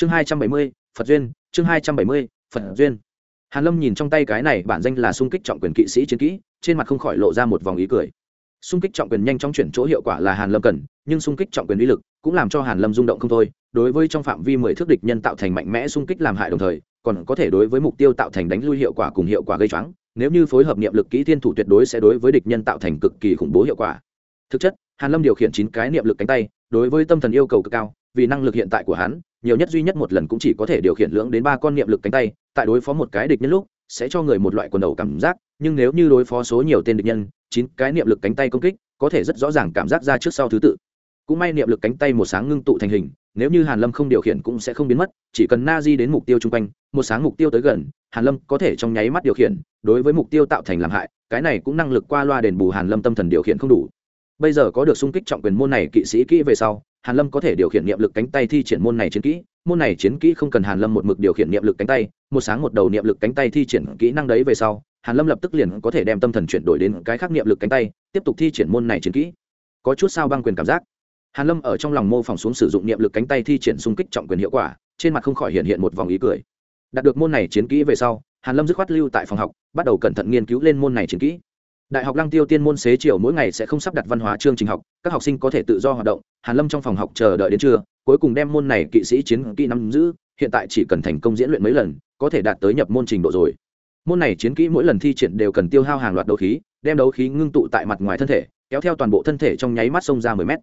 chương hai trăm bảy mươi, phật duyên. Chương hai trăm bảy mươi, phật duyên. Hàn lâm nhìn trong tay cái này bản danh là xung kích trọng quyền kỵ sĩ chiến kỹ, trên mặt không khỏi lộ ra một vòng ý cười. Xung kích trọng quyền nhanh chóng chuyển chỗ hiệu quả là hàn lâm cần, nhưng xung kích trọng quyền uy lực cũng làm cho hàn lâm rung động không thôi. Đối với trong phạm vi mười thước địch nhân tạo thành mạnh mẽ xung kích làm hại đồng thời, còn có thể đối với mục tiêu tạo thành đánh lui hiệu quả cùng hiệu quả gây choáng. Nếu như phối hợp niệm lực kỹ thiên thủ tuyệt đối sẽ đối với địch nhân tạo thành cực kỳ khủng bố hiệu quả. Thực chất, hàn lâm điều khiển chín cái niệm lực cánh tay, đối với tâm thần yêu cầu cực cao vì năng lực hiện tại của hắn, nhiều nhất duy nhất một lần cũng chỉ có thể điều khiển lưỡng đến ba con niệm lực cánh tay, tại đối phó một cái địch nhân lúc, sẽ cho người một loại quần đầu cảm giác, nhưng nếu như đối phó số nhiều tên địch nhân, chín cái niệm lực cánh tay công kích, có thể rất rõ ràng cảm giác ra trước sau thứ tự. Cũng may niệm lực cánh tay một sáng ngưng tụ thành hình, nếu như hàn lâm không điều khiển cũng sẽ không biến mất, chỉ cần na di đến mục tiêu chung quanh, một sáng mục tiêu tới gần, hàn lâm có thể trong nháy mắt điều khiển, đối với mục tiêu tạo thành làm hại, cái này cũng năng lực qua loa đền bù hàn lâm tâm thần điều khiển không đủ. Bây giờ có được xung kích trọng quyền môn này kỵ sĩ kỹ về sau hàn lâm có thể điều khiển niệm lực cánh tay thi triển môn này chiến kỹ, môn này chiến kỹ không cần hàn lâm một mực điều khiển niệm lực cánh tay, một sáng một đầu niệm lực cánh tay thi triển kỹ năng đấy về sau, hàn lâm lập tức liền có thể đem tâm thần chuyển đổi đến cái khác niệm lực cánh tay, tiếp tục thi triển môn này chiến kỹ. Có chút sao băng quyền cảm giác. Hàn lâm ở trong lòng mô phỏng xuống sử dụng niệm lực cánh tay thi triển xung kích trọng quyền hiệu quả, trên mặt không khỏi hiện hiện một vòng ý cười. Đạt được môn này chiến kỹ về sau, hàn lâm dứt khoát lưu tại phòng học, bắt đầu cẩn thận nghiên cứu lên môn này chiến kỹ đại học lăng tiêu tiên môn xế chiều mỗi ngày sẽ không sắp đặt văn hóa chương trình học, các học sinh có thể tự do hoạt động, hàn lâm trong phòng học chờ đợi đến trưa, cuối cùng đem môn này kỵ sĩ chiến kỹ nắm giữ, hiện tại chỉ cần thành công diễn luyện mấy lần, có thể đạt tới nhập môn trình độ rồi. Môn này chiến kỹ mỗi lần thi triển đều cần tiêu hao hàng loạt đấu khí, đem đấu khí ngưng tụ tại mặt ngoài thân thể, kéo theo toàn bộ thân thể trong nháy mắt xông ra mười mét.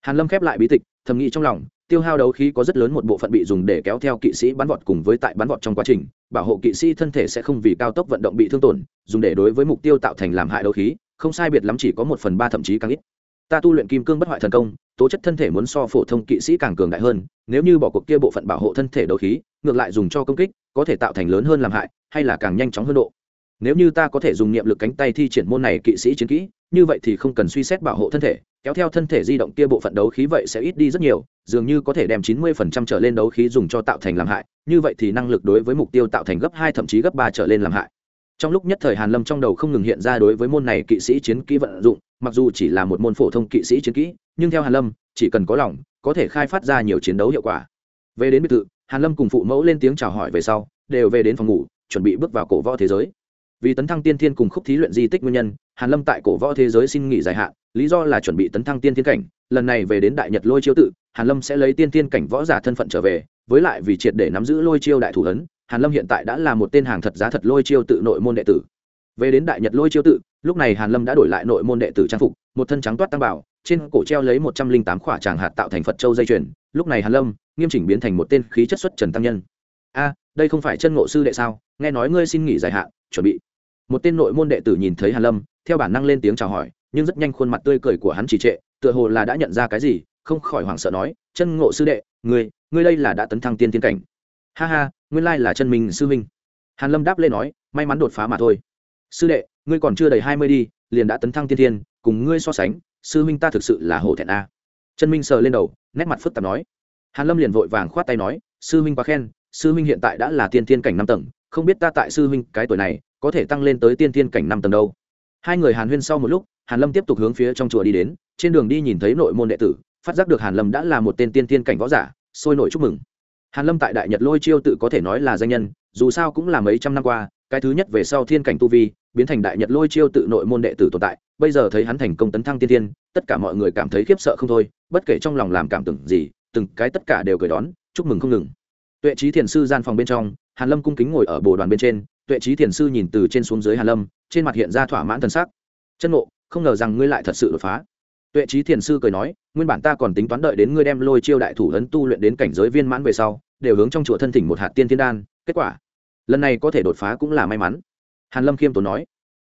Hàn lâm khép lại bí tịch, thầm nghĩ trong lòng tiêu hao đấu khí có rất lớn một bộ phận bị dùng để kéo theo kỵ sĩ bắn vọt cùng với tại bắn vọt trong quá trình, bảo hộ kỵ sĩ thân thể sẽ không vì cao tốc vận động bị thương tổn, dùng để đối với mục tiêu tạo thành làm hại đấu khí, không sai biệt lắm chỉ có một phần ba thậm chí càng ít. Ta tu luyện kim cương bất hoại thần công, tố chất thân thể muốn so phổ thông kỵ sĩ càng cường đại hơn, nếu như bỏ cuộc kia bộ phận bảo hộ thân thể đấu khí, ngược lại dùng cho công kích, có thể tạo thành lớn hơn làm hại, hay là càng nhanh chóng hơn độ nếu như ta có thể dùng niệm lực cánh tay thi triển môn này kỵ sĩ chiến kỹ, như vậy thì không cần suy xét bảo hộ thân thể, kéo theo thân thể di động kia bộ phận đấu khí vậy sẽ ít đi rất nhiều, dường như có thể đem chín mươi phần trăm trở lên đấu khí dùng cho tạo thành làm hại, như vậy thì năng lực đối với mục tiêu tạo thành gấp hai, thậm chí gấp ba trở lên làm hại. Trong lúc nhất thời hàn lâm trong đầu không ngừng hiện ra đối với môn này kỵ sĩ chiến kỹ vận dụng, mặc dù chỉ là một môn phổ thông kỵ sĩ chiến kỹ, nhưng theo hàn lâm, chỉ cần có lòng, có thể khai phát ra nhiều chiến đấu hiệu quả. Về đến biệt thự, hàn lâm cùng phụ mẫu lên tiếng chào hỏi về sau, đều về đến phòng ngủ, chuẩn bị bước vào cổ võ thế giới vì tấn thăng tiên thiên cùng khúc thí luyện di tích nguyên nhân, hàn lâm tại cổ võ thế giới xin nghỉ dài hạn, lý do là chuẩn bị tấn thăng tiên thiên cảnh, lần này về đến đại nhật lôi chiêu tự, hàn lâm sẽ lấy tiên thiên cảnh võ giả thân phận trở về, với lại vì triệt để nắm giữ lôi chiêu đại thủ ấn, hàn lâm hiện tại đã là một tên hàng thật giá thật lôi chiêu tự nội môn đệ tử. Về đến đại nhật lôi chiêu tự, lúc này hàn lâm đã đổi lại nội môn đệ tử trang phục, một thân trắng toát tăng bảo, trên cổ treo lấy một trăm linh tám khỏa tràng hạt tạo thành phật châu dây chuyền, lúc này hàn lâm nghiêm chỉnh biến thành một tên khí chất xuất trần tăng nhân. A, đây không phải chân ngộ sư đệ sao? Nghe nói ngươi xin nghỉ dài hạn, chuẩn bị một tên nội môn đệ tử nhìn thấy hàn lâm, theo bản năng lên tiếng chào hỏi, nhưng rất nhanh khuôn mặt tươi cười của hắn chỉ trệ, tựa hồ là đã nhận ra cái gì, không khỏi hoảng sợ nói, chân ngộ sư đệ, ngươi ngươi đây là đã tấn thăng tiên tiên cảnh. Ha ha, nguyên lai là chân minh sư huynh. Hàn lâm đáp lên nói, may mắn đột phá mà thôi. Sư đệ, ngươi còn chưa đầy hai mươi đi, liền đã tấn thăng tiên tiên cùng ngươi so sánh, sư minh ta thực sự là hổ thẹn a. Chân minh sờ lên đầu, nét mặt phức tạp nói. Hàn lâm liền vội vàng khoát tay nói, sư minh quá khen, sư minh hiện tại đã là tiên tiên cảnh năm tầng, không biết ta tại sư minh cái tuổi này có thể tăng lên tới tiên tiên cảnh năm tầng đâu. Hai người hàn huyên sau một lúc, hàn lâm tiếp tục hướng phía trong chùa đi đến, trên đường đi nhìn thấy nội môn đệ tử, phát giác được hàn lâm đã là một tên tiên tiên cảnh võ giả, sôi nổi chúc mừng. Hàn lâm tại đại nhật lôi chiêu tự có thể nói là danh nhân, dù sao cũng là mấy trăm năm qua, cái thứ nhất về sau thiên cảnh tu vi, biến thành đại nhật lôi chiêu tự nội môn đệ tử tồn tại, bây giờ thấy hắn thành công tấn thăng tiên tiên tất cả mọi người cảm thấy khiếp sợ không thôi, bất kể trong lòng làm cảm tưởng gì, từng cái tất cả đều cười đón, chúc mừng không ngừng. Tuệ trí thiền sư gian phòng bên trong, hàn lâm cung kính ngồi ở bồ đoàn bên trên tuệ trí thiền sư nhìn từ trên xuống dưới hàn lâm, trên mặt hiện ra thỏa mãn thần sắc. Chân ngộ, không ngờ rằng ngươi lại thật sự đột phá. Tuệ trí thiền sư cười nói, nguyên bản ta còn tính toán đợi đến ngươi đem lôi chiêu đại thủ ấn tu luyện đến cảnh giới viên mãn về sau, đều hướng trong chùa thân thỉnh một hạt tiên thiên đan, kết quả, lần này có thể đột phá cũng là may mắn. Hàn lâm khiêm tốn nói,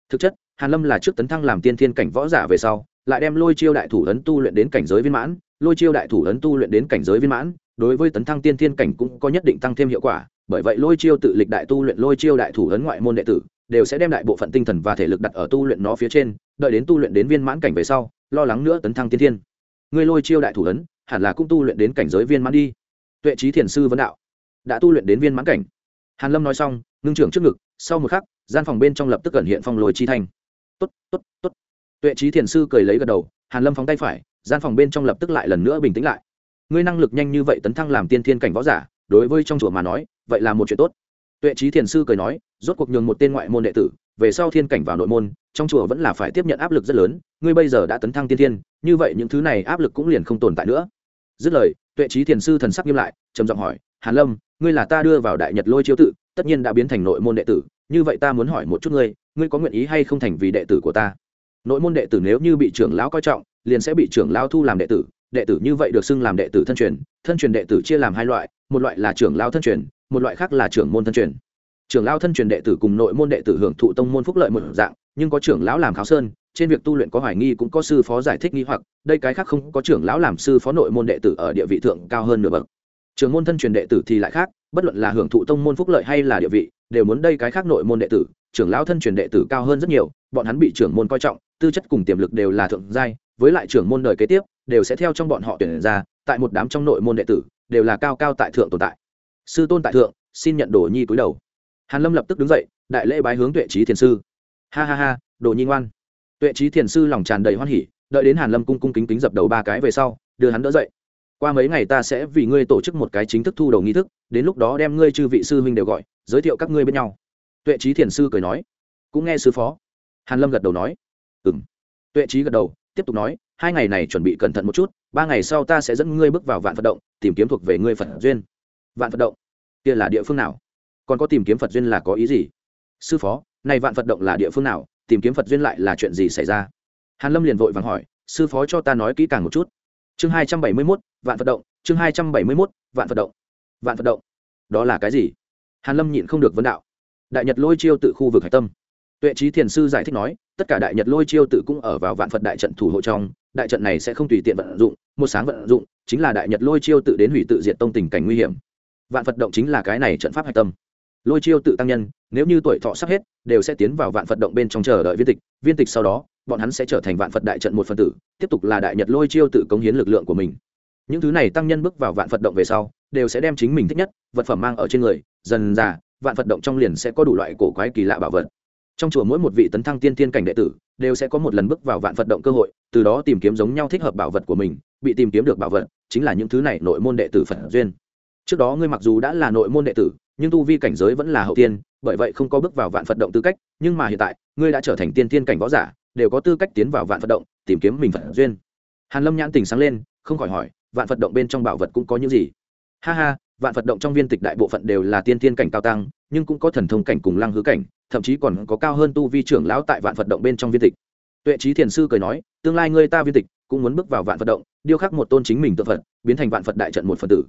thực chất, hàn lâm là trước tấn thăng làm tiên thiên cảnh võ giả về sau, lại đem lôi chiêu đại thủ ấn tu luyện đến cảnh giới viên mãn, lôi chiêu đại thủ ấn tu luyện đến cảnh giới viên mãn, đối với tấn thăng tiên thiên cảnh cũng có nhất định tăng thêm hiệu quả bởi vậy lôi chiêu tự lịch đại tu luyện lôi chiêu đại thủ ấn ngoại môn đệ tử, đều sẽ đem đại bộ phận tinh thần và thể lực đặt ở tu luyện nó phía trên, đợi đến tu luyện đến viên mãn cảnh về sau, lo lắng nữa tấn thăng tiên thiên. Ngươi lôi chiêu đại thủ ấn, hẳn là cũng tu luyện đến cảnh giới viên mãn đi. Tuệ trí thiền sư vấn đạo. Đã tu luyện đến viên mãn cảnh. Hàn lâm nói xong, ngưng trưởng trước ngực, sau một khắc, gian phòng bên trong lập tức cẩn hiện phong lôi chi thành tốt tốt tốt. Tuệ trí thiền sư cười lấy gật đầu, hàn lâm phóng tay phải, gian phòng bên trong lập tức lại lần nữa bình tĩnh lại. Ngươi năng lực nhanh như vậy tấn thăng làm tiên thiên cảnh võ giả, đối với trong chùa mà nói vậy là một chuyện tốt. Tuệ trí thiền sư cười nói, rốt cuộc nhường một tên ngoại môn đệ tử, về sau thiên cảnh vào nội môn, trong chùa vẫn là phải tiếp nhận áp lực rất lớn, ngươi bây giờ đã tấn thăng tiên thiên, như vậy những thứ này áp lực cũng liền không tồn tại nữa. Dứt lời, tuệ trí thiền sư thần sắc nghiêm lại, trầm giọng hỏi, hàn lâm, ngươi là ta đưa vào đại nhật lôi chiếu tự, tất nhiên đã biến thành nội môn đệ tử, như vậy ta muốn hỏi một chút ngươi ngươi có nguyện ý hay không thành vì đệ tử của ta? Nội môn đệ tử nếu như bị trưởng lão coi trọng, liền sẽ bị trưởng lão thu làm đệ tử đệ tử như vậy được xưng làm đệ tử thân truyền thân truyền đệ tử chia làm hai loại, một loại là trưởng lão thân truyền một loại khác là trưởng môn thân truyền. Trưởng lão thân truyền đệ tử cùng nội môn đệ tử hưởng thụ tông môn phúc lợi một dạng, nhưng có trưởng lão làm kháo sơn, trên việc tu luyện có hoài nghi cũng có sư phó giải thích nghi hoặc, đây cái khác không có trưởng lão làm sư phó nội môn đệ tử ở địa vị thượng cao hơn nửa bậc. Trưởng môn thân truyền đệ tử thì lại khác, bất luận là hưởng thụ tông môn phúc lợi hay là địa vị, đều muốn đây cái khác nội môn đệ tử, trưởng lão thân truyền đệ tử cao hơn rất nhiều, bọn hắn bị trưởng môn coi trọng, tư chất cùng tiềm lực đều là thượng giai, với lại trưởng môn đời kế tiếp, đều sẽ theo trong bọn họ tuyển ra, tại một đám trong nội môn đệ tử, đều là cao cao tại thượng tồn tại sư tôn tại thượng, xin nhận đồ nhi túi đầu. Hàn lâm lập tức đứng dậy, đại lễ bái hướng tuệ trí thiền sư. Ha ha ha, đồ nhi ngoan. Tuệ trí thiền sư lòng tràn đầy hoan hỉ, đợi đến hàn lâm cung cung kính kính dập đầu ba cái về sau, đưa hắn đỡ dậy. Qua mấy ngày ta sẽ vì ngươi tổ chức một cái chính thức thu đầu nghi thức, đến lúc đó đem ngươi chư vị sư huynh đều gọi, giới thiệu các ngươi bên nhau. Tuệ trí thiền sư cười nói. Cũng nghe sư phó. Hàn lâm gật đầu nói. Ừm. Tuệ trí gật đầu, tiếp tục nói, hai ngày này chuẩn bị cẩn thận một chút, ba ngày sau ta sẽ dẫn ngươi bước vào vạn phật động, tìm kiếm thuộc về ngươi phật duyên vạn phật động. Kia là địa phương nào? Còn có tìm kiếm phật duyên là có ý gì? Sư phó này vạn phật động là địa phương nào? Tìm kiếm phật duyên lại là chuyện gì xảy ra? Hàn lâm liền vội vàng hỏi sư phó cho ta nói kỹ càng một chút. Chương hai trăm bảy mươi 271, vạn phật động chương hai trăm bảy mươi 271, vạn phật động. Vạn phật động. Đó là cái gì? Hàn lâm nhịn không được vấn đạo. Đại nhật lôi chiêu tự khu vực hải tâm. Tuệ trí thiền sư giải thích nói tất cả đại nhật lôi chiêu tự cũng ở vào vạn phật đại trận thủ hộ trong. Đại trận này sẽ không tùy tiện vận dụng một sáng vận dụng chính là đại nhật lôi chiêu tự đến hủy tự diệt tông tình cảnh nguy hiểm vạn phật động chính là cái này trận pháp hạch tâm. Lôi chiêu tự tăng nhân, nếu như tuổi thọ sắp hết, đều sẽ tiến vào vạn phật động bên trong chờ đợi viên tịch. Viên tịch sau đó, bọn hắn sẽ trở thành vạn phật đại trận một phần tử, tiếp tục là đại nhật lôi chiêu tự cống hiến lực lượng của mình. Những thứ này tăng nhân bước vào vạn phật động về sau, đều sẽ đem chính mình thích nhất, vật phẩm mang ở trên người, dần già vạn phật động trong liền sẽ có đủ loại cổ quái kỳ lạ bảo vật. Trong chùa mỗi một vị tấn thăng tiên tiên cảnh đệ tử, đều sẽ có một lần bước vào vạn phật động cơ hội, từ đó tìm kiếm giống nhau thích hợp bảo vật của mình, bị tìm kiếm được bảo vật, chính là những thứ này nội môn đệ tử phật duyên trước đó ngươi mặc dù đã là nội môn đệ tử, nhưng tu vi cảnh giới vẫn là hậu tiên, bởi vậy không có bước vào vạn phật động tư cách, nhưng mà hiện tại, ngươi đã trở thành tiên tiên cảnh võ giả, đều có tư cách tiến vào vạn phật động, tìm kiếm mình phật duyên. Hàn lâm nhãn tình sáng lên, không khỏi hỏi, vạn phật động bên trong bảo vật cũng có những gì? Ha ha, vạn phật động trong viên tịch đại bộ phận đều là tiên tiên cảnh cao tăng, nhưng cũng có thần thông cảnh cùng lăng hứa cảnh, thậm chí còn có cao hơn tu vi trưởng lão tại vạn phật động bên trong viên tịch. Tuệ trí thiền sư cười nói, tương lai ngươi ta viên tịch, cũng muốn bước vào vạn phật động, điêu khắc một tôn chính mình tự phật, biến thành vạn phật đại trận một phần tử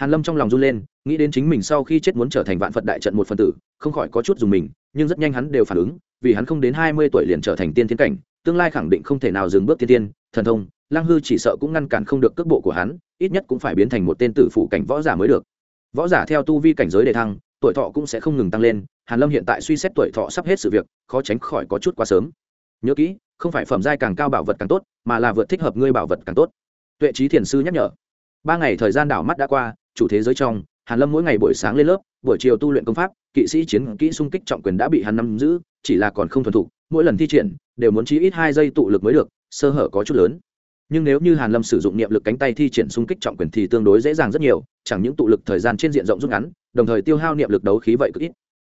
hàn lâm trong lòng run lên, nghĩ đến chính mình sau khi chết muốn trở thành vạn phật đại trận một phần tử, không khỏi có chút dùng mình, nhưng rất nhanh hắn đều phản ứng, vì hắn không đến hai mươi tuổi liền trở thành tiên thiên cảnh, tương lai khẳng định không thể nào dừng bước tiên tiên, thần thông lăng hư chỉ sợ cũng ngăn cản không được cước bộ của hắn, ít nhất cũng phải biến thành một tên tử phụ cảnh võ giả mới được. Võ giả theo tu vi cảnh giới đề thăng, tuổi thọ cũng sẽ không ngừng tăng lên, hàn lâm hiện tại suy xét tuổi thọ sắp hết sự việc, khó tránh khỏi có chút quá sớm. Nhớ kỹ, không phải phẩm giai càng cao bảo vật càng tốt, mà là vượt thích hợp ngươi bảo vật càng tốt. Tuệ trí thiền sư nhắc nhở. Ba ngày thời gian đảo mắt đã qua chủ thế giới trong, hàn lâm mỗi ngày buổi sáng lên lớp, buổi chiều tu luyện công pháp, kỵ sĩ chiến kỹ xung kích trọng quyền đã bị Hàn Lâm giữ, chỉ là còn không thuần thục, mỗi lần thi triển, đều muốn chí ít hai giây tụ lực mới được, sơ hở có chút lớn. Nhưng nếu như hàn lâm sử dụng niệm lực cánh tay thi triển xung kích trọng quyền thì tương đối dễ dàng rất nhiều, chẳng những tụ lực thời gian trên diện rộng rút ngắn, đồng thời tiêu hao niệm lực đấu khí vậy cực ít.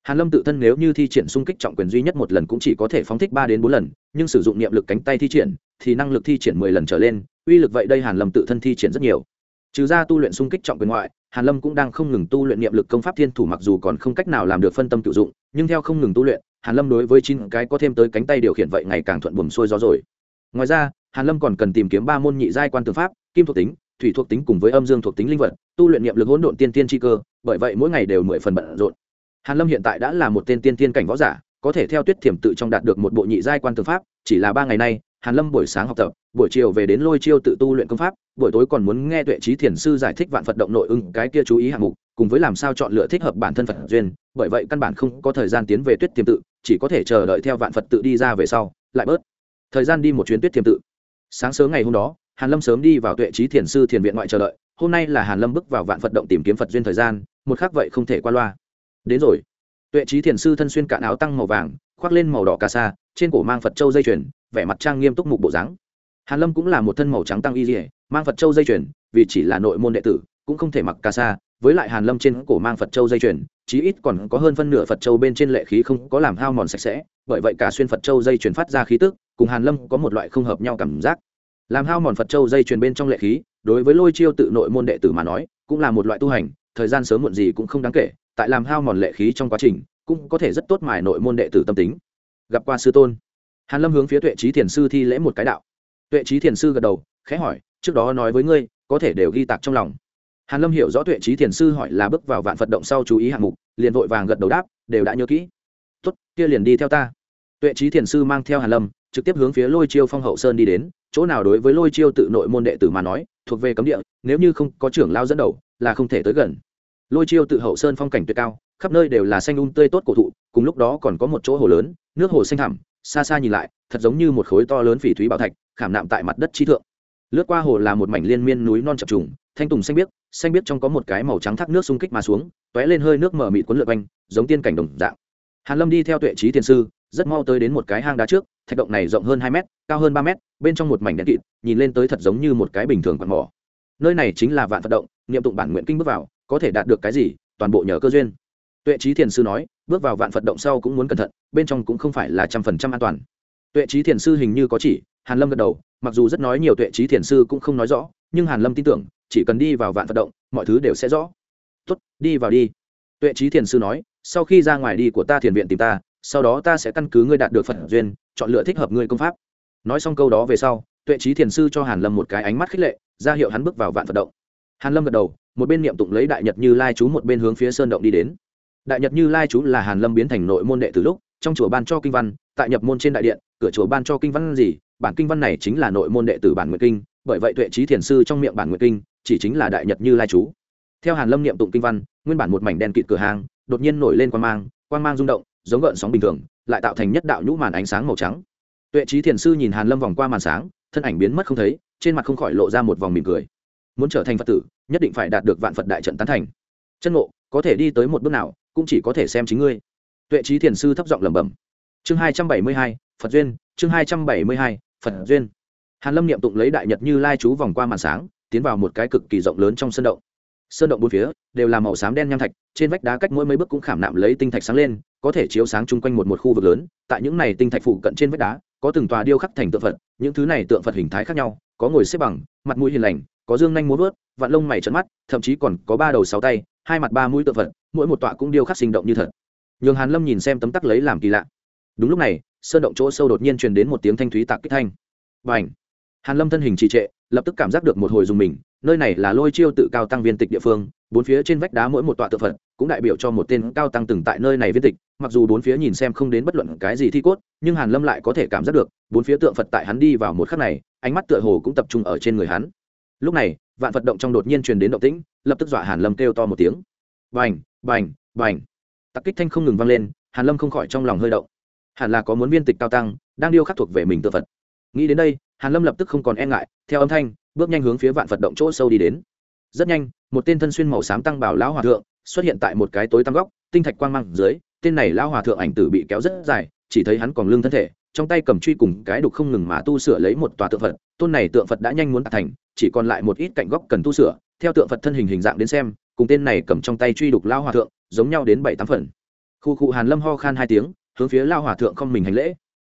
Hàn lâm tự thân nếu như thi triển xung kích trọng quyền duy nhất một lần cũng chỉ có thể phóng thích ba đến bốn lần, nhưng sử dụng niệm lực cánh tay thi triển, thì năng lực thi triển mười lần trở lên, uy lực vậy đây hàn lâm tự thân thi triển rất nhiều trừ ra tu luyện xung kích trọng quyền ngoại, hàn lâm cũng đang không ngừng tu luyện niệm lực công pháp thiên thủ mặc dù còn không cách nào làm được phân tâm tự dụng, nhưng theo không ngừng tu luyện, hàn lâm đối với chín cái có thêm tới cánh tay điều khiển vậy ngày càng thuận buồm xuôi gió rồi. Ngoài ra, hàn lâm còn cần tìm kiếm ba môn nhị giai quan tương pháp, kim thuộc tính, thủy thuộc tính cùng với âm dương thuộc tính linh vật, tu luyện niệm lực hỗn độn tiên tiên chi cơ, bởi vậy mỗi ngày đều mười phần bận rộn. Hàn lâm hiện tại đã là một tên tiên tiên cảnh võ giả, có thể theo tuyết thiểm tự trong đạt được một bộ nhị giai quan tương pháp, chỉ là ba ngày nay hàn lâm buổi sáng học tập, buổi chiều về đến lôi chiêu tự tu luyện công pháp, buổi tối còn muốn nghe tuệ trí thiền sư giải thích vạn phật động nội ứng, cái kia chú ý hạng mục, cùng với làm sao chọn lựa thích hợp bản thân phật duyên, bởi vậy căn bản không có thời gian tiến về tuyết tiềm tự, chỉ có thể chờ đợi theo vạn phật tự đi ra về sau, lại bớt thời gian đi một chuyến tuyết tiềm tự. Sáng sớm ngày hôm đó, hàn lâm sớm đi vào tuệ trí thiền sư thiền viện ngoại chờ đợi, hôm nay là hàn lâm bước vào vạn phật động tìm kiếm phật duyên thời gian, một khắc vậy không thể qua loa. Đến rồi. Tuệ trí thiền sư thân xuyên cạn áo tăng màu vàng, khoác lên màu đỏ cà sa, trên cổ mang phật châu dây chuyền vẻ mặt trang nghiêm túc mục bộ dáng. Hàn lâm cũng là một thân màu trắng tăng y dỉa mang phật châu dây chuyền, vì chỉ là nội môn đệ tử, cũng không thể mặc cà sa, với lại hàn lâm trên cổ mang phật châu dây chuyền, chí ít còn có hơn phân nửa phật châu bên trên lệ khí không có làm hao mòn sạch sẽ, bởi vậy cả xuyên phật châu dây chuyền phát ra khí tức, cùng hàn lâm có một loại không hợp nhau cảm giác. Làm hao mòn phật châu dây chuyền bên trong lệ khí, đối với lôi chiêu tự nội môn đệ tử mà nói, cũng là một loại tu hành, thời gian sớm muộn gì cũng không đáng kể, tại làm hao mòn lệ khí trong quá trình, cũng có thể rất tốt mài nội môn đệ tử tâm tính. Gặp qua sư tôn hàn lâm hướng phía tuệ trí thiền sư thi lễ một cái đạo. Tuệ trí thiền sư gật đầu, khẽ hỏi, trước đó nói với ngươi, có thể đều ghi tạc trong lòng. Hàn lâm hiểu rõ tuệ trí thiền sư hỏi là bước vào vạn phật động sau chú ý hạng mục, liền vội vàng gật đầu đáp, đều đã nhớ kỹ. Tốt, kia liền đi theo ta. Tuệ trí thiền sư mang theo hàn lâm, trực tiếp hướng phía lôi chiêu phong hậu sơn đi đến, chỗ nào đối với lôi chiêu tự nội môn đệ tử mà nói, thuộc về cấm địa, nếu như không có trưởng lao dẫn đầu, là không thể tới gần. Lôi chiêu tự hậu sơn phong cảnh tuyệt cao, khắp nơi đều là xanh un um tươi tốt cổ thụ, cùng lúc đó còn có một chỗ hồ lớn, nước hồ xanh thẳm xa xa nhìn lại, thật giống như một khối to lớn phỉ thúy bảo thạch, khảm nạm tại mặt đất trí thượng. Lướt qua hồ là một mảnh liên miên núi non chập trùng, thanh tùng xanh biếc xanh biếc trong có một cái màu trắng thác nước xung kích mà xuống t lên hơi nước mở mịt cuốn lượt quanh, giống tiên cảnh đồng dạng. Hàn lâm đi theo tuệ trí thiên sư, rất mau tới đến một cái hang đá trước, thạch động này rộng hơn hai mét, cao hơn ba mét, bên trong một mảnh đen kịt, nhìn lên tới thật giống như một cái bình thường quạt mỏ. Nơi này chính là vạn vận động, niệm tụng bản nguyện kinh bước vào, có thể đạt được cái gì, toàn bộ nhờ cơ duyên tuệ trí thiền sư nói, bước vào vạn phật động sau cũng muốn cẩn thận, bên trong cũng không phải là trăm phần trăm an toàn. Tuệ trí thiền sư hình như có chỉ, hàn lâm gật đầu, mặc dù rất nói nhiều tuệ trí thiền sư cũng không nói rõ, nhưng hàn lâm tin tưởng, chỉ cần đi vào vạn phật động, mọi thứ đều sẽ rõ. Tốt, đi vào đi. Tuệ trí thiền sư nói, sau khi ra ngoài đi của ta thiền viện tìm ta, sau đó ta sẽ căn cứ ngươi đạt được phật duyên, chọn lựa thích hợp ngươi công pháp. Nói xong câu đó về sau, tuệ trí thiền sư cho hàn lâm một cái ánh mắt khích lệ, ra hiệu hắn bước vào vạn phật động. Hàn lâm gật đầu, một bên niệm tụng lấy đại nhật như lai chú một bên hướng phía sơn động đi đến đại nhật như lai chú là hàn lâm biến thành nội môn đệ từ lúc, trong chùa ban cho kinh văn, tại nhập môn trên đại điện, cửa chùa ban cho kinh văn gì, bản kinh văn này chính là nội môn đệ tử bản nguyện kinh, bởi vậy tuệ trí thiền sư trong miệng bản nguyện kinh, chỉ chính là đại nhật như lai chú. Theo hàn lâm niệm tụng kinh văn, nguyên bản một mảnh đen kịt cửa hàng, đột nhiên nổi lên quang mang quang mang rung động, giống gợn sóng bình thường, lại tạo thành nhất đạo nhũ màn ánh sáng màu trắng. Tuệ trí thiền sư nhìn hàn lâm vòng qua màn sáng, thân ảnh biến mất không thấy, trên mặt không khỏi lộ ra một vòng mỉm cười. Muốn trở thành phật tử, nhất định phải đạt được vạn phật đại trận tán thành. Chân ngộ, có thể đi tới một bước nào cũng chỉ có thể xem chính ngươi. Tuệ trí thiền sư thấp giọng lẩm bẩm. Chương hai trăm bảy mươi hai, phật duyên, chương hai trăm bảy mươi hai, phật duyên. Hàn lâm niệm tụng lấy đại nhật như lai chú vòng qua màn sáng, tiến vào một cái cực kỳ rộng lớn trong sân động. Sơn động bốn phía đều là màu xám đen nham thạch, trên vách đá cách mỗi mấy bước cũng khảm nạm lấy tinh thạch sáng lên, có thể chiếu sáng chung quanh một một khu vực lớn. Tại những này tinh thạch phụ cận trên vách đá, có từng tòa điêu khắc thành tượng phật, những thứ này tượng phật hình thái khác nhau, có ngồi xếp bằng, mặt mũi hiền lành, có dương nhanh múa vớt vạn lông mày trận mắt, thậm chí còn có ba đầu sáu tay, hai mặt ba mũi tượng phật mỗi một tọa cũng điêu khắc sinh động như thật. Nhường hàn lâm nhìn xem tấm tắc lấy làm kỳ lạ. Đúng lúc này, sơn động chỗ sâu đột nhiên truyền đến một tiếng thanh thúy tạc kích thanh. Và ảnh hàn lâm thân hình trì trệ, lập tức cảm giác được một hồi dùng mình, nơi này là lôi chiêu tự cao tăng viên tịch địa phương, bốn phía trên vách đá mỗi một tọa tự phật, cũng đại biểu cho một tên cao tăng từng tại nơi này viên tịch, mặc dù bốn phía nhìn xem không đến bất luận cái gì thi cốt, nhưng hàn lâm lại có thể cảm giác được, bốn phía tượng phật tại hắn đi vào một khắc này, ánh mắt tựa hồ cũng tập trung ở trên người hắn. Lúc này, vạn phật động trong đột nhiên truyền đến động tĩnh, lập tức dọa hàn lâm kêu to một tiếng bành bành bành. Tạc kích thanh không ngừng vang lên, hàn lâm không khỏi trong lòng hơi động. Hẳn là có muốn viên tịch cao tăng, đang điêu khắc thuộc về mình tự phật. Nghĩ đến đây, hàn lâm lập tức không còn e ngại, theo âm thanh, bước nhanh hướng phía vạn phật động chỗ sâu đi đến. Rất nhanh, một tên thân xuyên màu xám tăng bảo lão hòa thượng xuất hiện tại một cái tối tăm góc, tinh thạch quang mang dưới, tên này lão hòa thượng ảnh tử bị kéo rất dài, chỉ thấy hắn còn lưng thân thể, trong tay cầm truy cùng cái đục không ngừng mà tu sửa lấy một tòa tượng phật, tôn này tượng phật đã nhanh muốn đạt thành, chỉ còn lại một ít cạnh góc cần tu sửa, theo tượng phật thân hình hình dạng đến xem cùng tên này cầm trong tay truy đục lao hòa thượng, giống nhau đến bảy tám phần. Khu cụ hàn lâm ho khan hai tiếng, hướng phía lao hòa thượng không mình hành lễ.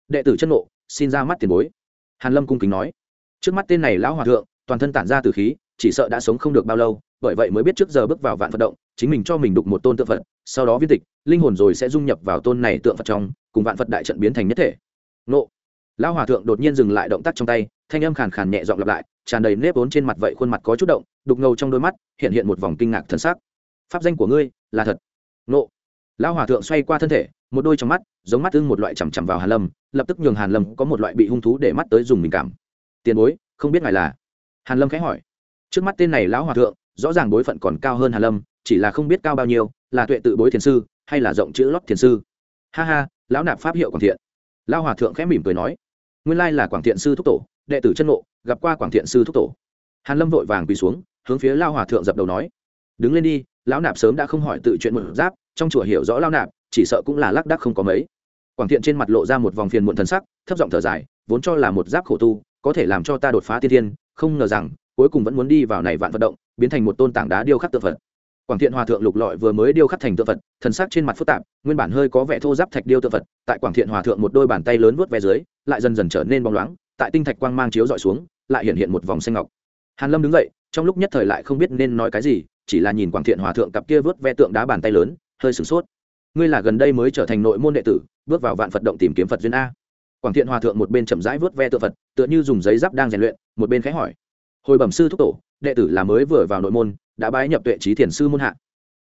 Đệ tử chân nộ xin ra mắt tiền bối. Hàn lâm cung kính nói. Trước mắt tên này lão hòa thượng, toàn thân tản ra từ khí, chỉ sợ đã sống không được bao lâu, bởi vậy mới biết trước giờ bước vào vạn phật động, chính mình cho mình đục một tôn tượng phật, sau đó viên tịch, linh hồn rồi sẽ dung nhập vào tôn này tượng phật trong, cùng vạn phật đại trận biến thành nhất thể. Nộ lão hòa thượng đột nhiên dừng lại động tác trong tay, thanh âm khàn khàn nhẹ giọng lặp lại, tràn đầy nếp vốn trên mặt vậy khuôn mặt có chút động, đục ngầu trong đôi mắt, hiện hiện một vòng kinh ngạc thân xác pháp danh của ngươi là thật. Nộ lão hòa thượng xoay qua thân thể, một đôi trong mắt, giống mắt tương một loại chằm chằm vào hàn lâm, lập tức nhường hàn lâm có một loại bị hung thú để mắt tới dùng mình cảm. Tiền bối, không biết ngài là? Hàn lâm khẽ hỏi. Trước mắt tên này lão hòa thượng, rõ ràng bối phận còn cao hơn hàn lâm, chỉ là không biết cao bao nhiêu, là tuệ tự bối thiền sư, hay là rộng chữ lót thiền sư. Ha ha, lão nạp pháp hiệu còn thiện. Lão hòa thượng khẽ mỉm cười nói nguyên lai là quảng thiện sư thúc tổ, đệ tử chân ngộ, gặp qua quảng thiện sư thúc tổ. Hàn lâm vội vàng quỳ xuống, hướng phía Lao hòa thượng dập đầu nói, đứng lên đi, lão nạp sớm đã không hỏi tự chuyện một giáp, trong chùa hiểu rõ lao nạp, chỉ sợ cũng là lác đắc không có mấy. Quảng thiện trên mặt lộ ra một vòng phiền muộn thần sắc, thấp giọng thở dài, vốn cho là một giáp khổ tu, có thể làm cho ta đột phá tiên thiên, không ngờ rằng, cuối cùng vẫn muốn đi vào này vạn vận động, biến thành một tôn tảng đá điêu khắc tượng phật. Quảng thiện hòa thượng lục lọi vừa mới điêu khắc thành tượng phật, thần sắc trên mặt phức tạp, nguyên bản hơi có vẻ thô giáp thạch điêu tượng phật, tại quảng thiện hòa thượng một đôi bàn tay lớn vuốt ve dưới lại dần dần trở nên bóng loáng, tại tinh thạch quang mang chiếu dọi xuống, lại hiện hiện một vòng xanh ngọc. Hàn lâm đứng dậy, trong lúc nhất thời lại không biết nên nói cái gì, chỉ là nhìn quảng thiện hòa thượng cặp kia vớt ve tượng đá bàn tay lớn, hơi sửng sốt. Ngươi là gần đây mới trở thành nội môn đệ tử, bước vào vạn phật động tìm kiếm phật duyên a? Quảng thiện hòa thượng một bên chậm rãi vớt ve tượng phật, tựa như dùng giấy giáp đang rèn luyện, một bên khẽ hỏi. Hồi bẩm sư thúc tổ, đệ tử là mới vừa vào nội môn, đã bái nhập tuệ trí thiền sư môn hạ.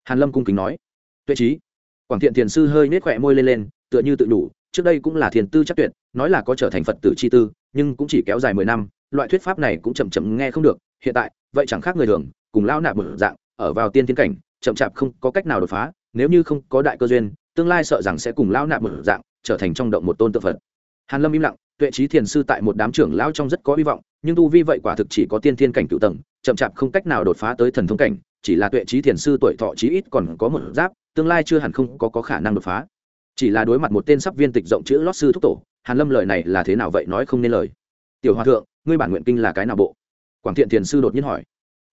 Hàn lâm cung kính nói. Tuệ trí? Quảng thiện thiền sư hơi nết khỏe môi lên lên, tựa như tự đủ trước đây cũng là thiền tư chắc tuyệt nói là có trở thành phật tử chi tư nhưng cũng chỉ kéo dài mười năm loại thuyết pháp này cũng chậm chậm nghe không được hiện tại vậy chẳng khác người thường cùng lao nạp một dạng ở vào tiên tiến cảnh chậm chạp không có cách nào đột phá nếu như không có đại cơ duyên tương lai sợ rằng sẽ cùng lao nạp một dạng trở thành trong động một tôn tự phật. Hàn lâm im lặng tuệ trí thiền sư tại một đám trưởng lao trong rất có hy vọng nhưng tu vi vậy quả thực chỉ có tiên thiên cảnh cựu tầng chậm chạp không cách nào đột phá tới thần thông cảnh chỉ là tuệ trí thiền sư tuổi thọ chí ít còn có một giáp tương lai chưa hẳn không có, có khả năng đột phá chỉ là đối mặt một tên sắp viên tịch rộng chữ lót sư thúc tổ, hàn lâm lời này là thế nào vậy nói không nên lời. Tiểu hòa thượng, ngươi bản nguyện kinh là cái nào bộ? Quảng thiện thiền sư đột nhiên hỏi.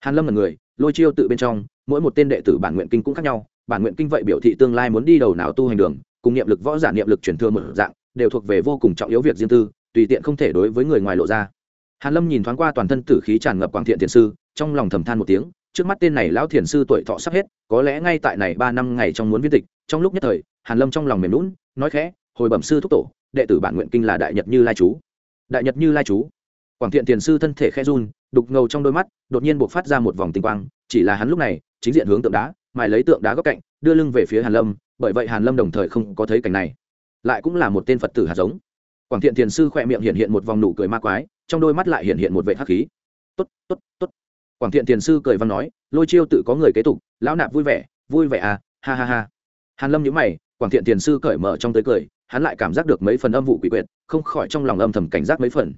Hàn lâm là người, lôi chiêu tự bên trong, mỗi một tên đệ tử bản nguyện kinh cũng khác nhau, bản nguyện kinh vậy biểu thị tương lai muốn đi đầu nào tu hành đường, cùng niệm lực võ giả niệm lực truyền thừa một dạng, đều thuộc về vô cùng trọng yếu việc riêng tư, tùy tiện không thể đối với người ngoài lộ ra. Hàn lâm nhìn thoáng qua toàn thân tử khí tràn ngập quảng thiện thiền sư, trong lòng thầm than một tiếng, trước mắt tên này lão thiền sư tuổi thọ sắp hết, có lẽ ngay tại này ba năm ngày trong muốn viên tịch, trong lúc nhất thời hàn lâm trong lòng mềm lún nói khẽ, hồi bẩm sư thúc tổ, đệ tử bản nguyện kinh là đại nhật như lai chú. Đại nhật như lai chú. Quảng thiện Tiền sư thân thể khẽ run, đục ngầu trong đôi mắt, đột nhiên buộc phát ra một vòng tinh quang, chỉ là hắn lúc này, chính diện hướng tượng đá, mài lấy tượng đá góc cạnh, đưa lưng về phía hàn lâm, bởi vậy hàn lâm đồng thời không có thấy cảnh này. Lại cũng là một tên phật tử hạt giống. Quảng thiện thiền sư khỏe miệng hiện hiện một vòng nụ cười ma quái, trong đôi mắt lại hiện hiện một vệ hắc khí. Tốt tốt tốt. Quảng thiện thiền sư cười văn nói, lôi chiêu tự có người kế tục, lão nạp vui vẻ vui vẻ à ha ha ha. Hàn lâm nhíu mày quảng thiện thiền sư cởi mở trong tới cười, hắn lại cảm giác được mấy phần âm vụ quỷ quyệt, không khỏi trong lòng âm thầm cảnh giác mấy phần.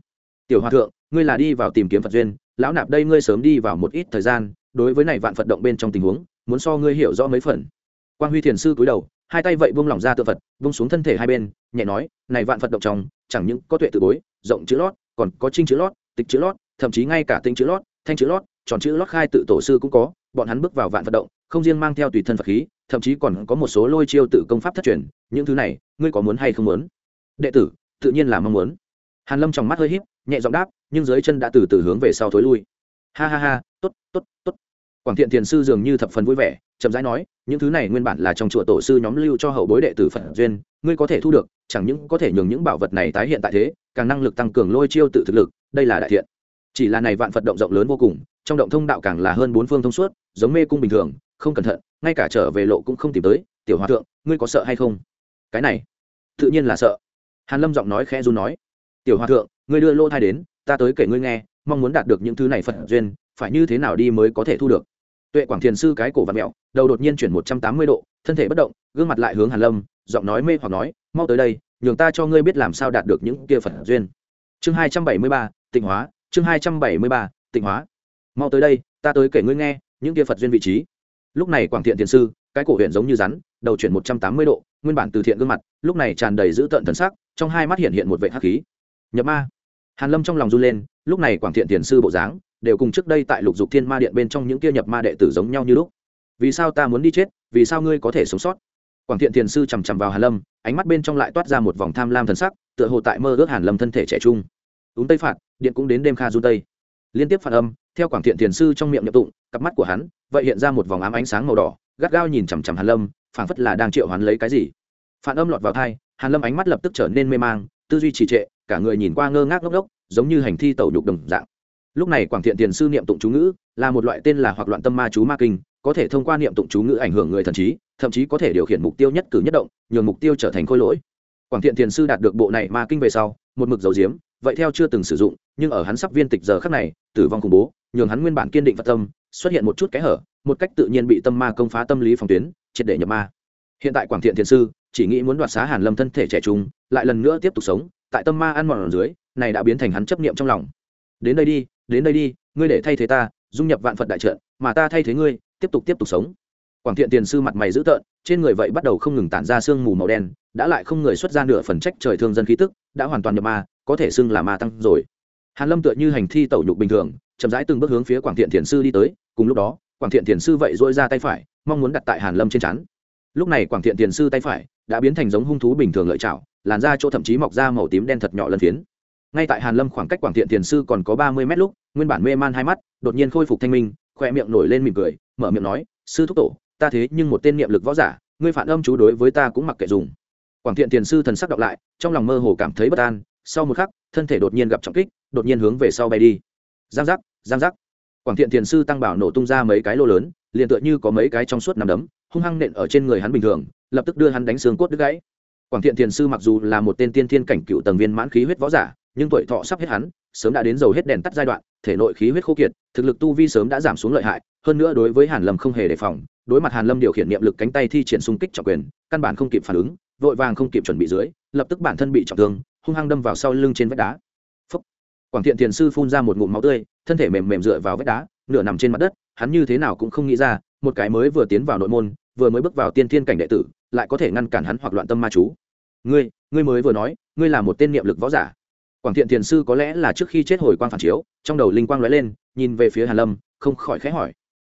Tiểu hòa thượng, ngươi là đi vào tìm kiếm phật duyên, lão nạp đây ngươi sớm đi vào một ít thời gian, đối với này vạn phật động bên trong tình huống, muốn so ngươi hiểu rõ mấy phần. Quan huy thiền sư cúi đầu, hai tay vậy buông lỏng ra tự phật, buông xuống thân thể hai bên, nhẹ nói, này vạn phật động trong, chẳng những có tuệ tự bối, rộng chữ lót, còn có trinh chữ lót, tịch chữ lót, thậm chí ngay cả tinh chữ lót, thanh chữ lót, tròn chữ lót khai tự tổ sư cũng có, bọn hắn bước vào vạn phật động không riêng mang theo tùy thân phật khí, thậm chí còn có một số lôi chiêu tự công pháp thất truyền, những thứ này, ngươi có muốn hay không muốn? Đệ tử, tự nhiên là mong muốn. Hàn lâm trong mắt hơi híp, nhẹ giọng đáp, nhưng dưới chân đã từ từ hướng về sau thối lui. Ha ha ha, tốt tốt tốt. Quảng thiện thiền sư dường như thập phần vui vẻ, chậm rãi nói, những thứ này nguyên bản là trong chùa tổ sư nhóm lưu cho hậu bối đệ tử phật duyên, ngươi có thể thu được, chẳng những có thể nhường những bảo vật này tái hiện tại thế, càng năng lực tăng cường lôi chiêu tự thực lực, đây là đại thiện. Chỉ là này vạn phật động rộng lớn vô cùng, trong động thông đạo càng là hơn bốn phương thông suốt, giống mê cung bình thường không cẩn thận, ngay cả trở về lộ cũng không tìm tới, tiểu hòa thượng, ngươi có sợ hay không? Cái này, tự nhiên là sợ. Hàn lâm giọng nói khẽ run nói, tiểu hòa thượng, ngươi đưa lô thai đến, ta tới kể ngươi nghe, mong muốn đạt được những thứ này phật duyên, phải như thế nào đi mới có thể thu được? Tuệ quảng thiền sư cái cổ vặn mẹo, đầu đột nhiên chuyển một trăm tám mươi độ, thân thể bất động, gương mặt lại hướng hàn lâm, giọng nói mê hoặc nói, mau tới đây, nhường ta cho ngươi biết làm sao đạt được những kia phật duyên. Chương hai trăm bảy mươi ba, tịnh hóa, chương hai trăm bảy mươi ba, tịnh hóa. Mau tới đây, ta tới kể ngươi nghe những kia phật duyên vị trí lúc này quảng thiện thiền sư, cái cổ huyện giống như rắn, đầu chuyển một trăm tám mươi độ, nguyên bản từ thiện gương mặt, lúc này tràn đầy dữ tợn thần sắc, trong hai mắt hiện hiện một vệ hắc khí. Nhập ma. Hàn lâm trong lòng run lên, lúc này quảng thiện thiền sư bộ dáng, đều cùng trước đây tại lục dục thiên ma điện bên trong những kia nhập ma đệ tử giống nhau như lúc. Vì sao ta muốn đi chết, vì sao ngươi có thể sống sót? Quảng thiện thiền sư chằm chằm vào hàn lâm, ánh mắt bên trong lại toát ra một vòng tham lam thần sắc, tựa hồ tại mơ ước hàn lâm thân thể trẻ trung. Úng tây phạt, điện cũng đến đêm kha du tây liên tiếp phản âm, theo quảng thiện thiền sư trong miệng nhập tụng, cặp mắt của hắn vậy hiện ra một vòng ám ánh sáng màu đỏ, gắt gao nhìn chằm chằm hàn lâm, phảng phất là đang triệu hoán lấy cái gì. Phản âm lọt vào thai hàn lâm ánh mắt lập tức trở nên mê mang, tư duy trì trệ, cả người nhìn qua ngơ ngác ngốc ngốc, giống như hành thi tẩu nhục đồng dạng. Lúc này quảng thiện thiền sư niệm tụng chú ngữ là một loại tên là hoặc loạn tâm ma chú ma kinh, có thể thông qua niệm tụng chú ngữ ảnh hưởng người thần trí, thậm chí có thể điều khiển mục tiêu nhất cử nhất động, nhường mục tiêu trở thành khôi lỗi. Quảng thiện thiền sư đạt được bộ này ma kinh về sau, một mực dầu diếm vậy theo chưa từng sử dụng, nhưng ở hắn sắp viên tịch giờ khắc này, tử vong khủng bố, nhường hắn nguyên bản kiên định và tâm, xuất hiện một chút kẽ hở, một cách tự nhiên bị tâm ma công phá tâm lý phòng tuyến, triệt để nhập ma. Hiện tại quảng thiện thiền sư chỉ nghĩ muốn đoạt xá hàn lâm thân thể trẻ trung, lại lần nữa tiếp tục sống, tại tâm ma ăn mòn ở dưới, này đã biến thành hắn chấp niệm trong lòng. Đến đây đi, đến đây đi, ngươi để thay thế ta, dung nhập vạn phật đại trận, mà ta thay thế ngươi, tiếp tục tiếp tục sống. Quảng thiện tiền sư mặt mày dữ tợn, trên người vậy bắt đầu không ngừng tản ra sương mù màu đen, đã lại không người xuất ra nửa phần trách trời thương dân khí tức, đã hoàn toàn nhập ma có thể xưng là ma tăng rồi. Hàn lâm tựa như hành thi tẩu nhục bình thường, chậm rãi từng bước hướng phía quảng thiện thiền sư đi tới, cùng lúc đó, quảng thiện thiền sư vậy dỗi ra tay phải, mong muốn đặt tại hàn lâm trên chắn. Lúc này quảng thiện Thiền sư tay phải đã biến thành giống hung thú bình thường lợi chảo, làn da chỗ thậm chí mọc ra màu tím đen thật nhỏ lân phiến. Ngay tại hàn lâm khoảng cách quảng thiện Thiền sư còn có ba mươi mét lúc, nguyên bản mê man hai mắt, đột nhiên khôi phục thanh minh khoe miệng nổi lên mỉm cười, mở miệng nói, sư thúc tổ, ta thế nhưng một tên niệm lực võ giả, ngươi phản âm chú đối với ta cũng mặc kệ dùng. Quảng thiện Thiền sư thần sắc đọc lại, trong lòng mơ hồ cảm thấy bất an sau một khắc, thân thể đột nhiên gặp trọng kích, đột nhiên hướng về sau bay đi. Giang giác giang giác. Quảng thiện tiền sư tăng bảo nổ tung ra mấy cái lô lớn, liền tựa như có mấy cái trong suốt nằm đấm, hung hăng nện ở trên người hắn bình thường, lập tức đưa hắn đánh xương cốt đứt gãy. Quảng thiện tiền sư mặc dù là một tên tiên thiên cảnh cựu tầng viên mãn khí huyết võ giả, nhưng tuổi thọ sắp hết hắn, sớm đã đến dầu hết đèn tắt giai đoạn, thể nội khí huyết khô kiệt, thực lực tu vi sớm đã giảm xuống lợi hại, hơn nữa đối với hàn lâm không hề đề phòng, đối mặt hàn lâm điều khiển niệm lực cánh tay thi triển xung kích trọng quyền, căn bản không kịp phản ứng, vội vàng không kịp chuẩn bị dưới, lập tức bản thân bị trọng thương hung hăng đâm vào sau lưng trên vách đá. Phúc. quảng thiện thiền sư phun ra một ngụm máu tươi, thân thể mềm mềm dựa vào vách đá, nửa nằm trên mặt đất, hắn như thế nào cũng không nghĩ ra, một cái mới vừa tiến vào nội môn, vừa mới bước vào tiên thiên cảnh đệ tử, lại có thể ngăn cản hắn hoặc loạn tâm ma chú. Ngươi ngươi mới vừa nói, ngươi là một tên niệm lực võ giả. Quảng thiện thiền sư có lẽ là trước khi chết hồi quang phản chiếu, trong đầu linh quang lóe lên, nhìn về phía hàn lâm, không khỏi khẽ hỏi.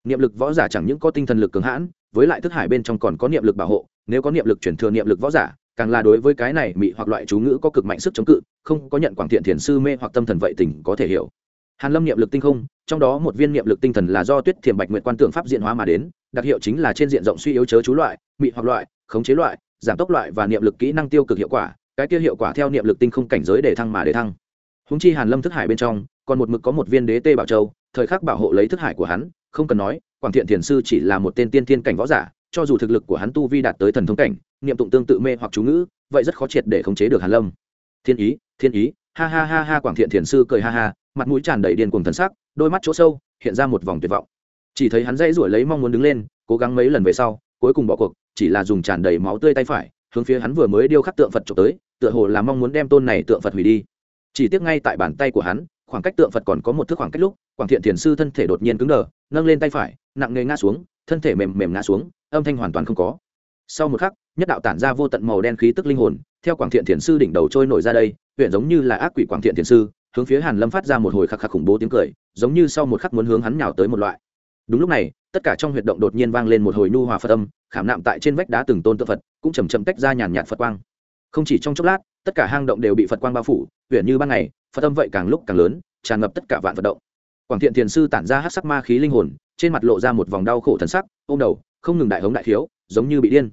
Niệm lực võ giả chẳng những có tinh thần lực cường hãn, với lại thức hải bên trong còn có niệm lực bảo hộ, nếu có niệm lực chuyển thừa niệm lực võ giả càng là đối với cái này mị hoặc loại chú ngữ có cực mạnh sức chống cự, không có nhận quảng thiện thiền sư mê hoặc tâm thần vậy tình có thể hiểu. Hàn lâm niệm lực tinh không, trong đó một viên niệm lực tinh thần là do tuyết thiềm bạch nguyện quan tượng pháp diện hóa mà đến, đặc hiệu chính là trên diện rộng suy yếu chớ chú loại, mị hoặc loại, khống chế loại, giảm tốc loại và niệm lực kỹ năng tiêu cực hiệu quả, cái kia hiệu quả theo niệm lực tinh không cảnh giới để thăng mà để thăng. Húng chi hàn lâm thức hải bên trong, còn một mực có một viên đế tê bảo châu, thời khắc bảo hộ lấy thức hải của hắn, không cần nói, quảng thiện thiền sư chỉ là một tên tiên tiên cảnh võ giả cho dù thực lực của hắn tu vi đạt tới thần thông cảnh, niệm tụng tương tự mê hoặc chú ngữ, vậy rất khó triệt để khống chế được hàn lâm. Thiên ý thiên ý, ha ha ha ha, quảng thiện thiền sư cười ha ha, mặt mũi tràn đầy điên cuồng thần sắc, đôi mắt chỗ sâu, hiện ra một vòng tuyệt vọng. Chỉ thấy hắn dãy ruổi lấy mong muốn đứng lên, cố gắng mấy lần về sau, cuối cùng bỏ cuộc, chỉ là dùng tràn đầy máu tươi tay phải, hướng phía hắn vừa mới điêu khắc tượng phật trộm tới, tựa hồ là mong muốn đem tôn này tượng phật hủy đi. Chỉ tiếc ngay tại bàn tay của hắn khoảng cách tượng phật còn có một thước khoảng cách lúc, quảng thiện thiền sư thân thể đột nhiên cứng đờ, nâng lên tay phải, nặng nề ngã xuống, thân thể mềm mềm ngã xuống, âm thanh hoàn toàn không có. Sau một khắc, nhất đạo tản ra vô tận màu đen khí tức linh hồn, theo quảng thiện thiền sư đỉnh đầu trôi nổi ra đây, huyện giống như là ác quỷ quảng thiện thiền sư, hướng phía hàn lâm phát ra một hồi khắc khắc khủng bố tiếng cười, giống như sau một khắc muốn hướng hắn nhào tới một loại. Đúng lúc này, tất cả trong huyệt động đột nhiên vang lên một hồi nu hòa phật âm, khảm nạm tại trên vách đá từng tôn tượng phật, cũng chầm chậm tách ra nhàn nhạt phật quang. Không chỉ trong chốc lát, tất cả hang động đều bị phật quang bao phủ, huyện như ban ngày phật âm vậy càng lúc càng lớn, tràn ngập tất cả vạn vật động. Quảng thiện thiền sư tản ra hát sắc ma khí linh hồn, trên mặt lộ ra một vòng đau khổ thần sắc, ôm đầu, không ngừng đại hống đại thiếu, giống như bị điên.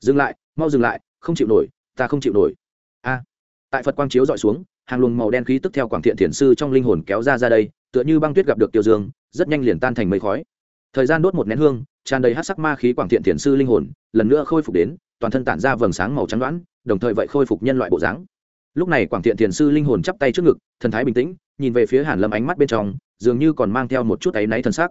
Dừng lại, mau dừng lại, không chịu nổi, ta không chịu nổi. A. Tại phật quang chiếu dọi xuống, hàng luồng màu đen khí tức theo quảng thiện thiền sư trong linh hồn kéo ra ra đây, tựa như băng tuyết gặp được tiêu dương, rất nhanh liền tan thành mây khói. Thời gian đốt một nén hương, tràn đầy hát sắc ma khí quảng thiện thiền sư linh hồn, lần nữa khôi phục đến, toàn thân tản ra vầng sáng màu trắng đoán đồng thời vậy khôi phục nhân loại bộ dáng lúc này quảng thiện thiền sư linh hồn chắp tay trước ngực, thần thái bình tĩnh, nhìn về phía hàn lâm ánh mắt bên trong, dường như còn mang theo một chút áy náy thần sắc.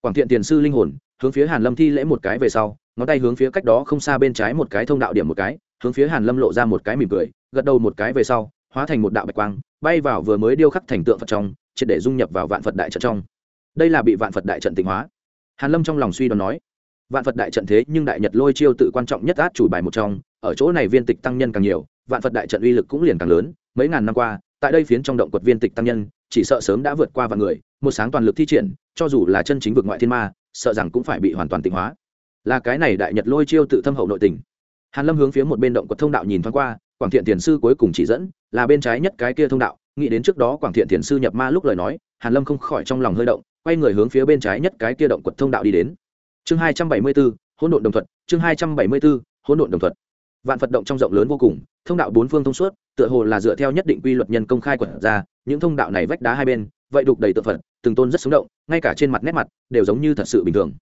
Quảng thiện thiền sư linh hồn, hướng phía hàn lâm thi lễ một cái về sau, ngón tay hướng phía cách đó không xa bên trái một cái thông đạo điểm một cái, hướng phía hàn lâm lộ ra một cái mỉm cười, gật đầu một cái về sau, hóa thành một đạo bạch quang, bay vào vừa mới điêu khắc thành tượng phật trong, triệt để dung nhập vào vạn phật đại trận trong. Đây là bị vạn phật đại trận tịnh hóa. Hàn lâm trong lòng suy đoán nói, vạn phật đại trận thế nhưng đại nhật lôi chiêu tự quan trọng nhất át chủ bài một trong ở chỗ này viên tịch tăng nhân càng nhiều vạn phật đại trận uy lực cũng liền càng lớn. Mấy ngàn năm qua tại đây phiến trong động quật viên tịch tăng nhân chỉ sợ sớm đã vượt qua vạn người một sáng toàn lực thi triển cho dù là chân chính vực ngoại thiên ma sợ rằng cũng phải bị hoàn toàn tịnh hóa. Là cái này đại nhật lôi chiêu tự thâm hậu nội tình. Hàn lâm hướng phía một bên động quật thông đạo nhìn thoáng qua quảng thiện tiền sư cuối cùng chỉ dẫn là bên trái nhất cái kia thông đạo. Nghĩ đến trước đó quảng thiện tiền sư nhập ma lúc lời nói hàn lâm không khỏi trong lòng hơi động quay người hướng phía bên trái nhất cái kia động quật thông đạo đi đến. Chương hai trăm bảy mươi 274, hỗn độn đồng thuận chương hai trăm bảy mươi 274, hỗn độn đồng thuận vạn phật động trong rộng lớn vô cùng, thông đạo bốn phương thông suốt, tựa hồ là dựa theo nhất định quy luật nhân công khai quật ra, những thông đạo này vách đá hai bên, vậy đục đầy tự phật, từng tôn rất sống động, ngay cả trên mặt nét mặt đều giống như thật sự bình thường.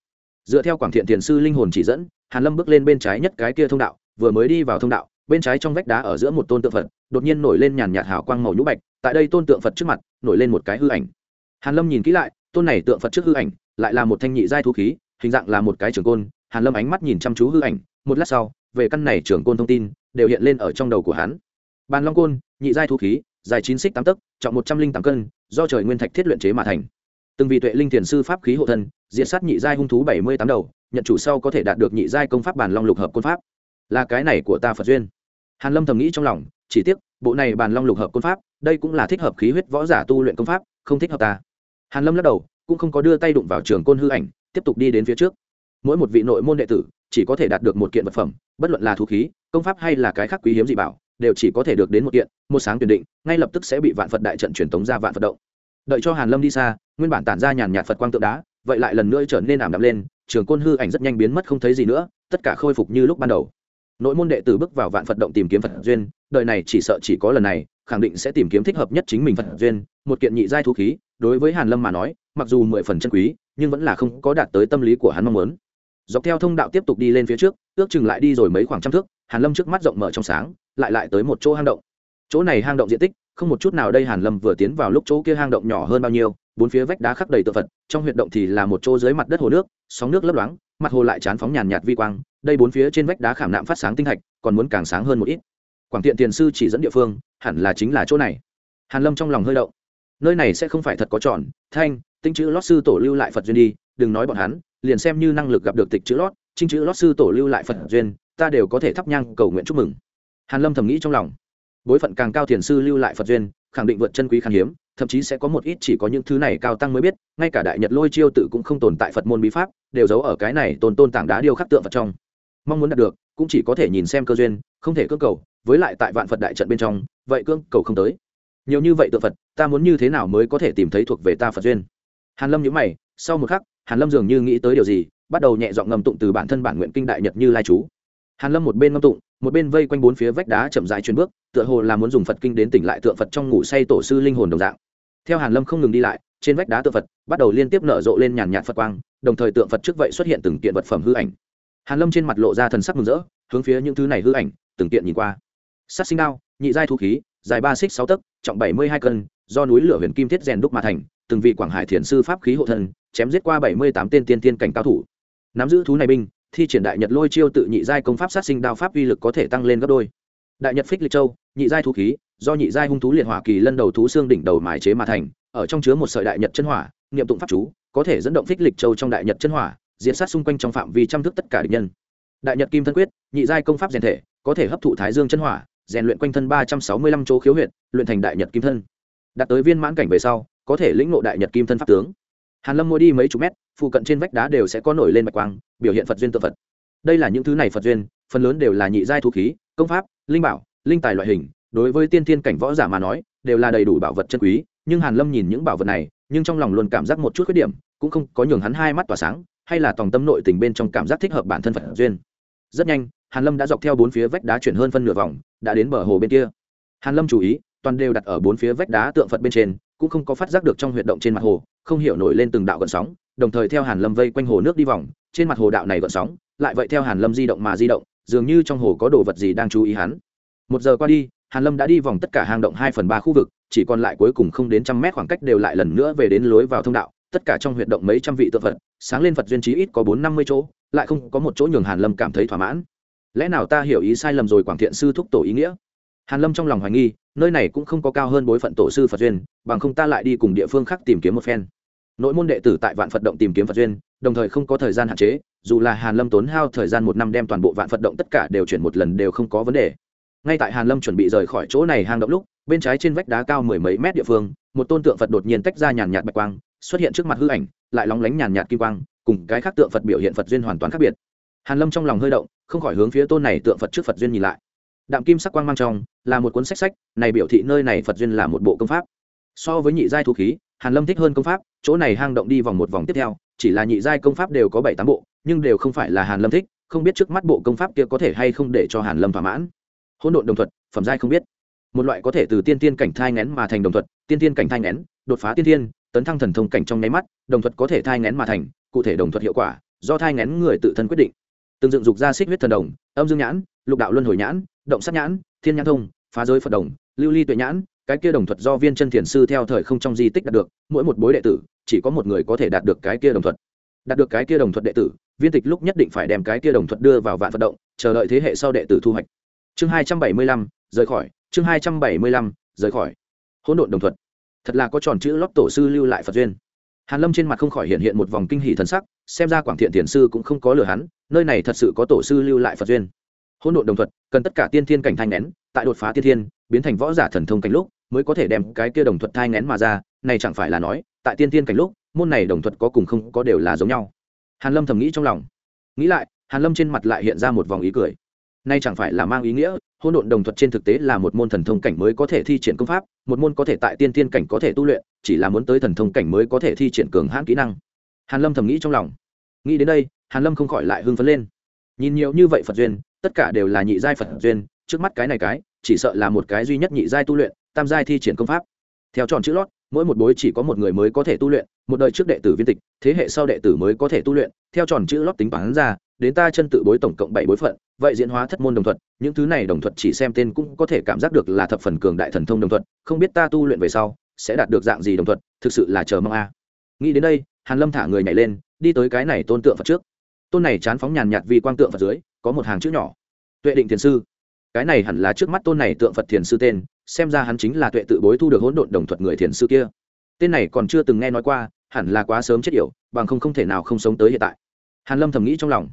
Dựa theo quảng thiện thiền sư linh hồn chỉ dẫn, hàn lâm bước lên bên trái nhất cái kia thông đạo, vừa mới đi vào thông đạo, bên trái trong vách đá ở giữa một tôn tượng phật, đột nhiên nổi lên nhàn nhạt hào quang màu nhũ bạch, tại đây tôn tượng phật trước mặt, nổi lên một cái hư ảnh. Hàn lâm nhìn kỹ lại, tôn này tượng phật trước hư ảnh, lại là một thanh nhị giai thú khí, hình dạng là một cái trường côn, hàn lâm ánh mắt nhìn chăm chú hư ảnh, một lát sau về căn này trưởng côn thông tin, đều hiện lên ở trong đầu của hắn. Bàn long côn, nhị giai thú khí, dài chín xích tám tấc, trọng một trăm linh tám cân, do trời nguyên thạch thiết luyện chế mà thành. Từng vị tuệ linh thiền sư pháp khí hộ thân, diệt sát nhị giai hung thú bảy mươi tám đầu, nhận chủ sau có thể đạt được nhị giai công pháp bàn long lục hợp côn pháp. Là cái này của ta phật duyên. Hàn lâm thầm nghĩ trong lòng, chỉ tiếc, bộ này bàn long lục hợp côn pháp, đây cũng là thích hợp khí huyết võ giả tu luyện công pháp, không thích hợp ta. Hàn lâm lắc đầu, cũng không có đưa tay đụng vào trường côn hư ảnh, tiếp tục đi đến phía trước mỗi một vị nội môn đệ tử chỉ có thể đạt được một kiện vật phẩm, bất luận là thú khí, công pháp hay là cái khác quý hiếm dị bảo, đều chỉ có thể được đến một kiện, một sáng tuyển định, ngay lập tức sẽ bị vạn phật đại trận truyền tống ra vạn phật động. Đợi cho hàn lâm đi xa, nguyên bản tản ra nhàn nhạt phật quang tượng đá, vậy lại lần nữa trở nên ảm đạm lên, trường côn hư ảnh rất nhanh biến mất không thấy gì nữa, tất cả khôi phục như lúc ban đầu. Nội môn đệ tử bước vào vạn phật động tìm kiếm phật duyên, đời này chỉ sợ chỉ có lần này, khẳng định sẽ tìm kiếm thích hợp nhất chính mình phật duyên, một kiện nhị giai thú khí, đối với hàn lâm mà nói, mặc dù mười phần chân quý, nhưng vẫn là không có đạt tới tâm lý của hắn mong muốn dọc theo thông đạo tiếp tục đi lên phía trước, ước chừng lại đi rồi mấy khoảng trăm thước, hàn lâm trước mắt rộng mở trong sáng, lại lại tới một chỗ hang động. Chỗ này hang động diện tích, không một chút nào đây hàn lâm vừa tiến vào lúc chỗ kia hang động nhỏ hơn bao nhiêu, bốn phía vách đá khắc đầy tự phật, trong huyệt động thì là một chỗ dưới mặt đất hồ nước, sóng nước lấp loáng, mặt hồ lại chán phóng nhàn nhạt vi quang, đây bốn phía trên vách đá khảm nạm phát sáng tinh thạch, còn muốn càng sáng hơn một ít. Quảng tiện tiền sư chỉ dẫn địa phương, hẳn là chính là chỗ này. Hàn lâm trong lòng hơi động. Nơi này sẽ không phải thật có tròn, thanh, tinh chữ lót sư tổ lưu lại phật duyên đi, đừng nói bọn hắn liền xem như năng lực gặp được tịch chữ lót, trinh chữ lót sư tổ lưu lại phật duyên, ta đều có thể thắp nhang cầu nguyện chúc mừng. Hàn lâm thầm nghĩ trong lòng. Bối phận càng cao thiền sư lưu lại phật duyên, khẳng định vượt chân quý khan hiếm, thậm chí sẽ có một ít chỉ có những thứ này cao tăng mới biết, ngay cả đại nhật lôi chiêu tự cũng không tồn tại phật môn bí pháp, đều giấu ở cái này tồn tôn tảng đá điêu khắc tượng phật trong. Mong muốn đạt được, cũng chỉ có thể nhìn xem cơ duyên, không thể cưỡng cầu, với lại tại vạn phật đại trận bên trong, vậy cưỡng cầu không tới. Nhiều như vậy tượng phật, ta muốn như thế nào mới có thể tìm thấy thuộc về ta phật duyên? Hàn lâm nhíu mày, sau một khắc hàn lâm dường như nghĩ tới điều gì, bắt đầu nhẹ giọng ngâm tụng từ bản thân bản nguyện kinh đại nhật như lai chú. Hàn lâm một bên ngâm tụng, một bên vây quanh bốn phía vách đá chậm rãi chuyển bước, tựa hồ là muốn dùng phật kinh đến tỉnh lại tượng phật trong ngủ say tổ sư linh hồn đồng dạng. Theo hàn lâm không ngừng đi lại, trên vách đá tượng phật bắt đầu liên tiếp nở rộ lên nhàn nhạt phật quang, đồng thời tượng phật trước vậy xuất hiện từng kiện vật phẩm hư ảnh. Hàn lâm trên mặt lộ ra thần sắc mừng rỡ, hướng phía những thứ này hư ảnh, từng kiện nhìn qua. Sát sinh đao, nhị giai thú khí dài ba xích sáu tấc, trọng bảy mươi hai cân, do núi lửa huyền kim thiết rèn đúc mà thành, từng vị quảng hải thiền sư pháp khí hộ thân, chém giết qua bảy mươi tám tên tiên tiên cảnh cao thủ. Nắm giữ thú này binh, thi triển đại nhật lôi chiêu tự nhị giai công pháp sát sinh đao pháp uy lực có thể tăng lên gấp đôi. Đại nhật phích lịch châu, nhị giai thú khí, do nhị giai hung thú liệt hỏa kỳ lân đầu thú xương đỉnh đầu mài chế mà thành, ở trong chứa một sợi đại nhật chân hỏa, niệm tụng pháp chú, có thể dẫn động phích lịch châu trong đại nhật chân hỏa diễn sát xung quanh trong phạm vi trăm thức tất cả địch nhân. Đại nhật kim thân quyết, nhị giai công pháp rèn thể, có thể hấp thụ thái dương chân hỏa rèn luyện quanh thân ba trăm sáu mươi lăm chỗ khiếu huyệt, luyện thành đại nhật kim thân. Đạt tới viên mãn cảnh về sau, có thể lĩnh ngộ đại nhật kim thân pháp tướng. Hàn lâm mua đi mấy chục mét, phụ cận trên vách đá đều sẽ có nổi lên bạch quang, biểu hiện phật duyên tự phật. Đây là những thứ này phật duyên, phần lớn đều là nhị giai thú khí, công pháp, linh bảo, linh tài loại hình. Đối với tiên thiên cảnh võ giả mà nói, đều là đầy đủ bảo vật chân quý, nhưng hàn lâm nhìn những bảo vật này, nhưng trong lòng luôn cảm giác một chút khuyết điểm, cũng không có nhường hắn hai mắt tỏa sáng, hay là tòng tâm nội tình bên trong cảm giác thích hợp bản thân phật duyên. Rất nhanh hàn lâm đã dọc theo bốn phía vách đá chuyển hơn phân nửa vòng, đã đến bờ hồ bên kia. Hàn lâm chú ý, toàn đều đặt ở bốn phía vách đá tượng phật bên trên, cũng không có phát giác được trong huyệt động trên mặt hồ, không hiểu nổi lên từng đạo gợn sóng, đồng thời theo hàn lâm vây quanh hồ nước đi vòng, trên mặt hồ đạo này gợn sóng, lại vậy theo hàn lâm di động mà di động, dường như trong hồ có đồ vật gì đang chú ý hắn. Một giờ qua đi, hàn lâm đã đi vòng tất cả hang động hai phần ba khu vực, chỉ còn lại cuối cùng không đến trăm mét khoảng cách đều lại lần nữa về đến lối vào thông đạo, tất cả trong huyệt động mấy trăm vị tượng phật, sáng lên phật duyên trí ít có bốn năm mươi chỗ, lại không có một chỗ nhường hàn lâm cảm thấy thỏa mãn lẽ nào ta hiểu ý sai lầm rồi quảng thiện sư thúc tổ ý nghĩa? Hàn lâm trong lòng hoài nghi, nơi này cũng không có cao hơn bối phận tổ sư phật duyên, bằng không ta lại đi cùng địa phương khác tìm kiếm một phen. Nội môn đệ tử tại vạn phật động tìm kiếm phật duyên, đồng thời không có thời gian hạn chế, dù là hàn lâm tốn hao thời gian một năm đem toàn bộ vạn phật động tất cả đều chuyển một lần đều không có vấn đề. Ngay tại hàn lâm chuẩn bị rời khỏi chỗ này hang động lúc, bên trái trên vách đá cao mười mấy mét địa phương, một tôn tượng phật đột nhiên tách ra nhàn nhạt bạch quang, xuất hiện trước mặt hư ảnh, lại lóng lánh nhàn nhạt kim quang, cùng cái khác tượng phật biểu hiện phật duyên hoàn toàn khác biệt. Hàn lâm trong lòng hơi động không khỏi hướng phía tôn này tượng phật trước phật duyên nhìn lại. Đạm kim sắc quang mang trong, là một cuốn sách sách, này biểu thị nơi này phật duyên là một bộ công pháp. So với nhị giai thu khí, hàn lâm thích hơn công pháp, chỗ này hang động đi vòng một vòng tiếp theo, chỉ là nhị giai công pháp đều có bảy tám bộ, nhưng đều không phải là hàn lâm thích, không biết trước mắt bộ công pháp kia có thể hay không để cho hàn lâm thỏa mãn. Hỗn độn đồng thuật, phẩm giai không biết. Một loại có thể từ tiên tiên cảnh thai ngén mà thành đồng thuật, tiên tiên cảnh thai ngén đột phá tiên tiên, tấn thăng thần thông cảnh trong nháy mắt, đồng thuật có thể thai ngén mà thành, cụ thể đồng thuật hiệu quả, do thai ngén người tự thân quyết định từng dựng dục ra xích huyết thần đồng, âm dương nhãn, lục đạo luân hồi nhãn, động sát nhãn, thiên nhãn thông, phá giới phật đồng, lưu ly tuệ nhãn, cái kia đồng thuật do viên chân thiền sư theo thời không trong di tích đạt được, mỗi một bối đệ tử, chỉ có một người có thể đạt được cái kia đồng thuật. Đạt được cái kia đồng thuật đệ tử, viên tịch lúc nhất định phải đem cái kia đồng thuật đưa vào vạn vận động, chờ đợi thế hệ sau đệ tử thu hoạch. Chương hai trăm bảy mươi lăm, rời khỏi, chương hai trăm bảy mươi lăm, rời khỏi. Hỗn độn đồng thuật. Thật là có tròn chữ lót tổ sư lưu lại phật duyên. Hàn lâm trên mặt không khỏi hiện hiện một vòng kinh hỷ thần sắc xem ra quảng thiện thiền sư cũng không có lừa hắn, nơi này thật sự có tổ sư lưu lại phật duyên. Hỗn độn đồng thuật, cần tất cả tiên thiên cảnh thai nén tại đột phá tiên thiên, biến thành võ giả thần thông cảnh lúc, mới có thể đem cái kia đồng thuật thai nén mà ra, này chẳng phải là nói, tại tiên thiên cảnh lúc, môn này đồng thuật có cùng không có đều là giống nhau. Hàn lâm thầm nghĩ trong lòng. Nghĩ lại, hàn lâm trên mặt lại hiện ra một vòng ý cười. Nay chẳng phải là mang ý nghĩa, hỗn độn đồng thuật trên thực tế là một môn thần thông cảnh mới có thể thi triển công pháp, một môn có thể tại tiên tiên cảnh có thể tu luyện, chỉ là muốn tới thần thông cảnh mới có thể thi triển cường hãn kỹ năng hàn lâm thầm nghĩ trong lòng. Nghĩ đến đây, hàn lâm không khỏi lại hưng phấn lên. Nhìn nhiều như vậy phật duyên, tất cả đều là nhị giai phật duyên, trước mắt cái này cái, chỉ sợ là một cái duy nhất nhị giai tu luyện, tam giai thi triển công pháp. Theo tròn chữ lót, mỗi một bối chỉ có một người mới có thể tu luyện, một đời trước đệ tử viên tịch, thế hệ sau đệ tử mới có thể tu luyện. Theo tròn chữ lót tính toán ra, đến ta chân tự bối tổng cộng bảy bối phận, vậy diễn hóa thất môn đồng thuật, những thứ này đồng thuật chỉ xem tên cũng có thể cảm giác được là thập phần cường đại thần thông đồng thuật, không biết ta tu luyện về sau sẽ đạt được dạng gì đồng thuật, thực sự là chờ mong a nghĩ đến đây, hàn lâm thả người nhảy lên, đi tới cái này tôn tượng phật trước. Tôn này chán phóng nhàn nhạt vì quang tượng phật dưới, có một hàng chữ nhỏ. Tuệ định thiền sư. Cái này hẳn là trước mắt tôn này tượng phật thiền sư tên, xem ra hắn chính là tuệ tự bối thu được hỗn độn đồng thuật người thiền sư kia. Tên này còn chưa từng nghe nói qua, hẳn là quá sớm chết yểu, bằng không không thể nào không sống tới hiện tại. Hàn lâm thầm nghĩ trong lòng.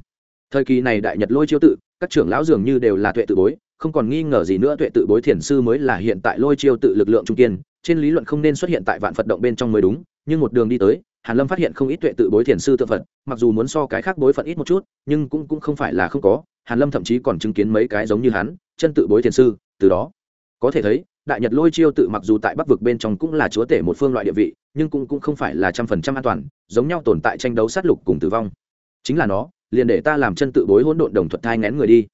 Thời kỳ này đại nhật lôi chiêu tự, các trưởng lão dường như đều là tuệ tự bối, không còn nghi ngờ gì nữa tuệ tự bối thiền sư mới là hiện tại lôi chiêu tự lực lượng trung kiên, trên lý luận không nên xuất hiện tại vạn phật động bên trong mới đúng nhưng một đường đi tới, hàn lâm phát hiện không ít tuệ tự bối thiền sư tự phật, mặc dù muốn so cái khác bối phận ít một chút, nhưng cũng cũng không phải là không có. Hàn lâm thậm chí còn chứng kiến mấy cái giống như hắn, chân tự bối thiền sư, từ đó. Có thể thấy, đại nhật lôi chiêu tự mặc dù tại bắc vực bên trong cũng là chúa tể một phương loại địa vị, nhưng cũng cũng không phải là trăm phần trăm an toàn, giống nhau tồn tại tranh đấu sát lục cùng tử vong. Chính là nó, liền để ta làm chân tự bối hỗn độn đồng thuật thai ngén người đi.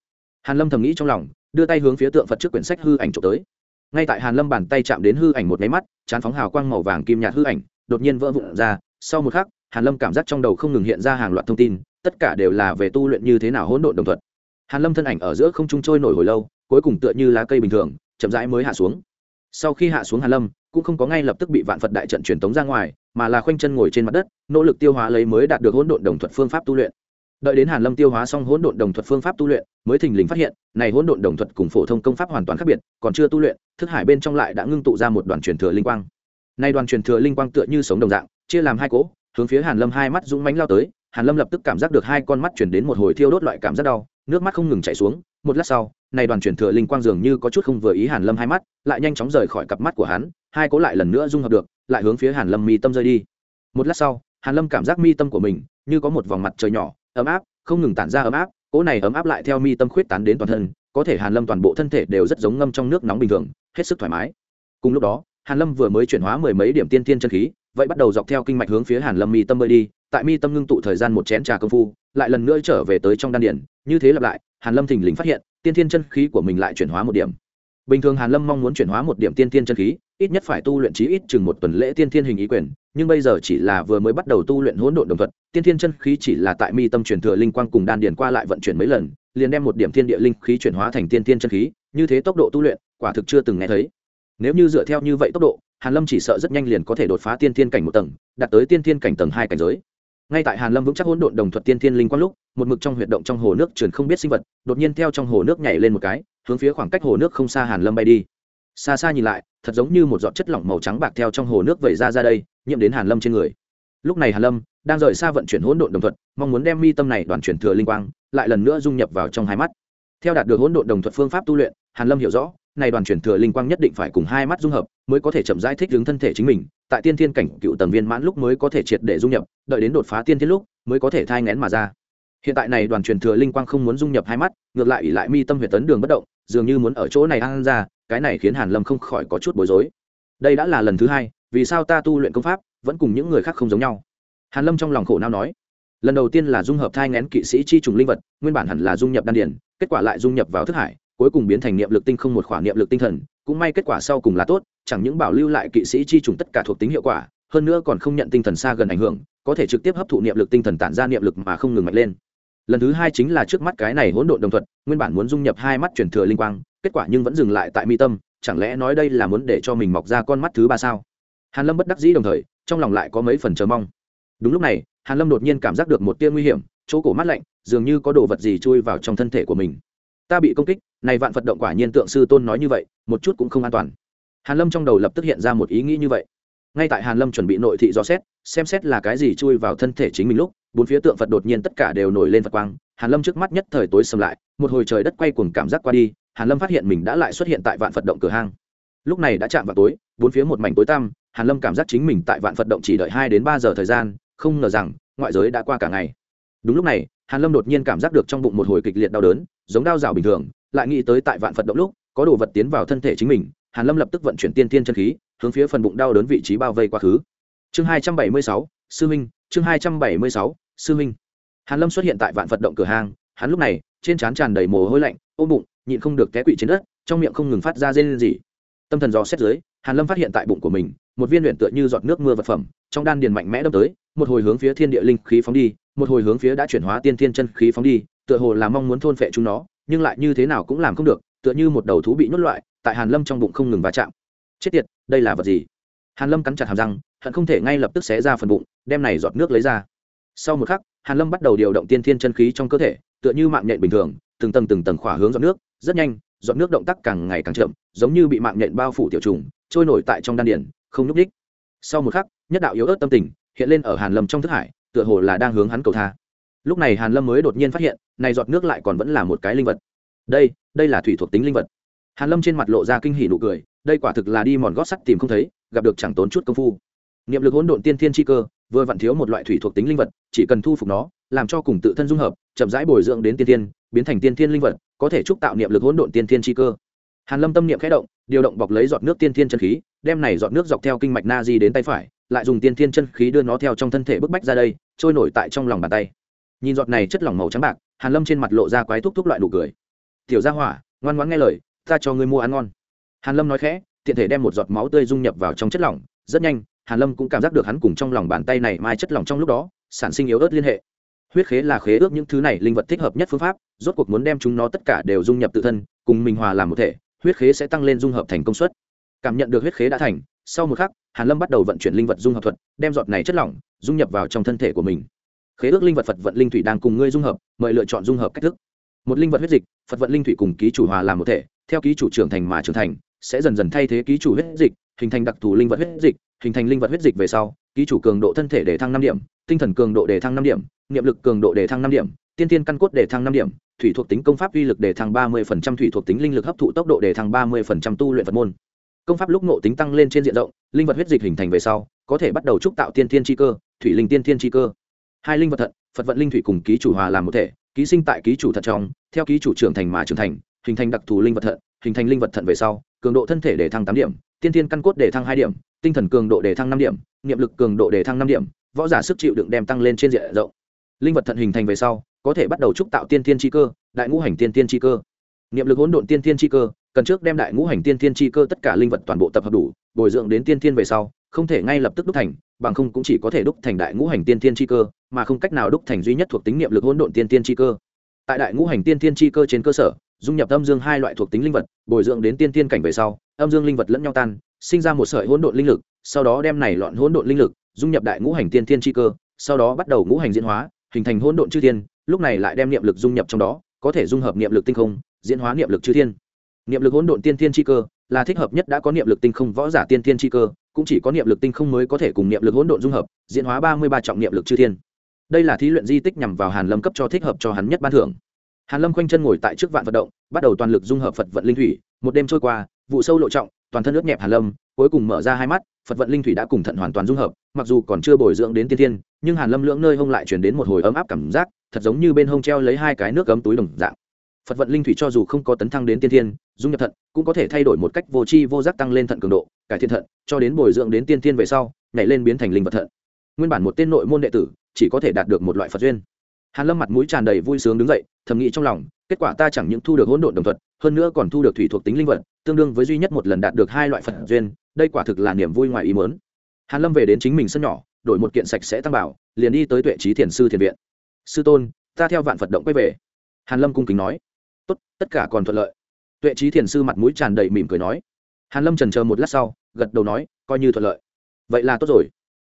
Hàn lâm thầm nghĩ trong lòng, đưa tay hướng phía tượng phật trước quyển sách hư ảnh trộm tới. Ngay tại hàn lâm bàn tay chạm đến hư ảnh một máy mắt, chán phóng hào quang màu vàng kim nhạt hư ảnh đột nhiên vỡ vụn ra. Sau một khắc, hàn lâm cảm giác trong đầu không ngừng hiện ra hàng loạt thông tin, tất cả đều là về tu luyện như thế nào hỗn độn đồng thuật. Hàn lâm thân ảnh ở giữa không trung trôi nổi hồi lâu, cuối cùng tựa như lá cây bình thường, chậm rãi mới hạ xuống. Sau khi hạ xuống hàn lâm, cũng không có ngay lập tức bị vạn phật đại trận truyền tống ra ngoài, mà là khoanh chân ngồi trên mặt đất, nỗ lực tiêu hóa lấy mới đạt được hỗn độn đồng thuật phương pháp tu luyện. Đợi đến hàn lâm tiêu hóa xong hỗn độn đồng thuật phương pháp tu luyện, mới thình lình phát hiện, này hỗn độn đồng thuật cùng phổ thông công pháp hoàn toàn khác biệt, còn chưa tu luyện, thức hải bên trong lại đã ngưng tụ ra một đoàn truyền thừa linh quang nay đoàn truyền thừa linh quang tựa như sống đồng dạng, chia làm hai cỗ, hướng phía hàn lâm hai mắt dũng mánh lao tới, hàn lâm lập tức cảm giác được hai con mắt chuyển đến một hồi thiêu đốt loại cảm giác đau, nước mắt không ngừng chảy xuống, một lát sau này đoàn truyền thừa linh quang dường như có chút không vừa ý hàn lâm hai mắt, lại nhanh chóng rời khỏi cặp mắt của hắn, hai cỗ lại lần nữa dung hợp được, lại hướng phía hàn lâm mi tâm rơi đi. Một lát sau, hàn lâm cảm giác mi tâm của mình như có một vòng mặt trời nhỏ, ấm áp, không ngừng tản ra ấm áp, cỗ này ấm áp lại theo mi tâm khuyết tán đến toàn thân, có thể hàn lâm toàn bộ thân thể đều rất giống ngâm trong nước nóng bình thường, hết sức thoải mái. Cùng lúc đó hàn lâm vừa mới chuyển hóa mười mấy điểm tiên tiên chân khí, vậy bắt đầu dọc theo kinh mạch hướng phía hàn lâm mi tâm bơi đi, tại mi tâm ngưng tụ thời gian một chén trà công phu, lại lần nữa trở về tới trong đan điển như thế lặp lại, hàn lâm thình lình phát hiện, tiên tiên chân khí của mình lại chuyển hóa một điểm. Bình thường hàn lâm mong muốn chuyển hóa một điểm tiên tiên chân khí, ít nhất phải tu luyện chí ít chừng một tuần lễ tiên thiên hình ý quyền, nhưng bây giờ chỉ là vừa mới bắt đầu tu luyện hỗn độn đồng thuật, tiên thiên chân khí chỉ là tại mi tâm truyền thừa linh quang cùng đan điền qua lại vận chuyển mấy lần, liền đem một điểm thiên địa linh khí chuyển hóa thành tiên thiên chân khí, như thế tốc độ tu luyện, quả thực chưa từng nghe thấy nếu như dựa theo như vậy tốc độ, hàn lâm chỉ sợ rất nhanh liền có thể đột phá tiên thiên cảnh một tầng, đạt tới tiên thiên cảnh tầng hai cảnh giới. Ngay tại hàn lâm vững chắc hỗn độn đồng thuật tiên thiên linh quang lúc, một mực trong huyệt động trong hồ nước truyền không biết sinh vật, đột nhiên theo trong hồ nước nhảy lên một cái, hướng phía khoảng cách hồ nước không xa hàn lâm bay đi. Xa xa nhìn lại, thật giống như một giọt chất lỏng màu trắng bạc theo trong hồ nước vẩy ra ra đây, nhiễm đến hàn lâm trên người. Lúc này hàn lâm đang rời xa vận chuyển hỗn độn đồng thuật, mong muốn đem mi tâm này đoàn chuyển thừa linh quang, lại lần nữa dung nhập vào trong hai mắt. Theo đạt được hỗn độn đồng thuật phương pháp tu luyện, hàn lâm hiểu rõ này đoàn chuyển thừa linh quang nhất định phải cùng hai mắt dung hợp, mới có thể chậm rãi thích ứng thân thể chính mình, tại tiên thiên cảnh cựu tầng viên mãn lúc mới có thể triệt để dung nhập, đợi đến đột phá tiên thiên lúc mới có thể thai ngén mà ra. Hiện tại này đoàn truyền thừa linh quang không muốn dung nhập hai mắt, ngược lại ỉ lại mi tâm huyệt tấn đường bất động, dường như muốn ở chỗ này ăn ra, cái này khiến hàn lâm không khỏi có chút bối rối. Đây đã là lần thứ hai, vì sao ta tu luyện công pháp vẫn cùng những người khác không giống nhau? Hàn lâm trong lòng khổ não nói, lần đầu tiên là dung hợp thai ngén kỵ sĩ chi trùng linh vật, nguyên bản hẳn là dung nhập đan điển kết quả lại dung nhập vào thức hải cuối cùng biến thành niệm lực tinh không một khoản niệm lực tinh thần, cũng may kết quả sau cùng là tốt, chẳng những bảo lưu lại kỵ sĩ chi trùng tất cả thuộc tính hiệu quả, hơn nữa còn không nhận tinh thần xa gần ảnh hưởng, có thể trực tiếp hấp thụ niệm lực tinh thần tản ra niệm lực mà không ngừng mạnh lên. Lần thứ hai chính là trước mắt cái này hỗn độn đồng thuật, nguyên bản muốn dung nhập hai mắt chuyển thừa linh quang, kết quả nhưng vẫn dừng lại tại mi tâm, chẳng lẽ nói đây là muốn để cho mình mọc ra con mắt thứ ba sao? Hàn lâm bất đắc dĩ đồng thời, trong lòng lại có mấy phần chờ mong. Đúng lúc này, hàn lâm đột nhiên cảm giác được một tia nguy hiểm, chỗ cổ mắt lạnh, dường như có đồ vật gì chui vào trong thân thể của mình. Ta bị công kích này vạn phật động quả nhiên tượng sư tôn nói như vậy, một chút cũng không an toàn. Hàn lâm trong đầu lập tức hiện ra một ý nghĩ như vậy. Ngay tại hàn lâm chuẩn bị nội thị do xét, xem xét là cái gì chui vào thân thể chính mình lúc, bốn phía tượng phật đột nhiên tất cả đều nổi lên phật quang. Hàn lâm trước mắt nhất thời tối sầm lại, một hồi trời đất quay cuồng cảm giác qua đi, hàn lâm phát hiện mình đã lại xuất hiện tại vạn phật động cửa hang. Lúc này đã chạm vào tối, bốn phía một mảnh tối tăm, hàn lâm cảm giác chính mình tại vạn phật động chỉ đợi hai đến ba giờ thời gian, không ngờ rằng, ngoại giới đã qua cả ngày. Đúng lúc này, hàn lâm đột nhiên cảm giác được trong bụng một hồi kịch liệt đau đớn, giống đau rào bình thường lại nghĩ tới tại vạn phật động lúc có đồ vật tiến vào thân thể chính mình hàn lâm lập tức vận chuyển tiên tiên chân khí hướng phía phần bụng đau đớn vị trí bao vây quá khứ chương hai trăm bảy mươi sáu sư minh chương hai trăm bảy mươi sáu sư minh. Hàn lâm xuất hiện tại vạn phật động cửa hàng, hắn lúc này trên trán tràn đầy mồ hôi lạnh ôm bụng nhịn không được té quỵ trên đất trong miệng không ngừng phát ra rên rỉ. Tâm thần dò xét dưới hàn lâm phát hiện tại bụng của mình một viên luyện tựa như giọt nước mưa vật phẩm trong đan điền mạnh mẽ đâm tới một hồi hướng phía thiên địa linh khí phóng đi một hồi hướng phía đã chuyển hóa tiên thiên chân khí phóng đi tựa hồ là mong muốn thôn phệ chúng nó nhưng lại như thế nào cũng làm không được, tựa như một đầu thú bị nhốt loại, tại hàn lâm trong bụng không ngừng va chạm. Chết tiệt, đây là vật gì? Hàn lâm cắn chặt hàm răng, hận không thể ngay lập tức xé ra phần bụng, đem này giọt nước lấy ra. Sau một khắc, hàn lâm bắt đầu điều động tiên thiên chân khí trong cơ thể, tựa như mạng nhện bình thường, từng tầng từng tầng khỏa hướng giọt nước, rất nhanh, giọt nước động tác càng ngày càng chậm, giống như bị mạng nhện bao phủ tiểu trùng, trôi nổi tại trong đan điển không núp đích sau một khắc, nhất đạo yếu ớt tâm tình hiện lên ở hàn lâm trong thức hải, tựa hồ là đang hướng hắn cầu tha lúc này hàn lâm mới đột nhiên phát hiện, này giọt nước lại còn vẫn là một cái linh vật. Đây đây là thủy thuộc tính linh vật. Hàn lâm trên mặt lộ ra kinh hỉ nụ cười, đây quả thực là đi mòn gót sắt tìm không thấy, gặp được chẳng tốn chút công phu. Niệm lực hỗn độn tiên thiên chi cơ, vừa vặn thiếu một loại thủy thuộc tính linh vật, chỉ cần thu phục nó, làm cho cùng tự thân dung hợp, chậm rãi bồi dưỡng đến tiên thiên, biến thành tiên thiên linh vật, có thể chúc tạo niệm lực hỗn độn tiên thiên chi cơ. Hàn lâm tâm niệm khẽ động, điều động bọc lấy giọt nước tiên thiên chân khí, đem này giọt nước dọc theo kinh mạch na di đến tay phải, lại dùng tiên thiên chân khí đưa nó theo trong thân thể bức bách ra đây, trôi nổi tại trong lòng bàn tay nhìn giọt này chất lỏng màu trắng bạc, hàn lâm trên mặt lộ ra quái thúc thúc loại nụ cười. Tiểu gia hỏa, ngoan ngoãn nghe lời, ta cho ngươi mua ăn ngon. Hàn lâm nói khẽ, tiện thể đem một giọt máu tươi dung nhập vào trong chất lỏng. Rất nhanh, hàn lâm cũng cảm giác được hắn cùng trong lòng bàn tay này mai chất lỏng trong lúc đó, sản sinh yếu ớt liên hệ. Huyết khế là khế ước những thứ này linh vật thích hợp nhất phương pháp, rốt cuộc muốn đem chúng nó tất cả đều dung nhập tự thân, cùng mình hòa làm một thể, huyết khế sẽ tăng lên dung hợp thành công suất. Cảm nhận được huyết khế đã thành, sau một khắc, hàn lâm bắt đầu vận chuyển linh vật dung hợp thuật, đem giọt này chất lỏng dung nhập vào trong thân thể của mình khế ước linh vật phật vận linh thủy đang cùng ngươi dung hợp mời lựa chọn dung hợp cách thức một linh vật huyết dịch phật vận linh thủy cùng ký chủ hòa làm một thể theo ký chủ trưởng thành mà trưởng thành sẽ dần dần thay thế ký chủ huyết dịch hình thành đặc thù linh vật huyết dịch hình thành linh vật huyết dịch về sau ký chủ cường độ thân thể để thăng năm điểm tinh thần cường độ để thăng năm điểm niệm lực cường độ để thăng năm điểm tiên tiên căn cốt để thăng năm điểm thủy thuộc tính công pháp uy lực để thăng ba mươi thủy thuộc tính linh lực hấp thụ tốc độ để thăng ba mươi tu luyện phật môn công pháp lúc nộ tính tăng lên trên diện rộng linh vật huyết dịch hình thành về sau có thể bắt đầu trúc tạo tiên thiên tri cơ thủy linh tiên thiên tri cơ hai linh vật thận, phật vận linh thủy cùng ký chủ hòa làm một thể, ký sinh tại ký chủ thận trong, theo ký chủ trưởng thành mà trưởng thành, hình thành đặc thù linh vật thận, hình thành linh vật thận về sau, cường độ thân thể để thăng tám điểm, tiên thiên căn cốt để thăng hai điểm, tinh thần cường độ để thăng năm điểm, niệm lực cường độ để thăng năm điểm, võ giả sức chịu đựng đem tăng lên trên diện rộng. Linh vật thận hình thành về sau, có thể bắt đầu trúc tạo tiên tiên chi cơ, đại ngũ hành tiên tiên chi cơ. Niệm lực hỗn độn tiên tiên chi cơ, cần trước đem đại ngũ hành tiên tiên chi cơ tất cả linh vật toàn bộ tập hợp đủ, bồi dưỡng đến tiên tiên về sau, không thể ngay lập tức đúc thành bằng không cũng chỉ có thể đúc thành đại ngũ hành tiên tiên chi cơ, mà không cách nào đúc thành duy nhất thuộc tính niệm lực hỗn độn tiên tiên chi cơ. Tại đại ngũ hành tiên tiên chi cơ trên cơ sở, dung nhập âm dương hai loại thuộc tính linh vật, bồi dưỡng đến tiên tiên cảnh về sau, âm dương linh vật lẫn nhau tan, sinh ra một sợi hỗn độn linh lực, sau đó đem này loạn hỗn độn linh lực dung nhập đại ngũ hành tiên tiên chi cơ, sau đó bắt đầu ngũ hành diễn hóa, hình thành hỗn độn chư thiên, lúc này lại đem niệm lực dung nhập trong đó, có thể dung hợp niệm lực tinh không, diễn hóa niệm lực chư thiên. Niệm lực hỗn độn tiên tiên chi cơ là thích hợp nhất đã có niệm lực tinh không võ giả tiên tiên chi cơ cũng chỉ có niệm lực tinh không mới có thể cùng niệm lực hỗn độn dung hợp, diễn hóa ba mươi ba trọng niệm lực chư thiên. Đây là thí luyện di tích nhằm vào hàn lâm cấp cho thích hợp cho hắn nhất ban thưởng. Hàn lâm khoanh chân ngồi tại trước vạn vận động, bắt đầu toàn lực dung hợp phật vận linh thủy. Một đêm trôi qua, vụ sâu lộ trọng, toàn thân ướt nhẹp hàn lâm, cuối cùng mở ra hai mắt, phật vận linh thủy đã cùng thận hoàn toàn dung hợp, mặc dù còn chưa bồi dưỡng đến tiên thiên, nhưng hàn lâm lưỡng nơi hông lại truyền đến một hồi ấm áp cảm giác, thật giống như bên hông treo lấy hai cái nước cấm túi đồng dạng. Phật vận linh thủy cho dù không có tấn thăng đến tiên thiên dung nhập thận cũng có thể thay đổi một cách vô tri vô giác tăng lên thận cường độ, cải thiện thận, cho đến bồi dưỡng đến tiên thiên về sau, nhảy lên biến thành linh vật thận. Nguyên bản một tên nội môn đệ tử chỉ có thể đạt được một loại phật duyên. Hàn lâm mặt mũi tràn đầy vui sướng đứng dậy, thầm nghĩ trong lòng, kết quả ta chẳng những thu được hỗn độn đồng thuật, hơn nữa còn thu được thủy thuộc tính linh vật, tương đương với duy nhất một lần đạt được hai loại phật duyên, đây quả thực là niềm vui ngoài ý muốn. Hàn lâm về đến chính mình sân nhỏ, đổi một kiện sạch sẽ tăng bảo, liền đi tới tuệ trí thiền sư thiền viện. Sư tôn, ta theo vạn phật động quay về. Hàn lâm cung kính nói. Tốt, tất cả còn thuận lợi tuệ trí thiền sư mặt mũi tràn đầy mỉm cười nói. Hàn lâm trần chờ một lát sau, gật đầu nói, coi như thuận lợi. Vậy là tốt rồi.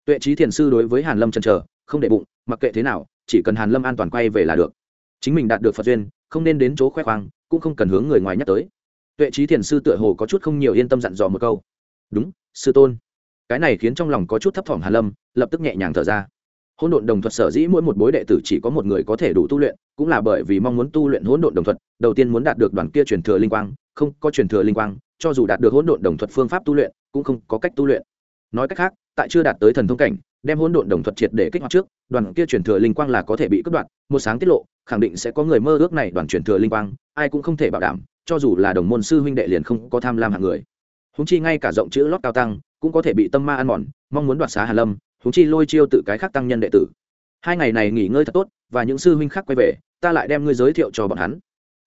Tuệ trí thiền sư đối với hàn lâm trần chờ, không để bụng, mặc kệ thế nào, chỉ cần hàn lâm an toàn quay về là được. Chính mình đạt được phật duyên, không nên đến chỗ khoe khoang, cũng không cần hướng người ngoài nhắc tới. Tuệ trí thiền sư tựa hồ có chút không nhiều yên tâm dặn dò một câu. Đúng, sư tôn. Cái này khiến trong lòng có chút thấp thỏm hàn lâm, lập tức nhẹ nhàng thở ra hỗn độn đồng thuật sở dĩ mỗi một bối đệ tử chỉ có một người có thể đủ tu luyện, cũng là bởi vì mong muốn tu luyện hỗn độn đồng thuật, đầu tiên muốn đạt được đoàn kia truyền thừa linh quang, không có truyền thừa linh quang, cho dù đạt được hỗn độn đồng thuật phương pháp tu luyện, cũng không có cách tu luyện. Nói cách khác, tại chưa đạt tới thần thông cảnh, đem hỗn độn đồng thuật triệt để kích hoạt trước, đoàn kia truyền thừa linh quang là có thể bị cắt đoạn một sáng tiết lộ, khẳng định sẽ có người mơ ước này đoàn truyền thừa linh quang, ai cũng không thể bảo đảm, cho dù là đồng môn sư huynh đệ liền không có tham lam hạng người. Húng chi ngay cả rộng chữ lót cao tăng, cũng có thể bị tâm ma ăn mòn, mong muốn đoạt xá hà lâm huống chi lôi chiêu tự cái khác tăng nhân đệ tử. Hai ngày này nghỉ ngơi thật tốt, và những sư huynh khác quay về, ta lại đem ngươi giới thiệu cho bọn hắn.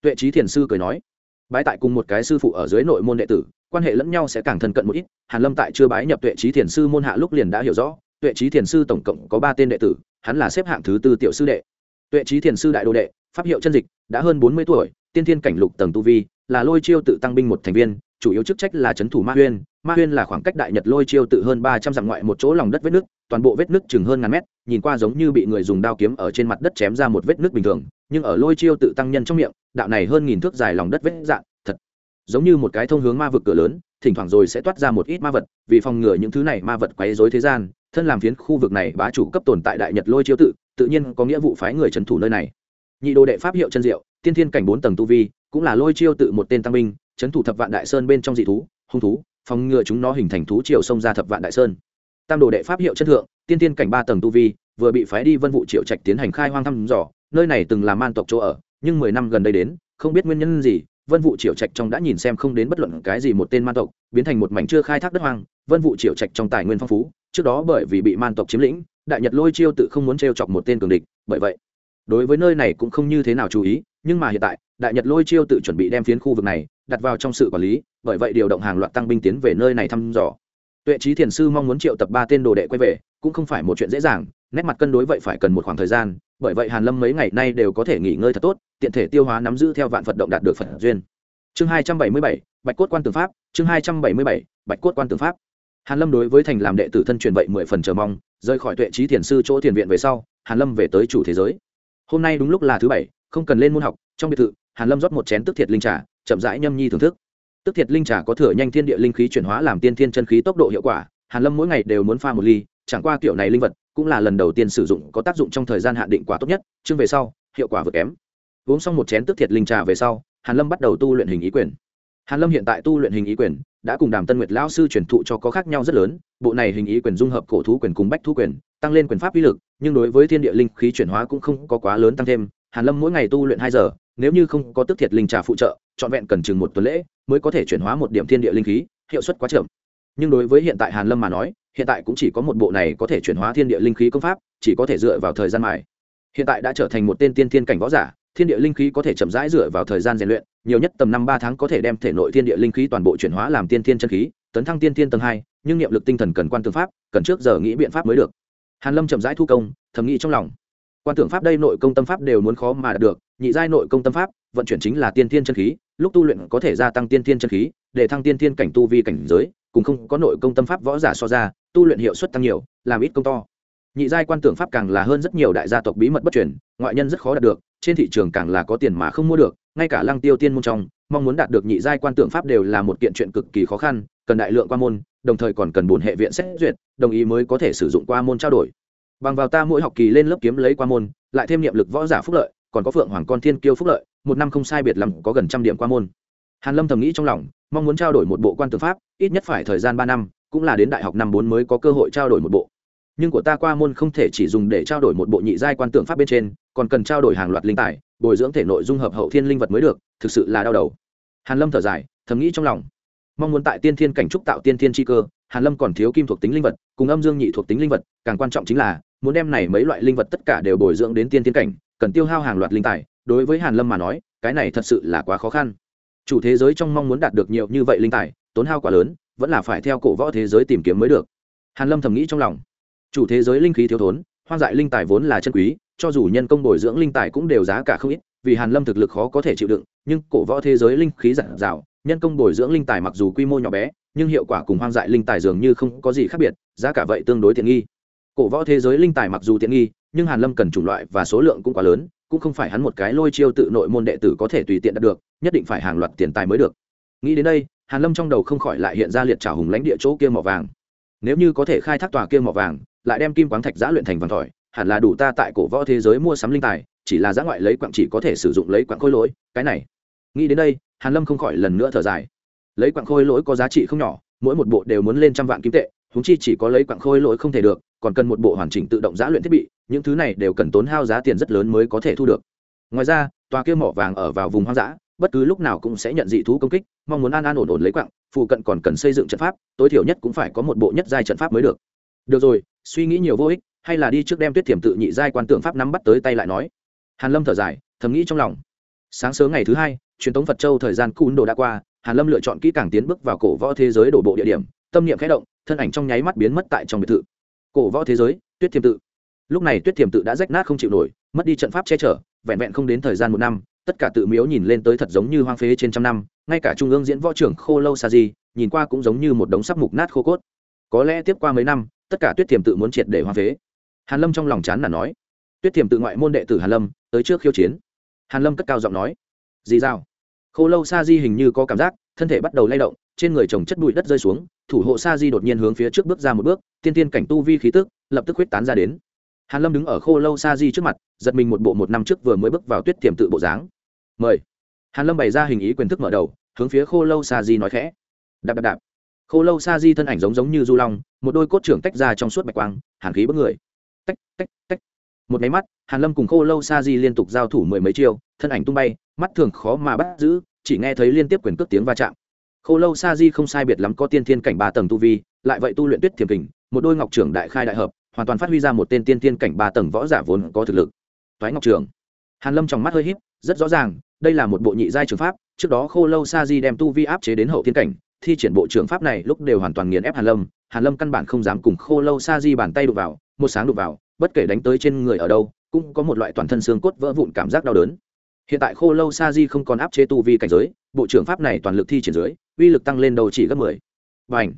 Tuệ trí thiền sư cười nói. Bái tại cùng một cái sư phụ ở dưới nội môn đệ tử, quan hệ lẫn nhau sẽ càng thân cận một ít. Hàn lâm tại chưa bái nhập tuệ trí thiền sư môn hạ lúc liền đã hiểu rõ, tuệ trí thiền sư tổng cộng có ba tên đệ tử, hắn là xếp hạng thứ tư tiểu sư đệ. Tuệ trí thiền sư đại đồ đệ, pháp hiệu chân dịch, đã hơn bốn mươi tuổi, tiên thiên cảnh lục tầng tu vi, là lôi chiêu tự tăng binh một thành viên chủ yếu chức trách là c h ấ n thủ ma huyên. Ma huyên là khoảng cách đại nhật lôi chiêu tự hơn ba trăm dặm ngoại một chỗ lòng đất vết nước toàn bộ vết nước chừng hơn ngàn mét nhìn qua giống như bị người dùng đao kiếm ở trên mặt đất chém ra một vết nước bình thường nhưng ở lôi chiêu tự tăng nhân trong miệng đạo này hơn nghìn thước dài lòng đất vết dạng, thật giống như một cái thông hướng ma vực cửa lớn thỉnh thoảng rồi sẽ toát ra một ít ma vật vì phòng ngừa những thứ này ma vật quấy dối thế gian thân làm phiến khu vực này bá chủ cấp tồn tại đại nhật lôi chiêu tự tự nhiên có nghĩa vụ phái người trấn thủ nơi này. Nhị đồ đệ pháp hiệu chân diệu tiên thiên cảnh bốn tầng tu vi cũng là lôi chiêu tự một tên tăng binh trấn thủ thập vạn đại sơn bên trong dị thú, hung thú, phòng ngừa chúng nó hình thành thú triều sông ra thập vạn đại sơn. Tam đồ đệ pháp hiệu chân thượng, tiên tiên cảnh ba tầng tu vi, vừa bị phái đi vân vụ triệu trạch tiến hành khai hoang thăm dò, nơi này từng là man tộc chỗ ở, nhưng mười năm gần đây đến, không biết nguyên nhân gì, vân vụ triệu trạch trong đã nhìn xem không đến bất luận cái gì một tên man tộc, biến thành một mảnh chưa khai thác đất hoang, vân vụ triệu trạch trong tài nguyên phong phú, trước đó bởi vì bị man tộc chiếm lĩnh, đại nhật lôi chiêu tự không muốn t chọc một tên cường địch, bởi vậy, đối với nơi này cũng không như thế nào chú ý nhưng mà hiện tại, đại nhật lôi chiêu tự chuẩn bị đem phiến khu vực này đặt vào trong sự quản lý, bởi vậy điều động hàng loạt tăng binh tiến về nơi này thăm dò. Tuệ trí thiền sư mong muốn triệu tập ba tên đồ đệ quay về, cũng không phải một chuyện dễ dàng, nét mặt cân đối vậy phải cần một khoảng thời gian, bởi vậy hàn lâm mấy ngày nay đều có thể nghỉ ngơi thật tốt, tiện thể tiêu hóa nắm giữ theo vạn phật động đạt được phật duyên. Chương hai trăm bảy mươi bảy, bạch cốt quan tướng pháp, chương hai trăm bảy mươi bảy, bạch cốt quan tướng pháp. Hàn lâm đối với thành làm đệ tử thân truyền vậy mười phần chờ mong, rời khỏi tuệ trí thiền sư chỗ thiền viện về sau, hàn lâm về tới chủ thế giới. Hôm nay đúng lúc là thứ bảy không cần lên môn học, trong biệt thự, hàn lâm rót một chén tức thiệt linh trà, chậm rãi nhâm nhi thưởng thức. Tức thiệt linh trà có thừa nhanh thiên địa linh khí chuyển hóa làm tiên thiên chân khí tốc độ hiệu quả, hàn lâm mỗi ngày đều muốn pha một ly, chẳng qua kiểu này linh vật cũng là lần đầu tiên sử dụng, có tác dụng trong thời gian hạn định quả tốt nhất, chương về sau, hiệu quả vượt kém. Uống xong một chén tức thiệt linh trà về sau, hàn lâm bắt đầu tu luyện hình ý quyền. Hàn lâm hiện tại tu luyện hình ý quyền đã cùng đàm tân nguyệt lão sư truyền thụ cho có khác nhau rất lớn, bộ này hình ý quyền dung hợp cổ thú quyền cùng bách thú quyền, tăng lên quyền pháp uy lực, nhưng đối với thiên địa linh khí chuyển hóa cũng không có quá lớn tăng thêm hàn lâm mỗi ngày tu luyện hai giờ, nếu như không có tức thiệt linh trà phụ trợ, trọn vẹn cần chừng một tuần lễ mới có thể chuyển hóa một điểm thiên địa linh khí, hiệu suất quá chậm. Nhưng đối với hiện tại hàn lâm mà nói, hiện tại cũng chỉ có một bộ này có thể chuyển hóa thiên địa linh khí công pháp, chỉ có thể dựa vào thời gian mài. Hiện tại đã trở thành một tên tiên thiên cảnh võ giả, thiên địa linh khí có thể chậm rãi dựa vào thời gian rèn luyện, nhiều nhất tầm năm ba tháng có thể đem thể nội thiên địa linh khí toàn bộ chuyển hóa làm tiên thiên chân khí, tấn thăng tiên thiên tầng hai, nhưng niệm lực tinh thần cần quan tư pháp, cần trước giờ nghĩ biện pháp mới được. Hàn lâm chậm rãi thu công, thầm nghĩ trong lòng quan tưởng pháp đây nội công tâm pháp đều muốn khó mà đạt được, nhị giai nội công tâm pháp vận chuyển chính là tiên thiên chân khí, lúc tu luyện có thể gia tăng tiên thiên chân khí, để thăng tiên thiên cảnh tu vi cảnh giới cùng không có nội công tâm pháp võ giả so ra, tu luyện hiệu suất tăng nhiều, làm ít công to. Nhị giai quan tưởng pháp càng là hơn rất nhiều đại gia tộc bí mật bất truyền, ngoại nhân rất khó đạt được, trên thị trường càng là có tiền mà không mua được, ngay cả lăng tiêu tiên môn trong, mong muốn đạt được nhị giai quan tưởng pháp đều là một kiện chuyện cực kỳ khó khăn, cần đại lượng qua môn, đồng thời còn cần bổn hệ viện xét duyệt, đồng ý mới có thể sử dụng qua môn trao đổi bằng vào ta mỗi học kỳ lên lớp kiếm lấy qua môn, lại thêm niệm lực võ giả phúc lợi, còn có phượng hoàng con thiên kiêu phúc lợi, một năm không sai biệt lắm có gần trăm điểm qua môn. Hàn lâm thầm nghĩ trong lòng, mong muốn trao đổi một bộ quan tư pháp, ít nhất phải thời gian ba năm, cũng là đến đại học năm bốn mới có cơ hội trao đổi một bộ. Nhưng của ta qua môn không thể chỉ dùng để trao đổi một bộ nhị giai quan tưởng pháp bên trên, còn cần trao đổi hàng loạt linh tài, bồi dưỡng thể nội dung hợp hậu thiên linh vật mới được, thực sự là đau đầu. Hàn lâm thở dài, thầm nghĩ trong lòng. Mong muốn tại tiên thiên cảnh trúc tạo tiên thiên chi cơ, hàn lâm còn thiếu kim thuộc tính linh vật, cùng âm dương nhị thuộc tính linh vật, càng quan trọng chính là muốn đem này mấy loại linh vật tất cả đều bồi dưỡng đến tiên thiên cảnh, cần tiêu hao hàng loạt linh tài, đối với hàn lâm mà nói, cái này thật sự là quá khó khăn. Chủ thế giới trong mong muốn đạt được nhiều như vậy linh tài, tốn hao quá lớn, vẫn là phải theo cổ võ thế giới tìm kiếm mới được. Hàn lâm thầm nghĩ trong lòng. Chủ thế giới linh khí thiếu thốn, hoang dại linh tài vốn là chân quý, cho dù nhân công bồi dưỡng linh tài cũng đều giá cả không ít, vì hàn lâm thực lực khó có thể chịu đựng, nhưng cổ võ thế giới linh khí giản dào, nhân công bồi dưỡng linh tài mặc dù quy mô nhỏ bé, nhưng hiệu quả cùng hoang dại linh tài dường như không có gì khác biệt, giá cả vậy tương đối tiện nghi cổ võ thế giới linh tài mặc dù tiện nghi, nhưng hàn lâm cần chủng loại và số lượng cũng quá lớn, cũng không phải hắn một cái lôi chiêu tự nội môn đệ tử có thể tùy tiện đạt được, nhất định phải hàng loạt tiền tài mới được. Nghĩ đến đây, hàn lâm trong đầu không khỏi lại hiện ra liệt trả hùng lãnh địa chỗ kia mỏ vàng. Nếu như có thể khai thác tòa kia mỏ vàng, lại đem kim quáng thạch giã luyện thành vàng thỏi, hẳn là đủ ta tại cổ võ thế giới mua sắm linh tài, chỉ là giã ngoại lấy quặng chỉ có thể sử dụng lấy quặng khôi lỗi, cái này. Nghĩ đến đây, hàn lâm không khỏi lần nữa thở dài. Lấy quặng khôi lỗi có giá trị không nhỏ, mỗi một bộ đều muốn lên trăm vạn kim tệ húng chi chỉ có lấy quặng khôi lỗi không thể được còn cần một bộ hoàn chỉnh tự động giã luyện thiết bị, những thứ này đều cần tốn hao giá tiền rất lớn mới có thể thu được. Ngoài ra, tòa kia mỏ vàng ở vào vùng hoang dã, bất cứ lúc nào cũng sẽ nhận dị thú công kích, mong muốn an an ổn ổn lấy quặng phụ cận còn cần xây dựng trận pháp, tối thiểu nhất cũng phải có một bộ nhất giai trận pháp mới được. Được rồi, suy nghĩ nhiều vô ích, hay là đi trước đem tuyết thiểm tự nhị giai quan tượng pháp nắm bắt tới tay lại nói. Hàn lâm thở dài, thầm nghĩ trong lòng. Sáng sớm ngày thứ hai, truyền thống phật châu thời gian cún đồ đã qua, hàn lâm lựa chọn kỹ càng tiến bước vào cổ võ thế giới đổ bộ địa điểm, tâm niệm khẽ động, thân ảnh trong nháy mắt biến mất tại trong biệt thự cổ võ thế giới, tuyết thiềm tự. Lúc này tuyết thiềm tự đã rách nát không chịu nổi, mất đi trận pháp che chở, vẹn vẹn không đến thời gian một năm, tất cả tự miếu nhìn lên tới thật giống như hoang phế trên trăm năm, ngay cả trung ương diễn võ trưởng khô lâu sa di, nhìn qua cũng giống như một đống sắp mục nát khô cốt. Có lẽ tiếp qua mấy năm, tất cả tuyết thiềm tự muốn triệt để hoang phế. Hàn lâm trong lòng chán là nói. Tuyết thiềm tự ngoại môn đệ tử hàn lâm, tới trước khiêu chiến. Hàn lâm cất cao giọng nói. Gì sao khô lâu sa di hình như có cảm giác, thân thể bắt đầu lay động trên người chồng chất bụi đất rơi xuống, thủ hộ sa di đột nhiên hướng phía trước bước ra một bước, tiên tiên cảnh tu vi khí tức lập tức huyết tán ra đến. Hàn lâm đứng ở khô lâu sa di trước mặt, giật mình một bộ một năm trước vừa mới bước vào tuyết tiềm tự bộ dáng. Mời. Hàn lâm bày ra hình ý quyền thức mở đầu, hướng phía khô lâu sa di nói khẽ. Đạp đạp đạp. Khô lâu sa di thân ảnh giống giống như du long, một đôi cốt trưởng tách ra trong suốt bạch quang, hàn khí bất người. Tách tách tách. Một máy mắt, hàn lâm cùng khô lâu sa di liên tục giao thủ mười mấy chiêu, thân ảnh tung bay, mắt thường khó mà bắt giữ, chỉ nghe thấy liên tiếp quyền cước tiếng va chạm khô lâu sa di không sai biệt lắm có tiên thiên cảnh ba tầng tu vi, lại vậy tu luyện tuyết thiềm kình, một đôi ngọc trưởng đại khai đại hợp, hoàn toàn phát huy ra một tên tiên thiên cảnh ba tầng võ giả vốn có thực lực. Toái ngọc trưởng hàn lâm trong mắt hơi híp, rất rõ ràng, đây là một bộ nhị giai trường pháp, trước đó khô lâu sa di đem tu vi áp chế đến hậu thiên cảnh, thi triển bộ trưởng pháp này lúc đều hoàn toàn nghiền ép hàn lâm. Hàn lâm căn bản không dám cùng khô lâu sa di bàn tay đụng vào, một sáng đụng vào, bất kể đánh tới trên người ở đâu, cũng có một loại toàn thân xương cốt vỡ vụn cảm giác đau đớn. Hiện tại khô lâu sa di không còn áp chế tu vi cảnh giới, bộ trưởng pháp này toàn lực thi triển dưới uy lực tăng lên đầu chỉ gấp mười. Và ảnh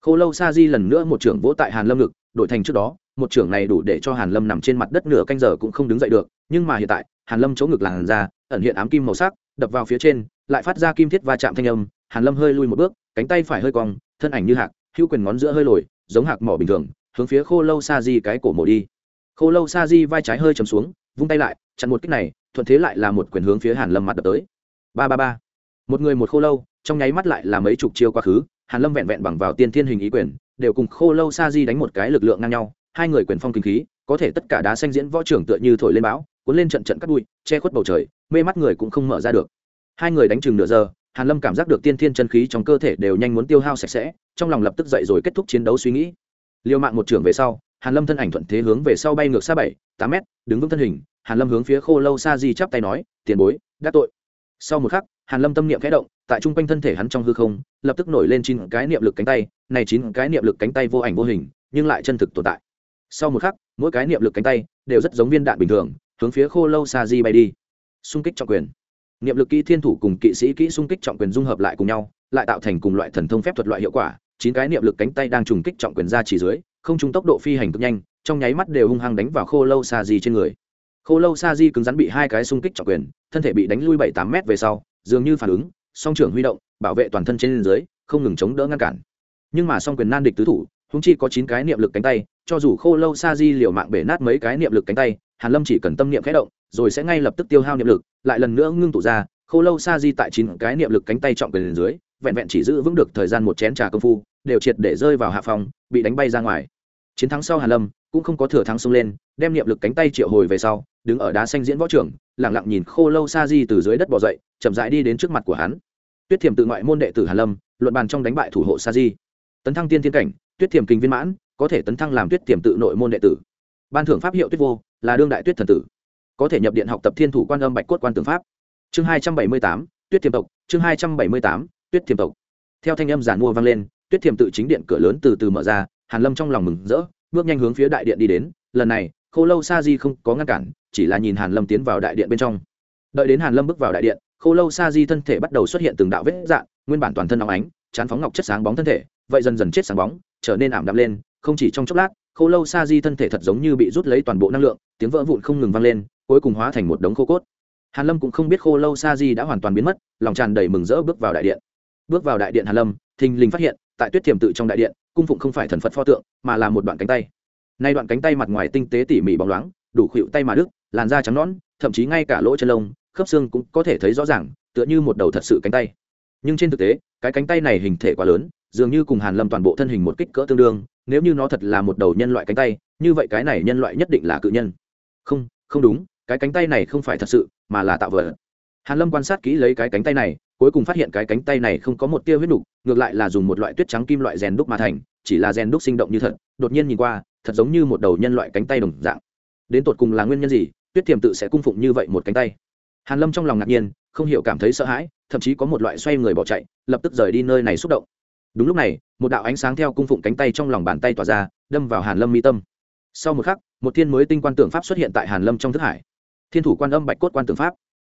khô lâu sa di lần nữa một trưởng vỗ tại hàn lâm ngực, đổi thành trước đó, một trưởng này đủ để cho hàn lâm nằm trên mặt đất nửa canh giờ cũng không đứng dậy được, nhưng mà hiện tại, hàn lâm chỗ ngực làn ra ẩn hiện ám kim màu sắc, đập vào phía trên, lại phát ra kim thiết va chạm thanh âm, hàn lâm hơi lui một bước, cánh tay phải hơi cong, thân ảnh như hạc, hữu quyền ngón giữa hơi lồi, giống hạc mỏ bình thường, hướng phía khô lâu sa di cái cổ mổ đi. Khô lâu sa di vai trái hơi chầm xuống, vung tay lại, chặn một kích này, thuận thế lại là một quyền hướng phía hàn lâm mặt đập tới. Ba ba ba! Một người một khô lâu trong nháy mắt lại là mấy chục chiêu quá khứ, hàn lâm vẹn vẹn bằng vào tiên thiên hình ý quyền, đều cùng khô lâu sa di đánh một cái lực lượng ngang nhau, hai người quyền phong kinh khí, có thể tất cả đá xanh diễn võ trưởng tựa như thổi lên bão, cuốn lên trận trận cắt bụi, che khuất bầu trời, mê mắt người cũng không mở ra được. Hai người đánh chừng nửa giờ, hàn lâm cảm giác được tiên thiên chân khí trong cơ thể đều nhanh muốn tiêu hao sạch sẽ, trong lòng lập tức dậy rồi kết thúc chiến đấu suy nghĩ. Liều mạng một trưởng về sau, hàn lâm thân ảnh thuận thế hướng về sau bay ngược xa bảy, tám mét, đứng vững thân hình, hàn lâm hướng phía khô lâu sa di chắp tay nói, tiền bối, đã tội. Sau một khắc, hàn lâm tâm niệm khẽ động tại trung quanh thân thể hắn trong hư không, lập tức nổi lên chín cái niệm lực cánh tay, này chín cái niệm lực cánh tay vô ảnh vô hình, nhưng lại chân thực tồn tại. Sau một khắc, mỗi cái niệm lực cánh tay đều rất giống viên đạn bình thường, hướng phía khô lâu sa di bay đi. Xung kích trọng quyền. Niệm lực kỹ thiên thủ cùng kỵ sĩ kỹ xung kích trọng quyền dung hợp lại cùng nhau, lại tạo thành cùng loại thần thông phép thuật loại hiệu quả, chín cái niệm lực cánh tay đang trùng kích trọng quyền ra chỉ dưới, không trung tốc độ phi hành cực nhanh, trong nháy mắt đều hung hăng đánh vào khô lâu sa di trên người. Khô lâu sa di cứng rắn bị hai cái xung kích trọng quyền, thân thể bị đánh lui bảy tám mét về sau, dường như phản ứng song trưởng huy động, bảo vệ toàn thân trên dưới, không ngừng chống đỡ ngăn cản. Nhưng mà song quyền nan địch tứ thủ húng chi có chín cái niệm lực cánh tay, cho dù khô lâu, sa di, liều mạng bể nát mấy cái niệm lực cánh tay, hàn lâm chỉ cần tâm niệm khẽ động, rồi sẽ ngay lập tức tiêu hao niệm lực, lại lần nữa ngưng tụ ra, khô lâu, sa di tại chín cái niệm lực cánh tay trọng quyền dưới, vẹn vẹn chỉ giữ vững được thời gian một chén trà công phu, đều triệt để rơi vào hạ phòng bị đánh bay ra ngoài. Chiến thắng sau hàn lâm, cũng không có thừa thắng xông lên, đem niệm lực cánh tay triệu hồi về sau, đứng ở đá xanh diễn võ trưởng, lặng lặng nhìn khô lâu, sa di từ dưới đất bò dậy, chậm rãi đi đến trước mặt của hắn tuyết thiềm tự ngoại môn đệ tử hàn lâm, luận bàn trong đánh bại thủ hộ sa di. Tấn thăng tiên thiên cảnh, tuyết thiềm kinh viên mãn, có thể tấn thăng làm tuyết thiềm tự nội môn đệ tử. Ban thưởng pháp hiệu tuyết vô, là đương đại tuyết thần tử. Có thể nhập điện học tập thiên thủ quan âm bạch cốt quan tướng pháp. Chương hai trăm bảy mươi tám, tuyết thiềm tộc, chương hai trăm bảy mươi tám, tuyết thiềm tộc. Theo thanh âm giản mua vang lên, tuyết thiềm tự chính điện cửa lớn từ từ mở ra, hàn lâm trong lòng mừng rỡ, bước nhanh hướng phía đại điện đi đến. Lần này, khô lâu sa di không có ngăn cản, chỉ là nhìn hàn lâm tiến vào đại điện bên trong đợi đến hàn lâm bước vào đại điện, khô lâu sa di thân thể bắt đầu xuất hiện từng đạo vết dạng, nguyên bản toàn thân óng ánh, chán phóng ngọc chất sáng bóng thân thể, vậy dần dần chết sáng bóng, trở nên ảm đạm lên, không chỉ trong chốc lát, khô lâu sa di thân thể thật giống như bị rút lấy toàn bộ năng lượng, tiếng vỡ vụn không ngừng vang lên, cuối cùng hóa thành một đống khô cốt. Hàn lâm cũng không biết khô lâu sa di đã hoàn toàn biến mất, lòng tràn đầy mừng rỡ bước vào đại điện. Bước vào đại điện hàn lâm, thình lình phát hiện, tại tuyết tiềm tự trong đại điện, cung phụng không phải thần phật pho tượng, mà là một đoạn cánh tay. Nay đoạn cánh tay mặt ngoài tinh tế tỉ mỉ bóng loáng, đủ khuỵu tay mà đứt, làn da trắng nõn, thậm chí ngay cả lỗ chân lông khớp xương cũng có thể thấy rõ ràng, tựa như một đầu thật sự cánh tay. Nhưng trên thực tế, cái cánh tay này hình thể quá lớn, dường như cùng hàn lâm toàn bộ thân hình một kích cỡ tương đương, nếu như nó thật là một đầu nhân loại cánh tay, như vậy cái này nhân loại nhất định là cự nhân. Không không đúng, cái cánh tay này không phải thật sự, mà là tạo vợ hàn lâm quan sát kỹ lấy cái cánh tay này, cuối cùng phát hiện cái cánh tay này không có một tia huyết đục ngược lại là dùng một loại tuyết trắng kim loại rèn đúc mà thành, chỉ là rèn đúc sinh động như thật, đột nhiên nhìn qua, thật giống như một đầu nhân loại cánh tay đồng dạng. Đến tột cùng là nguyên nhân gì, tuyết thiềm tự sẽ cung phụng như vậy một cánh tay? Hàn lâm trong lòng ngạc nhiên, không hiểu cảm thấy sợ hãi, thậm chí có một loại xoay người bỏ chạy, lập tức rời đi nơi này xúc động. Đúng lúc này, một đạo ánh sáng theo cung phụng cánh tay trong lòng bàn tay tỏa ra, đâm vào hàn lâm mi tâm. Sau một khắc, một thiên mới tinh quan tượng pháp xuất hiện tại hàn lâm trong thức hải. Thiên thủ quan âm bạch cốt quan tượng pháp.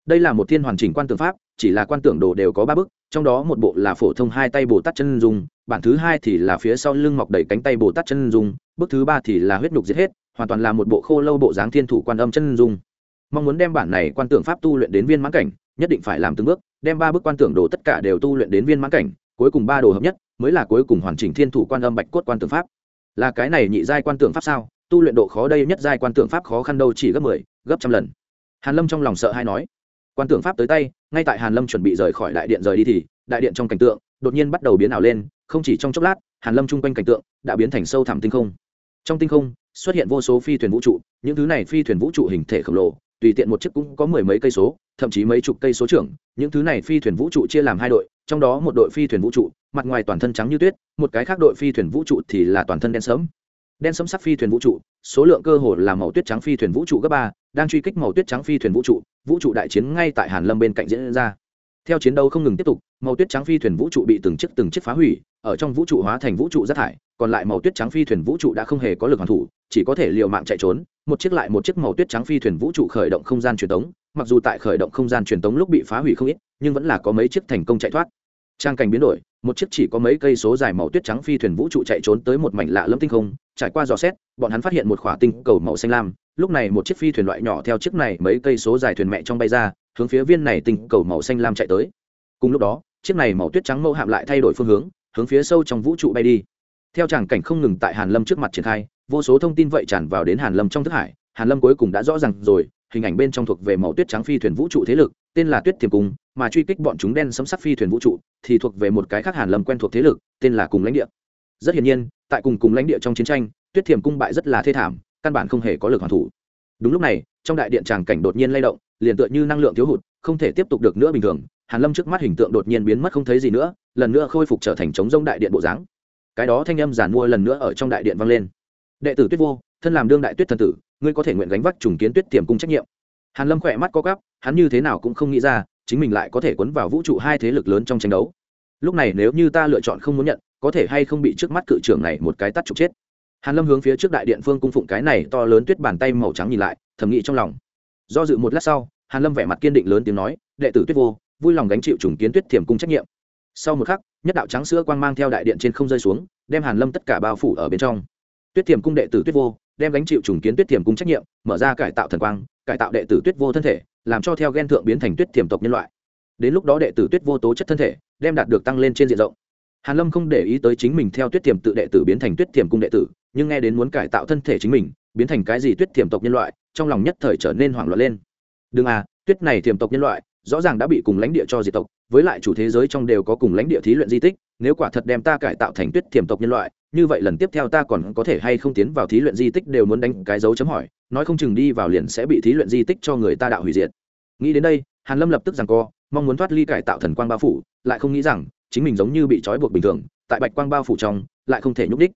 Đây là một thiên hoàn chỉnh quan tượng pháp, chỉ là quan tượng đồ đều có ba bức trong đó một bộ là phổ thông hai tay bồ tát chân dùng bản thứ hai thì là phía sau lưng mọc đầy cánh tay bồ tát chân dùng bức thứ ba thì là huyết nhục giết hết, hoàn toàn là một bộ khô lâu bộ dáng thiên thủ quan âm chân dung mong muốn đem bản này quan tưởng pháp tu luyện đến viên mãn cảnh nhất định phải làm từng bước đem ba bước quan tưởng đồ tất cả đều tu luyện đến viên mãn cảnh cuối cùng ba đồ hợp nhất mới là cuối cùng hoàn chỉnh thiên thủ quan âm bạch cốt quan tưởng pháp. Là cái này nhị giai quan tưởng pháp sao? Tu luyện độ khó đây nhất giai quan tưởng pháp khó khăn đâu chỉ gấp mười 10, gấp trăm lần. Hàn lâm trong lòng sợ hay nói. Quan tưởng pháp tới tay ngay tại hàn lâm chuẩn bị rời khỏi đại điện rời đi thì đại điện trong cảnh tượng đột nhiên bắt đầu biến ảo lên không chỉ trong chốc lát hàn lâm chung quanh cảnh tượng đã biến thành sâu thẳm tinh không. Trong tinh không xuất hiện vô số phi thuyền vũ trụ những thứ này phi thuyền vũ trụ hình thể khổng lồ tùy tiện một chiếc cũng có mười mấy cây số, thậm chí mấy chục cây số trưởng, những thứ này phi thuyền vũ trụ chia làm hai đội, trong đó một đội phi thuyền vũ trụ, mặt ngoài toàn thân trắng như tuyết, một cái khác đội phi thuyền vũ trụ thì là toàn thân đen sớm đen sấm sắc phi thuyền vũ trụ, số lượng cơ hồ là màu tuyết trắng phi thuyền vũ trụ cấp ba, đang truy kích màu tuyết trắng phi thuyền vũ trụ vũ trụ đại chiến ngay tại hàn lâm bên cạnh diễn ra. Theo chiến đấu không ngừng tiếp tục, màu tuyết trắng phi thuyền vũ trụ bị từng chiếc từng chiếc phá hủy, ở trong vũ trụ hóa thành vũ trụ rác thải, còn lại màu tuyết trắng phi thuyền vũ trụ đã không hề có lực hoàn thủ, chỉ có thể liều mạng chạy trốn một chiếc lại một chiếc màu tuyết trắng phi thuyền vũ trụ khởi động không gian truyền tống, mặc dù tại khởi động không gian truyền tống lúc bị phá hủy không ít, nhưng vẫn là có mấy chiếc thành công chạy thoát. Trang cảnh biến đổi, một chiếc chỉ có mấy cây số dài màu tuyết trắng phi thuyền vũ trụ chạy trốn tới một mảnh lạ lẫm tinh không, trải qua dò xét, bọn hắn phát hiện một khỏa tinh cầu màu xanh lam, lúc này một chiếc phi thuyền loại nhỏ theo chiếc này mấy cây số dài thuyền mẹ trong bay ra, hướng phía viên này tinh cầu màu xanh lam chạy tới. Cùng lúc đó, chiếc này màu tuyết trắng mẫu hạm lại thay đổi phương hướng hướng phía sâu trong vũ trụ bay đi. Theo tràng cảnh không ngừng tại hàn lâm trước mặt triển khai vô số thông tin vậy tràn vào đến hàn lâm trong thức hải, hàn lâm cuối cùng đã rõ ràng rồi, hình ảnh bên trong thuộc về màu tuyết trắng phi thuyền vũ trụ thế lực, tên là tuyết thiềm cung, mà truy kích bọn chúng đen sấm sắc phi thuyền vũ trụ thì thuộc về một cái khác hàn lâm quen thuộc thế lực, tên là cùng lãnh địa. Rất hiển nhiên, tại cùng cùng lãnh địa trong chiến tranh, tuyết thiềm cung bại rất là thê thảm, căn bản không hề có lực hoàn thủ. Đúng lúc này, trong đại điện tràng cảnh đột nhiên lay động, liền tựa như năng lượng thiếu hụt, không thể tiếp tục được nữa bình thường, hàn lâm trước mắt hình tượng đột nhiên biến mất không thấy gì nữa, lần nữa khôi phục trở thành chống rông đại điện bộ dáng. Cái đó thanh âm giản mua lần nữa ở trong đại điện vang lên đệ tử tuyết vô, thân làm đương đại tuyết thần tử, ngươi có thể nguyện gánh vác trùng kiến tuyết tiềm cung trách nhiệm. Hàn lâm khỏe mắt có gắp hắn như thế nào cũng không nghĩ ra, chính mình lại có thể cuốn vào vũ trụ hai thế lực lớn trong tranh đấu. Lúc này nếu như ta lựa chọn không muốn nhận, có thể hay không bị trước mắt cự trưởng này một cái tắt trục chết? Hàn lâm hướng phía trước đại điện phương cung phụng cái này to lớn tuyết bàn tay màu trắng nhìn lại, thầm nghĩ trong lòng. Do dự một lát sau, hàn lâm vẻ mặt kiên định lớn tiếng nói, đệ tử tuyết vô, vui lòng gánh chịu trùng kiến tuyết thiểm cung trách nhiệm. Sau một khắc, nhất đạo trắng sữa quang mang theo đại điện trên không rơi xuống, đem hàn lâm tất cả bao phủ ở bên trong tuyết tiềm cung đệ tử tuyết vô, đem gánh chịu trùng kiến tuyết tiềm cung trách nhiệm, mở ra cải tạo thần quang, cải tạo đệ tử tuyết vô thân thể, làm cho theo ghen thượng biến thành tuyết tiềm tộc nhân loại. Đến lúc đó đệ tử tuyết vô tố chất thân thể, đem đạt được tăng lên trên diện rộng. Hàn lâm không để ý tới chính mình theo tuyết tiềm tự đệ tử biến thành tuyết tiềm cung đệ tử, nhưng nghe đến muốn cải tạo thân thể chính mình, biến thành cái gì tuyết tiềm tộc nhân loại, trong lòng nhất thời trở nên hoảng loạn lên. Đừng à tuyết này tiềm tộc nhân loại, rõ ràng đã bị cùng lãnh địa cho diệt tộc, với lại chủ thế giới trong đều có cùng lãnh địa thí luyện di tích, nếu quả thật đem ta cải tạo thành tuyết tiềm tộc nhân loại như vậy lần tiếp theo ta còn có thể hay không tiến vào thí luyện di tích đều muốn đánh cái dấu chấm hỏi, nói không chừng đi vào liền sẽ bị thí luyện di tích cho người ta đạo hủy diệt. Nghĩ đến đây, hàn lâm lập tức rằng co, mong muốn thoát ly cải tạo thần quang bao phủ, lại không nghĩ rằng, chính mình giống như bị trói buộc bình thường, tại bạch quang bao phủ trong, lại không thể nhúc đích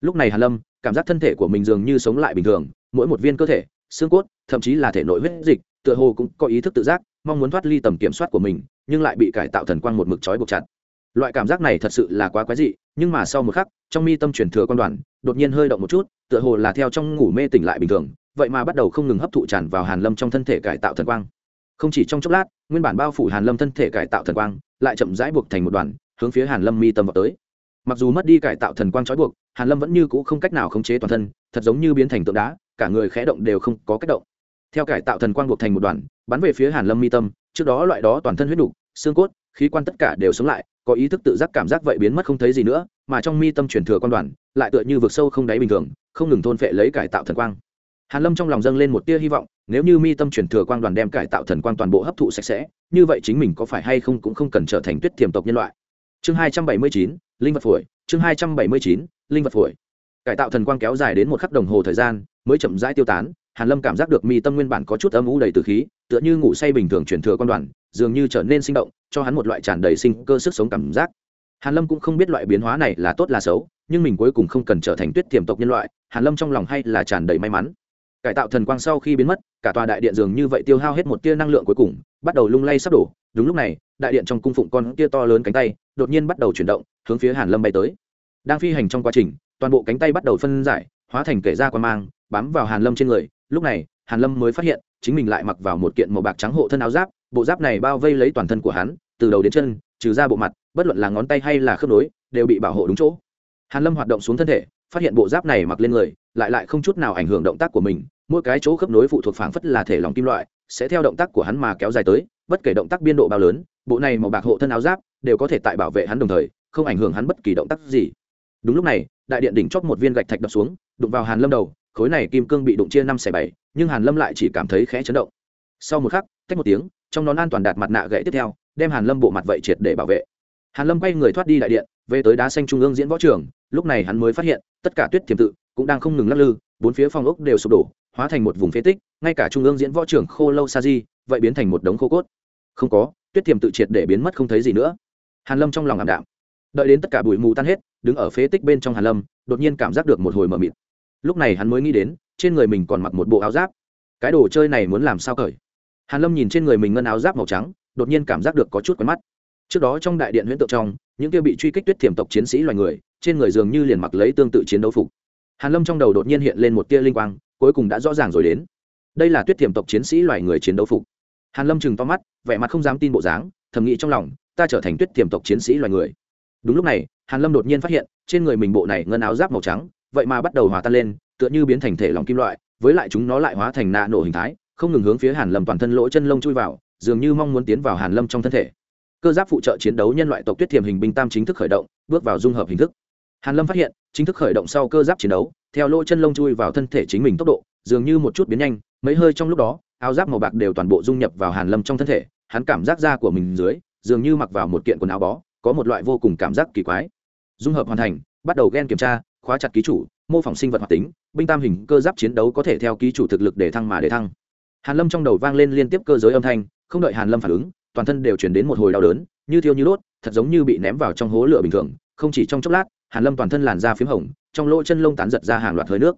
lúc này hàn lâm, cảm giác thân thể của mình dường như sống lại bình thường, mỗi một viên cơ thể, xương cốt, thậm chí là thể nội huyết dịch, tựa hồ cũng có ý thức tự giác, mong muốn thoát ly tầm kiểm soát của mình, nhưng lại bị cải tạo thần quang một mực trói buộc chặt. Loại cảm giác này thật sự là quá quái dị nhưng mà sau một khắc, trong mi tâm truyền thừa quan đoàn, đột nhiên hơi động một chút, tựa hồ là theo trong ngủ mê tỉnh lại bình thường, vậy mà bắt đầu không ngừng hấp thụ tràn vào hàn lâm trong thân thể cải tạo thần quang. Không chỉ trong chốc lát, nguyên bản bao phủ hàn lâm thân thể cải tạo thần quang, lại chậm rãi buộc thành một đoàn, hướng phía hàn lâm mi tâm vào tới. Mặc dù mất đi cải tạo thần quang trói buộc, hàn lâm vẫn như cũ không cách nào khống chế toàn thân, thật giống như biến thành tượng đá, cả người khẽ động đều không có cách động. Theo cải tạo thần quang buộc thành một đoàn, bắn về phía hàn lâm mi tâm, trước đó loại đó toàn thân huyết đục xương cốt, khí quan tất cả đều sống lại có ý thức tự giác cảm giác vậy biến mất không thấy gì nữa, mà trong mi tâm chuyển thừa quan đoàn, lại tựa như vực sâu không đáy bình thường, không ngừng thôn phệ lấy cải tạo thần quang. Hàn lâm trong lòng dâng lên một tia hy vọng, nếu như mi tâm chuyển thừa quang đoàn đem cải tạo thần quang toàn bộ hấp thụ sạch sẽ, như vậy chính mình có phải hay không cũng không cần trở thành tuyết thiềm tộc nhân loại. Chương hai trăm bảy mươi chín, linh vật phổi, chương hai trăm bảy mươi chín, linh vật phổi. Cải tạo thần quang kéo dài đến một khắc đồng hồ thời gian, mới chậm rãi tiêu tán, hàn lâm cảm giác được mi tâm nguyên bản có chút âm u đầy từ khí, tựa như ngủ say bình thường chuyển thừa quan đoàn, dường như trở nên sinh động cho hắn một loại tràn đầy sinh cơ sức sống cảm giác. Hàn lâm cũng không biết loại biến hóa này là tốt là xấu, nhưng mình cuối cùng không cần trở thành tuyết tiềm tộc nhân loại, hàn lâm trong lòng hay là tràn đầy may mắn. Cải tạo thần quang sau khi biến mất, cả tòa đại điện dường như vậy tiêu hao hết một tia năng lượng cuối cùng, bắt đầu lung lay sắp đổ. Đúng lúc này, đại điện trong cung phụng con tia to lớn cánh tay, đột nhiên bắt đầu chuyển động, hướng phía hàn lâm bay tới. Đang phi hành trong quá trình, toàn bộ cánh tay bắt đầu phân giải, hóa thành kể ra quan mang, bám vào hàn lâm trên người. Lúc này, hàn lâm mới phát hiện, chính mình lại mặc vào một kiện màu bạc trắng hộ thân áo giáp, bộ giáp này bao vây lấy toàn thân của hắn từ đầu đến chân, trừ ra bộ mặt, bất luận là ngón tay hay là khớp nối, đều bị bảo hộ đúng chỗ. Hàn lâm hoạt động xuống thân thể, phát hiện bộ giáp này mặc lên người, lại lại không chút nào ảnh hưởng động tác của mình, mỗi cái chỗ khớp nối phụ thuộc phảng phất là thể lòng kim loại, sẽ theo động tác của hắn mà kéo dài tới, bất kể động tác biên độ bao lớn, bộ này màu bạc hộ thân áo giáp đều có thể tại bảo vệ hắn đồng thời, không ảnh hưởng hắn bất kỳ động tác gì. Đúng lúc này, đại điện đỉnh chót một viên gạch thạch đập xuống, đụng vào hàn lâm đầu, khối này kim cương bị đụng chia năm xẻ bảy, nhưng hàn lâm lại chỉ cảm thấy khẽ chấn động. Sau một khắc cách một tiếng, trong nón an toàn đạt mặt nạ gãy tiếp theo đem hàn lâm bộ mặt vậy triệt để bảo vệ. Hàn lâm quay người thoát đi đại điện, về tới đá xanh trung ương diễn võ trường, lúc này hắn mới phát hiện, tất cả tuyết tiềm tự cũng đang không ngừng lắc lư, bốn phía phòng ốc đều sụp đổ, hóa thành một vùng phế tích, ngay cả trung ương diễn võ trường khô lâu sa di vậy biến thành một đống khô cốt. Không có, tuyết tiềm tự triệt để biến mất không thấy gì nữa. Hàn lâm trong lòng ảm đạm. Đợi đến tất cả bụi mù tan hết, đứng ở phế tích bên trong hàn lâm, đột nhiên cảm giác được một hồi mờ mịt. Lúc này hắn mới nghĩ đến, trên người mình còn mặc một bộ áo giáp. Cái đồ chơi này muốn làm sao cởi? Hàn lâm nhìn trên người mình ngân áo giáp màu trắng đột nhiên cảm giác được có chút quen mắt. Trước đó trong đại điện huyễn tượng trong, những kia bị truy kích tuyết thiểm tộc chiến sĩ loài người, trên người dường như liền mặc lấy tương tự chiến đấu phục. Hàn lâm trong đầu đột nhiên hiện lên một tia linh quang, cuối cùng đã rõ ràng rồi đến. Đây là tuyết thiểm tộc chiến sĩ loài người chiến đấu phục. Hàn lâm chừng to mắt, vẻ mặt không dám tin bộ dáng, thầm nghĩ trong lòng, ta trở thành tuyết thiểm tộc chiến sĩ loài người. Đúng lúc này, hàn lâm đột nhiên phát hiện, trên người mình bộ này ngân áo giáp màu trắng, vậy mà bắt đầu hòa tan lên, tựa như biến thành thể lòng kim loại, với lại chúng nó lại hóa thành nạ nổ hình thái, không ngừng hướng phía hàn lâm toàn thân lỗ chân lông chui vào dường như mong muốn tiến vào hàn lâm trong thân thể. Cơ giáp phụ trợ chiến đấu nhân loại tộc tuyết thiềm hình binh tam chính thức khởi động, bước vào dung hợp hình thức. Hàn lâm phát hiện, chính thức khởi động sau cơ giáp chiến đấu, theo lỗ chân lông chui vào thân thể chính mình tốc độ, dường như một chút biến nhanh, mấy hơi trong lúc đó, áo giáp màu bạc đều toàn bộ dung nhập vào hàn lâm trong thân thể, hắn cảm giác da của mình dưới, dường như mặc vào một kiện quần áo bó, có một loại vô cùng cảm giác kỳ quái. Dung hợp hoàn thành, bắt đầu gen kiểm tra, khóa chặt ký chủ, mô phỏng sinh vật hoạt tính, binh tam hình cơ giáp chiến đấu có thể theo ký chủ thực lực để thăng mà để thăng. Hàn lâm trong đầu vang lên liên tiếp cơ giới âm thanh không đợi hàn lâm phản ứng, toàn thân đều chuyển đến một hồi đau đớn, như thiêu như đốt, thật giống như bị ném vào trong hố lửa bình thường. Không chỉ trong chốc lát, hàn lâm toàn thân làn da phím hồng, trong lỗ chân lông tán giật ra hàng loạt hơi nước.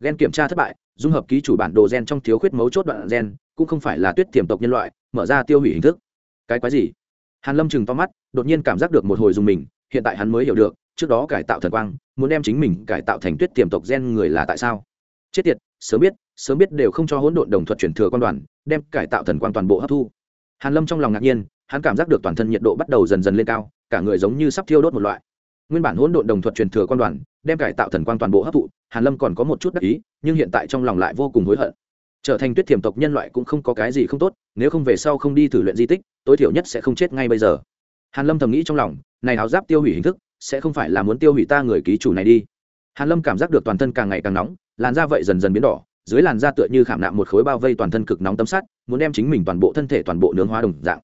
Gen kiểm tra thất bại, dung hợp ký chủ bản đồ gen trong thiếu khuyết mấu chốt đoạn gen, cũng không phải là tuyết tiềm tộc nhân loại, mở ra tiêu hủy hình thức. Cái quái gì? Hàn lâm chừng to mắt, đột nhiên cảm giác được một hồi dùng mình, hiện tại hắn mới hiểu được, trước đó cải tạo thần quang, muốn đem chính mình cải tạo thành tuyết tiềm tộc gen người là tại sao? Chết tiệt, sớm biết sớm biết đều không cho hỗn độn đồng thuật chuyển thừa quan đoàn, đem cải tạo thần quang toàn bộ hấp thu. Hàn lâm trong lòng ngạc nhiên, hắn cảm giác được toàn thân nhiệt độ bắt đầu dần dần lên cao, cả người giống như sắp thiêu đốt một loại. Nguyên bản hỗn độn đồng thuật truyền thừa quan đoàn, đem cải tạo thần quang toàn bộ hấp thụ, hàn lâm còn có một chút đắc ý, nhưng hiện tại trong lòng lại vô cùng hối hận. Trở thành tuyết thiểm tộc nhân loại cũng không có cái gì không tốt, nếu không về sau không đi thử luyện di tích, tối thiểu nhất sẽ không chết ngay bây giờ. Hàn lâm thầm nghĩ trong lòng, này áo giáp tiêu hủy hình thức, sẽ không phải là muốn tiêu hủy ta người ký chủ này đi. Hàn lâm cảm giác được toàn thân càng ngày càng nóng, làn da vậy dần dần biến đỏ dưới làn da tựa như khảm nạm một khối bao vây toàn thân cực nóng tấm sắt, muốn đem chính mình toàn bộ thân thể toàn bộ nướng hóa đồng dạng.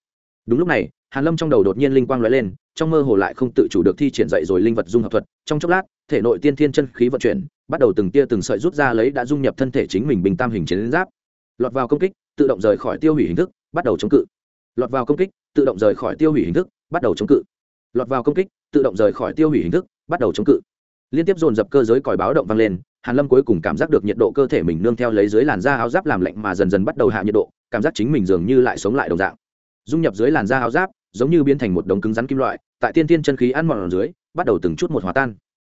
Đúng lúc này, hàn lâm trong đầu đột nhiên linh quang lóe lên, trong mơ hồ lại không tự chủ được thi triển dậy rồi linh vật dung hợp thuật, trong chốc lát, thể nội tiên thiên chân khí vận chuyển, bắt đầu từng tia từng sợi rút ra lấy đã dung nhập thân thể chính mình bình tam hình chiến giáp. Lọt vào công kích, tự động rời khỏi tiêu hủy hình thức, bắt đầu chống cự. Lọt vào công kích, tự động rời khỏi tiêu hủy hình thức, bắt đầu chống cự. Lọt vào công kích, tự động rời khỏi tiêu hủy hình thức, bắt đầu chống cự. Liên tiếp dồn dập cơ giới còi báo động vang lên hàn lâm cuối cùng cảm giác được nhiệt độ cơ thể mình nương theo lấy dưới làn da áo giáp làm lạnh mà dần dần bắt đầu hạ nhiệt độ, cảm giác chính mình dường như lại sống lại đồng dạng. Dung nhập dưới làn da áo giáp, giống như biến thành một đống cứng rắn kim loại, tại tiên tiên chân khí ăn mòn ở dưới, bắt đầu từng chút một hòa tan.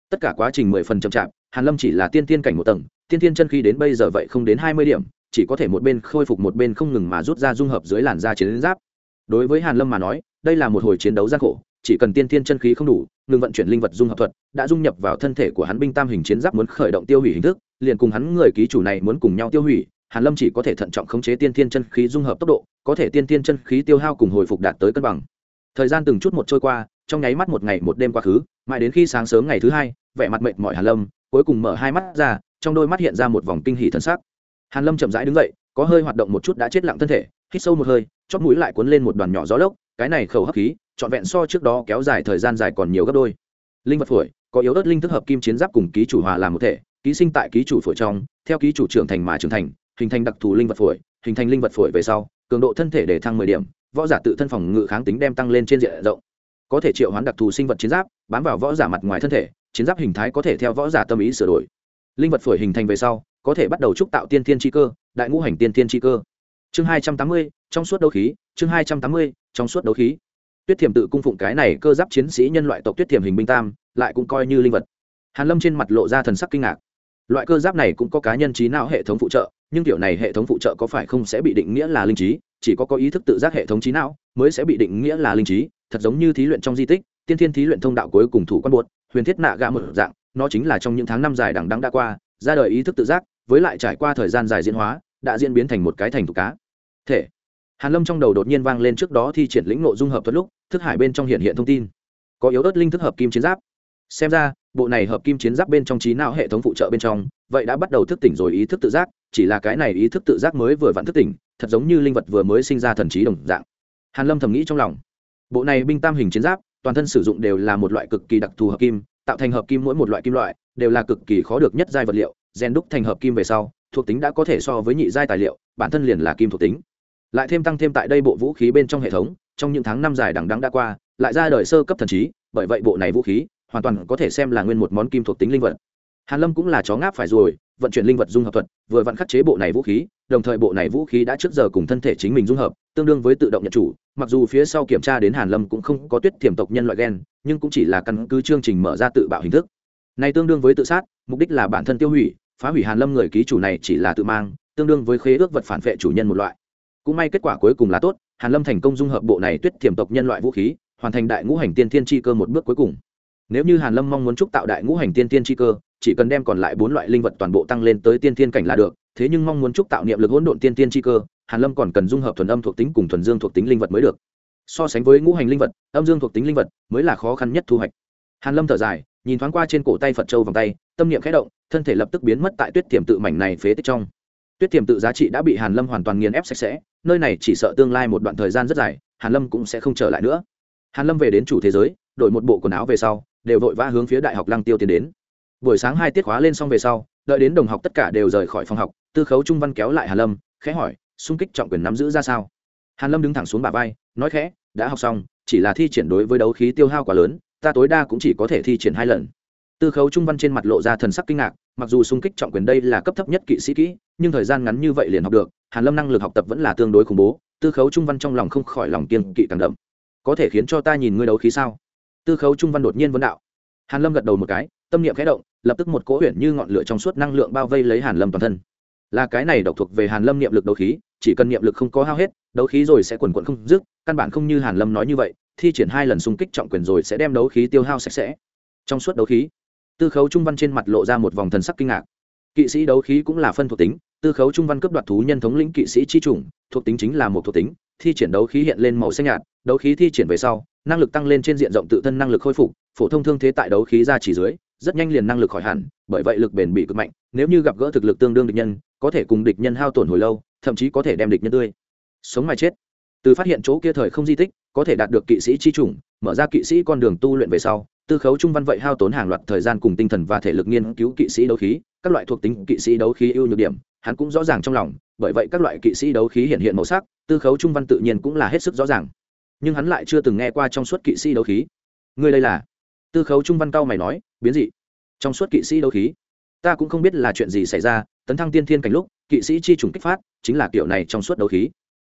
Tất cả quá trình mười phần chậm chạp, hàn lâm chỉ là tiên tiên cảnh một tầng, tiên tiên chân khí đến bây giờ vậy không đến hai mươi điểm, chỉ có thể một bên khôi phục một bên không ngừng mà rút ra dung hợp dưới làn da chiến giáp. Đối với hàn lâm mà nói, đây là một hồi chiến đấu gian khổ chỉ cần tiên thiên chân khí không đủ ngừng vận chuyển linh vật dung hợp thuật, đã dung nhập vào thân thể của hắn binh tam hình chiến giáp muốn khởi động tiêu hủy hình thức, liền cùng hắn người ký chủ này muốn cùng nhau tiêu hủy, hàn lâm chỉ có thể thận trọng khống chế tiên thiên chân khí dung hợp tốc độ, có thể tiên thiên chân khí tiêu hao cùng hồi phục đạt tới cân bằng. Thời gian từng chút một trôi qua, trong nháy mắt một ngày một đêm quá khứ, mãi đến khi sáng sớm ngày thứ hai, vẻ mặt mệt mỏi hàn lâm, cuối cùng mở hai mắt ra, trong đôi mắt hiện ra một vòng kinh hỉ thân sắc. Hàn lâm chậm rãi đứng dậy, có hơi hoạt động một chút đã chết lặng thân thể, hít sâu một hơi, chóp mũi lại cuốn lên một đoàn nhỏ gió lốc, cái này khẩu hấp khí trọn vẹn so trước đó kéo dài thời gian dài còn nhiều gấp đôi. Linh vật phổi, có yếu ớt linh thức hợp kim chiến giáp cùng ký chủ hòa làm một thể, ký sinh tại ký chủ phổi trong, theo ký chủ trưởng thành mà trưởng thành, hình thành đặc thù linh vật phổi, hình thành linh vật phổi về sau, cường độ thân thể để thăng mười điểm, võ giả tự thân phòng ngự kháng tính đem tăng lên trên diện rộng. Có thể triệu hoán đặc thù sinh vật chiến giáp, bám vào võ giả mặt ngoài thân thể, chiến giáp hình thái có thể theo võ giả tâm ý sửa đổi. Linh vật phổi hình thành về sau, có thể bắt đầu trúc tạo tiên thiên tri cơ, đại ngũ hành tiên thiên tri cơ. Chương hai trăm tám mươi, trong suốt đấu khí, chương hai trăm tám mươi, trong suốt đấu khí tuyết thiềm tự cung phụng cái này cơ giáp chiến sĩ nhân loại tộc tuyết thiềm hình binh tam, lại cũng coi như linh vật. Hàn lâm trên mặt lộ ra thần sắc kinh ngạc. Loại cơ giáp này cũng có cá nhân trí não hệ thống phụ trợ, nhưng kiểu này hệ thống phụ trợ có phải không sẽ bị định nghĩa là linh trí, chỉ có có ý thức tự giác hệ thống trí não mới sẽ bị định nghĩa là linh trí, thật giống như thí luyện trong di tích, tiên thiên thí luyện thông đạo cuối cùng thủ quan buột huyền thiết nạ gạ một dạng, nó chính là trong những tháng năm dài đằng đẵng đã qua, ra đời ý thức tự giác, với lại trải qua thời gian dài diễn hóa, đã diễn biến thành một cái thành thủ cá thể hàn lâm trong đầu đột nhiên vang lên trước đó thi triển lĩnh nội dung hợp thuật lúc, thức hải bên trong hiện hiện thông tin. Có yếu ớt linh thức hợp kim chiến giáp. Xem ra, bộ này hợp kim chiến giáp bên trong trí não hệ thống phụ trợ bên trong, vậy đã bắt đầu thức tỉnh rồi ý thức tự giác, chỉ là cái này ý thức tự giác mới vừa vặn thức tỉnh, thật giống như linh vật vừa mới sinh ra thần trí đồng dạng. Hàn lâm thầm nghĩ trong lòng. Bộ này binh tam hình chiến giáp, toàn thân sử dụng đều là một loại cực kỳ đặc thù hợp kim, tạo thành hợp kim mỗi một loại kim loại, đều là cực kỳ khó được nhất giai vật liệu, gen đúc thành hợp kim về sau, thuộc tính đã có thể so với nhị giai tài liệu, bản thân liền là kim thuộc tính lại thêm tăng thêm tại đây bộ vũ khí bên trong hệ thống, trong những tháng năm dài đằng đẵng đã qua, lại ra đời sơ cấp thần trí, bởi vậy bộ này vũ khí hoàn toàn có thể xem là nguyên một món kim thuộc tính linh vật. Hàn lâm cũng là chó ngáp phải rồi, vận chuyển linh vật dung hợp thuật, vừa vận khắc chế bộ này vũ khí, đồng thời bộ này vũ khí đã trước giờ cùng thân thể chính mình dung hợp, tương đương với tự động nhận chủ, mặc dù phía sau kiểm tra đến hàn lâm cũng không có tuyết thiểm tộc nhân loại gen, nhưng cũng chỉ là căn cứ chương trình mở ra tự bạo hình thức. Này tương đương với tự sát, mục đích là bản thân tiêu hủy, phá hủy hàn lâm người ký chủ này chỉ là tự mang, tương đương với khế ước vật phản vệ chủ nhân một loại cũng may kết quả cuối cùng là tốt, hàn lâm thành công dung hợp bộ này tuyết thiểm tộc nhân loại vũ khí, hoàn thành đại ngũ hành tiên thiên chi cơ một bước cuối cùng. Nếu như hàn lâm mong muốn trúc tạo đại ngũ hành tiên thiên chi cơ, chỉ cần đem còn lại bốn loại linh vật toàn bộ tăng lên tới tiên thiên cảnh là được, thế nhưng mong muốn trúc tạo niệm lực hỗn độn tiên thiên chi cơ, hàn lâm còn cần dung hợp thuần âm thuộc tính cùng thuần dương thuộc tính linh vật mới được. So sánh với ngũ hành linh vật, âm dương thuộc tính linh vật mới là khó khăn nhất thu hoạch. Hàn lâm thở dài, nhìn thoáng qua trên cổ tay phật châu vòng tay, tâm niệm khẽ động, thân thể lập tức biến mất tại tuyết tiềm tự mảnh này phế tích trong tuyết tiềm tự giá trị đã bị hàn lâm hoàn toàn nghiền ép sạch sẽ, nơi này chỉ sợ tương lai một đoạn thời gian rất dài, hàn lâm cũng sẽ không trở lại nữa. Hàn lâm về đến chủ thế giới, đổi một bộ quần áo về sau, đều vội vã hướng phía đại học lăng tiêu tiến đến. Buổi sáng hai tiết khóa lên xong về sau, đợi đến đồng học tất cả đều rời khỏi phòng học, tư khấu trung văn kéo lại hàn lâm, khẽ hỏi, xung kích trọng quyền nắm giữ ra sao? Hàn lâm đứng thẳng xuống bà vai, nói khẽ, đã học xong, chỉ là thi triển đối với đấu khí tiêu hao quá lớn, ta tối đa cũng chỉ có thể thi triển hai lần tư khấu trung văn trên mặt lộ ra thần sắc kinh ngạc, mặc dù xung kích trọng quyền đây là cấp thấp nhất kỵ sĩ kỹ, nhưng thời gian ngắn như vậy liền học được, hàn lâm năng lực học tập vẫn là tương đối khủng bố, tư khấu trung văn trong lòng không khỏi lòng kiên kỵ càng đậm. Có thể khiến cho ta nhìn ngươi đấu khí sao? Tư khấu trung văn đột nhiên vấn đạo. Hàn lâm gật đầu một cái, tâm niệm khẽ động, lập tức một cỗ huyền như ngọn lửa trong suốt năng lượng bao vây lấy hàn lâm toàn thân. Là cái này độc thuộc về hàn lâm niệm lực đấu khí, chỉ cần niệm lực không có hao hết, đấu khí rồi sẽ quần quận không dứt, căn bản không như hàn lâm nói như vậy, thi triển hai lần xung kích trọng quyền rồi sẽ đem đấu khí tiêu hao sạch sẽ. Trong suốt đấu khí tư khấu trung văn trên mặt lộ ra một vòng thần sắc kinh ngạc. Kỵ sĩ đấu khí cũng là phân thuộc tính, tư khấu trung văn cấp đoạt thú nhân thống lĩnh kỵ sĩ chi chủng, thuộc tính chính là một thuộc tính, thi triển đấu khí hiện lên màu xanh nhạt, đấu khí thi triển về sau, năng lực tăng lên trên diện rộng tự thân năng lực khôi phục, phổ thông thương thế tại đấu khí ra chỉ dưới, rất nhanh liền năng lực khỏi hẳn, bởi vậy lực bền bị cực mạnh, nếu như gặp gỡ thực lực tương đương địch nhân, có thể cùng địch nhân hao tổn hồi lâu, thậm chí có thể đem địch nhân tươi. Sống mà chết. Từ phát hiện chỗ kia thời không di tích, có thể đạt được kỵ sĩ chi chủng, mở ra kỵ sĩ con đường tu luyện về sau tư khấu trung văn vậy hao tốn hàng loạt thời gian cùng tinh thần và thể lực nghiên cứu kỵ sĩ đấu khí, các loại thuộc tính kỵ sĩ đấu khí ưu nhược điểm, hắn cũng rõ ràng trong lòng, bởi vậy các loại kỵ sĩ đấu khí hiện hiện màu sắc, tư khấu trung văn tự nhiên cũng là hết sức rõ ràng. Nhưng hắn lại chưa từng nghe qua trong suốt kỵ sĩ đấu khí. Ngươi đây là? Tư khấu trung văn cao mày nói, biến dị. Trong suốt kỵ sĩ đấu khí? Ta cũng không biết là chuyện gì xảy ra, tấn thăng tiên thiên cảnh lúc, kỵ sĩ chi trùng kích phát, chính là kiểu này trong suốt đấu khí.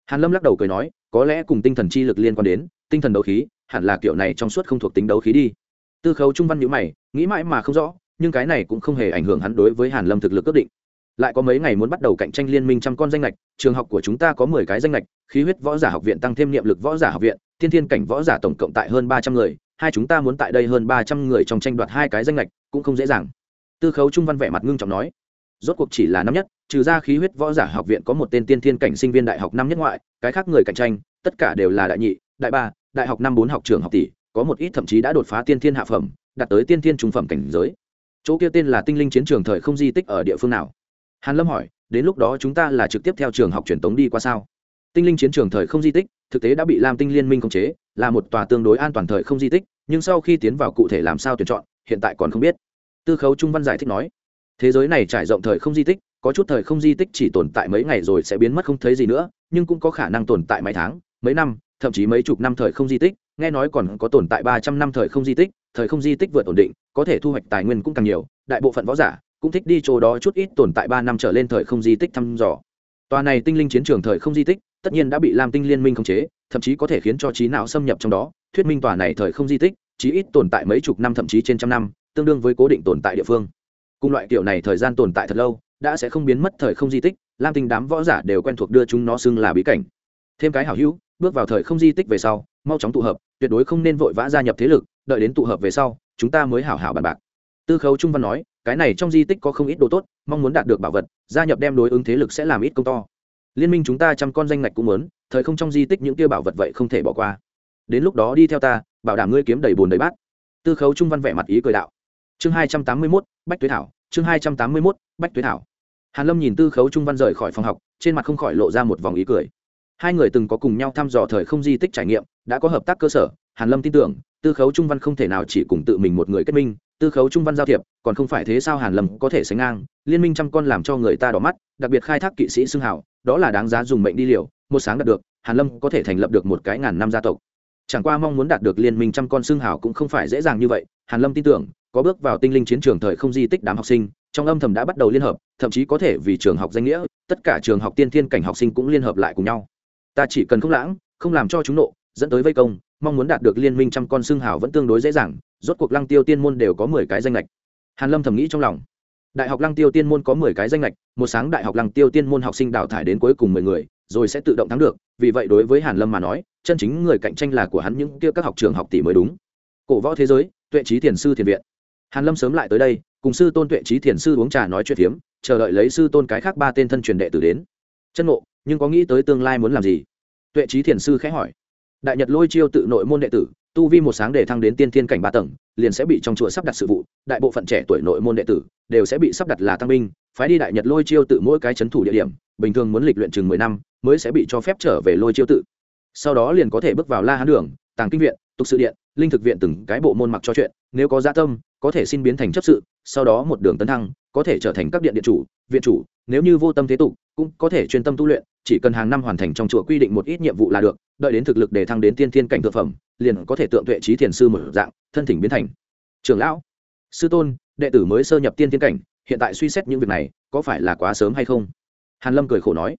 Hàn lâm lắc đầu cười nói, có lẽ cùng tinh thần chi lực liên quan đến, tinh thần đấu khí, hẳn là kiểu này trong suốt không thuộc tính đấu khí đi tư khấu trung văn nhữ mày, nghĩ mãi mà không rõ, nhưng cái này cũng không hề ảnh hưởng hắn đối với hàn lâm thực lực ước định. Lại có mấy ngày muốn bắt đầu cạnh tranh liên minh trăm con danh lệch trường học của chúng ta có mười cái danh lệch khí huyết võ giả học viện tăng thêm niệm lực võ giả học viện, thiên thiên cảnh võ giả tổng cộng tại hơn ba trăm người, hai chúng ta muốn tại đây hơn ba trăm người trong tranh đoạt hai cái danh lệch cũng không dễ dàng. Tư khấu trung văn vẻ mặt ngưng trọng nói, rốt cuộc chỉ là năm nhất, trừ ra khí huyết võ giả học viện có một tên tiên thiên cảnh sinh viên đại học năm nhất ngoại, cái khác người cạnh tranh, tất cả đều là đại nhị, đại ba, đại học năm bốn học trường học tỷ có một ít thậm chí đã đột phá tiên thiên hạ phẩm, đạt tới tiên thiên trung phẩm cảnh giới. Chỗ kia tên là tinh linh chiến trường thời không di tích ở địa phương nào? Hàn lâm hỏi, đến lúc đó chúng ta là trực tiếp theo trường học truyền tống đi qua sao? Tinh linh chiến trường thời không di tích, thực tế đã bị lam tinh liên minh khống chế, là một tòa tương đối an toàn thời không di tích, nhưng sau khi tiến vào cụ thể làm sao tuyển chọn, hiện tại còn không biết. Tư khấu trung văn giải thích nói, thế giới này trải rộng thời không di tích, có chút thời không di tích chỉ tồn tại mấy ngày rồi sẽ biến mất không thấy gì nữa, nhưng cũng có khả năng tồn tại mấy tháng, mấy năm, thậm chí mấy chục năm thời không di tích nghe nói còn có tồn tại ba trăm năm thời không di tích, thời không di tích vượt ổn định, có thể thu hoạch tài nguyên cũng càng nhiều, đại bộ phận võ giả cũng thích đi chỗ đó chút ít tồn tại ba năm trở lên thời không di tích thăm dò. Tòa này tinh linh chiến trường thời không di tích, tất nhiên đã bị lam tinh liên minh khống chế, thậm chí có thể khiến cho trí não xâm nhập trong đó. Thuyết minh tòa này thời không di tích, chí ít tồn tại mấy chục năm thậm chí trên trăm năm, tương đương với cố định tồn tại địa phương. Cùng loại kiểu này thời gian tồn tại thật lâu, đã sẽ không biến mất thời không di tích, lam tinh đám võ giả đều quen thuộc đưa chúng nó xưng là bí cảnh. Thêm cái hảo hữu, bước vào thời không di tích về sau, mau chóng tụ hợp tuyệt đối không nên vội vã gia nhập thế lực, đợi đến tụ hợp về sau, chúng ta mới hảo hảo bàn bạc. Tư khấu trung văn nói, cái này trong di tích có không ít đồ tốt, mong muốn đạt được bảo vật, gia nhập đem đối ứng thế lực sẽ làm ít công to. Liên minh chúng ta trăm con danh ngạch cũng muốn, thời không trong di tích những kia bảo vật vậy không thể bỏ qua. Đến lúc đó đi theo ta, bảo đảm ngươi kiếm đầy bùn đầy bát. Tư khấu trung văn vẻ mặt ý cười đạo. Chương hai trăm tám mươi mốt, bách tuế thảo, chương hai trăm tám mươi mốt, bách tuế thảo. Hàn lâm nhìn tư khấu trung văn rời khỏi phòng học, trên mặt không khỏi lộ ra một vòng ý cười hai người từng có cùng nhau thăm dò thời không di tích trải nghiệm, đã có hợp tác cơ sở, hàn lâm tin tưởng, tư khấu trung văn không thể nào chỉ cùng tự mình một người kết minh, tư khấu trung văn giao thiệp, còn không phải thế sao hàn lâm có thể sánh ngang, liên minh trăm con làm cho người ta đỏ mắt, đặc biệt khai thác kỵ sĩ xưng hào, đó là đáng giá dùng mệnh đi liều, một sáng đạt được, hàn lâm có thể thành lập được một cái ngàn năm gia tộc. Chẳng qua mong muốn đạt được liên minh trăm con xưng hào cũng không phải dễ dàng như vậy, hàn lâm tin tưởng, có bước vào tinh linh chiến trường thời không di tích đám học sinh, trong âm thầm đã bắt đầu liên hợp, thậm chí có thể vì trường học danh nghĩa, tất cả trường học tiên thiên cảnh học sinh cũng liên hợp lại cùng nhau ta chỉ cần không lãng, không làm cho chúng nộ, dẫn tới vây công, mong muốn đạt được liên minh trăm con xương hào vẫn tương đối dễ dàng, rốt cuộc lăng tiêu tiên môn đều có mười cái danh lệch. Hàn lâm thầm nghĩ trong lòng. Đại học lăng tiêu tiên môn có mười cái danh lệch, một sáng đại học lăng tiêu tiên môn học sinh đào thải đến cuối cùng mười người, rồi sẽ tự động thắng được, vì vậy đối với hàn lâm mà nói, chân chính người cạnh tranh là của hắn những kia các học trường học tỷ mới đúng. Cổ võ thế giới, tuệ trí thiền sư thiền viện. Hàn lâm sớm lại tới đây, cùng sư tôn tuệ trí thiền sư uống trà nói chuyện phiếm, chờ đợi lấy sư tôn cái khác ba tên thân truyền đệ tử đến. Chân ngộ nhưng có nghĩ tới tương lai muốn làm gì? Tuệ trí thiền sư khẽ hỏi. Đại nhật lôi chiêu tự nội môn đệ tử, tu vi một sáng để thăng đến tiên thiên cảnh ba tầng, liền sẽ bị trong chùa sắp đặt sự vụ, đại bộ phận trẻ tuổi nội môn đệ tử đều sẽ bị sắp đặt là tăng binh, phái đi đại nhật lôi chiêu tự mỗi cái c h ấ n thủ địa điểm, bình thường muốn lịch luyện chừng mười năm mới sẽ bị cho phép trở về lôi chiêu tự. Sau đó liền có thể bước vào la hán đường, tàng kinh viện, tục sự điện, linh thực viện từng cái bộ môn mặc cho chuyện, nếu có gia tâm, có thể xin biến thành chấp sự, sau đó một đường tấn thăng có thể trở thành các điện điện chủ, viện chủ, nếu như vô tâm thế tục, cũng có thể chuyên tâm tu luyện, chỉ cần hàng năm hoàn thành trong chùa quy định một ít nhiệm vụ là được, đợi đến thực lực để thăng đến tiên thiên cảnh thực phẩm, liền có thể tượng tuệ trí thiền sư một dạng, thân thỉnh biến thành. Trưởng lão, sư tôn, đệ tử mới sơ nhập tiên thiên cảnh, hiện tại suy xét những việc này, có phải là quá sớm hay không? Hàn lâm cười khổ nói.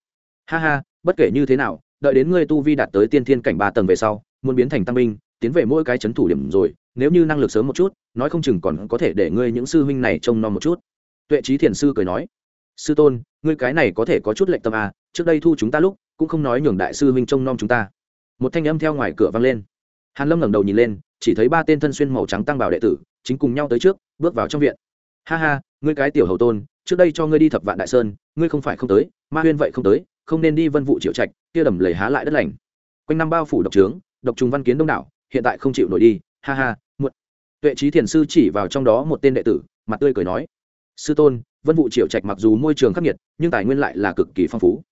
Ha ha, bất kể như thế nào, đợi đến ngươi tu vi đạt tới tiên thiên cảnh ba tầng về sau, muốn biến thành tăng binh, tiến về mỗi cái chấn thủ điểm rồi, nếu như năng lực sớm một chút, nói không chừng còn có thể để ngươi những sư huynh này trông nom một chút tuệ trí thiền sư cười nói, sư tôn, ngươi cái này có thể có chút lệnh tâm à trước đây thu chúng ta lúc, cũng không nói nhường đại sư huynh trông nom chúng ta. Một thanh âm theo ngoài cửa vang lên. Hàn lâm ngẩng đầu nhìn lên, chỉ thấy ba tên thân xuyên màu trắng tăng bảo đệ tử, chính cùng nhau tới trước, bước vào trong viện. Ha ha, ngươi cái tiểu hầu tôn, trước đây cho ngươi đi thập vạn đại sơn, ngươi không phải không tới, ma huyên vậy không tới, không nên đi vân vụ triệu trạch, kia đầm lầy há lại đất lành. Quanh năm bao phủ độc trướng, độc trùng văn kiến đông đảo, hiện tại không chịu nổi đi, ha ha, muộn. Tuệ trí thiền sư chỉ vào trong đó một tên đệ tử, mặt tươi cười nói sư tôn, vân vụ triệu trạch mặc dù môi trường khắc nghiệt, nhưng tài nguyên lại là cực kỳ phong phú.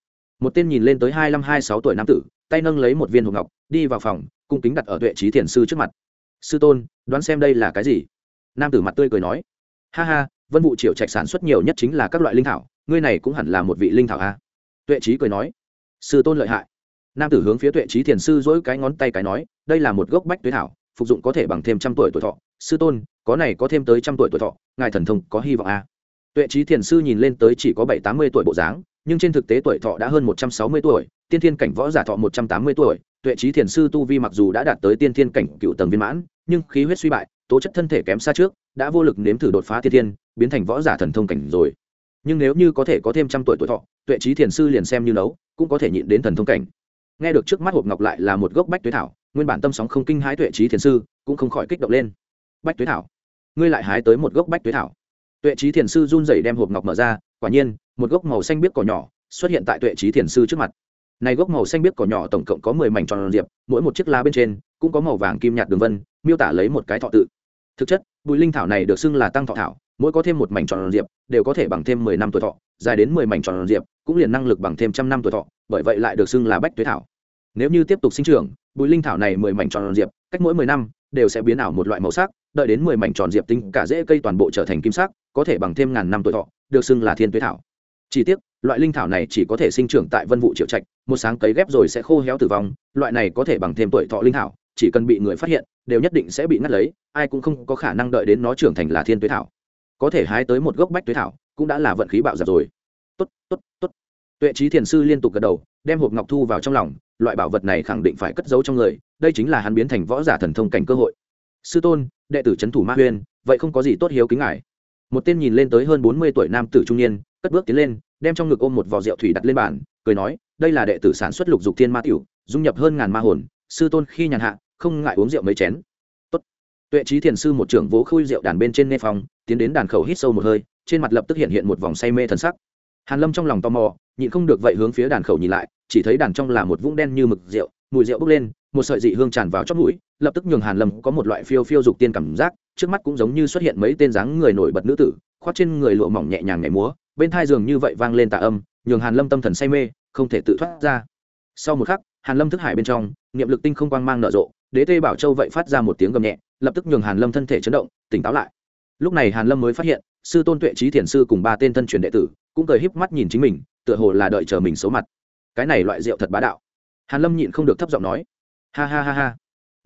Một tên nhìn lên tới hai mươi hai sáu tuổi nam tử, tay nâng lấy một viên hộp ngọc, đi vào phòng, cung kính đặt ở tuệ trí thiền sư trước mặt. Sư tôn, đoán xem đây là cái gì? Nam tử mặt tươi cười nói. Ha ha, vân vụ triệu trạch sản xuất nhiều nhất chính là các loại linh thảo, ngươi này cũng hẳn là một vị linh thảo a. Tuệ trí cười nói. Sư tôn lợi hại. Nam tử hướng phía tuệ trí thiền sư dỗi cái ngón tay cái nói, đây là một gốc bách tuế thảo, phục dụng có thể bằng thêm trăm tuổi tuổi thọ. Sư tôn, có này có thêm tới trăm tuổi tuổi thọ, ngài thần thông có hy vọng a tuệ trí thiền sư nhìn lên tới chỉ có bảy tám mươi tuổi bộ dáng, nhưng trên thực tế tuổi thọ đã hơn một trăm sáu mươi tuổi, tiên thiên cảnh võ giả thọ một trăm tám mươi tuổi. Tuệ trí thiền sư tu vi mặc dù đã đạt tới tiên thiên cảnh cựu tầng viên mãn, nhưng khí huyết suy bại, tố chất thân thể kém xa trước, đã vô lực nếm thử đột phá tiên thiên, biến thành võ giả thần thông cảnh rồi. Nhưng nếu như có thể có thêm trăm tuổi tuổi thọ, tuệ trí thiền sư liền xem như nấu, cũng có thể nhịn đến thần thông cảnh. Nghe được trước mắt hộp ngọc lại là một gốc bách tuế thảo, nguyên bản tâm sóng không kinh hái tuệ trí thiền sư cũng không khỏi kích động lên. Bách tuế thảo, ngươi lại hái tới một gốc bách tuế thảo tuệ trí thiền sư run rẩy đem hộp ngọc mở ra, quả nhiên, một gốc màu xanh biếc cỏ nhỏ xuất hiện tại tuệ trí thiền sư trước mặt. Này gốc màu xanh biếc cỏ nhỏ tổng cộng có mười mảnh tròn diệp, mỗi một chiếc lá bên trên cũng có màu vàng kim nhạt đường vân, miêu tả lấy một cái thọ tự. Thực chất, bụi linh thảo này được xưng là tăng thọ thảo, mỗi có thêm một mảnh tròn diệp đều có thể bằng thêm mười năm tuổi thọ, dài đến mười mảnh tròn diệp cũng liền năng lực bằng thêm trăm năm tuổi thọ, bởi vậy lại được xưng là bách tuế thảo. Nếu như tiếp tục sinh trưởng, bụi linh thảo này mười mảnh tròn diệp, cách mỗi mười năm đều sẽ biến ảo một loại màu sắc đợi đến mười mảnh tròn diệp tinh, cả rễ cây toàn bộ trở thành kim sắc, có thể bằng thêm ngàn năm tuổi thọ, được xưng là thiên tuế thảo. Chỉ tiếc, loại linh thảo này chỉ có thể sinh trưởng tại vân vụ triệu trạch, một sáng cấy ghép rồi sẽ khô héo tử vong, loại này có thể bằng thêm tuổi thọ linh thảo, chỉ cần bị người phát hiện, đều nhất định sẽ bị ngắt lấy, ai cũng không có khả năng đợi đến nó trưởng thành là thiên tuế thảo. Có thể hái tới một gốc bách tuế thảo, cũng đã là vận khí bạo giặc rồi. Tốt tốt tốt. Tuệ trí thiền sư liên tục gật đầu, đem hộp ngọc thu vào trong lòng, loại bảo vật này khẳng định phải cất giấu trong người, đây chính là hắn biến thành võ giả thần thông cảnh cơ hội sư tôn, đệ tử c thủ ma huyên, vậy không có gì tốt hiếu kính ngài. Một tên nhìn lên tới hơn bốn mươi tuổi nam tử trung niên, cất bước tiến lên, đem trong ngực ôm một vò rượu thủy đặt lên bàn, cười nói, đây là đệ tử sản xuất lục dục thiên ma tiểu, dung nhập hơn ngàn ma hồn, sư tôn khi nhàn hạ, không ngại uống rượu mấy chén. Tốt. tuệ trí thiền sư một trưởng vỗ khui rượu đàn bên trên nê phong, tiến đến đàn khẩu hít sâu một hơi, trên mặt lập tức hiện hiện một vòng say mê thần sắc. Hàn lâm trong lòng tò mò, nhịn không được vậy hướng phía đàn khẩu nhìn lại, chỉ thấy đàn trong là một vũng đen như mực rượu, mùi rượu bốc lên một sợi dị hương tràn vào chóp mũi, lập tức nhường hàn lâm có một loại phiêu phiêu dục tiên cảm giác, trước mắt cũng giống như xuất hiện mấy tên dáng người nổi bật nữ tử, khoác trên người lụa mỏng nhẹ nhàng nhảy múa, bên thai giường như vậy vang lên tà âm, nhường hàn lâm tâm thần say mê, không thể tự thoát ra. Sau một khắc, hàn lâm thức hải bên trong, niệm lực tinh không quang mang nở rộ, đế tê bảo châu vậy phát ra một tiếng gầm nhẹ, lập tức nhường hàn lâm thân thể chấn động, tỉnh táo lại. Lúc này hàn lâm mới phát hiện, sư tôn tuệ trí thiền sư cùng ba tên thân truyền đệ tử, cũng cười híp mắt nhìn chính mình, tựa hồ là đợi chờ mình xấu mặt. Cái này loại rượu thật bá đạo. Hàn lâm nhịn không được thấp giọng nói ha ha ha ha.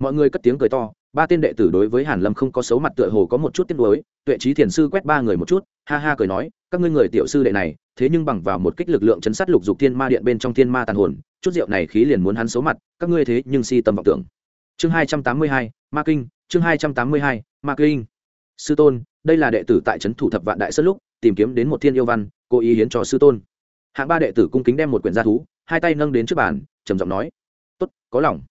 Mọi người cất tiếng cười to, ba tên đệ tử đối với hàn lâm không có xấu mặt tựa hồ có một chút tiếc nuối, tuệ trí thiền sư quét ba người một chút, ha ha cười nói, các ngươi người tiểu sư đệ này, thế nhưng bằng vào một kích lực lượng chấn sát lục dục thiên ma điện bên trong thiên ma tàn hồn, chút rượu này khí liền muốn hắn xấu mặt, các ngươi thế nhưng si tâm vọng tưởng. Chương hai trăm tám mươi hai, ma kinh, chương hai trăm tám mươi hai, ma kinh. Sư tôn, đây là đệ tử tại trấn thủ thập vạn đại sơn lúc, tìm kiếm đến một thiên yêu văn, cố ý hiến cho sư tôn. Hạng ba đệ tử cung kính đem một quyển gia thú, hai tay nâng đến trước bàn, trầm giọng nói, tốt, có lòng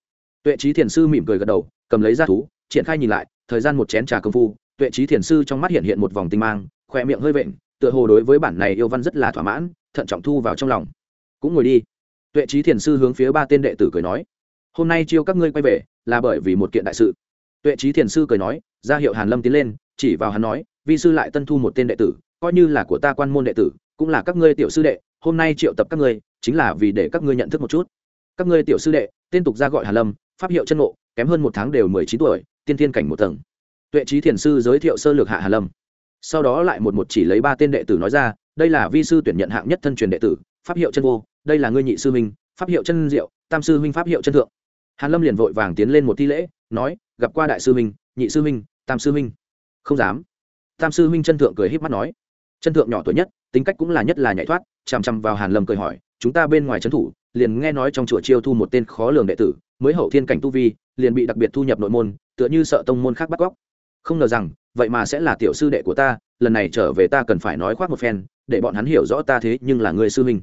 tuệ trí thiền sư mỉm cười gật đầu, cầm lấy ra thú, triển khai nhìn lại, thời gian một chén trà công phu, tuệ trí thiền sư trong mắt hiện hiện một vòng tinh mang khỏe miệng hơi vện, tựa hồ đối với bản này yêu văn rất là thỏa mãn, thận trọng thu vào trong lòng. Cũng ngồi đi. Tuệ trí thiền sư hướng phía ba tên đệ tử cười nói. Hôm nay chiêu các ngươi quay về, là bởi vì một kiện đại sự. Tuệ trí thiền sư cười nói, ra hiệu hàn lâm tiến lên, chỉ vào hắn nói, vi sư lại tân thu một tên đệ tử, coi như là của ta quan môn đệ tử, cũng là các ngươi tiểu sư đệ, hôm nay triệu tập các ngươi, chính là vì để các ngươi nhận thức một chút các ngươi tiểu sư đệ tên tục ra gọi Hà lâm pháp hiệu chân ngộ kém hơn một tháng đều mười chín tuổi tiên thiên cảnh một tầng. Tuệ trí thiền sư giới thiệu sơ lược hạ Hà lâm. Sau đó lại một một chỉ lấy ba tên đệ tử nói ra đây là vi sư tuyển nhận hạng nhất thân truyền đệ tử pháp hiệu chân vô đây là ngươi nhị sư minh, pháp hiệu chân diệu tam sư minh pháp hiệu chân thượng. Hàn lâm liền vội vàng tiến lên một thi lễ nói gặp qua đại sư minh, nhị sư minh, tam sư minh, không dám. Tam sư minh chân thượng cười híp mắt nói. Chân thượng nhỏ tuổi nhất tính cách cũng là nhất là nhạy thoát chằm chằm vào hàn lâm cười hỏi chúng ta bên ngoài trấn thủ liền nghe nói trong chùa chiêu thu một tên khó lường đệ tử, mới hậu thiên cảnh tu vi, liền bị đặc biệt thu nhập nội môn, tựa như sợ tông môn khác bắt cóc. Không ngờ rằng, vậy mà sẽ là tiểu sư đệ của ta, lần này trở về ta cần phải nói khoác một phen, để bọn hắn hiểu rõ ta thế nhưng là người sư huynh.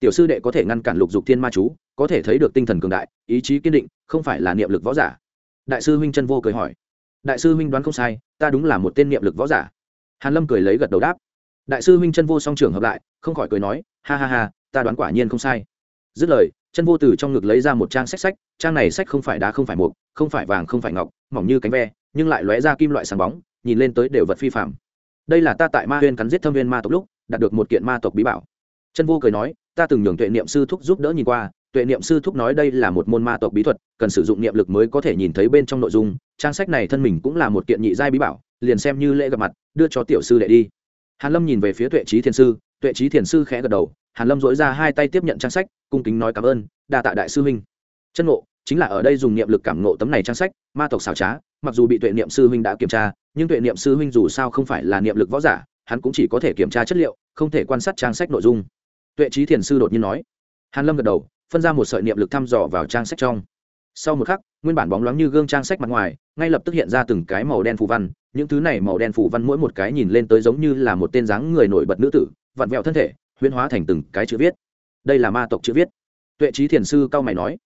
Tiểu sư đệ có thể ngăn cản lục dục thiên ma chú, có thể thấy được tinh thần cường đại, ý chí kiên định, không phải là niệm lực võ giả. Đại sư huynh chân vô cười hỏi. Đại sư huynh đoán không sai, ta đúng là một tên niệm lực võ giả. Hàn lâm cười lấy gật đầu đáp. Đại sư huynh chân vô song trưởng hợp lại, không khỏi cười nói, ha ha ha, ta đoán quả nhiên không sai dứt lời, chân vô từ trong ngực lấy ra một trang sách sách, trang này sách không phải đá không phải mục, không phải vàng không phải ngọc, mỏng như cánh ve, nhưng lại lóe ra kim loại sáng bóng, nhìn lên tới đều vật phi phạm đây là ta tại ma huyên cắn giết thâm viên ma tộc lúc, đạt được một kiện ma tộc bí bảo. Chân vô cười nói, ta từng nhường tuệ niệm sư thúc giúp đỡ nhìn qua, tuệ niệm sư thúc nói đây là một môn ma tộc bí thuật, cần sử dụng niệm lực mới có thể nhìn thấy bên trong nội dung, trang sách này thân mình cũng là một kiện nhị giai bí bảo, liền xem như lễ gặp mặt, đưa cho tiểu sư đệ đi. Hàn lâm nhìn về phía tuệ trí thiền sư, tuệ trí thiền sư khẽ gật đầu hàn lâm dỗi ra hai tay tiếp nhận trang sách, cung kính nói cảm ơn, đa tạ đại sư huynh. Chân ngộ, chính là ở đây dùng niệm lực cảm ngộ tấm này trang sách, ma tộc xảo trá, mặc dù bị tuệ niệm sư huynh đã kiểm tra, nhưng tuệ niệm sư huynh dù sao không phải là niệm lực võ giả, hắn cũng chỉ có thể kiểm tra chất liệu, không thể quan sát trang sách nội dung. Tuệ trí thiền sư đột nhiên nói. Hàn lâm gật đầu, phân ra một sợi niệm lực thăm dò vào trang sách trong. Sau một khắc, nguyên bản bóng loáng như gương trang sách mặt ngoài, ngay lập tức hiện ra từng cái màu đen phù văn, những thứ này màu đen phù văn mỗi một cái nhìn lên tới giống như là một tên dáng người nổi bật nữ tử, vặn vẹo thân thể huyễn hóa thành từng cái chữ viết. Đây là ma tộc chữ viết. Tuệ trí thiền sư cao mày nói.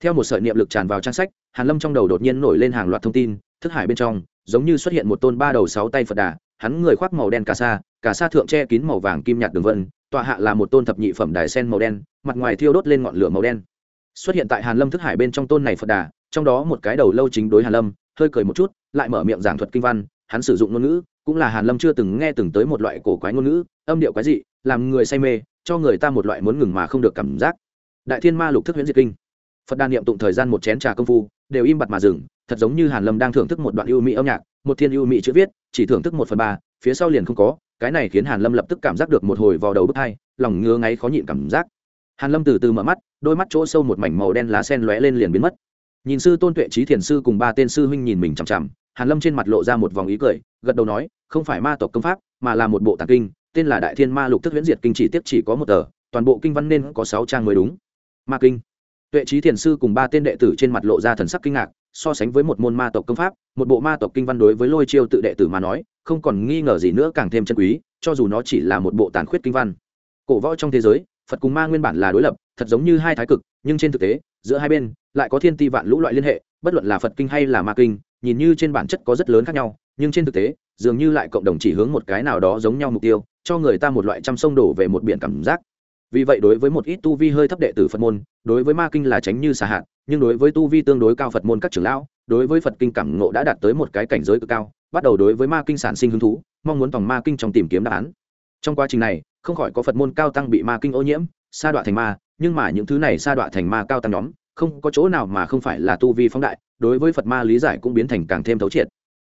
Theo một sợi niệm lực tràn vào trang sách, hàn lâm trong đầu đột nhiên nổi lên hàng loạt thông tin, thức hải bên trong, giống như xuất hiện một tôn ba đầu sáu tay phật đà, hắn người khoác màu đen cà sa cà sa thượng che kín màu vàng kim nhạt đường vân, tọa hạ là một tôn thập nhị phẩm đài sen màu đen, mặt ngoài thiêu đốt lên ngọn lửa màu đen. Xuất hiện tại hàn lâm thức hải bên trong tôn này phật đà, trong đó một cái đầu lâu chính đối hàn lâm, hơi cười một chút, lại mở miệng giảng thuật kinh văn, hắn sử dụng ngôn ngữ, cũng là hàn lâm chưa từng nghe từng tới một loại cổ quái ngôn ngữ, âm điệu quái dị làm người say mê, cho người ta một loại muốn ngừng mà không được cảm giác. Đại thiên ma lục thức huyễn diệt kinh. Phật đà niệm tụng thời gian một chén trà công phu, đều im bặt mà dừng, thật giống như hàn lâm đang thưởng thức một đoạn yêu mỹ âm nhạc, một thiên ưu mỹ chữ viết, chỉ thưởng thức một phần ba, phía sau liền không có, cái này khiến hàn lâm lập tức cảm giác được một hồi vào đầu bức hai, lòng ngứa ngáy khó nhịn cảm giác. Hàn lâm từ từ mở mắt, đôi mắt chỗ sâu một mảnh màu đen lá sen lóe lên liền biến mất. Nhìn sư tôn tuệ trí thiền sư cùng ba tên sư huynh nhìn mình chằm chằm, hàn lâm trên mặt lộ ra một vòng ý cười, gật đầu nói, không phải ma tộc công pháp, mà là một bộ tàng kinh tên là đại thiên ma lục thức huyễn diệt kinh chỉ tiếp chỉ có một tờ, toàn bộ kinh văn nên có sáu trang mới đúng. Ma kinh. Tuệ trí thiền sư cùng ba tên đệ tử trên mặt lộ ra thần sắc kinh ngạc, so sánh với một môn ma tộc công pháp, một bộ ma tộc kinh văn đối với lôi chiêu tự đệ tử mà nói, không còn nghi ngờ gì nữa càng thêm chân quý, cho dù nó chỉ là một bộ tàn khuyết kinh văn. Cổ võ trong thế giới, phật cùng ma nguyên bản là đối lập, thật giống như hai thái cực, nhưng trên thực tế, giữa hai bên, lại có thiên ti vạn lũ loại liên hệ, bất luận là phật kinh hay là ma kinh nhìn như trên bản chất có rất lớn khác nhau, nhưng trên thực tế, dường như lại cộng đồng chỉ hướng một cái nào đó giống nhau mục tiêu, cho người ta một loại trăm sông đổ về một biển cảm giác. Vì vậy đối với một ít tu vi hơi thấp đệ tử phật môn, đối với ma kinh là tránh như xà hạn nhưng đối với tu vi tương đối cao phật môn các trưởng lão, đối với phật kinh cảm ngộ đã đạt tới một cái cảnh giới cực cao, bắt đầu đối với ma kinh sản sinh hứng thú, mong muốn tòng ma kinh trong tìm kiếm đáp án. Trong quá trình này, không khỏi có phật môn cao tăng bị ma kinh ô nhiễm, sa đọa thành ma, nhưng mà những thứ này sa đọa thành ma cao tăng nhóm, không có chỗ nào mà không phải là tu vi phóng đại đối với phật ma lý giải cũng biến thành càng thêm thấu triệt.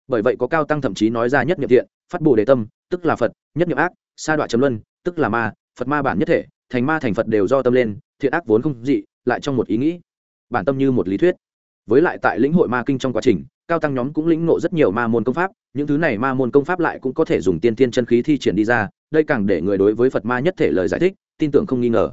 Bởi vậy có cao tăng thậm chí nói ra nhất niệm thiện, phát bồ đề tâm, tức là phật, nhất niệm ác, sa đoạn chấm luân, tức là ma, phật ma bản nhất thể, thành ma thành phật đều do tâm lên, thiện ác vốn không dị, lại trong một ý nghĩ. Bản tâm như một lý thuyết. Với lại tại lĩnh hội ma kinh trong quá trình, cao tăng nhóm cũng lĩnh ngộ rất nhiều ma môn công pháp, những thứ này ma môn công pháp lại cũng có thể dùng tiên tiên chân khí thi triển đi ra, đây càng để người đối với phật ma nhất thể lời giải thích, tin tưởng không nghi ngờ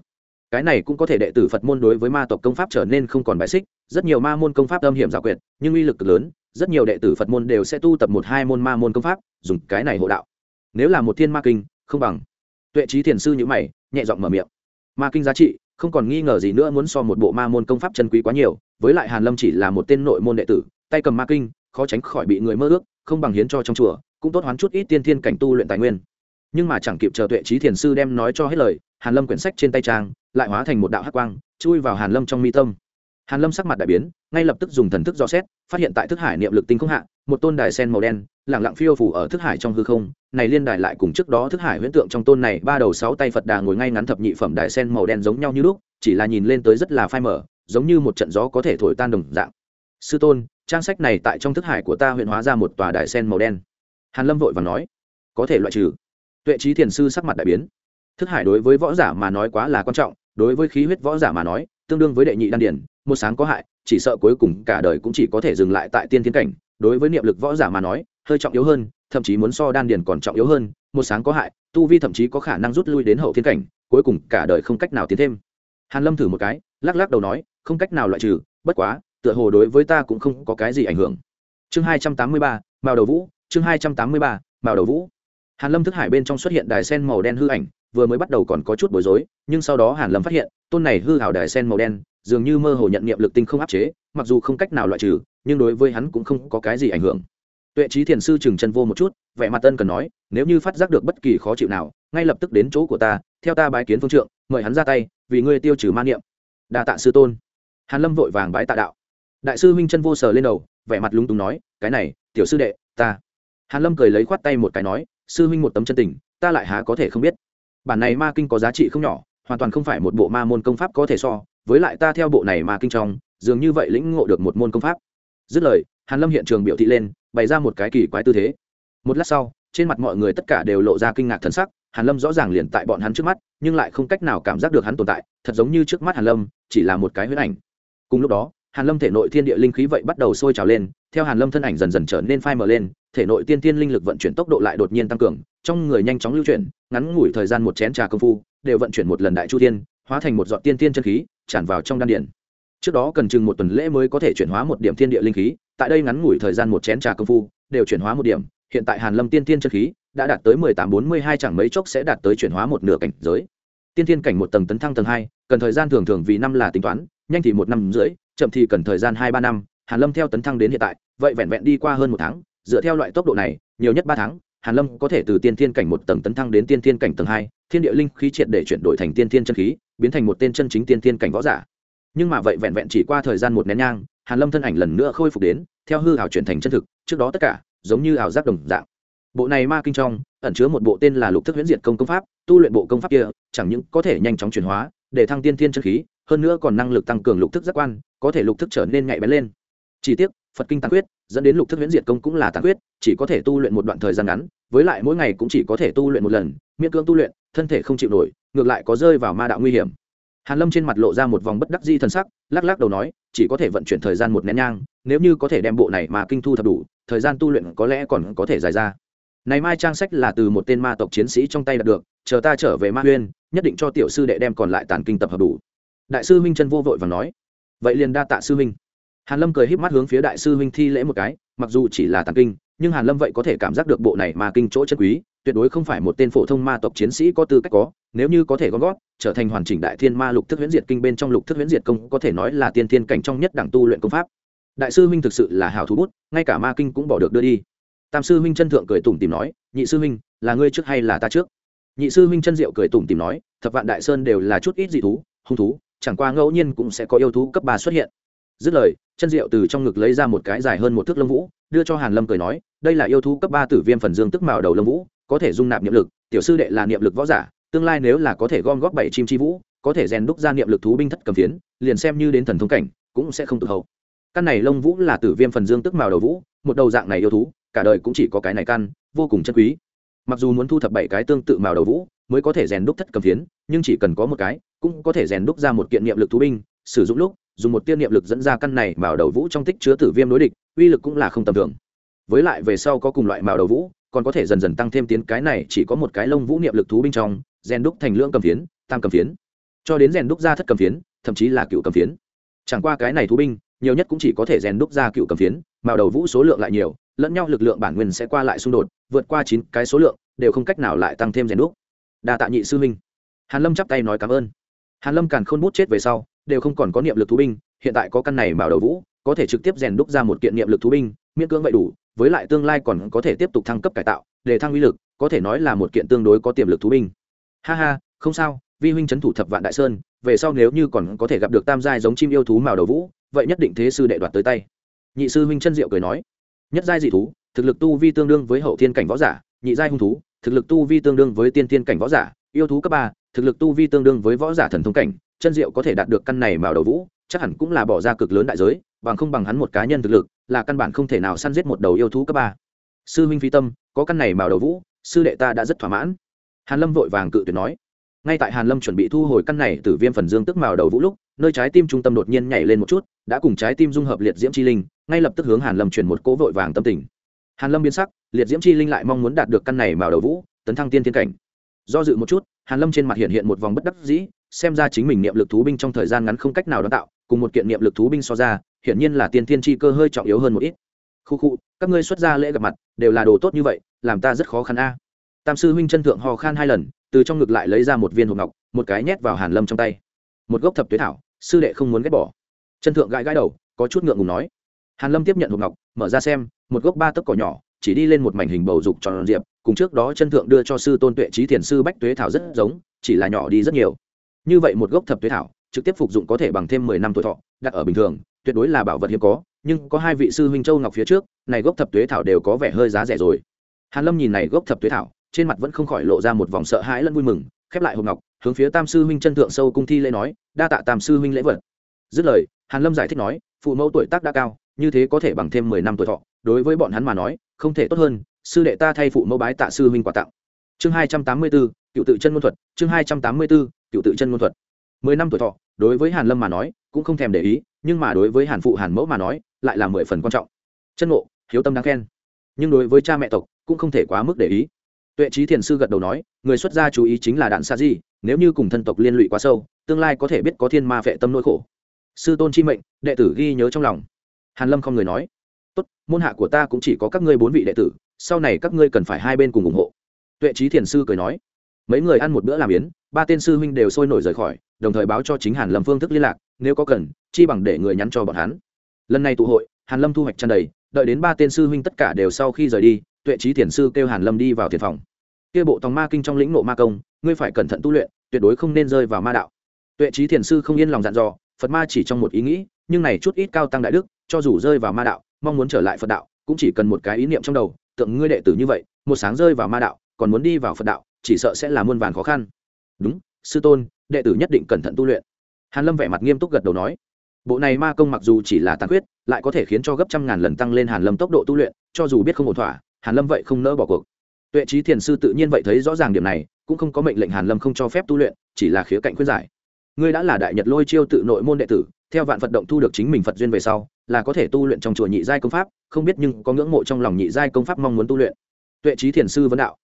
cái này cũng có thể đệ tử phật môn đối với ma tộc công pháp trở nên không còn bài xích, rất nhiều ma môn công pháp âm hiểm giả quyệt, nhưng uy lực lớn, rất nhiều đệ tử phật môn đều sẽ tu tập một hai môn ma môn công pháp, dùng cái này hộ đạo. Nếu là một thiên ma kinh, không bằng. Tuệ trí thiền sư như mày, nhẹ giọng mở miệng. Ma kinh giá trị, không còn nghi ngờ gì nữa muốn so một bộ ma môn công pháp chân quý quá nhiều, với lại hàn lâm chỉ là một tên nội môn đệ tử, tay cầm ma kinh, khó tránh khỏi bị người mơ ước, không bằng hiến cho trong chùa, cũng tốt hoán chút ít tiên thiên cảnh tu luyện tài nguyên. Nhưng mà chẳng kịp chờ tuệ trí thiền sư đem nói cho hết lời hàn lâm quyển sách trên tay trang lại hóa thành một đạo hắc quang, chui vào hàn lâm trong mi tâm. Hàn lâm sắc mặt đại biến, ngay lập tức dùng thần thức dò xét, phát hiện tại thức hải niệm lực tinh không hạ, một tôn đài sen màu đen lẳng lặng phiêu phủ ở thức hải trong hư không. Này liên đài lại cùng trước đó thức hải huyễn tượng trong tôn này ba đầu sáu tay phật đà ngồi ngay ngắn thập nhị phẩm đài sen màu đen giống nhau như lúc, chỉ là nhìn lên tới rất là phai mở giống như một trận gió có thể thổi tan đồng dạng. Sư tôn, trang sách này tại trong thức hải của ta huyện hóa ra một tòa đài sen màu đen. Hàn lâm vội và nói, có thể loại trừ. Tuệ trí thiền sư sắc mặt đại biến thức hải đối với võ giả mà nói quá là quan trọng, đối với khí huyết võ giả mà nói, tương đương với đệ nhị đan điển một sáng có hại, chỉ sợ cuối cùng cả đời cũng chỉ có thể dừng lại tại tiên tiến cảnh. Đối với niệm lực võ giả mà nói, hơi trọng yếu hơn, thậm chí muốn so đan điển còn trọng yếu hơn, một sáng có hại, tu vi thậm chí có khả năng rút lui đến hậu thiên cảnh, cuối cùng cả đời không cách nào tiến thêm. Hàn lâm thử một cái, lắc lắc đầu nói, không cách nào loại trừ, bất quá, tựa hồ đối với ta cũng không có cái gì ảnh hưởng. Chương hai trăm tám mươi ba, mao đầu vũ, chương hai trăm tám mươi ba, mao đầu vũ. Hàn lâm thức hải bên trong xuất hiện đài sen màu đen hư ảnh vừa mới bắt đầu còn có chút bối rối, nhưng sau đó hàn lâm phát hiện, tôn này hư hảo đài sen màu đen, dường như mơ hồ nhận niệm lực tinh không áp chế, mặc dù không cách nào loại trừ, nhưng đối với hắn cũng không có cái gì ảnh hưởng. Tuệ trí thiền sư chừng chân vô một chút, vẻ mặt tân cần nói, nếu như phát giác được bất kỳ khó chịu nào, ngay lập tức đến chỗ của ta, theo ta bái kiến phương trượng, mời hắn ra tay, vì ngươi tiêu trừ ma niệm. Đa tạ sư tôn. Hàn lâm vội vàng bái tạ đạo. Đại sư huynh chân vô sờ lên đầu, vẻ mặt lúng túng nói, cái này, tiểu sư đệ, ta. Hàn lâm cười lấy khoát tay một cái nói, sư huynh một tấm chân tình, ta lại há có thể không biết bản này ma kinh có giá trị không nhỏ, hoàn toàn không phải một bộ ma môn công pháp có thể so, với lại ta theo bộ này ma kinh trong, dường như vậy lĩnh ngộ được một môn công pháp. Dứt lời, hàn lâm hiện trường biểu thị lên, bày ra một cái kỳ quái tư thế. Một lát sau, trên mặt mọi người tất cả đều lộ ra kinh ngạc thần sắc, hàn lâm rõ ràng liền tại bọn hắn trước mắt, nhưng lại không cách nào cảm giác được hắn tồn tại, thật giống như trước mắt hàn lâm, chỉ là một cái huyết ảnh. Cùng lúc đó, hàn lâm thể nội thiên địa linh khí vậy bắt đầu sôi trào lên, theo hàn lâm thân ảnh dần dần trở nên phai mờ lên, thể nội tiên tiên linh lực vận chuyển tốc độ lại đột nhiên tăng cường trong người nhanh chóng lưu chuyển, ngắn ngủi thời gian một chén trà công phu, đều vận chuyển một lần đại chu thiên, hóa thành một giọt tiên tiên chân khí, tràn vào trong đan điển trước đó cần chừng một tuần lễ mới có thể chuyển hóa một điểm thiên địa linh khí, tại đây ngắn ngủi thời gian một chén trà công phu, đều chuyển hóa một điểm, hiện tại hàn lâm tiên tiên chân khí đã đạt tới mười tám bốn mươi hai chẳng mấy chốc sẽ đạt tới chuyển hóa một nửa cảnh giới. Tiên tiên cảnh một tầng tấn thăng tầng hai, cần thời gian thường thường vì năm là tính toán, nhanh thì một năm rưỡi, chậm thì cần thời gian hai ba năm, hàn lâm theo tấn thăng đến hiện tại, vậy vẹn vẹn đi qua hơn một tháng, dựa theo loại tốc độ này, nhiều nhất ba tháng hàn lâm có thể từ tiên thiên cảnh một tầng tấn thăng đến tiên thiên cảnh tầng hai, thiên địa linh khí triệt để chuyển đổi thành tiên thiên chân khí, biến thành một tên chân chính tiên thiên cảnh võ giả. Nhưng mà vậy vẹn vẹn chỉ qua thời gian một nén nhang, hàn lâm thân ảnh lần nữa khôi phục đến, theo hư ảo chuyển thành chân thực, trước đó tất cả, giống như ảo giác đồng dạng. Bộ này ma kinh trong, ẩn chứa một bộ tên là lục thức huyễn diệt công công pháp, tu luyện bộ công pháp kia, chẳng những có thể nhanh chóng chuyển hóa, để thăng tiên thiên chân khí, hơn nữa còn năng lực tăng cường lục thức giác quan, có thể lục thức trở nên nhạy bén lên. Chỉ tiếc phật kinh tàn quyết, dẫn đến lục thức huyễn diệt công cũng là tàn quyết, chỉ có thể tu luyện một đoạn thời gian ngắn, với lại mỗi ngày cũng chỉ có thể tu luyện một lần, miễn cưỡng tu luyện, thân thể không chịu nổi, ngược lại có rơi vào ma đạo nguy hiểm. Hàn lâm trên mặt lộ ra một vòng bất đắc di thần sắc, lắc lắc đầu nói, chỉ có thể vận chuyển thời gian một nén nhang, nếu như có thể đem bộ này mà kinh thu thập đủ, thời gian tu luyện có lẽ còn có thể dài ra. Này mai trang sách là từ một tên ma tộc chiến sĩ trong tay đạt được, chờ ta trở về ma huyên nhất định cho tiểu sư đệ đem còn lại tàn kinh tập hợp đủ. Đại sư minh chân vô vội và nói, vậy liền đa tạ sư minh hàn lâm cười híp mắt hướng phía đại sư huynh thi lễ một cái, mặc dù chỉ là tàn kinh, nhưng hàn lâm vậy có thể cảm giác được bộ này mà kinh chỗ chân quý, tuyệt đối không phải một tên phổ thông ma tộc chiến sĩ có tư cách có, nếu như có thể gom gót trở thành hoàn chỉnh đại thiên ma lục thức huyễn diệt kinh bên trong lục thức huyễn diệt công, có thể nói là tiên thiên cảnh trong nhất đẳng tu luyện công pháp. Đại sư huynh thực sự là hào thú bút, ngay cả ma kinh cũng bỏ được đưa đi. Tam sư huynh chân thượng cười tủm tìm nói, nhị sư huynh, là ngươi trước hay là ta trước? Nhị sư huynh chân diệu cười tủm tìm nói, thập vạn đại sơn đều là chút ít dị thú, hung thú, chẳng qua ngẫu nhiên cũng sẽ có yêu thú cấp ba xuất hiện. Dứt lời chân diệu từ trong ngực lấy ra một cái dài hơn một thước lông vũ, đưa cho hàn lâm cười nói, đây là yêu thú cấp ba tử viêm phần dương tức màu đầu lông vũ, có thể dung nạp niệm lực, tiểu sư đệ là niệm lực võ giả, tương lai nếu là có thể gom góp bảy chim chi vũ, có thể rèn đúc ra niệm lực thú binh thất cầm phiến, liền xem như đến thần thông cảnh, cũng sẽ không tự hậu. Căn này lông vũ là tử viêm phần dương tức màu đầu vũ, một đầu dạng này yêu thú, cả đời cũng chỉ có cái này căn, vô cùng chân quý. Mặc dù muốn thu thập bảy cái tương tự màu đầu vũ mới có thể rèn đúc thất cầm phiến, nhưng chỉ cần có một cái, cũng có thể rèn đúc ra một kiện niệm lực thú binh, sử dụng lúc dùng một tiên niệm lực dẫn ra căn này màu đầu vũ trong tích chứa tử viêm đối địch, uy lực cũng là không tầm thường. Với lại về sau có cùng loại màu đầu vũ, còn có thể dần dần tăng thêm tiến cái này chỉ có một cái lông vũ niệm lực thú binh trong rèn đúc thành lưỡng cầm phiến, tam cầm phiến. Cho đến rèn đúc ra thất cầm phiến, thậm chí là cựu cầm phiến. Chẳng qua cái này thú binh, nhiều nhất cũng chỉ có thể rèn đúc ra cựu cầm phiến, màu đầu vũ số lượng lại nhiều, lẫn nhau lực lượng bản nguyên sẽ qua lại xung đột, vượt qua chín cái số lượng, đều không cách nào lại tăng thêm rèn đúc. Đa tạ nhị sư minh hàn lâm chắp tay nói cảm ơn. Hàn lâm càn khôn bút chết về sau đều không còn có niệm lực thú binh, hiện tại có căn này bảo đầu vũ, có thể trực tiếp rèn đúc ra một kiện niệm lực thú binh, miễn cưỡng vậy đủ, với lại tương lai còn có thể tiếp tục thăng cấp cải tạo, để thăng uy lực, có thể nói là một kiện tương đối có tiềm lực thú binh. Ha ha, không sao, vi huynh trấn thủ thập vạn đại sơn, về sau nếu như còn có thể gặp được tam giai giống chim yêu thú màu đầu vũ, vậy nhất định thế sư đệ đoạt tới tay. Nhị sư huynh chân diệu cười nói, nhất giai dị thú, thực lực tu vi tương đương với hậu thiên cảnh võ giả, nhị giai hung thú, thực lực tu vi tương đương với tiên thiên cảnh võ giả, yêu thú cấp ba, thực lực tu vi tương đương với võ giả thần thông cảnh chân diệu có thể đạt được căn này mạo đầu vũ, chắc hẳn cũng là bỏ ra cực lớn đại giới, bằng không bằng hắn một cá nhân thực lực, là căn bản không thể nào săn giết một đầu yêu thú cấp ba. Sư huynh phi tâm, có căn này mạo đầu vũ, sư đệ ta đã rất thỏa mãn. Hàn lâm vội vàng cự tuyệt nói. Ngay tại hàn lâm chuẩn bị thu hồi căn này từ viêm phần dương tức màu đầu vũ lúc, nơi trái tim trung tâm đột nhiên nhảy lên một chút, đã cùng trái tim dung hợp liệt diễm chi linh, ngay lập tức hướng hàn lâm chuyển một cố vội vàng tâm tình. Hàn lâm biến sắc, liệt diễm chi linh lại mong muốn đạt được căn này màu đầu vũ, tấn thăng tiên thiên cảnh. Do dự một chút, hàn lâm trên mặt hiện hiện một vòng bất đắc dĩ xem ra chính mình niệm lực thú binh trong thời gian ngắn không cách nào đón tạo, cùng một kiện niệm lực thú binh so ra, hiển nhiên là tiên thiên chi cơ hơi trọng yếu hơn một ít. Khu khu, các ngươi xuất ra lễ gặp mặt, đều là đồ tốt như vậy, làm ta rất khó khăn a. Tam sư huynh chân thượng hò khan hai lần, từ trong ngực lại lấy ra một viên hộp ngọc, một cái nhét vào hàn lâm trong tay. Một gốc thập tuyết thảo, sư đệ không muốn ghét bỏ. Chân thượng gãi gãi đầu, có chút ngượng ngùng nói. Hàn lâm tiếp nhận hộp ngọc, mở ra xem, một gốc ba tấc cỏ nhỏ, chỉ đi lên một mảnh hình bầu dục tròn diệp, cùng trước đó chân thượng đưa cho sư tôn tuệ trí thiền sư bách tuế thảo rất giống, chỉ là nhỏ đi rất nhiều như vậy một gốc thập tuế thảo trực tiếp phục dụng có thể bằng thêm mười năm tuổi thọ đặt ở bình thường tuyệt đối là bảo vật hiếm có nhưng có hai vị sư huynh châu ngọc phía trước này gốc thập tuế thảo đều có vẻ hơi giá rẻ rồi. Hàn lâm nhìn này gốc thập tuế thảo trên mặt vẫn không khỏi lộ ra một vòng sợ hãi lẫn vui mừng khép lại hộp ngọc hướng phía tam sư huynh chân thượng sâu cung thi lễ nói đa tạ tam sư huynh lễ vật. Dứt lời hàn lâm giải thích nói phụ mẫu tuổi tác đã cao như thế có thể bằng thêm mười năm tuổi thọ đối với bọn hắn mà nói không thể tốt hơn sư đệ ta thay phụ mẫu bái tạ sư huynh quà tặng. Chương hai trăm tám mươi 284, cựu tự chân ngôn thuật, chương hai trăm tám mươi bốn cựu tự chân ngôn thuật. Mười năm tuổi thọ, đối với hàn lâm mà nói, cũng không thèm để ý, nhưng mà đối với hàn phụ hàn mẫu mà nói, lại là mười phần quan trọng. Chân ngộ, hiếu tâm đáng khen. Nhưng đối với cha mẹ tộc, cũng không thể quá mức để ý. Tuệ trí thiền sư gật đầu nói, người xuất gia chú ý chính là đạn sa di, nếu như cùng thân tộc liên lụy quá sâu, tương lai có thể biết có thiên ma vệ tâm nỗi khổ. Sư tôn chi mệnh, đệ tử ghi nhớ trong lòng. Hàn lâm không người nói, tốt, môn hạ của ta cũng chỉ có các ngươi bốn vị đệ tử, sau này các ngươi cần phải hai bên cùng ủng hộ. Tuệ trí thiền sư cười nói mấy người ăn một bữa làm yến, ba tên sư huynh đều sôi nổi rời khỏi, đồng thời báo cho chính hàn lâm phương thức liên lạc, nếu có cần, chi bằng để người nhắn cho bọn hắn. Lần này tụ hội, hàn lâm thu hoạch tràn đầy, đợi đến ba tên sư huynh tất cả đều sau khi rời đi, tuệ trí thiền sư kêu hàn lâm đi vào thiền phòng. Kia bộ tòng ma kinh trong lĩnh nộ ma công, ngươi phải cẩn thận tu luyện, tuyệt đối không nên rơi vào ma đạo. Tuệ trí thiền sư không yên lòng dặn dò, phật ma chỉ trong một ý nghĩ, nhưng này chút ít cao tăng đại đức, cho dù rơi vào ma đạo, mong muốn trở lại phật đạo, cũng chỉ cần một cái ý niệm trong đầu, tượng ngươi đệ tử như vậy, một sáng rơi vào ma đạo còn muốn đi vào phật đạo, chỉ sợ sẽ là muôn vàn khó khăn. Đúng, sư tôn, đệ tử nhất định cẩn thận tu luyện. Hàn lâm vẻ mặt nghiêm túc gật đầu nói. Bộ này ma công mặc dù chỉ là tàn huyết lại có thể khiến cho gấp trăm ngàn lần tăng lên hàn lâm tốc độ tu luyện, cho dù biết không ổn thỏa, hàn lâm vậy không nỡ bỏ cuộc. Tuệ trí thiền sư tự nhiên vậy thấy rõ ràng điểm này, cũng không có mệnh lệnh hàn lâm không cho phép tu luyện, chỉ là khía cạnh khuyên giải. Ngươi đã là đại nhật lôi chiêu tự nội môn đệ tử, theo vạn phật động thu được chính mình phật duyên về sau, là có thể tu luyện trong chùa nhị giai công pháp, không biết nhưng có ngưỡng mộ trong lòng nhị giai công pháp mong muốn tu luyện. Tuệ trí thiền sư vấn đạo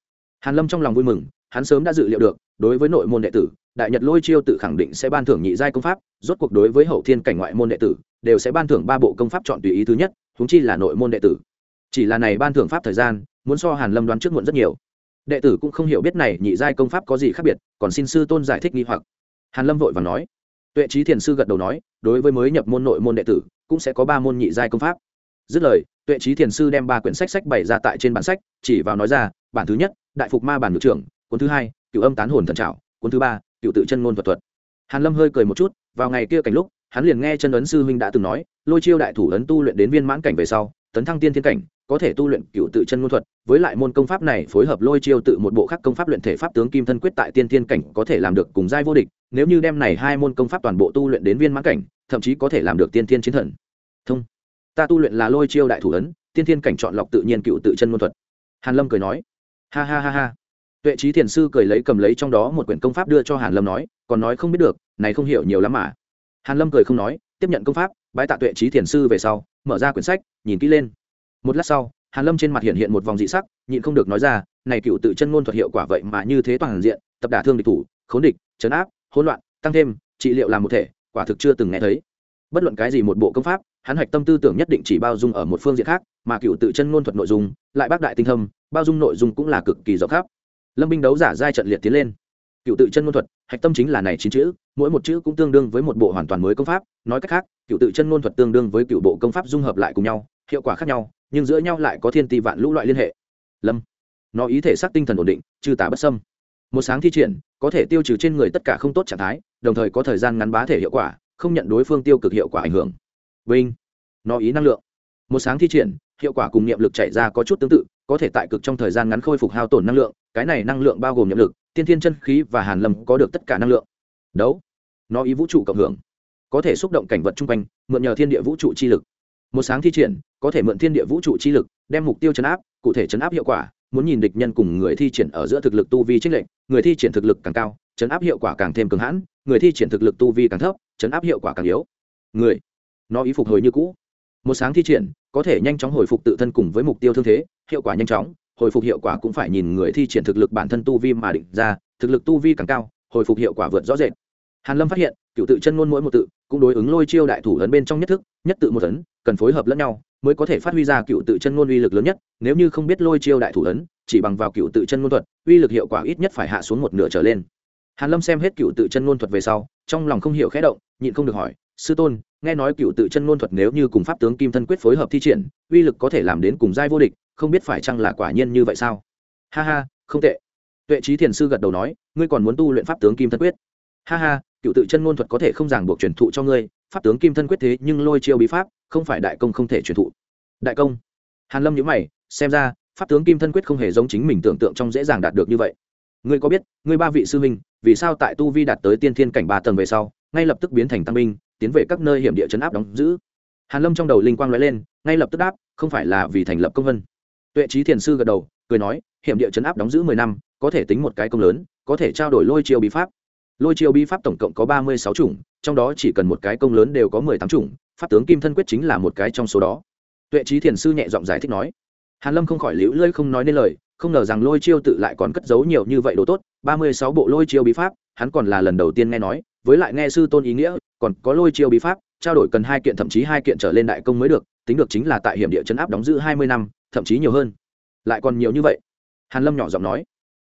hàn lâm trong lòng vui mừng, hắn sớm đã dự liệu được, đối với nội môn đệ tử, đại nhật lôi chiêu tự khẳng định sẽ ban thưởng nhị giai công pháp, rốt cuộc đối với hậu thiên cảnh ngoại môn đệ tử, đều sẽ ban thưởng ba bộ công pháp chọn tùy ý thứ nhất húng chi là nội môn đệ tử. Chỉ là này ban thưởng pháp thời gian, muốn so hàn lâm đoán trước muộn rất nhiều. Đệ tử cũng không hiểu biết này nhị giai công pháp có gì khác biệt, còn xin sư tôn giải thích nghi hoặc. Hàn lâm vội vàng nói. Tuệ trí thiền sư gật đầu nói, đối với mới nhập môn nội môn đệ tử, cũng sẽ có ba môn nhị giai công pháp. Dứt lời, tuệ trí thiền sư đem ba quyển sách sách bày ra tại trên bản sách, chỉ vào nói ra, bản thứ nhất đại phục ma bản nữ trưởng, cuốn thứ hai, cựu âm tán hồn thần trảo, cuốn thứ ba, cựu tự chân ngôn thuật thuật. Hàn lâm hơi cười một chút, vào ngày kia cảnh lúc, hắn liền nghe chân ấn sư huynh đã từng nói, lôi chiêu đại thủ ấn tu luyện đến viên mãn cảnh về sau, tấn thăng tiên thiên cảnh, có thể tu luyện cựu tự chân ngôn thuật, với lại môn công pháp này phối hợp lôi chiêu tự một bộ khác công pháp luyện thể pháp tướng kim thân quyết tại tiên thiên cảnh có thể làm được cùng giai vô địch, nếu như đem này hai môn công pháp toàn bộ tu luyện đến viên mãn cảnh, thậm chí có thể làm được tiên thiên chiến thần. Thông. Ta tu luyện là lôi chiêu đại thủ ấn, tiên thiên cảnh chọn lọc tự nhiên cựu tự chân ngôn thuật. Hàn lâm cười nói ha ha ha ha. Tuệ trí thiền sư cười lấy cầm lấy trong đó một quyển công pháp đưa cho hàn lâm nói, còn nói không biết được, này không hiểu nhiều lắm mà. Hàn lâm cười không nói, tiếp nhận công pháp, bái tạ tuệ trí thiền sư về sau, mở ra quyển sách, nhìn kỹ lên. Một lát sau, hàn lâm trên mặt hiện hiện một vòng dị sắc, nhịn không được nói ra, này cựu tự chân ngôn thuật hiệu quả vậy mà như thế toàn diện, tập đả thương địch thủ, khốn địch chấn áp, hỗn loạn, tăng thêm, trị liệu làm một thể, quả thực chưa từng nghe thấy. Bất luận cái gì một bộ công pháp, hắn hạch tâm tư tưởng nhất định chỉ bao dung ở một phương diện khác, mà cựu tự chân ngôn thuật nội dung, lại bác đại tinh thâm bao dung nội dung cũng là cực kỳ rộng khắp. Lâm binh đấu giả giai trận liệt tiến lên. Cựu tự chân ngôn thuật, hạch tâm chính là này chín chữ, mỗi một chữ cũng tương đương với một bộ hoàn toàn mới công pháp. Nói cách khác, cựu tự chân ngôn thuật tương đương với cựu bộ công pháp dung hợp lại cùng nhau, hiệu quả khác nhau, nhưng giữa nhau lại có thiên ti vạn lũ loại liên hệ. Lâm. Nó ý thể xác tinh thần ổn định, trừ tà bất sâm một sáng thi triển, có thể tiêu trừ trên người tất cả không tốt trạng thái, đồng thời có thời gian ngắn bá thể hiệu quả, không nhận đối phương tiêu cực hiệu quả ảnh hưởng. Vinh. Nó ý năng lượng. Một sáng thi triển hiệu quả cùng niệm lực chạy ra có chút tương tự, có thể tại cực trong thời gian ngắn khôi phục hao tổn năng lượng, cái này năng lượng bao gồm niệm lực, tiên thiên chân khí và hàn lâm có được tất cả năng lượng. Đấu. Nó ý vũ trụ cộng hưởng. Có thể xúc động cảnh vật chung quanh, mượn nhờ thiên địa vũ trụ chi lực. Một sáng thi triển, có thể mượn thiên địa vũ trụ chi lực, đem mục tiêu chấn áp, cụ thể chấn áp hiệu quả, muốn nhìn địch nhân cùng người thi triển ở giữa thực lực tu vi trích lệnh người thi triển thực lực càng cao, chấn áp hiệu quả càng thêm cường hãn, người thi triển thực lực tu vi càng thấp, chấn áp hiệu quả càng yếu. Người. Nó ý phục hồi như cũ một sáng thi triển, có thể nhanh chóng hồi phục tự thân cùng với mục tiêu thương thế, hiệu quả nhanh chóng, hồi phục hiệu quả cũng phải nhìn người thi triển thực lực bản thân tu vi mà định ra, thực lực tu vi càng cao, hồi phục hiệu quả vượt rõ rệt. Hàn lâm phát hiện, cựu tự chân ngôn mỗi một tự cũng đối ứng lôi chiêu đại thủ ấn bên trong nhất thức, nhất tự một ấn, cần phối hợp lẫn nhau mới có thể phát huy ra cựu tự chân ngôn uy lực lớn nhất, nếu như không biết lôi chiêu đại thủ ấn, chỉ bằng vào cựu tự chân ngôn thuật, uy lực hiệu quả ít nhất phải hạ xuống một nửa trở lên hàn lâm xem hết cựu tự chân ngôn thuật về sau, trong lòng không hiểu khẽ động, nhịn không được hỏi, sư tôn, nghe nói cựu tự chân ngôn thuật nếu như cùng pháp tướng kim thân quyết phối hợp thi triển, uy lực có thể làm đến cùng giai vô địch, không biết phải chăng là quả nhiên như vậy sao? Ha ha, không tệ. Tuệ trí thiền sư gật đầu nói, ngươi còn muốn tu luyện pháp tướng kim thân quyết? Ha ha, cựu tự chân ngôn thuật có thể không ràng buộc truyền thụ cho ngươi, pháp tướng kim thân quyết thế nhưng lôi chiêu bí pháp, không phải đại công không thể truyền thụ. Đại công? Hàn lâm nhíu mày, xem ra, pháp tướng kim thân quyết không hề giống chính mình tưởng tượng trong dễ dàng đạt được như vậy ngươi có biết, ngươi ba vị sư minh vì sao tại tu vi đạt tới tiên thiên cảnh ba tầng về sau, ngay lập tức biến thành tăng binh, tiến về các nơi hiểm địa chấn áp đóng giữ? Hàn lâm trong đầu linh quang lóe lên, ngay lập tức đáp, không phải là vì thành lập công vân. Tuệ trí thiền sư gật đầu, cười nói, hiểm địa chấn áp đóng giữ mười năm, có thể tính một cái công lớn, có thể trao đổi lôi chiêu bí pháp. Lôi chiêu bí pháp tổng cộng có ba mươi sáu chủng, trong đó chỉ cần một cái công lớn đều có mười tám chủng, pháp tướng kim thân quyết chính là một cái trong số đó. Tuệ trí thiền sư nhẹ giọng giải thích nói. Hàn lâm không khỏi liễu lơi không nói nên lời không ngờ rằng lôi chiêu tự lại còn cất giấu nhiều như vậy đồ tốt, ba mươi sáu bộ lôi chiêu bí pháp, hắn còn là lần đầu tiên nghe nói, với lại nghe sư tôn ý nghĩa, còn có lôi chiêu bí pháp, trao đổi cần hai kiện thậm chí hai kiện trở lên đại công mới được, tính được chính là tại hiểm địa chấn áp đóng giữ hai mươi năm, thậm chí nhiều hơn. Lại còn nhiều như vậy. Hàn lâm nhỏ giọng nói,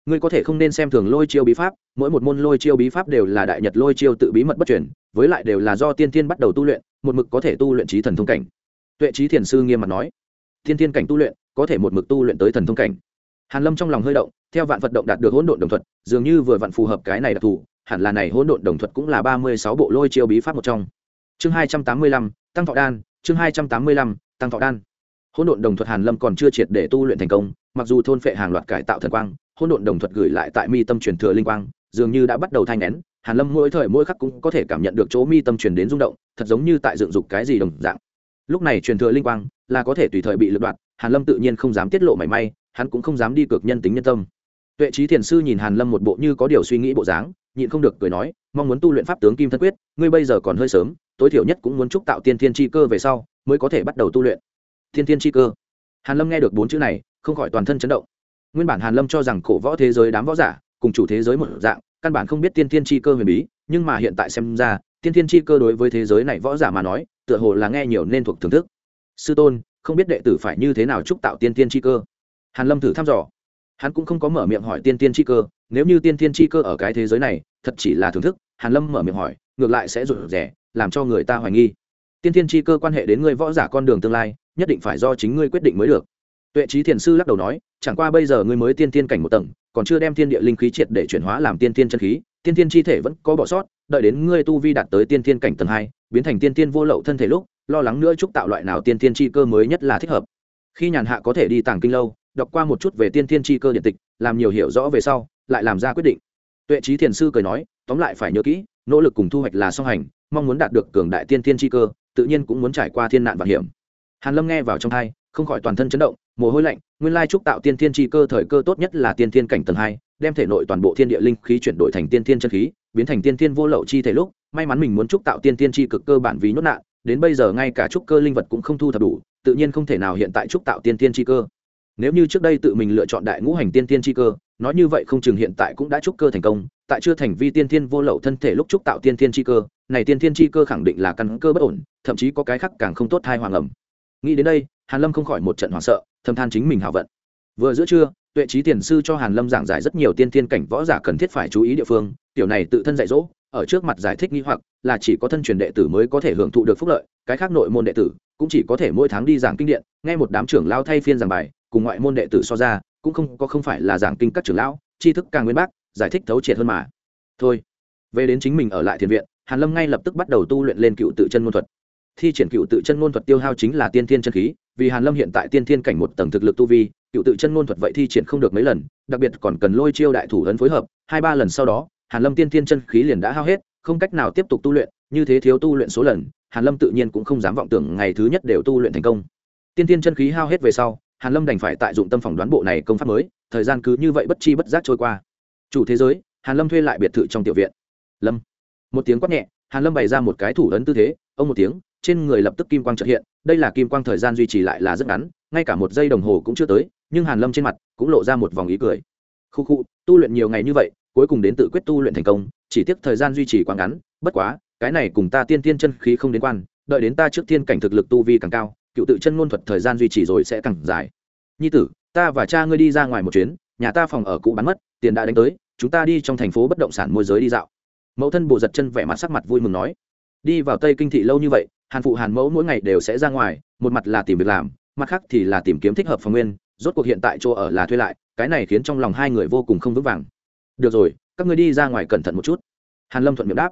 ngươi có thể không nên xem thường lôi chiêu bí pháp, mỗi một môn lôi chiêu bí pháp đều là đại nhật lôi chiêu tự bí mật bất truyền, với lại đều là do tiên thiên bắt đầu tu luyện, một mực có thể tu luyện trí thần thông cảnh. Tuệ trí thiền sư nghiêm mặt nói, tiên thiên cảnh tu luyện, có thể một mực tu luyện tới thần thông cảnh hàn lâm trong lòng hơi động, theo vạn vật động đạt được hỗn độn đồng thuật, dường như vừa vặn phù hợp cái này đặc thù, hẳn là này hỗn độn đồng thuật cũng là ba mươi sáu bộ lôi chiêu bí pháp một trong. Chương hai trăm tám mươi lăm, tăng thọ đan, chương hai trăm tám mươi lăm, tăng thọ đan. Hỗn độn đồng thuật hàn lâm còn chưa triệt để tu luyện thành công, mặc dù thôn phệ hàng loạt cải tạo thần quang, hỗn độn đồng thuật gửi lại tại mi tâm truyền thừa linh quang, dường như đã bắt đầu thanh nén, hàn lâm mỗi thời mỗi khắc cũng có thể cảm nhận được chỗ mi tâm truyền đến rung động, thật giống như tại dựng dục cái gì đồng dạng. Lúc này truyền thừa linh quang là có thể tùy thời bị lật đoạt hàn lâm tự nhiên không dám tiết lộ mảy may hắn cũng không dám đi cược nhân tính nhân tâm. Tuệ trí thiền sư nhìn hàn lâm một bộ như có điều suy nghĩ bộ dáng, nhịn không được cười nói, mong muốn tu luyện pháp tướng kim thân quyết, ngươi bây giờ còn hơi sớm, tối thiểu nhất cũng muốn chúc tạo tiên thiên chi cơ về sau, mới có thể bắt đầu tu luyện. Thiên thiên chi cơ. Hàn lâm nghe được bốn chữ này, không khỏi toàn thân chấn động. Nguyên bản hàn lâm cho rằng cổ võ thế giới đám võ giả cùng chủ thế giới một dạng, căn bản không biết tiên thiên chi cơ huyền bí, nhưng mà hiện tại xem ra, tiên thiên chi cơ đối với thế giới này võ giả mà nói, tựa hồ là nghe nhiều nên thuộc thưởng thức. Sư tôn, không biết đệ tử phải như thế nào chúc tạo tiên thiên chi cơ? Hàn lâm thử thăm dò. Hắn cũng không có mở miệng hỏi tiên tiên chi cơ, nếu như tiên tiên chi cơ ở cái thế giới này, thật chỉ là thưởng thức, hàn lâm mở miệng hỏi, ngược lại sẽ rủi rẻ làm cho người ta hoài nghi. Tiên tiên chi cơ quan hệ đến ngươi võ giả con đường tương lai, nhất định phải do chính ngươi quyết định mới được. Tuệ trí thiền sư lắc đầu nói, chẳng qua bây giờ ngươi mới tiên tiên cảnh một tầng, còn chưa đem tiên địa linh khí triệt để chuyển hóa làm tiên tiên chân khí, tiên tiên chi thể vẫn có bỏ sót, đợi đến ngươi tu vi đạt tới tiên tiên cảnh tầng hai, biến thành tiên tiên vô lậu thân thể lúc, lo lắng nữa chúc tạo loại nào tiên tiên chi cơ mới nhất là thích hợp. Khi nhàn hạ có thể đi tàng kinh lâu đọc qua một chút về tiên Thiên chi cơ điện tịch, làm nhiều hiểu rõ về sau, lại làm ra quyết định. Tuệ trí thiền sư cười nói, tóm lại phải nhớ kỹ, nỗ lực cùng thu hoạch là song hành, mong muốn đạt được cường đại tiên Thiên chi cơ, tự nhiên cũng muốn trải qua thiên nạn và hiểm. Hàn lâm nghe vào trong thai không khỏi toàn thân chấn động, mồ hôi lạnh, nguyên lai trúc tạo tiên Thiên chi cơ thời cơ tốt nhất là tiên Thiên cảnh tầng hai, đem thể nội toàn bộ thiên địa linh khí chuyển đổi thành tiên Thiên chân khí, biến thành tiên Thiên vô lậu chi thể lúc, may mắn mình muốn trúc tạo tiên Thiên chi cực cơ bản vì nhốt nạn, đến bây giờ ngay cả trúc cơ linh vật cũng không thu thập đủ, tự nhiên không thể nào hiện tại trúc tạo tiên Thiên chi cơ nếu như trước đây tự mình lựa chọn đại ngũ hành tiên tiên chi cơ, nói như vậy không chừng hiện tại cũng đã trúc cơ thành công, tại chưa thành vi tiên tiên vô lậu thân thể lúc trúc tạo tiên tiên chi cơ, này tiên tiên chi cơ khẳng định là căn cơ bất ổn, thậm chí có cái khác càng không tốt thai hoàng ẩm. Nghĩ đến đây, hàn lâm không khỏi một trận hoảng sợ, thầm than chính mình hảo vận. Vừa giữa trưa, tuệ trí tiền sư cho hàn lâm giảng giải rất nhiều tiên tiên cảnh võ giả cần thiết phải chú ý địa phương, tiểu này tự thân dạy dỗ, ở trước mặt giải thích nghi hoặc, là chỉ có thân truyền đệ tử mới có thể hưởng thụ được phúc lợi, cái khác nội môn đệ tử cũng chỉ có thể mỗi tháng đi giảng kinh điện, nghe một đám trưởng lao thay phiên giảng bài cùng ngoại môn đệ tử so ra, cũng không có không phải là giảng kinh các trưởng lão, tri thức càng nguyên bác, giải thích thấu triệt hơn mà. Thôi, về đến chính mình ở lại thiền viện, hàn lâm ngay lập tức bắt đầu tu luyện lên cựu tự chân ngôn thuật. Thi triển cựu tự chân ngôn thuật tiêu hao chính là tiên thiên chân khí, vì hàn lâm hiện tại tiên thiên cảnh một tầng thực lực tu vi, cựu tự chân ngôn thuật vậy thi triển không được mấy lần, đặc biệt còn cần lôi chiêu đại thủ ấn phối hợp, hai ba lần sau đó, hàn lâm tiên thiên chân khí liền đã hao hết, không cách nào tiếp tục tu luyện, như thế thiếu tu luyện số lần, hàn lâm tự nhiên cũng không dám vọng tưởng ngày thứ nhất đều tu luyện thành công. Tiên thiên chân khí hao hết về sau hàn lâm đành phải tại dụng tâm phòng đoán bộ này công pháp mới, thời gian cứ như vậy bất chi bất giác trôi qua. Chủ thế giới, hàn lâm thuê lại biệt thự trong tiểu viện. Lâm. Một tiếng quát nhẹ, hàn lâm bày ra một cái thủ ấn tư thế, ông một tiếng, trên người lập tức kim quang trợ hiện, đây là kim quang thời gian duy trì lại là rất ngắn, ngay cả một giây đồng hồ cũng chưa tới, nhưng hàn lâm trên mặt cũng lộ ra một vòng ý cười. Khu khu, tu luyện nhiều ngày như vậy, cuối cùng đến tự quyết tu luyện thành công, chỉ tiếc thời gian duy trì quá ngắn, bất quá, cái này cùng ta tiên tiên chân khí không đến quan, đợi đến ta trước tiên cảnh thực lực tu vi càng cao cựu tự chân ngôn thuật thời gian duy trì rồi sẽ càng dài. Nhi tử, ta và cha ngươi đi ra ngoài một chuyến, nhà ta phòng ở cũ bán mất, tiền đã đánh tới, chúng ta đi trong thành phố bất động sản môi giới đi dạo. Mẫu thân bộ giật chân vẻ mặt sắc mặt vui mừng nói. Đi vào tây kinh thị lâu như vậy, hàn phụ hàn mẫu mỗi ngày đều sẽ ra ngoài, một mặt là tìm việc làm, mặt khác thì là tìm kiếm thích hợp phòng nguyên, rốt cuộc hiện tại chỗ ở là thuê lại, cái này khiến trong lòng hai người vô cùng không vững vàng. Được rồi, các ngươi đi ra ngoài cẩn thận một chút. Hàn lâm thuận miệng đáp.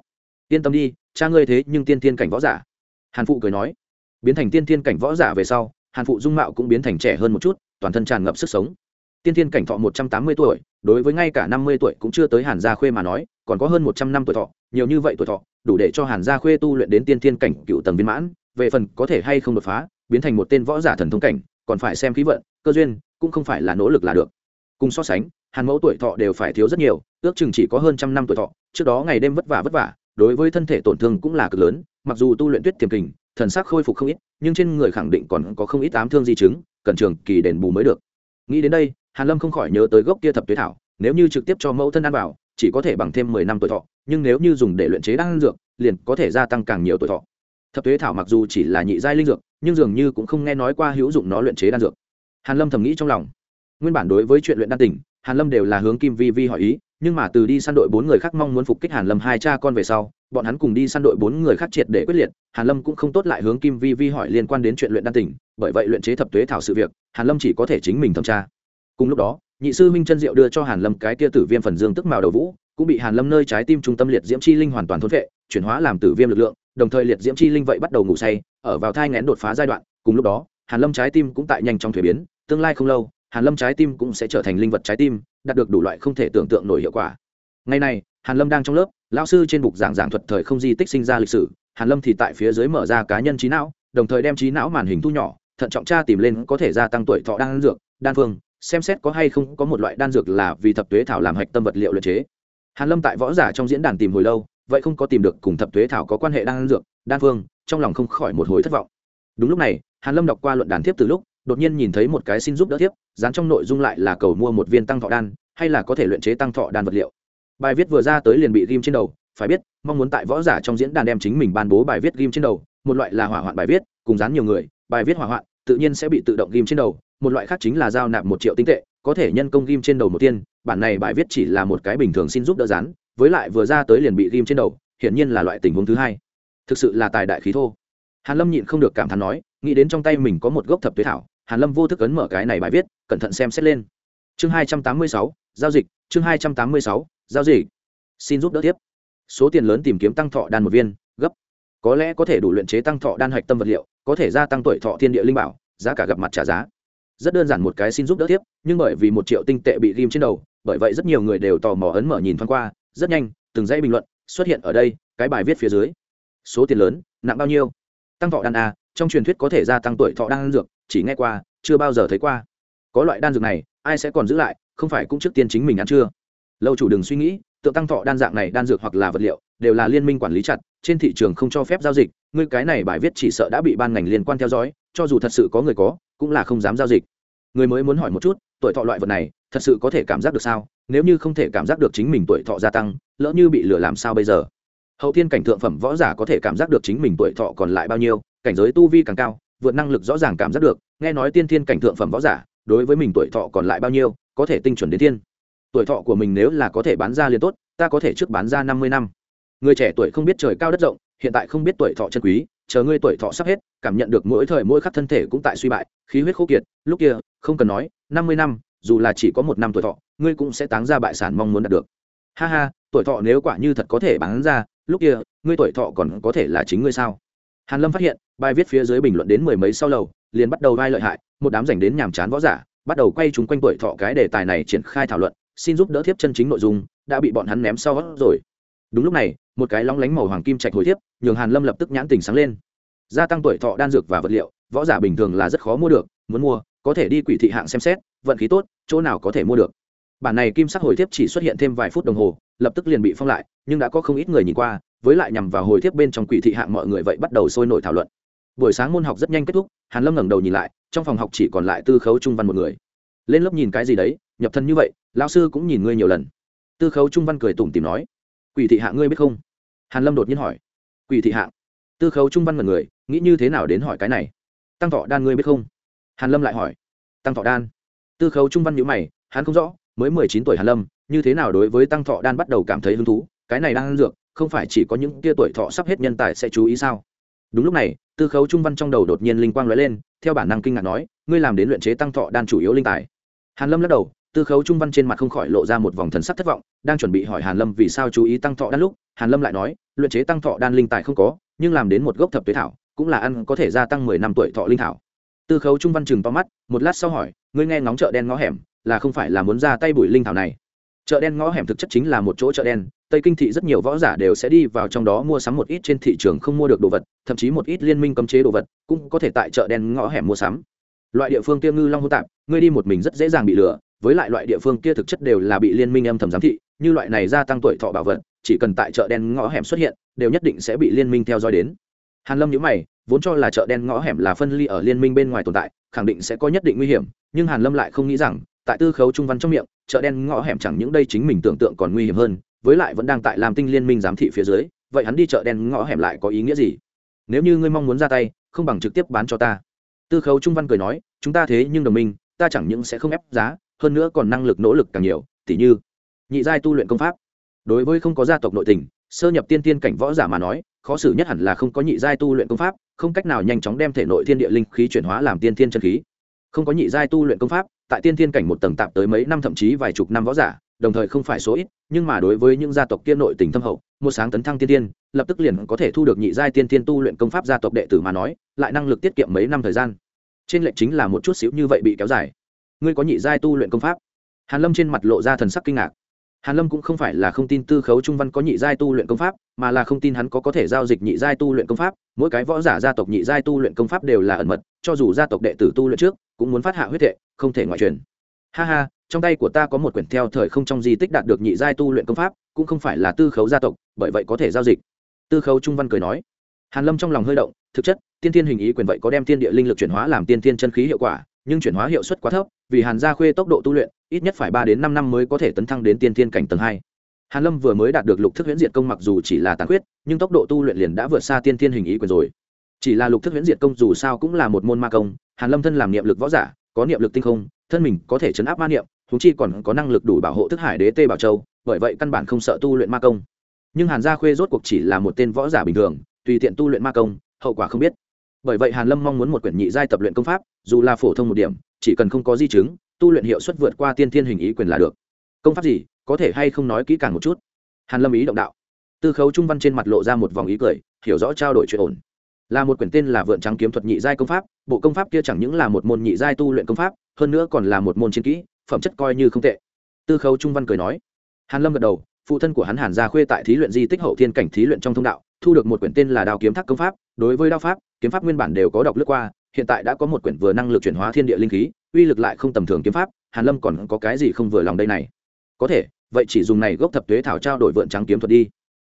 Yên tâm đi, cha ngươi thế nhưng tiên tiên cảnh võ giả. Hàn phụ cười nói biến thành tiên thiên cảnh võ giả về sau, hàn phụ dung mạo cũng biến thành trẻ hơn một chút, toàn thân tràn ngập sức sống. Tiên thiên cảnh thọ một trăm tám mươi tuổi, đối với ngay cả năm mươi tuổi cũng chưa tới hàn gia khuê mà nói, còn có hơn một trăm năm tuổi thọ, nhiều như vậy tuổi thọ, đủ để cho hàn gia khuê tu luyện đến tiên thiên cảnh cựu tầng viên mãn, về phần có thể hay không đột phá, biến thành một tên võ giả thần thông cảnh, còn phải xem khí vận, cơ duyên, cũng không phải là nỗ lực là được. Cùng so sánh, hàn mẫu tuổi thọ đều phải thiếu rất nhiều, ước chừng chỉ có hơn trăm năm tuổi thọ, trước đó ngày đêm vất vả vất vả, đối với thân thể tổn thương cũng là cực lớn, mặc dù tu luyện tuyết tiềm kình thần sắc khôi phục không ít, nhưng trên người khẳng định còn có không ít tám thương di chứng, cần trường kỳ đền bù mới được. Nghĩ đến đây, hàn lâm không khỏi nhớ tới gốc kia thập tuyết thảo, nếu như trực tiếp cho mẫu thân ăn vào, chỉ có thể bằng thêm mười năm tuổi thọ, nhưng nếu như dùng để luyện chế đan dược, liền có thể gia tăng càng nhiều tuổi thọ. Thập tuyết thảo mặc dù chỉ là nhị giai linh dược, nhưng dường như cũng không nghe nói qua hữu dụng nó luyện chế đan dược. Hàn lâm thầm nghĩ trong lòng. Nguyên bản đối với chuyện luyện đan tỉnh hàn lâm đều là hướng kim vi vi hỏi ý nhưng mà từ đi săn đội bốn người khác mong muốn phục kích hàn lâm hai cha con về sau, bọn hắn cùng đi săn đội bốn người khác triệt để quyết liệt. Hàn lâm cũng không tốt lại hướng kim vi vi hỏi liên quan đến chuyện luyện đan tỉnh, bởi vậy luyện chế thập tuế thảo sự việc, hàn lâm chỉ có thể chính mình thẩm tra. Cùng lúc đó, nhị sư minh chân diệu đưa cho hàn lâm cái tia tử viêm phần dương tức màu đầu vũ, cũng bị hàn lâm nơi trái tim trung tâm liệt diễm chi linh hoàn toàn thôn vệ chuyển hóa làm tử viêm lực lượng, đồng thời liệt diễm chi linh vậy bắt đầu ngủ say, ở vào thai ngén đột phá giai đoạn. Cùng lúc đó, hàn lâm trái tim cũng tại nhanh trong thuế biến, tương lai không lâu hàn lâm trái tim cũng sẽ trở thành linh vật trái tim, đạt được đủ loại không thể tưởng tượng nổi hiệu quả. Ngày này, hàn lâm đang trong lớp, lão sư trên bục giảng giảng thuật thời không di tích sinh ra lịch sử, hàn lâm thì tại phía dưới mở ra cá nhân trí não, đồng thời đem trí não màn hình thu nhỏ, thận trọng tra tìm lên có thể gia tăng tuổi thọ đan dược, đan phương, xem xét có hay không có một loại đan dược là vì thập tuế thảo làm hạch tâm vật liệu luyện chế. Hàn lâm tại võ giả trong diễn đàn tìm hồi lâu, vậy không có tìm được cùng thập tuế thảo có quan hệ đan dược, đan phương, trong lòng không khỏi một hồi thất vọng. Đúng lúc này, hàn lâm đọc qua luận đàn tiếp từ lúc, đột nhiên nhìn thấy một cái xin giúp đỡ tiếp dán trong nội dung lại là cầu mua một viên tăng thọ đan, hay là có thể luyện chế tăng thọ đan vật liệu. Bài viết vừa ra tới liền bị ghim trên đầu, phải biết, mong muốn tại võ giả trong diễn đàn đem chính mình ban bố bài viết ghim trên đầu, một loại là hỏa hoạn bài viết, cùng dán nhiều người, bài viết hỏa hoạn, tự nhiên sẽ bị tự động ghim trên đầu, một loại khác chính là giao nạp một triệu tinh tệ, có thể nhân công ghim trên đầu một tiên, bản này bài viết chỉ là một cái bình thường xin giúp đỡ dán, với lại vừa ra tới liền bị ghim trên đầu, hiển nhiên là loại tình huống thứ hai. Thực sự là tài đại khí thô. Hàn lâm nhịn không được cảm thán nói, nghĩ đến trong tay mình có một gốc thập tuyết thảo hàn lâm vô thức ấn mở cái này bài viết, cẩn thận xem xét lên. Chương hai trăm tám mươi sáu, giao dịch, chương hai trăm tám mươi sáu, giao dịch. Xin giúp đỡ tiếp. Số tiền lớn tìm kiếm tăng thọ đan một viên, gấp. Có lẽ có thể đủ luyện chế tăng thọ đan hạch tâm vật liệu, có thể gia tăng tuổi thọ thiên địa linh bảo, giá cả gặp mặt trả giá. Rất đơn giản một cái xin giúp đỡ tiếp, nhưng bởi vì một triệu tinh tệ bị ghim trên đầu, bởi vậy rất nhiều người đều tò mò ấn mở nhìn thoáng qua, rất nhanh, từng dãy bình luận xuất hiện ở đây, cái bài viết phía dưới. Số tiền lớn, nặng bao nhiêu? Tăng thọ đan a trong truyền thuyết có thể gia tăng tuổi thọ đan dược, chỉ nghe qua, chưa bao giờ thấy qua. Có loại đan dược này, ai sẽ còn giữ lại, không phải cũng trước tiên chính mình ăn chưa? Lâu chủ đừng suy nghĩ, tượng tăng thọ đan dạng này đan dược hoặc là vật liệu, đều là liên minh quản lý chặt, trên thị trường không cho phép giao dịch, ngươi cái này bài viết chỉ sợ đã bị ban ngành liên quan theo dõi, cho dù thật sự có người có, cũng là không dám giao dịch. Người mới muốn hỏi một chút, tuổi thọ loại vật này, thật sự có thể cảm giác được sao? Nếu như không thể cảm giác được chính mình tuổi thọ gia tăng, lỡ như bị lừa làm sao bây giờ? Hậu thiên cảnh thượng phẩm võ giả có thể cảm giác được chính mình tuổi thọ còn lại bao nhiêu? Cảnh giới tu vi càng cao, vượt năng lực rõ ràng cảm giác được, nghe nói tiên thiên cảnh thượng phẩm võ giả, đối với mình tuổi thọ còn lại bao nhiêu, có thể tinh chuẩn đến thiên tuổi thọ của mình nếu là có thể bán ra liền tốt, ta có thể trước bán ra năm mươi năm. Người trẻ tuổi không biết trời cao đất rộng, hiện tại không biết tuổi thọ chân quý, chờ ngươi tuổi thọ sắp hết, cảm nhận được mỗi thời mỗi khắc thân thể cũng tại suy bại, khí huyết khô kiệt, lúc kia, không cần nói, năm mươi năm, dù là chỉ có một năm tuổi thọ, ngươi cũng sẽ táng ra bại sản mong muốn đạt được. Ha ha, tuổi thọ nếu quả như thật có thể bán ra, lúc kia, ngươi tuổi thọ còn có thể là chính ngươi sao? Hàn lâm phát hiện, bài viết phía dưới bình luận đến mười mấy sau lầu, liền bắt đầu vai lợi hại, một đám dành đến nhàm chán võ giả, bắt đầu quay chúng quanh tuổi thọ cái đề tài này triển khai thảo luận, xin giúp đỡ thiếp chân chính nội dung, đã bị bọn hắn ném sau gót rồi. Đúng lúc này, một cái lóng lánh màu hoàng kim trạch hồi thiếp, nhường hàn lâm lập tức nhãn tình sáng lên. Gia tăng tuổi thọ đan dược và vật liệu, võ giả bình thường là rất khó mua được, muốn mua, có thể đi quỷ thị hạng xem xét, vận khí tốt, chỗ nào có thể mua được. Bản này kim sắc hồi thiếp chỉ xuất hiện thêm vài phút đồng hồ, lập tức liền bị phong lại, nhưng đã có không ít người nhìn qua với lại nhằm vào hồi thiếp bên trong quỷ thị hạng mọi người vậy bắt đầu sôi nổi thảo luận. Buổi sáng môn học rất nhanh kết thúc, hàn lâm ngẩng đầu nhìn lại, trong phòng học chỉ còn lại tư khấu trung văn một người. Lên lớp nhìn cái gì đấy, nhập thân như vậy, lão sư cũng nhìn ngươi nhiều lần. Tư khấu trung văn cười tủm tìm nói, quỷ thị hạng ngươi biết không? Hàn lâm đột nhiên hỏi, quỷ thị hạng? Tư khấu trung văn mật người, nghĩ như thế nào đến hỏi cái này? Tăng thọ đan ngươi biết không? Hàn lâm lại hỏi, tăng thọ đan? Tư khấu trung văn nhíu mày, hắn không rõ, mới mười chín tuổi hàn lâm, như thế nào đối với tăng thọ đan bắt đầu cảm thấy hứng thú? Cái này đang ăn dược, không phải chỉ có những tia tuổi thọ sắp hết nhân tài sẽ chú ý sao? Đúng lúc này, tư khấu trung văn trong đầu đột nhiên linh quang lóe lên, theo bản năng kinh ngạc nói, ngươi làm đến luyện chế tăng thọ đan chủ yếu linh tài. Hàn lâm lắc đầu, tư khấu trung văn trên mặt không khỏi lộ ra một vòng thần sắc thất vọng, đang chuẩn bị hỏi hàn lâm vì sao chú ý tăng thọ đan lúc, hàn lâm lại nói, luyện chế tăng thọ đan linh tài không có, nhưng làm đến một gốc thập tuế thảo, cũng là ăn có thể gia tăng mười năm tuổi thọ linh thảo. Tư khấu trung văn chừng to mắt, một lát sau hỏi, ngươi nghe ngóng chợ đen ngõ hẻm, là không phải là muốn ra tay bùi linh thảo này? Chợ đen ngõ hẻm thực chất chính là một chỗ chợ đen tây kinh thị rất nhiều võ giả đều sẽ đi vào trong đó mua sắm một ít trên thị trường không mua được đồ vật, thậm chí một ít liên minh cấm chế đồ vật, cũng có thể tại chợ đen ngõ hẻm mua sắm. Loại địa phương kia ngư long hô tạp, ngươi đi một mình rất dễ dàng bị lừa, với lại loại địa phương kia thực chất đều là bị liên minh âm thầm giám thị, như loại này gia tăng tuổi thọ bảo vật, chỉ cần tại chợ đen ngõ hẻm xuất hiện, đều nhất định sẽ bị liên minh theo dõi đến. Hàn lâm nhíu mày, vốn cho là chợ đen ngõ hẻm là phân ly ở liên minh bên ngoài tồn tại, khẳng định sẽ có nhất định nguy hiểm, nhưng hàn lâm lại không nghĩ rằng, tại tư khấu trung văn trong miệng, chợ đen ngõ hẻm chẳng những đây chính mình tưởng tượng còn nguy hiểm hơn với lại vẫn đang tại làm tinh liên minh giám thị phía dưới, vậy hắn đi chợ đen ngõ hẻm lại có ý nghĩa gì? Nếu như ngươi mong muốn ra tay, không bằng trực tiếp bán cho ta. Tư khấu trung văn cười nói, chúng ta thế nhưng đồng minh, ta chẳng những sẽ không ép giá, hơn nữa còn năng lực nỗ lực càng nhiều, tỉ như nhị giai tu luyện công pháp. Đối với không có gia tộc nội tình, sơ nhập tiên tiên cảnh võ giả mà nói, khó xử nhất hẳn là không có nhị giai tu luyện công pháp, không cách nào nhanh chóng đem thể nội thiên địa linh khí chuyển hóa làm tiên thiên chân khí. Không có nhị giai tu luyện công pháp, tại tiên thiên cảnh một tầng tạm tới mấy năm thậm chí vài chục năm võ giả đồng thời không phải số ít, nhưng mà đối với những gia tộc kia nội tình thâm hậu một sáng tấn thăng tiên tiên, lập tức liền có thể thu được nhị giai tiên tiên tu luyện công pháp gia tộc đệ tử mà nói, lại năng lực tiết kiệm mấy năm thời gian. Trên lệnh chính là một chút xíu như vậy bị kéo dài. Ngươi có nhị giai tu luyện công pháp? Hàn lâm trên mặt lộ ra thần sắc kinh ngạc. Hàn lâm cũng không phải là không tin tư khấu trung văn có nhị giai tu luyện công pháp, mà là không tin hắn có có thể giao dịch nhị giai tu luyện công pháp. Mỗi cái võ giả gia tộc nhị giai tu luyện công pháp đều là ẩn mật, cho dù gia tộc đệ tử tu luyện trước, cũng muốn phát hạ huyết hệ, không thể ngoại truyền. Ha ha trong tay của ta có một quyển theo thời không trong di tích đạt được nhị giai tu luyện công pháp, cũng không phải là tư khấu gia tộc, bởi vậy có thể giao dịch. Tư khấu trung văn cười nói. Hàn lâm trong lòng hơi động, thực chất, tiên tiên hình ý quyền vậy có đem tiên địa linh lực chuyển hóa làm tiên tiên chân khí hiệu quả, nhưng chuyển hóa hiệu suất quá thấp, vì hàn gia khuê tốc độ tu luyện, ít nhất phải ba đến năm năm mới có thể tấn thăng đến tiên tiên cảnh tầng hai. Hàn lâm vừa mới đạt được lục thức huyễn diệt công mặc dù chỉ là tàn khuyết, nhưng tốc độ tu luyện liền đã vượt xa tiên tiên hình ý quyền rồi. Chỉ là lục thức huyễn diệt công dù sao cũng là một môn ma công, hàn lâm thân làm niệm lực võ giả, có niệm lực tinh không, thân mình có thể chấn áp ma niệm thú chi còn có năng lực đủ bảo hộ thức hải đế tê bảo châu, bởi vậy căn bản không sợ tu luyện ma công. Nhưng hàn gia khuê rốt cuộc chỉ là một tên võ giả bình thường, tùy tiện tu luyện ma công, hậu quả không biết. Bởi vậy hàn lâm mong muốn một quyển nhị giai tập luyện công pháp, dù là phổ thông một điểm, chỉ cần không có di chứng, tu luyện hiệu suất vượt qua tiên thiên hình ý quyền là được. Công pháp gì, có thể hay không nói kỹ càng một chút? Hàn lâm ý động đạo. Tư khấu trung văn trên mặt lộ ra một vòng ý cười, hiểu rõ trao đổi chuyện ổn. Là một quyển tên là vượn trắng kiếm thuật nhị giai công pháp, bộ công pháp kia chẳng những là một môn nhị giai tu luyện công pháp, hơn nữa còn là một môn chiến kỹ phẩm chất coi như không tệ. Tư khấu trung văn cười nói. Hàn lâm gật đầu, phụ thân của hắn hàn gia khuê tại thí luyện di tích hậu thiên cảnh thí luyện trong thông đạo, thu được một quyển tên là đao kiếm thác công pháp, đối với đao pháp, kiếm pháp nguyên bản đều có đọc lướt qua, hiện tại đã có một quyển vừa năng lực chuyển hóa thiên địa linh khí, uy lực lại không tầm thường kiếm pháp, hàn lâm còn có cái gì không vừa lòng đây này? Có thể, vậy chỉ dùng này gốc thập tuế thảo trao đổi vượn trắng kiếm thuật đi.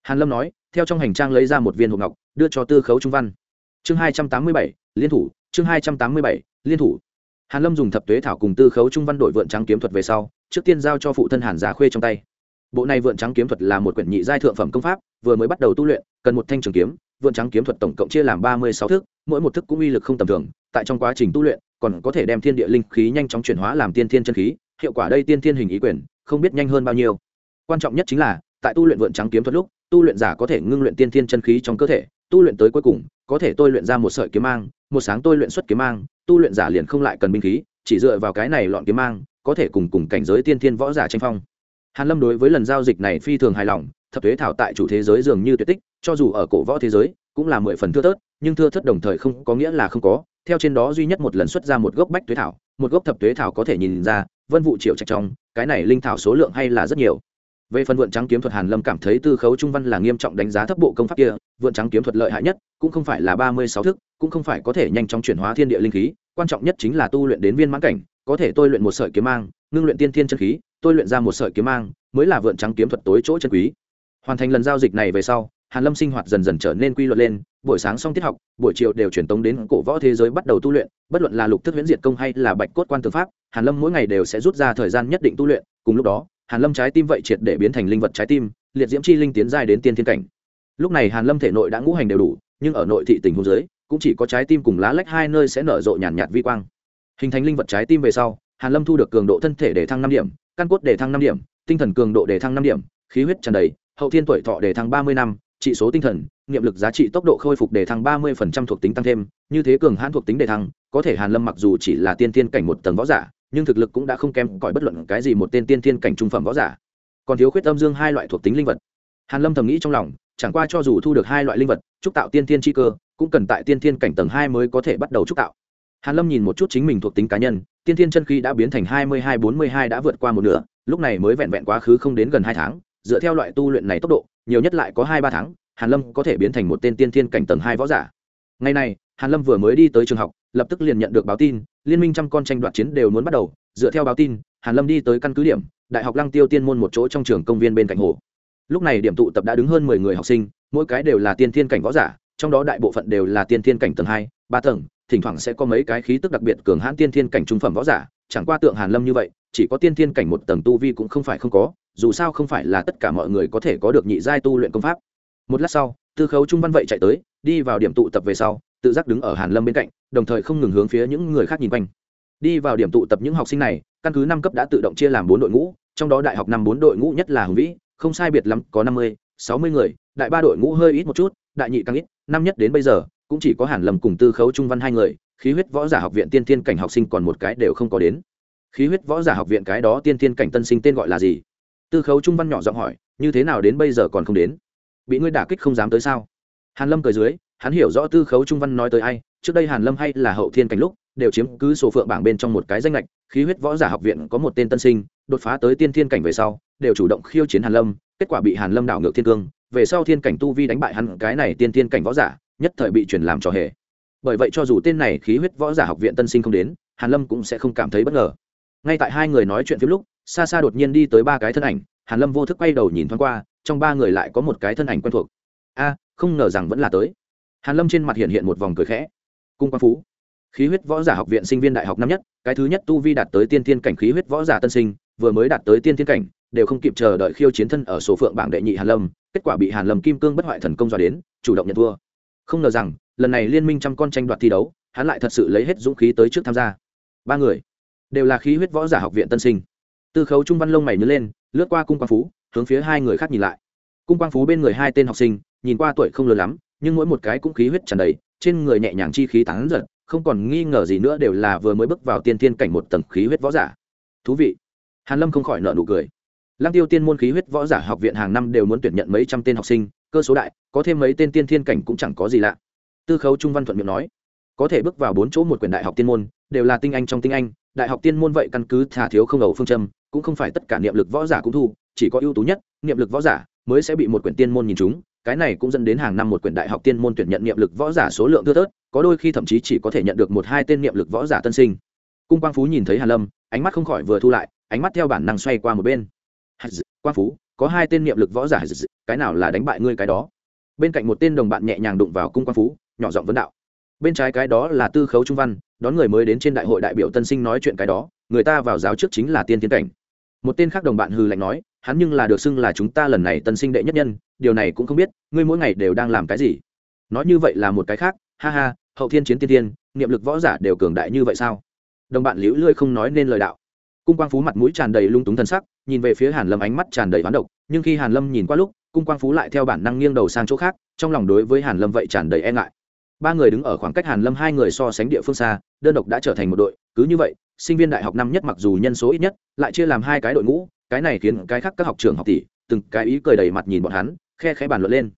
Hàn lâm nói, theo trong hành trang lấy ra một viên hộp ngọc, đưa cho tư khấu trung văn. Chương hai trăm tám mươi bảy, liên thủ, chương hai trăm tám mươi bảy, liên thủ hàn lâm dùng thập tuế thảo cùng tư khấu trung văn đổi vượn trắng kiếm thuật về sau, trước tiên giao cho phụ thân hàn giá khuê trong tay. Bộ này vượn trắng kiếm thuật là một quyển nhị giai thượng phẩm công pháp, vừa mới bắt đầu tu luyện, cần một thanh trường kiếm, vượn trắng kiếm thuật tổng cộng chia làm ba mươi sáu thức, mỗi một thức cũng uy lực không tầm thường, tại trong quá trình tu luyện, còn có thể đem thiên địa linh khí nhanh chóng chuyển hóa làm tiên thiên chân khí, hiệu quả đây tiên thiên hình ý quyền, không biết nhanh hơn bao nhiêu. Quan trọng nhất chính là, tại tu luyện vượn trắng kiếm thuật lúc, tu luyện giả có thể ngưng luyện tiên thiên chân khí trong cơ thể, tu luyện tới cuối cùng, có thể tôi luyện ra một sợi kiếm mang một sáng tôi luyện xuất kiếm mang, tu luyện giả liền không lại cần binh khí, chỉ dựa vào cái này lọn kiếm mang, có thể cùng cùng cảnh giới tiên thiên võ giả tranh phong. Hàn lâm đối với lần giao dịch này phi thường hài lòng, thập thuế thảo tại chủ thế giới dường như tuyệt tích, cho dù ở cổ võ thế giới, cũng là mười phần thưa thớt, nhưng thưa thớt đồng thời không có nghĩa là không có. Theo trên đó duy nhất một lần xuất ra một gốc bách thuế thảo, một gốc thập thuế thảo có thể nhìn ra, vân vụ triệu trạch trong, cái này linh thảo số lượng hay là rất nhiều. Về phần vượn trắng kiếm thuật hàn lâm cảm thấy tư khấu trung văn là nghiêm trọng đánh giá thấp bộ công pháp kia vượn trắng kiếm thuật lợi hại nhất, cũng không phải là ba mươi sáu thức, cũng không phải có thể nhanh chóng chuyển hóa thiên địa linh khí, quan trọng nhất chính là tu luyện đến viên mãn cảnh, có thể tôi luyện một sợi kiếm mang, ngưng luyện tiên thiên chân khí, tôi luyện ra một sợi kiếm mang, mới là vượn trắng kiếm thuật tối chỗ chân quý. Hoàn thành lần giao dịch này về sau, hàn lâm sinh hoạt dần dần trở nên quy luật lên, buổi sáng xong tiết học, buổi chiều đều truyền tống đến cổ võ thế giới bắt đầu tu luyện, bất luận là lục thức huyễn diệt công hay là bạch cốt quan tư pháp, hàn lâm mỗi ngày đều sẽ rút ra thời gian nhất định tu luyện, cùng lúc đó, hàn lâm trái tim vậy triệt để biến thành linh vật trái tim, liệt diễm chi linh tiến giai đến tiên thiên cảnh lúc này hàn lâm thể nội đã ngũ hành đều đủ, nhưng ở nội thị tình huống dưới, cũng chỉ có trái tim cùng lá lách hai nơi sẽ nở rộ nhàn nhạt vi quang. Hình thành linh vật trái tim về sau, hàn lâm thu được cường độ thân thể để thăng năm điểm, căn cốt để thăng năm điểm, tinh thần cường độ để thăng năm điểm, khí huyết tràn đầy, hậu thiên tuổi thọ để thăng ba mươi năm, trị số tinh thần, niệm lực giá trị tốc độ khôi phục để thăng ba mươi thuộc tính tăng thêm, như thế cường hãn thuộc tính để thăng, có thể hàn lâm mặc dù chỉ là tiên tiên cảnh một tầng võ giả, nhưng thực lực cũng đã không kém cỏi bất luận cái gì một tên tiên tiên cảnh trung phẩm võ giả. Còn thiếu khuyết âm dương hai loại thuộc tính linh vật. Hàn lâm thầm nghĩ trong lòng chẳng qua cho dù thu được hai loại linh vật trúc tạo tiên thiên chi cơ, cũng cần tại tiên thiên cảnh tầng hai mới có thể bắt đầu trúc tạo. Hàn lâm nhìn một chút chính mình thuộc tính cá nhân, tiên thiên chân khí đã biến thành hai mươi hai bốn mươi hai đã vượt qua một nửa, lúc này mới vẹn vẹn quá khứ không đến gần hai tháng, dựa theo loại tu luyện này tốc độ, nhiều nhất lại có hai ba tháng, hàn lâm có thể biến thành một tên tiên thiên cảnh tầng hai võ giả. Ngày này, hàn lâm vừa mới đi tới trường học, lập tức liền nhận được báo tin, liên minh trăm con tranh đoạt chiến đều muốn bắt đầu. Dựa theo báo tin, hàn lâm đi tới căn cứ điểm, đại học lăng tiêu tiên môn một chỗ trong trường công viên bên cạnh hồ lúc này điểm tụ tập đã đứng hơn mười người học sinh, mỗi cái đều là tiên thiên cảnh võ giả, trong đó đại bộ phận đều là tiên thiên cảnh tầng hai, ba tầng, thỉnh thoảng sẽ có mấy cái khí tức đặc biệt cường hãn tiên thiên cảnh trung phẩm võ giả, chẳng qua tượng hàn lâm như vậy, chỉ có tiên thiên cảnh một tầng tu vi cũng không phải không có, dù sao không phải là tất cả mọi người có thể có được nhị giai tu luyện công pháp. Một lát sau, tư khấu trung văn vậy chạy tới, đi vào điểm tụ tập về sau, tự giác đứng ở hàn lâm bên cạnh, đồng thời không ngừng hướng phía những người khác nhìn quanh. Đi vào điểm tụ tập những học sinh này, căn cứ năm cấp đã tự động chia làm bốn đội ngũ, trong đó đại học năm bốn đội ngũ nhất là hùng vĩ không sai biệt lắm, có năm mươi, sáu mươi người, đại ba đội ngũ hơi ít một chút, đại nhị càng ít, năm nhất đến bây giờ, cũng chỉ có hàn lâm cùng tư khấu trung văn hai người, khí huyết võ giả học viện tiên thiên cảnh học sinh còn một cái đều không có đến. Khí huyết võ giả học viện cái đó tiên thiên cảnh tân sinh tên gọi là gì? Tư khấu trung văn nhỏ giọng hỏi, như thế nào đến bây giờ còn không đến? Bị ngươi đả kích không dám tới sao? Hàn lâm cười dưới, hắn hiểu rõ tư khấu trung văn nói tới ai, trước đây hàn lâm hay là hậu thiên cảnh lúc, đều chiếm cứ số phượng bảng bên trong một cái danh lệch khí huyết võ giả học viện có một tên tân sinh đột phá tới tiên thiên cảnh về sau, đều chủ động khiêu chiến hàn lâm, kết quả bị hàn lâm đảo ngược thiên cương, về sau thiên cảnh tu vi đánh bại hắn, cái này tiên thiên cảnh võ giả, nhất thời bị truyền làm trò hề. Bởi vậy cho dù tên này khí huyết võ giả học viện tân sinh không đến, hàn lâm cũng sẽ không cảm thấy bất ngờ. Ngay tại hai người nói chuyện phim lúc, xa xa đột nhiên đi tới ba cái thân ảnh, hàn lâm vô thức quay đầu nhìn thoáng qua, trong ba người lại có một cái thân ảnh quen thuộc. A, không ngờ rằng vẫn là tới. Hàn lâm trên mặt hiện hiện một vòng cười khẽ. Cung quang phú, khí huyết võ giả học viện sinh viên đại học năm nhất, cái thứ nhất tu vi đạt tới tiên thiên cảnh khí huyết võ giả tân sinh vừa mới đạt tới tiên thiên cảnh, đều không kịp chờ đợi khiêu chiến thân ở số phượng bảng đệ nhị hàn lâm, kết quả bị hàn lâm kim cương bất hoại thần công dọa đến, chủ động nhận thua. Không ngờ rằng, lần này liên minh trăm con tranh đoạt thi đấu, hắn lại thật sự lấy hết dũng khí tới trước tham gia. Ba người, đều là khí huyết võ giả học viện tân sinh. Tư khấu trung văn lông mày nhớ lên, lướt qua cung quang phú, hướng phía hai người khác nhìn lại. Cung quang phú bên người hai tên học sinh, nhìn qua tuổi không lớn lắm, nhưng mỗi một cái cũng khí huyết tràn đầy, trên người nhẹ nhàng chi khí tán giật, không còn nghi ngờ gì nữa đều là vừa mới bước vào tiên thiên cảnh một tầng khí huyết võ giả. Thú vị hàn lâm không khỏi nợ nụ cười. Lăng tiêu tiên môn khí huyết võ giả học viện hàng năm đều muốn tuyển nhận mấy trăm tên học sinh, cơ số đại, có thêm mấy tên tiên thiên cảnh cũng chẳng có gì lạ. Tư khấu trung văn thuận miệng nói, có thể bước vào bốn chỗ một quyển đại học tiên môn, đều là tinh anh trong tinh anh, đại học tiên môn vậy căn cứ thả thiếu không đầu phương châm, cũng không phải tất cả niệm lực võ giả cũng thu, chỉ có ưu tú nhất, niệm lực võ giả mới sẽ bị một quyển tiên môn nhìn chúng cái này cũng dẫn đến hàng năm một quyển đại học tiên môn tuyển nhận niệm lực võ giả số lượng thưa thớt, có đôi khi thậm chí chỉ có thể nhận được một hai tên niệm lực võ giả tân sinh. Cung quang phú nhìn thấy hàn lâm, ánh mắt không khỏi vừa thu lại ánh mắt theo bản năng xoay qua một bên. Quang phú, có hai tên niệm lực võ giả cái nào là đánh bại ngươi cái đó? Bên cạnh một tên đồng bạn nhẹ nhàng đụng vào cung quang phú, nhỏ giọng vấn đạo. Bên trái cái đó là tư khấu trung văn, đón người mới đến trên đại hội đại biểu tân sinh nói chuyện cái đó, người ta vào giáo trước chính là tiên tiến cảnh. Một tên khác đồng bạn hư lạnh nói, hắn nhưng là được xưng là chúng ta lần này tân sinh đệ nhất nhân, điều này cũng không biết, ngươi mỗi ngày đều đang làm cái gì? Nói như vậy là một cái khác, ha ha, hậu thiên chiến tiên tiên, niệm lực võ giả đều cường đại như vậy sao? Đồng bạn liễu lưỡi không nói nên lời đạo cung quang phú mặt mũi tràn đầy lung túng thân sắc, nhìn về phía hàn lâm ánh mắt tràn đầy hoán độc, nhưng khi hàn lâm nhìn qua lúc, cung quang phú lại theo bản năng nghiêng đầu sang chỗ khác, trong lòng đối với hàn lâm vậy tràn đầy e ngại. Ba người đứng ở khoảng cách hàn lâm hai người so sánh địa phương xa, đơn độc đã trở thành một đội, cứ như vậy, sinh viên đại học năm nhất mặc dù nhân số ít nhất, lại chia làm hai cái đội ngũ, cái này khiến cái khác các học trưởng học tỷ, từng cái ý cười đầy mặt nhìn bọn hắn, khe khẽ bàn luận lên.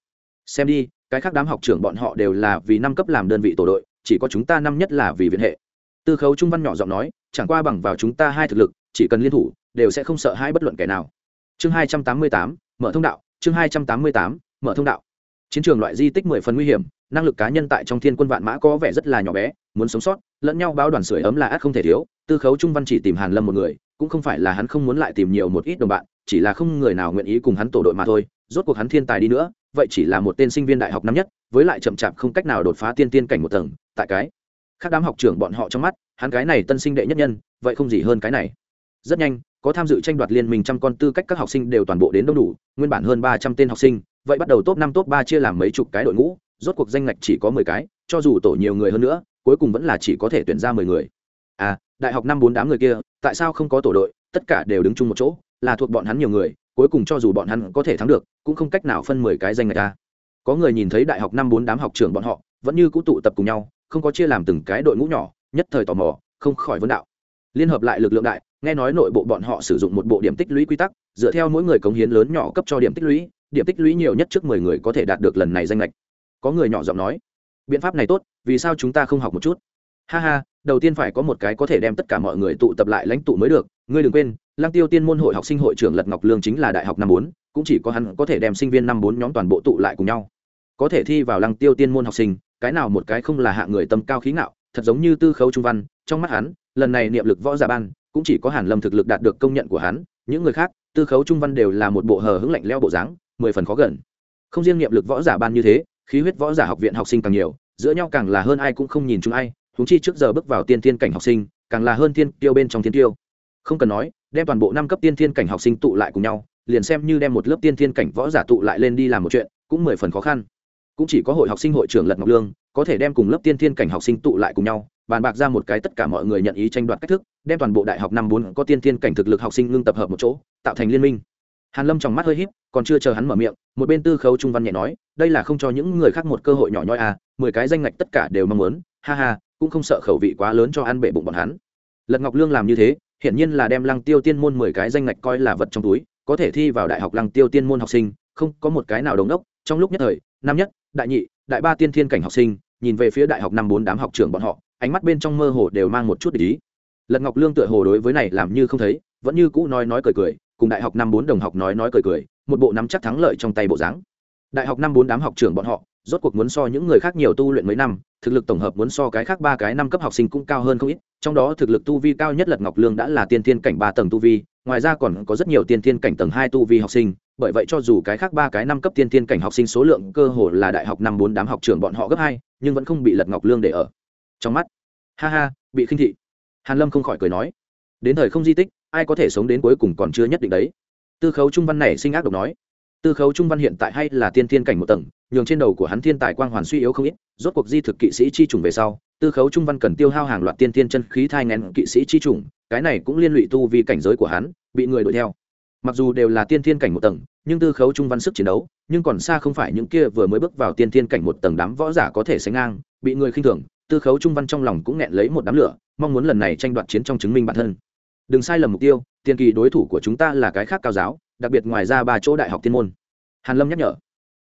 Xem đi, cái khác đám học trưởng bọn họ đều là vì năm cấp làm đơn vị tổ đội, chỉ có chúng ta năm nhất là vì viện hệ. Tư khấu trung văn nhỏ giọng nói, chẳng qua bằng vào chúng ta hai thực lực chỉ cần liên thủ, đều sẽ không sợ hai bất luận kẻ nào. Chương hai trăm tám mươi tám, mở thông đạo. Chương hai trăm tám mươi tám, mở thông đạo. Chiến trường loại di tích mười phần nguy hiểm, năng lực cá nhân tại trong thiên quân vạn mã có vẻ rất là nhỏ bé, muốn sống sót, lẫn nhau báo đoàn sưởi ấm là ắt không thể thiếu, tư khấu trung văn chỉ tìm hàn lâm một người, cũng không phải là hắn không muốn lại tìm nhiều một ít đồng bạn, chỉ là không người nào nguyện ý cùng hắn tổ đội mà thôi, rốt cuộc hắn thiên tài đi nữa, vậy chỉ là một tên sinh viên đại học năm nhất, với lại chậm chạp không cách nào đột phá tiên tiên cảnh một tầng, tại cái khác đám học trưởng bọn họ trong mắt, hắn cái này tân sinh đệ nhất nhân, vậy không gì hơn cái này rất nhanh, có tham dự tranh đoạt liên minh trăm con tư cách các học sinh đều toàn bộ đến đông đủ, nguyên bản hơn ba trăm tên học sinh, vậy bắt đầu top năm, top ba chia làm mấy chục cái đội ngũ, rốt cuộc danh ngạch chỉ có mười cái, cho dù tổ nhiều người hơn nữa, cuối cùng vẫn là chỉ có thể tuyển ra mười người. À đại học năm, bốn đám người kia, tại sao không có tổ đội, tất cả đều đứng chung một chỗ, là thuộc bọn hắn nhiều người, cuối cùng cho dù bọn hắn có thể thắng được, cũng không cách nào phân mười cái danh ngạch ra có người nhìn thấy đại học năm, bốn đám học trường bọn họ, vẫn như cũ tụ tập cùng nhau, không có chia làm từng cái đội ngũ nhỏ, nhất thời tò mò, không khỏi vấn đạo. Liên hợp lại lực lượng đại nghe nói nội bộ bọn họ sử dụng một bộ điểm tích lũy quy tắc, dựa theo mỗi người cống hiến lớn nhỏ cấp cho điểm tích lũy, điểm tích lũy nhiều nhất trước mười người có thể đạt được lần này danh lệch. Có người nhỏ giọng nói, biện pháp này tốt, vì sao chúng ta không học một chút? Ha ha, đầu tiên phải có một cái có thể đem tất cả mọi người tụ tập lại lãnh tụ mới được, ngươi đừng quên, lăng tiêu tiên môn hội học sinh hội trưởng lật ngọc lương chính là đại học năm bốn, cũng chỉ có hắn có thể đem sinh viên năm bốn nhóm toàn bộ tụ lại cùng nhau. Có thể thi vào lăng tiêu tiên môn học sinh, cái nào một cái không là hạ người tâm cao khí ngạo, thật giống như tư khấu trung văn, trong mắt hắn, lần này niệm lực võ giả ban cũng chỉ có hàn lâm thực lực đạt được công nhận của hắn, những người khác, tư khấu trung văn đều là một bộ hờ hững lạnh leo bộ dáng, mười phần khó gần. Không riêng nghiệp lực võ giả ban như thế, khí huyết võ giả học viện học sinh càng nhiều, giữa nhau càng là hơn ai cũng không nhìn chúng ai húng chi trước giờ bước vào tiên thiên cảnh học sinh, càng là hơn tiên tiêu bên trong thiên tiêu. Không cần nói, đem toàn bộ năm cấp tiên thiên cảnh học sinh tụ lại cùng nhau, liền xem như đem một lớp tiên thiên cảnh võ giả tụ lại lên đi làm một chuyện, cũng mười phần khó khăn. Cũng chỉ có hội học sinh hội trưởng lật ngọc lương có thể đem cùng lớp tiên thiên cảnh học sinh tụ lại cùng nhau, bàn bạc ra một cái tất cả mọi người nhận ý tranh đoạt cách thức, đem toàn bộ đại học năm bốn có tiên thiên cảnh thực lực học sinh ngưng tập hợp một chỗ, tạo thành liên minh. Hàn lâm trong mắt hơi híp, còn chưa chờ hắn mở miệng, một bên tư khấu trung văn nhẹ nói, đây là không cho những người khác một cơ hội nhỏ nhoi à mười cái danh ngạch tất cả đều mong muốn, ha ha, cũng không sợ khẩu vị quá lớn cho ăn bể bụng bọn hắn. Lật ngọc lương làm như thế, hiển nhiên là đem lăng tiêu tiên môn mười cái danh ngạch coi là vật trong túi, có thể thi vào đại học lăng tiêu tiên môn học sinh, không có một cái nào đồng đốc. Trong lúc nhất thời, năm nhất, đại nhị, đại ba tiên thiên cảnh học sinh nhìn về phía đại học năm bốn đám học trưởng bọn họ, ánh mắt bên trong mơ hồ đều mang một chút để ý. Lật ngọc lương tựa hồ đối với này làm như không thấy, vẫn như cũ nói nói cười cười, cùng đại học năm bốn đồng học nói nói cười cười, một bộ nắm chắc thắng lợi trong tay bộ dáng. Đại học năm bốn đám học trưởng bọn họ, rốt cuộc muốn so những người khác nhiều tu luyện mấy năm, thực lực tổng hợp muốn so cái khác ba cái năm cấp học sinh cũng cao hơn không ít, trong đó thực lực tu vi cao nhất lật ngọc lương đã là tiên thiên cảnh ba tầng tu vi, ngoài ra còn có rất nhiều tiên thiên cảnh tầng hai tu vi học sinh bởi vậy cho dù cái khác ba cái năm cấp tiên thiên cảnh học sinh số lượng cơ hồ là đại học năm bốn đám học trưởng bọn họ gấp hai, nhưng vẫn không bị lật ngọc lương để ở. Trong mắt, ha ha, bị khinh thị. Hàn lâm không khỏi cười nói, đến thời không di tích, ai có thể sống đến cuối cùng còn chưa nhất định đấy. Tư khấu trung văn này sinh ác độc nói, tư khấu trung văn hiện tại hay là tiên thiên cảnh một tầng, nhường trên đầu của hắn thiên tài quang hoàn suy yếu không ít, rốt cuộc di thực kỵ sĩ chi trùng về sau, tư khấu trung văn cần tiêu hao hàng loạt tiên thiên chân khí thai ngén kỵ sĩ chi trùng, cái này cũng liên lụy tu vì cảnh giới của hắn, bị người đuổi theo mặc dù đều là tiên thiên cảnh một tầng, nhưng tư khấu trung văn sức chiến đấu, nhưng còn xa không phải những kia vừa mới bước vào tiên thiên cảnh một tầng đám võ giả có thể sánh ngang, bị người khinh thường, tư khấu trung văn trong lòng cũng nghẹn lấy một đám lửa, mong muốn lần này tranh đoạt chiến trong chứng minh bản thân. Đừng sai lầm mục tiêu tiền kỳ đối thủ của chúng ta là cái khác cao giáo, đặc biệt ngoài ra ba chỗ đại học tiên môn. Hàn lâm nhắc nhở,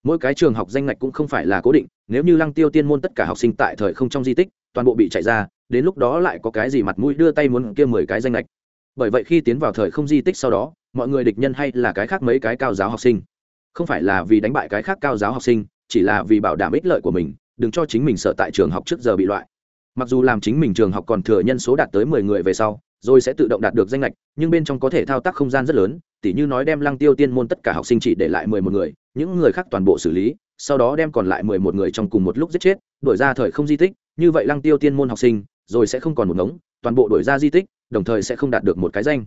mỗi cái trường học danh ngạch cũng không phải là cố định, nếu như lăng tiêu tiên môn tất cả học sinh tại thời không trong di tích, toàn bộ bị chạy ra, đến lúc đó lại có cái gì mặt mũi đưa tay muốn kia mười cái danh ngạch. Bởi vậy khi tiến vào thời không di tích sau đó mọi người địch nhân hay là cái khác mấy cái cao giáo học sinh? Không phải là vì đánh bại cái khác cao giáo học sinh, chỉ là vì bảo đảm ích lợi của mình, đừng cho chính mình sợ tại trường học trước giờ bị loại. Mặc dù làm chính mình trường học còn thừa nhân số đạt tới mười người về sau, rồi sẽ tự động đạt được danh lệch nhưng bên trong có thể thao tác không gian rất lớn, tỉ như nói đem lăng tiêu tiên môn tất cả học sinh chỉ để lại mười một người, những người khác toàn bộ xử lý, sau đó đem còn lại mười một người trong cùng một lúc giết chết đổi ra thời không di tích, như vậy lăng tiêu tiên môn học sinh, rồi sẽ không còn một ngống, toàn bộ đổi ra di tích, đồng thời sẽ không đạt được một cái danh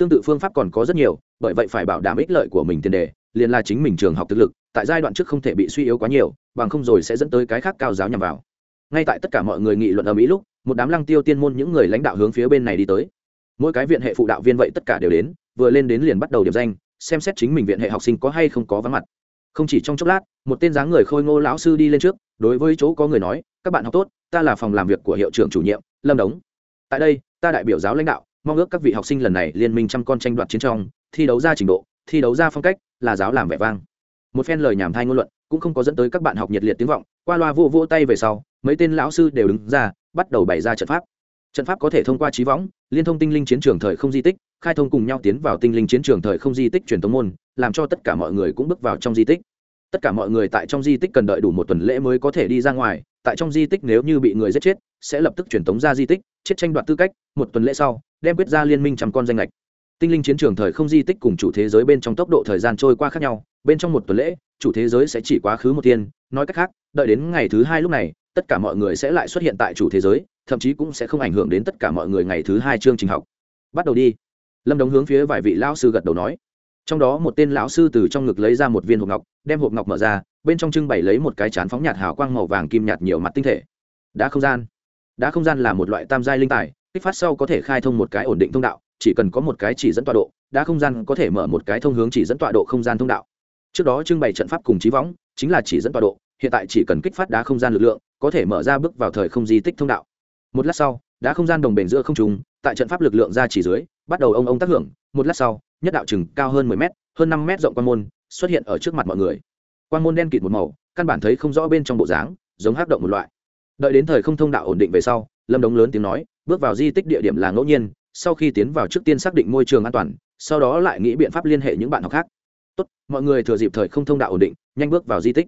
tương tự phương pháp còn có rất nhiều, bởi vậy phải bảo đảm ích lợi của mình tiền đề, liền là chính mình trường học thực lực, tại giai đoạn trước không thể bị suy yếu quá nhiều, bằng không rồi sẽ dẫn tới cái khác cao giáo nhằm vào. Ngay tại tất cả mọi người nghị luận ở mỹ lúc, một đám lăng tiêu tiên môn những người lãnh đạo hướng phía bên này đi tới. Mỗi cái viện hệ phụ đạo viên vậy tất cả đều đến, vừa lên đến liền bắt đầu điểm danh, xem xét chính mình viện hệ học sinh có hay không có vắng mặt. Không chỉ trong chốc lát, một tên dáng người khôi ngô lão sư đi lên trước, đối với chỗ có người nói, các bạn học tốt, ta là phòng làm việc của hiệu trưởng chủ nhiệm, lâm đống. Tại đây, ta đại biểu giáo lãnh đạo mong ước các vị học sinh lần này liên minh trăm con tranh đoạt chiến trong, thi đấu ra trình độ, thi đấu ra phong cách, là giáo làm vẻ vang. Một phen lời nhảm thay ngôn luận cũng không có dẫn tới các bạn học nhiệt liệt tiếng vọng, qua loa vô vô tay về sau, mấy tên lão sư đều đứng ra, bắt đầu bày ra trận pháp. Trận pháp có thể thông qua trí võng, liên thông tinh linh chiến trường thời không di tích, khai thông cùng nhau tiến vào tinh linh chiến trường thời không di tích truyền tống môn, làm cho tất cả mọi người cũng bước vào trong di tích tất cả mọi người tại trong di tích cần đợi đủ một tuần lễ mới có thể đi ra ngoài, tại trong di tích nếu như bị người giết chết, sẽ lập tức truyền tống ra di tích, chết tranh đoạt tư cách, một tuần lễ sau, đem quyết ra liên minh trăm con danh lệch tinh linh chiến trường thời không di tích cùng chủ thế giới bên trong tốc độ thời gian trôi qua khác nhau, bên trong một tuần lễ, chủ thế giới sẽ chỉ quá khứ một tiên, nói cách khác, đợi đến ngày thứ hai lúc này, tất cả mọi người sẽ lại xuất hiện tại chủ thế giới, thậm chí cũng sẽ không ảnh hưởng đến tất cả mọi người ngày thứ hai chương trình học. Bắt đầu đi. Lâm đống hướng phía vài vị lão sư gật đầu nói trong đó một tên lão sư từ trong ngực lấy ra một viên hộp ngọc, đem hộp ngọc mở ra, bên trong trưng bày lấy một cái chán phóng nhạt hào quang màu vàng kim nhạt nhiều mặt tinh thể. Đá không gian. Đá không gian là một loại tam giai linh tài, kích phát sau có thể khai thông một cái ổn định thông đạo, chỉ cần có một cái chỉ dẫn tọa độ đá không gian có thể mở một cái thông hướng chỉ dẫn tọa độ không gian thông đạo. Trước đó trưng bày trận pháp cùng trí võng, chính là chỉ dẫn tọa độ, hiện tại chỉ cần kích phát đá không gian lực lượng, có thể mở ra bước vào thời không di tích thông đạo. Một lát sau, đá không gian đồng bền giữa không trùng tại trận pháp lực lượng ra chỉ dưới, bắt đầu ông ông tác hưởng, một lát sau nhất đạo chừng cao hơn mười m hơn năm m rộng quan môn xuất hiện ở trước mặt mọi người. Quan môn đen kịt một màu, căn bản thấy không rõ bên trong bộ dáng, giống hắc động một loại. Đợi đến thời không thông đạo ổn định về sau, lâm đống lớn tiếng nói, bước vào di tích địa điểm là ngẫu nhiên, sau khi tiến vào trước tiên xác định môi trường an toàn, sau đó lại nghĩ biện pháp liên hệ những bạn học khác. Tốt, mọi người thừa dịp thời không thông đạo ổn định, nhanh bước vào di tích.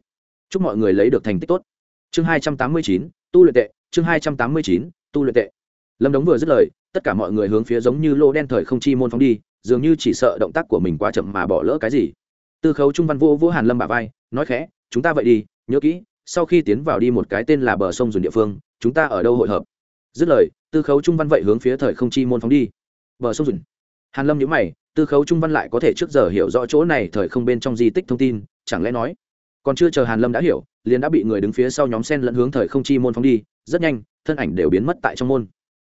Chúc mọi người lấy được thành tích tốt. Chương hai trăm tám mươi chín, tu luyện tệ, chương hai trăm tám mươi chín, tu luyện tệ. Lâm đống vừa dứt lời, tất cả mọi người hướng phía giống như lô đen thời không chi môn phóng đi dường như chỉ sợ động tác của mình quá chậm mà bỏ lỡ cái gì. Tư khấu trung văn vô vô hàn lâm bà vai, nói khẽ, chúng ta vậy đi, nhớ kỹ, sau khi tiến vào đi một cái tên là bờ sông dùn địa phương, chúng ta ở đâu hội hợp? Dứt lời, tư khấu trung văn vậy hướng phía thời không chi môn phóng đi. Bờ sông dùn. Hàn lâm nhíu mày, tư khấu trung văn lại có thể trước giờ hiểu rõ chỗ này thời không bên trong di tích thông tin, chẳng lẽ nói, còn chưa chờ hàn lâm đã hiểu, liền đã bị người đứng phía sau nhóm sen lẫn hướng thời không chi môn phóng đi, rất nhanh, thân ảnh đều biến mất tại trong môn.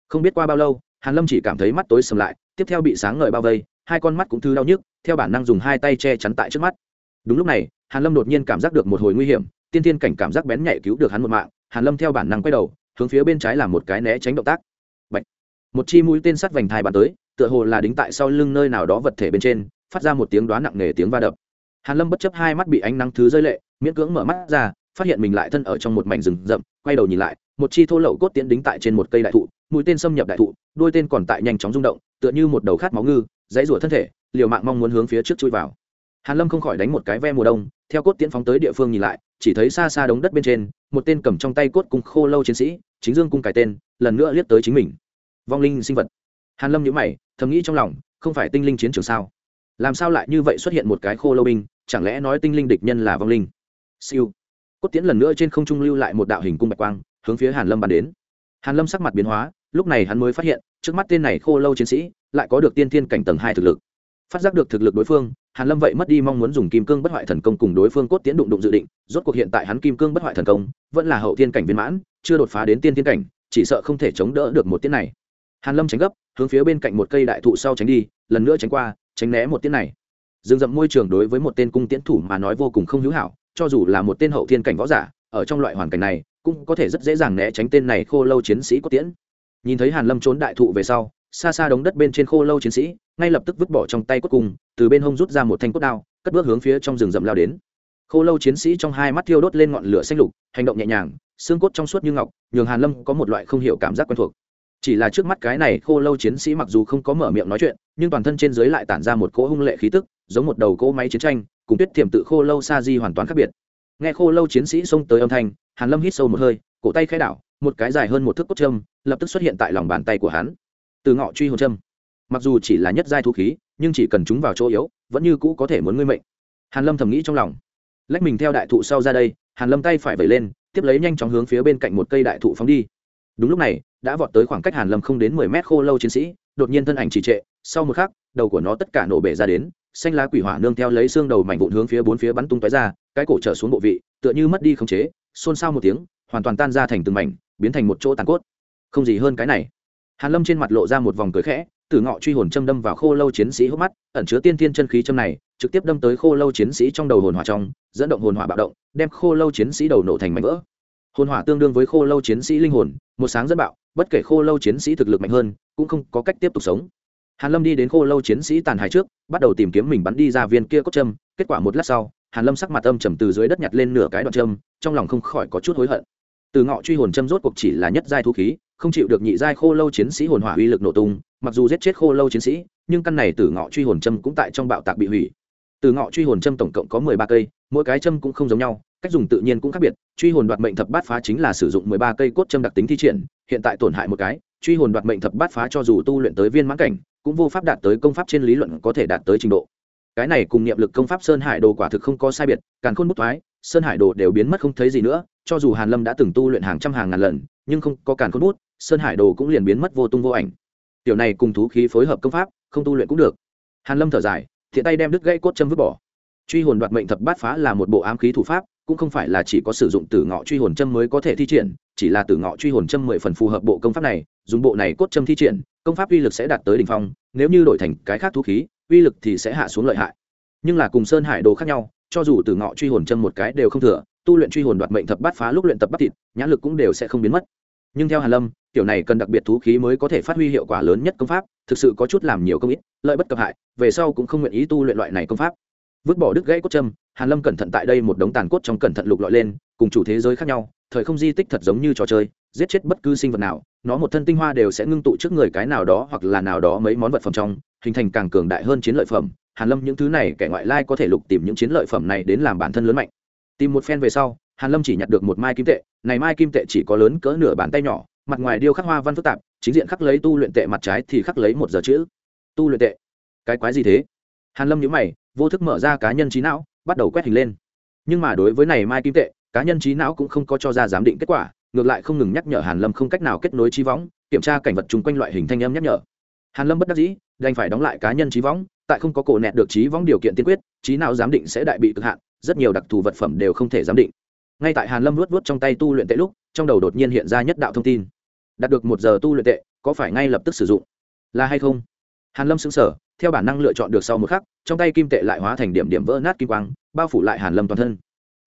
Không biết qua bao lâu, hàn lâm chỉ cảm thấy mắt tối sầm lại tiếp theo bị sáng ngời bao vây, hai con mắt cũng thư đau nhức, theo bản năng dùng hai tay che chắn tại trước mắt. Đúng lúc này, hàn lâm đột nhiên cảm giác được một hồi nguy hiểm, tiên tiên cảnh cảm giác bén nhạy cứu được hắn một mạng, hàn lâm theo bản năng quay đầu, hướng phía bên trái làm một cái né tránh động tác. Bạch. một chi mũi tên sắt vành thai bắn tới, tựa hồ là đính tại sau lưng nơi nào đó vật thể bên trên, phát ra một tiếng đoán nặng nề tiếng va đập. Hàn lâm bất chấp hai mắt bị ánh nắng thứ rơi lệ, miễn cưỡng mở mắt ra, phát hiện mình lại thân ở trong một mảnh rừng rậm, quay đầu nhìn lại, một chi thô lậu cốt tiến đính tại trên một cây đại thụ mũi tên xâm nhập đại thụ, đôi tên còn tại nhanh chóng rung động, tựa như một đầu khát máu ngư, dãy rủa thân thể, liều mạng mong muốn hướng phía trước chui vào. Hàn lâm không khỏi đánh một cái ve mùa đông, theo cốt tiễn phóng tới địa phương nhìn lại, chỉ thấy xa xa đống đất bên trên, một tên cầm trong tay cốt cung khô lâu chiến sĩ, chính dương cung cải tên, lần nữa liếc tới chính mình. Vong linh sinh vật. Hàn lâm nhíu mày, thầm nghĩ trong lòng, không phải tinh linh chiến trường sao? Làm sao lại như vậy xuất hiện một cái khô lâu binh, chẳng lẽ nói tinh linh địch nhân là vong linh? Siêu. Cốt tiễn lần nữa trên không trung lưu lại một đạo hình cung bạch quang, hướng phía hàn lâm bắn đến. Hàn lâm sắc mặt biến hóa lúc này hắn mới phát hiện, trước mắt tên này khô lâu chiến sĩ, lại có được tiên thiên cảnh tầng hai thực lực. Phát giác được thực lực đối phương, hàn lâm vậy mất đi mong muốn dùng kim cương bất hoại thần công cùng đối phương cốt tiễn đụng đụng dự định, rốt cuộc hiện tại hắn kim cương bất hoại thần công, vẫn là hậu thiên cảnh viên mãn, chưa đột phá đến tiên thiên cảnh, chỉ sợ không thể chống đỡ được một tiết này. Hàn lâm tránh gấp, hướng phía bên cạnh một cây đại thụ sau tránh đi, lần nữa tránh qua, tránh né một tiết này. Dương rậm môi trường đối với một tên cung tiễn thủ mà nói vô cùng không hữu hảo, cho dù là một tên hậu thiên cảnh võ giả, ở trong loại hoàn cảnh này, cũng có thể rất dễ dàng né tránh tên này khô lâu chiến sĩ cốt tiễn nhìn thấy hàn lâm trốn đại thụ về sau, xa xa đống đất bên trên khô lâu chiến sĩ, ngay lập tức vứt bỏ trong tay cốt cung từ bên hông rút ra một thanh cốt đao, cất bước hướng phía trong rừng rậm lao đến. Khô lâu chiến sĩ trong hai mắt thiêu đốt lên ngọn lửa xanh lục, hành động nhẹ nhàng, xương cốt trong suốt như ngọc, nhường hàn lâm có một loại không hiểu cảm giác quen thuộc. Chỉ là trước mắt cái này khô lâu chiến sĩ mặc dù không có mở miệng nói chuyện, nhưng toàn thân trên dưới lại tản ra một cỗ hung lệ khí tức, giống một đầu cỗ máy chiến tranh, cùng tuyết thiểm tự khô lâu sa di hoàn toàn khác biệt. Nghe khô lâu chiến sĩ xông tới âm thanh, hàn lâm hít sâu một hơi, cổ tay khai đảo một cái dài hơn một thước cốt châm, lập tức xuất hiện tại lòng bàn tay của hắn. Từ ngọ truy hồn châm. Mặc dù chỉ là nhất giai thu khí, nhưng chỉ cần chúng vào chỗ yếu, vẫn như cũ có thể muốn ngươi mệnh. Hàn lâm thầm nghĩ trong lòng. Lách mình theo đại thụ sau ra đây, hàn lâm tay phải vẩy lên, tiếp lấy nhanh chóng hướng phía bên cạnh một cây đại thụ phóng đi. Đúng lúc này, đã vọt tới khoảng cách hàn lâm không đến mười mét khô lâu chiến sĩ, đột nhiên thân ảnh trì trệ, sau một khắc, đầu của nó tất cả nổ bể ra đến, xanh lá quỷ hỏa nương theo lấy xương đầu mảnh vụn hướng phía bốn phía bắn tung tóe ra, cái cổ trở xuống bộ vị, tựa như mất đi khống chế, xôn xao một tiếng, hoàn toàn tan ra thành từng mảnh biến thành một chỗ tàn cốt. Không gì hơn cái này. Hàn lâm trên mặt lộ ra một vòng cười khẽ từ ngọ truy hồn châm đâm vào khô lâu chiến sĩ hốc mắt, ẩn chứa tiên thiên chân khí châm này, trực tiếp đâm tới khô lâu chiến sĩ trong đầu hồn hỏa trong, dẫn động hồn hỏa bạo động, đem khô lâu chiến sĩ đầu nổ thành mảnh vỡ. Hồn hỏa tương đương với khô lâu chiến sĩ linh hồn, một sáng dẫn bạo, bất kể khô lâu chiến sĩ thực lực mạnh hơn, cũng không có cách tiếp tục sống. Hàn lâm đi đến khô lâu chiến sĩ tàn hài trước, bắt đầu tìm kiếm mình bắn đi ra viên kia cốt châm, kết quả một lát sau, hàn lâm sắc mặt âm trầm từ dưới đất nhặt lên nửa cái đoạn châm, trong lòng không khỏi có chút hối hận từ ngọ truy hồn châm rốt cuộc chỉ là nhất giai thu khí, không chịu được nhị giai khô lâu chiến sĩ hồn hỏa uy lực nổ tung, mặc dù giết chết khô lâu chiến sĩ, nhưng căn này từ ngọ truy hồn châm cũng tại trong bạo tạc bị hủy. Từ ngọ truy hồn châm tổng cộng có mười ba cây, mỗi cái châm cũng không giống nhau, cách dùng tự nhiên cũng khác biệt, truy hồn đoạt mệnh thập bát phá chính là sử dụng mười ba cây cốt châm đặc tính thi triển, hiện tại tổn hại một cái, truy hồn đoạt mệnh thập bát phá cho dù tu luyện tới viên mãn cảnh, cũng vô pháp đạt tới công pháp trên lý luận có thể đạt tới trình độ. Cái này cùng niệm lực công pháp sơn hải đồ quả thực không có sai biệt, càng khôn bút thoái sơn hải đồ đều biến mất không thấy gì nữa, cho dù hàn lâm đã từng tu luyện hàng trăm hàng ngàn lần, nhưng không có càn khôn bút, sơn hải đồ cũng liền biến mất vô tung vô ảnh. Tiểu này cùng thú khí phối hợp công pháp, không tu luyện cũng được. Hàn lâm thở dài, thiện tay đem đứt gãy cốt châm vứt bỏ. Truy hồn đoạt mệnh thập bát phá là một bộ ám khí thủ pháp, cũng không phải là chỉ có sử dụng tử ngọ truy hồn châm mới có thể thi triển, chỉ là tử ngọ truy hồn châm mười phần phù hợp bộ công pháp này, dùng bộ này cốt châm thi triển, công pháp uy lực sẽ đạt tới đỉnh phong, nếu như đổi thành cái khác thú khí, uy lực thì sẽ hạ xuống lợi hại. Nhưng là cùng sơn hải đồ khác nhau cho dù từ ngọ truy hồn châm một cái đều không thừa, tu luyện truy hồn đoạt mệnh thập bát phá lúc luyện tập bát thịt, nhãn lực cũng đều sẽ không biến mất. Nhưng theo hàn lâm kiểu này cần đặc biệt thú khí mới có thể phát huy hiệu quả lớn nhất công pháp, thực sự có chút làm nhiều công ít, lợi bất cập hại, về sau cũng không nguyện ý tu luyện loại này công pháp. Vứt bỏ đứt gãy cốt châm, hàn lâm cẩn thận tại đây một đống tàn cốt trong cẩn thận lục lọi lên, cùng chủ thế giới khác nhau, thời không di tích thật giống như trò chơi, giết chết bất cứ sinh vật nào, nó một thân tinh hoa đều sẽ ngưng tụ trước người cái nào đó hoặc là nào đó mấy món vật phẩm trong, hình thành càng cường đại hơn chiến lợi phẩm hàn lâm những thứ này kẻ ngoại lai có thể lục tìm những chiến lợi phẩm này đến làm bản thân lớn mạnh. Tìm một phen về sau, hàn lâm chỉ nhặt được một mai kim tệ, này mai kim tệ chỉ có lớn cỡ nửa bàn tay nhỏ, mặt ngoài điêu khắc hoa văn phức tạp, chính diện khắc lấy tu luyện tệ mặt trái thì khắc lấy một giờ chữ. Tu luyện tệ. Cái quái gì thế? Hàn lâm nhíu mày, vô thức mở ra cá nhân trí não, bắt đầu quét hình lên. Nhưng mà đối với này mai kim tệ, cá nhân trí não cũng không có cho ra giám định kết quả, ngược lại không ngừng nhắc nhở hàn lâm không cách nào kết nối trí võng, kiểm tra cảnh vật chung quanh loại hình thanh âm nhắc nhở. Hàn lâm bất đắc dĩ đành phải đóng lại cá nhân trí võng, tại không có cổ nẹt được trí võng điều kiện tiên quyết, trí nào giám định sẽ đại bị cực hạn, rất nhiều đặc thù vật phẩm đều không thể giám định. Ngay tại hàn lâm luốt luốt trong tay tu luyện tệ lúc, trong đầu đột nhiên hiện ra nhất đạo thông tin. Đạt được một giờ tu luyện tệ, có phải ngay lập tức sử dụng? Là hay không? Hàn lâm sững sờ, theo bản năng lựa chọn được sau một khắc, trong tay kim tệ lại hóa thành điểm điểm vỡ nát kim quang, bao phủ lại hàn lâm toàn thân.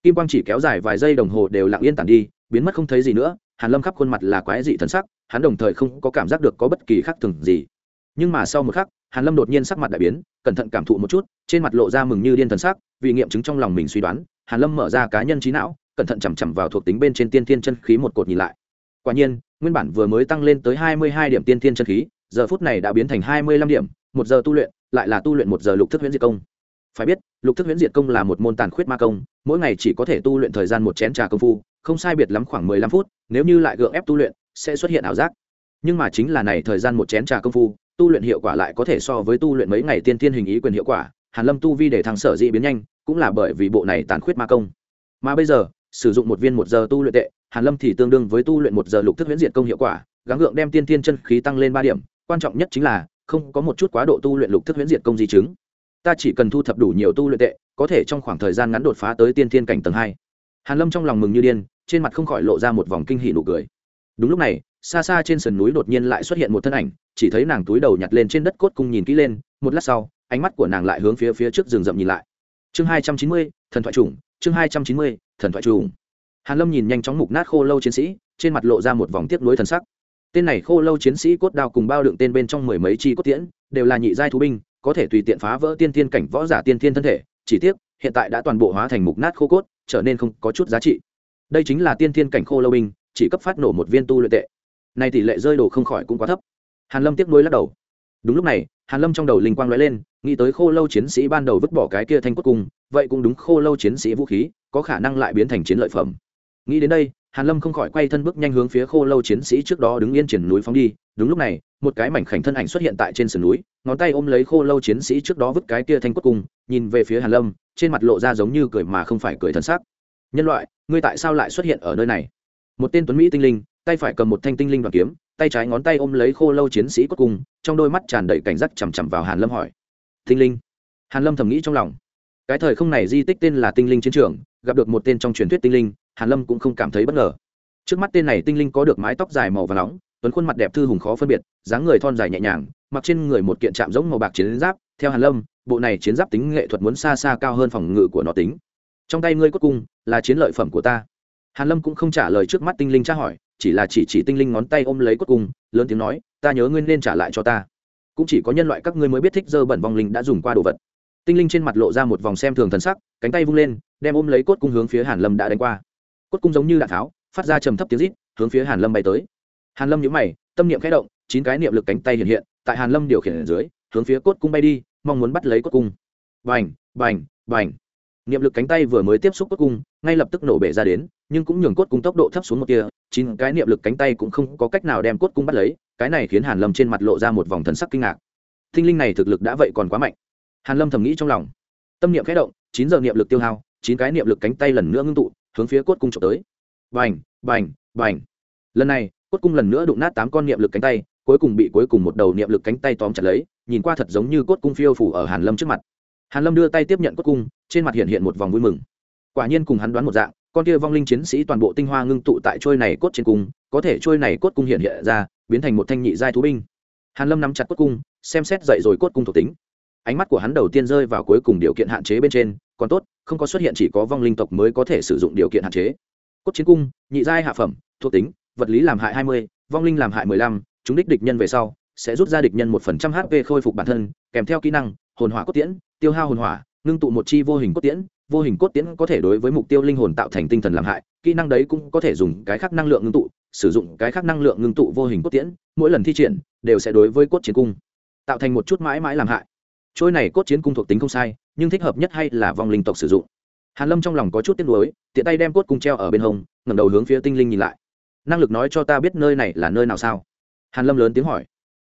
Kim quang chỉ kéo dài vài giây đồng hồ đều lặng yên tản đi, biến mất không thấy gì nữa, hàn lâm khắp khuôn mặt là quái dị thần sắc, hắn đồng thời không có cảm giác được có bất kỳ khác thường gì nhưng mà sau một khắc, hàn lâm đột nhiên sắc mặt đại biến, cẩn thận cảm thụ một chút, trên mặt lộ ra mừng như điên thần sắc, vì nghiệm chứng trong lòng mình suy đoán, hàn lâm mở ra cá nhân trí não, cẩn thận chằm chằm vào thuộc tính bên trên tiên thiên chân khí một cột nhìn lại. Quả nhiên, nguyên bản vừa mới tăng lên tới hai mươi hai điểm tiên thiên chân khí, giờ phút này đã biến thành hai mươi lăm điểm, một giờ tu luyện, lại là tu luyện một giờ lục thức huyễn diệt công. Phải biết, lục thức huyễn diệt công là một môn tàn khuyết ma công, mỗi ngày chỉ có thể tu luyện thời gian một chén trà công phu, không sai biệt lắm khoảng mười lăm phút, nếu như lại gượng ép tu luyện, sẽ xuất hiện ảo giác. Nhưng mà chính là này thời gian một chén trà công phu tu luyện hiệu quả lại có thể so với tu luyện mấy ngày tiên tiên hình ý quyền hiệu quả, hàn lâm tu vi để thăng sở dị biến nhanh, cũng là bởi vì bộ này tàn khuyết ma công. Mà bây giờ, sử dụng một viên một giờ tu luyện tệ, hàn lâm thì tương đương với tu luyện một giờ lục thức huyễn diệt công hiệu quả, gắng gượng đem tiên tiên chân khí tăng lên ba điểm, quan trọng nhất chính là, không có một chút quá độ tu luyện lục thức huyễn diệt công di chứng. Ta chỉ cần thu thập đủ nhiều tu luyện tệ, có thể trong khoảng thời gian ngắn đột phá tới tiên tiên cảnh tầng hai. Hàn lâm trong lòng mừng như điên, trên mặt không khỏi lộ ra một vòng kinh hỉ nụ cười đúng lúc này, xa xa trên sườn núi đột nhiên lại xuất hiện một thân ảnh, chỉ thấy nàng túi đầu nhặt lên trên đất cốt cung nhìn kỹ lên, một lát sau, ánh mắt của nàng lại hướng phía phía trước rừng rậm nhìn lại. Chương hai trăm chín mươi, thần thoại trùng, chương hai trăm chín mươi, thần thoại trùng. Hàn lâm nhìn nhanh chóng mục nát khô lâu chiến sĩ, trên mặt lộ ra một vòng tiếc nối thần sắc. Tên này khô lâu chiến sĩ cốt đao cùng bao đựng tên bên trong mười mấy chi cốt tiễn, đều là nhị giai thú binh, có thể tùy tiện phá vỡ tiên thiên cảnh võ giả tiên thiên thân thể, chỉ tiếc, hiện tại đã toàn bộ hóa thành mục nát khô cốt, trở nên không có chút giá trị. Đây chính là tiên thiên cảnh khô lâu binh chỉ cấp phát nổ một viên tu luyện tệ. Này tỷ lệ rơi đồ không khỏi cũng quá thấp. Hàn lâm tiếc nuối lắc đầu. Đúng lúc này, hàn lâm trong đầu linh quang lóe lên, nghĩ tới khô lâu chiến sĩ ban đầu vứt bỏ cái kia thanh cốt cung, vậy cũng đúng khô lâu chiến sĩ vũ khí, có khả năng lại biến thành chiến lợi phẩm. Nghĩ đến đây, hàn lâm không khỏi quay thân bước nhanh hướng phía khô lâu chiến sĩ trước đó đứng yên triển núi phóng đi. Đúng lúc này, một cái mảnh khảnh thân ảnh xuất hiện tại trên sườn núi, ngón tay ôm lấy khô lâu chiến sĩ trước đó vứt cái kia thanh cốt cung, nhìn về phía hàn lâm, trên mặt lộ ra giống như cười mà không phải cười thân sắc. Nhân loại, ngươi tại sao lại xuất hiện ở nơi này? Một tên tuấn mỹ tinh linh, tay phải cầm một thanh tinh linh đoàn kiếm, tay trái ngón tay ôm lấy khô lâu chiến sĩ cốt cung trong đôi mắt tràn đầy cảnh giác chằm chằm vào hàn lâm hỏi. Tinh linh? Hàn lâm thầm nghĩ trong lòng. Cái thời không này di tích tên là tinh linh chiến trường, gặp được một tên trong truyền thuyết tinh linh, hàn lâm cũng không cảm thấy bất ngờ. Trước mắt tên này tinh linh có được mái tóc dài màu và nóng, tuấn khuôn mặt đẹp thư hùng khó phân biệt, dáng người thon dài nhẹ nhàng, mặc trên người một kiện chạm giống màu bạc chiến giáp. Theo hàn lâm, bộ này chiến giáp tính nghệ thuật muốn xa xa cao hơn phòng ngự của nó tính. Trong tay ngươi cốt cung là chiến lợi phẩm của ta hàn lâm cũng không trả lời trước mắt tinh linh tra hỏi, chỉ là chỉ chỉ tinh linh ngón tay ôm lấy cốt cung lớn tiếng nói, ta nhớ ngươi nên trả lại cho ta. Cũng chỉ có nhân loại các ngươi mới biết thích dơ bẩn vong linh đã dùng qua đồ vật. Tinh linh trên mặt lộ ra một vòng xem thường thần sắc, cánh tay vung lên, đem ôm lấy cốt cung hướng phía hàn lâm đã đánh qua. Cốt cung giống như đạn tháo, phát ra trầm thấp tiếng rít, hướng phía hàn lâm bay tới. Hàn lâm nhíu mày, tâm niệm khẽ động, chín cái niệm lực cánh tay hiện hiện, tại hàn lâm điều khiển ở dưới, hướng phía cốt cung bay đi, mong muốn bắt lấy cốt cung. Bành bành bành niệm lực cánh tay vừa mới tiếp xúc cốt cung, ngay lập tức nổ bể ra đến, nhưng cũng nhường cốt cung tốc độ thấp xuống một tia, chín cái niệm lực cánh tay cũng không có cách nào đem cốt cung bắt lấy, cái này khiến hàn lâm trên mặt lộ ra một vòng thần sắc kinh ngạc. Thinh linh này thực lực đã vậy còn quá mạnh. Hàn lâm thầm nghĩ trong lòng. Tâm niệm khẽ động, chín giờ niệm lực tiêu hao, chín cái niệm lực cánh tay lần nữa ngưng tụ, hướng phía cốt cung trộm tới. Bành bành bành. Lần này, cốt cung lần nữa đụng nát tám con niệm lực cánh tay, cuối cùng bị cuối cùng một đầu niệm lực cánh tay tóm chặt lấy, nhìn qua thật giống như cốt cung phiêu phủ ở hàn lâm trước mặt hàn lâm đưa tay tiếp nhận cốt cung, trên mặt hiện hiện một vòng vui mừng. Quả nhiên cùng hắn đoán một dạng, con kia vong linh chiến sĩ toàn bộ tinh hoa ngưng tụ tại trôi này cốt trên cung, có thể trôi này cốt cung hiện hiện ra, biến thành một thanh nhị giai thú binh. Hàn lâm nắm chặt cốt cung, xem xét dậy rồi cốt cung thuộc tính. Ánh mắt của hắn đầu tiên rơi vào cuối cùng điều kiện hạn chế bên trên, còn tốt, không có xuất hiện chỉ có vong linh tộc mới có thể sử dụng điều kiện hạn chế. Cốt chiến cung, nhị giai hạ phẩm, thuộc tính, vật lý làm hại hai mươi, vong linh làm hại mười lăm, chúng đích địch nhân về sau, sẽ rút ra địch nhân 1% hp khôi phục bản thân, kèm theo kỹ năng, hồn hỏa cốt tiễn tiêu hao hồn hỏa, ngưng tụ một chi vô hình cốt tiễn, vô hình cốt tiễn có thể đối với mục tiêu linh hồn tạo thành tinh thần làm hại, kỹ năng đấy cũng có thể dùng cái khác năng lượng ngưng tụ, sử dụng cái khác năng lượng ngưng tụ vô hình cốt tiễn, mỗi lần thi triển đều sẽ đối với cốt chiến cung tạo thành một chút mãi mãi làm hại. Trôi này cốt chiến cung thuộc tính không sai, nhưng thích hợp nhất hay là vong linh tộc sử dụng. Hàn lâm trong lòng có chút tiếc nuối, tiện tay đem cốt cung treo ở bên hông, ngẩng đầu hướng phía tinh linh nhìn lại. Năng lực nói cho ta biết nơi này là nơi nào sao? Hàn lâm lớn tiếng hỏi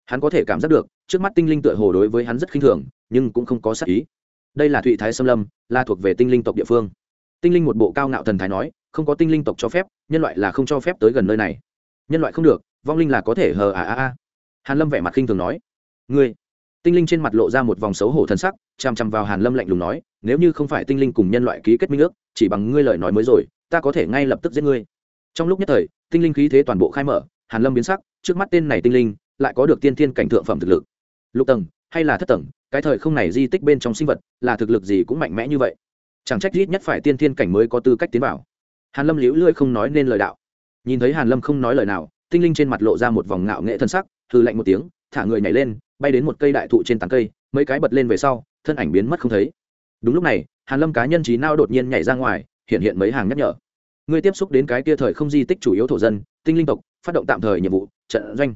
hắn có thể cảm giác được, trước mắt tinh linh tựa hồ đối với hắn rất khinh thường, nhưng cũng không có sắc ý. Đây là thụy thái xâm lâm, là thuộc về tinh linh tộc địa phương. Tinh linh một bộ cao ngạo thần thái nói, không có tinh linh tộc cho phép, nhân loại là không cho phép tới gần nơi này. Nhân loại không được, vong linh là có thể hờ à à à hàn lâm vẻ mặt khinh thường nói, ngươi. Tinh linh trên mặt lộ ra một vòng xấu hổ thân sắc, chằm chằm vào hàn lâm lạnh lùng nói, nếu như không phải tinh linh cùng nhân loại ký kết minh ước, chỉ bằng ngươi lời nói mới rồi, ta có thể ngay lập tức giết ngươi. Trong lúc nhất thời, tinh linh khí thế toàn bộ khai mở, hàn lâm biến sắc, trước mắt tên này tinh linh lại có được tiên thiên cảnh thượng phẩm thực lực. Lục tầng, hay là thất tầng, cái thời không này di tích bên trong sinh vật, là thực lực gì cũng mạnh mẽ như vậy. Chẳng trách ít nhất phải tiên thiên cảnh mới có tư cách tiến vào. Hàn lâm liễu lưỡi không nói nên lời đạo. Nhìn thấy hàn lâm không nói lời nào, tinh linh trên mặt lộ ra một vòng ngạo nghệ thân sắc hư lạnh một tiếng, thả người nhảy lên, bay đến một cây đại thụ trên tán cây, mấy cái bật lên về sau, thân ảnh biến mất không thấy. Đúng lúc này, hàn lâm cá nhân trí nao đột nhiên nhảy ra ngoài, hiện hiện mấy hàng nhắc nhở. Ngươi tiếp xúc đến cái kia thời không di tích chủ yếu thổ dân, tinh linh tộc, phát động tạm thời nhiệm vụ, trận doanh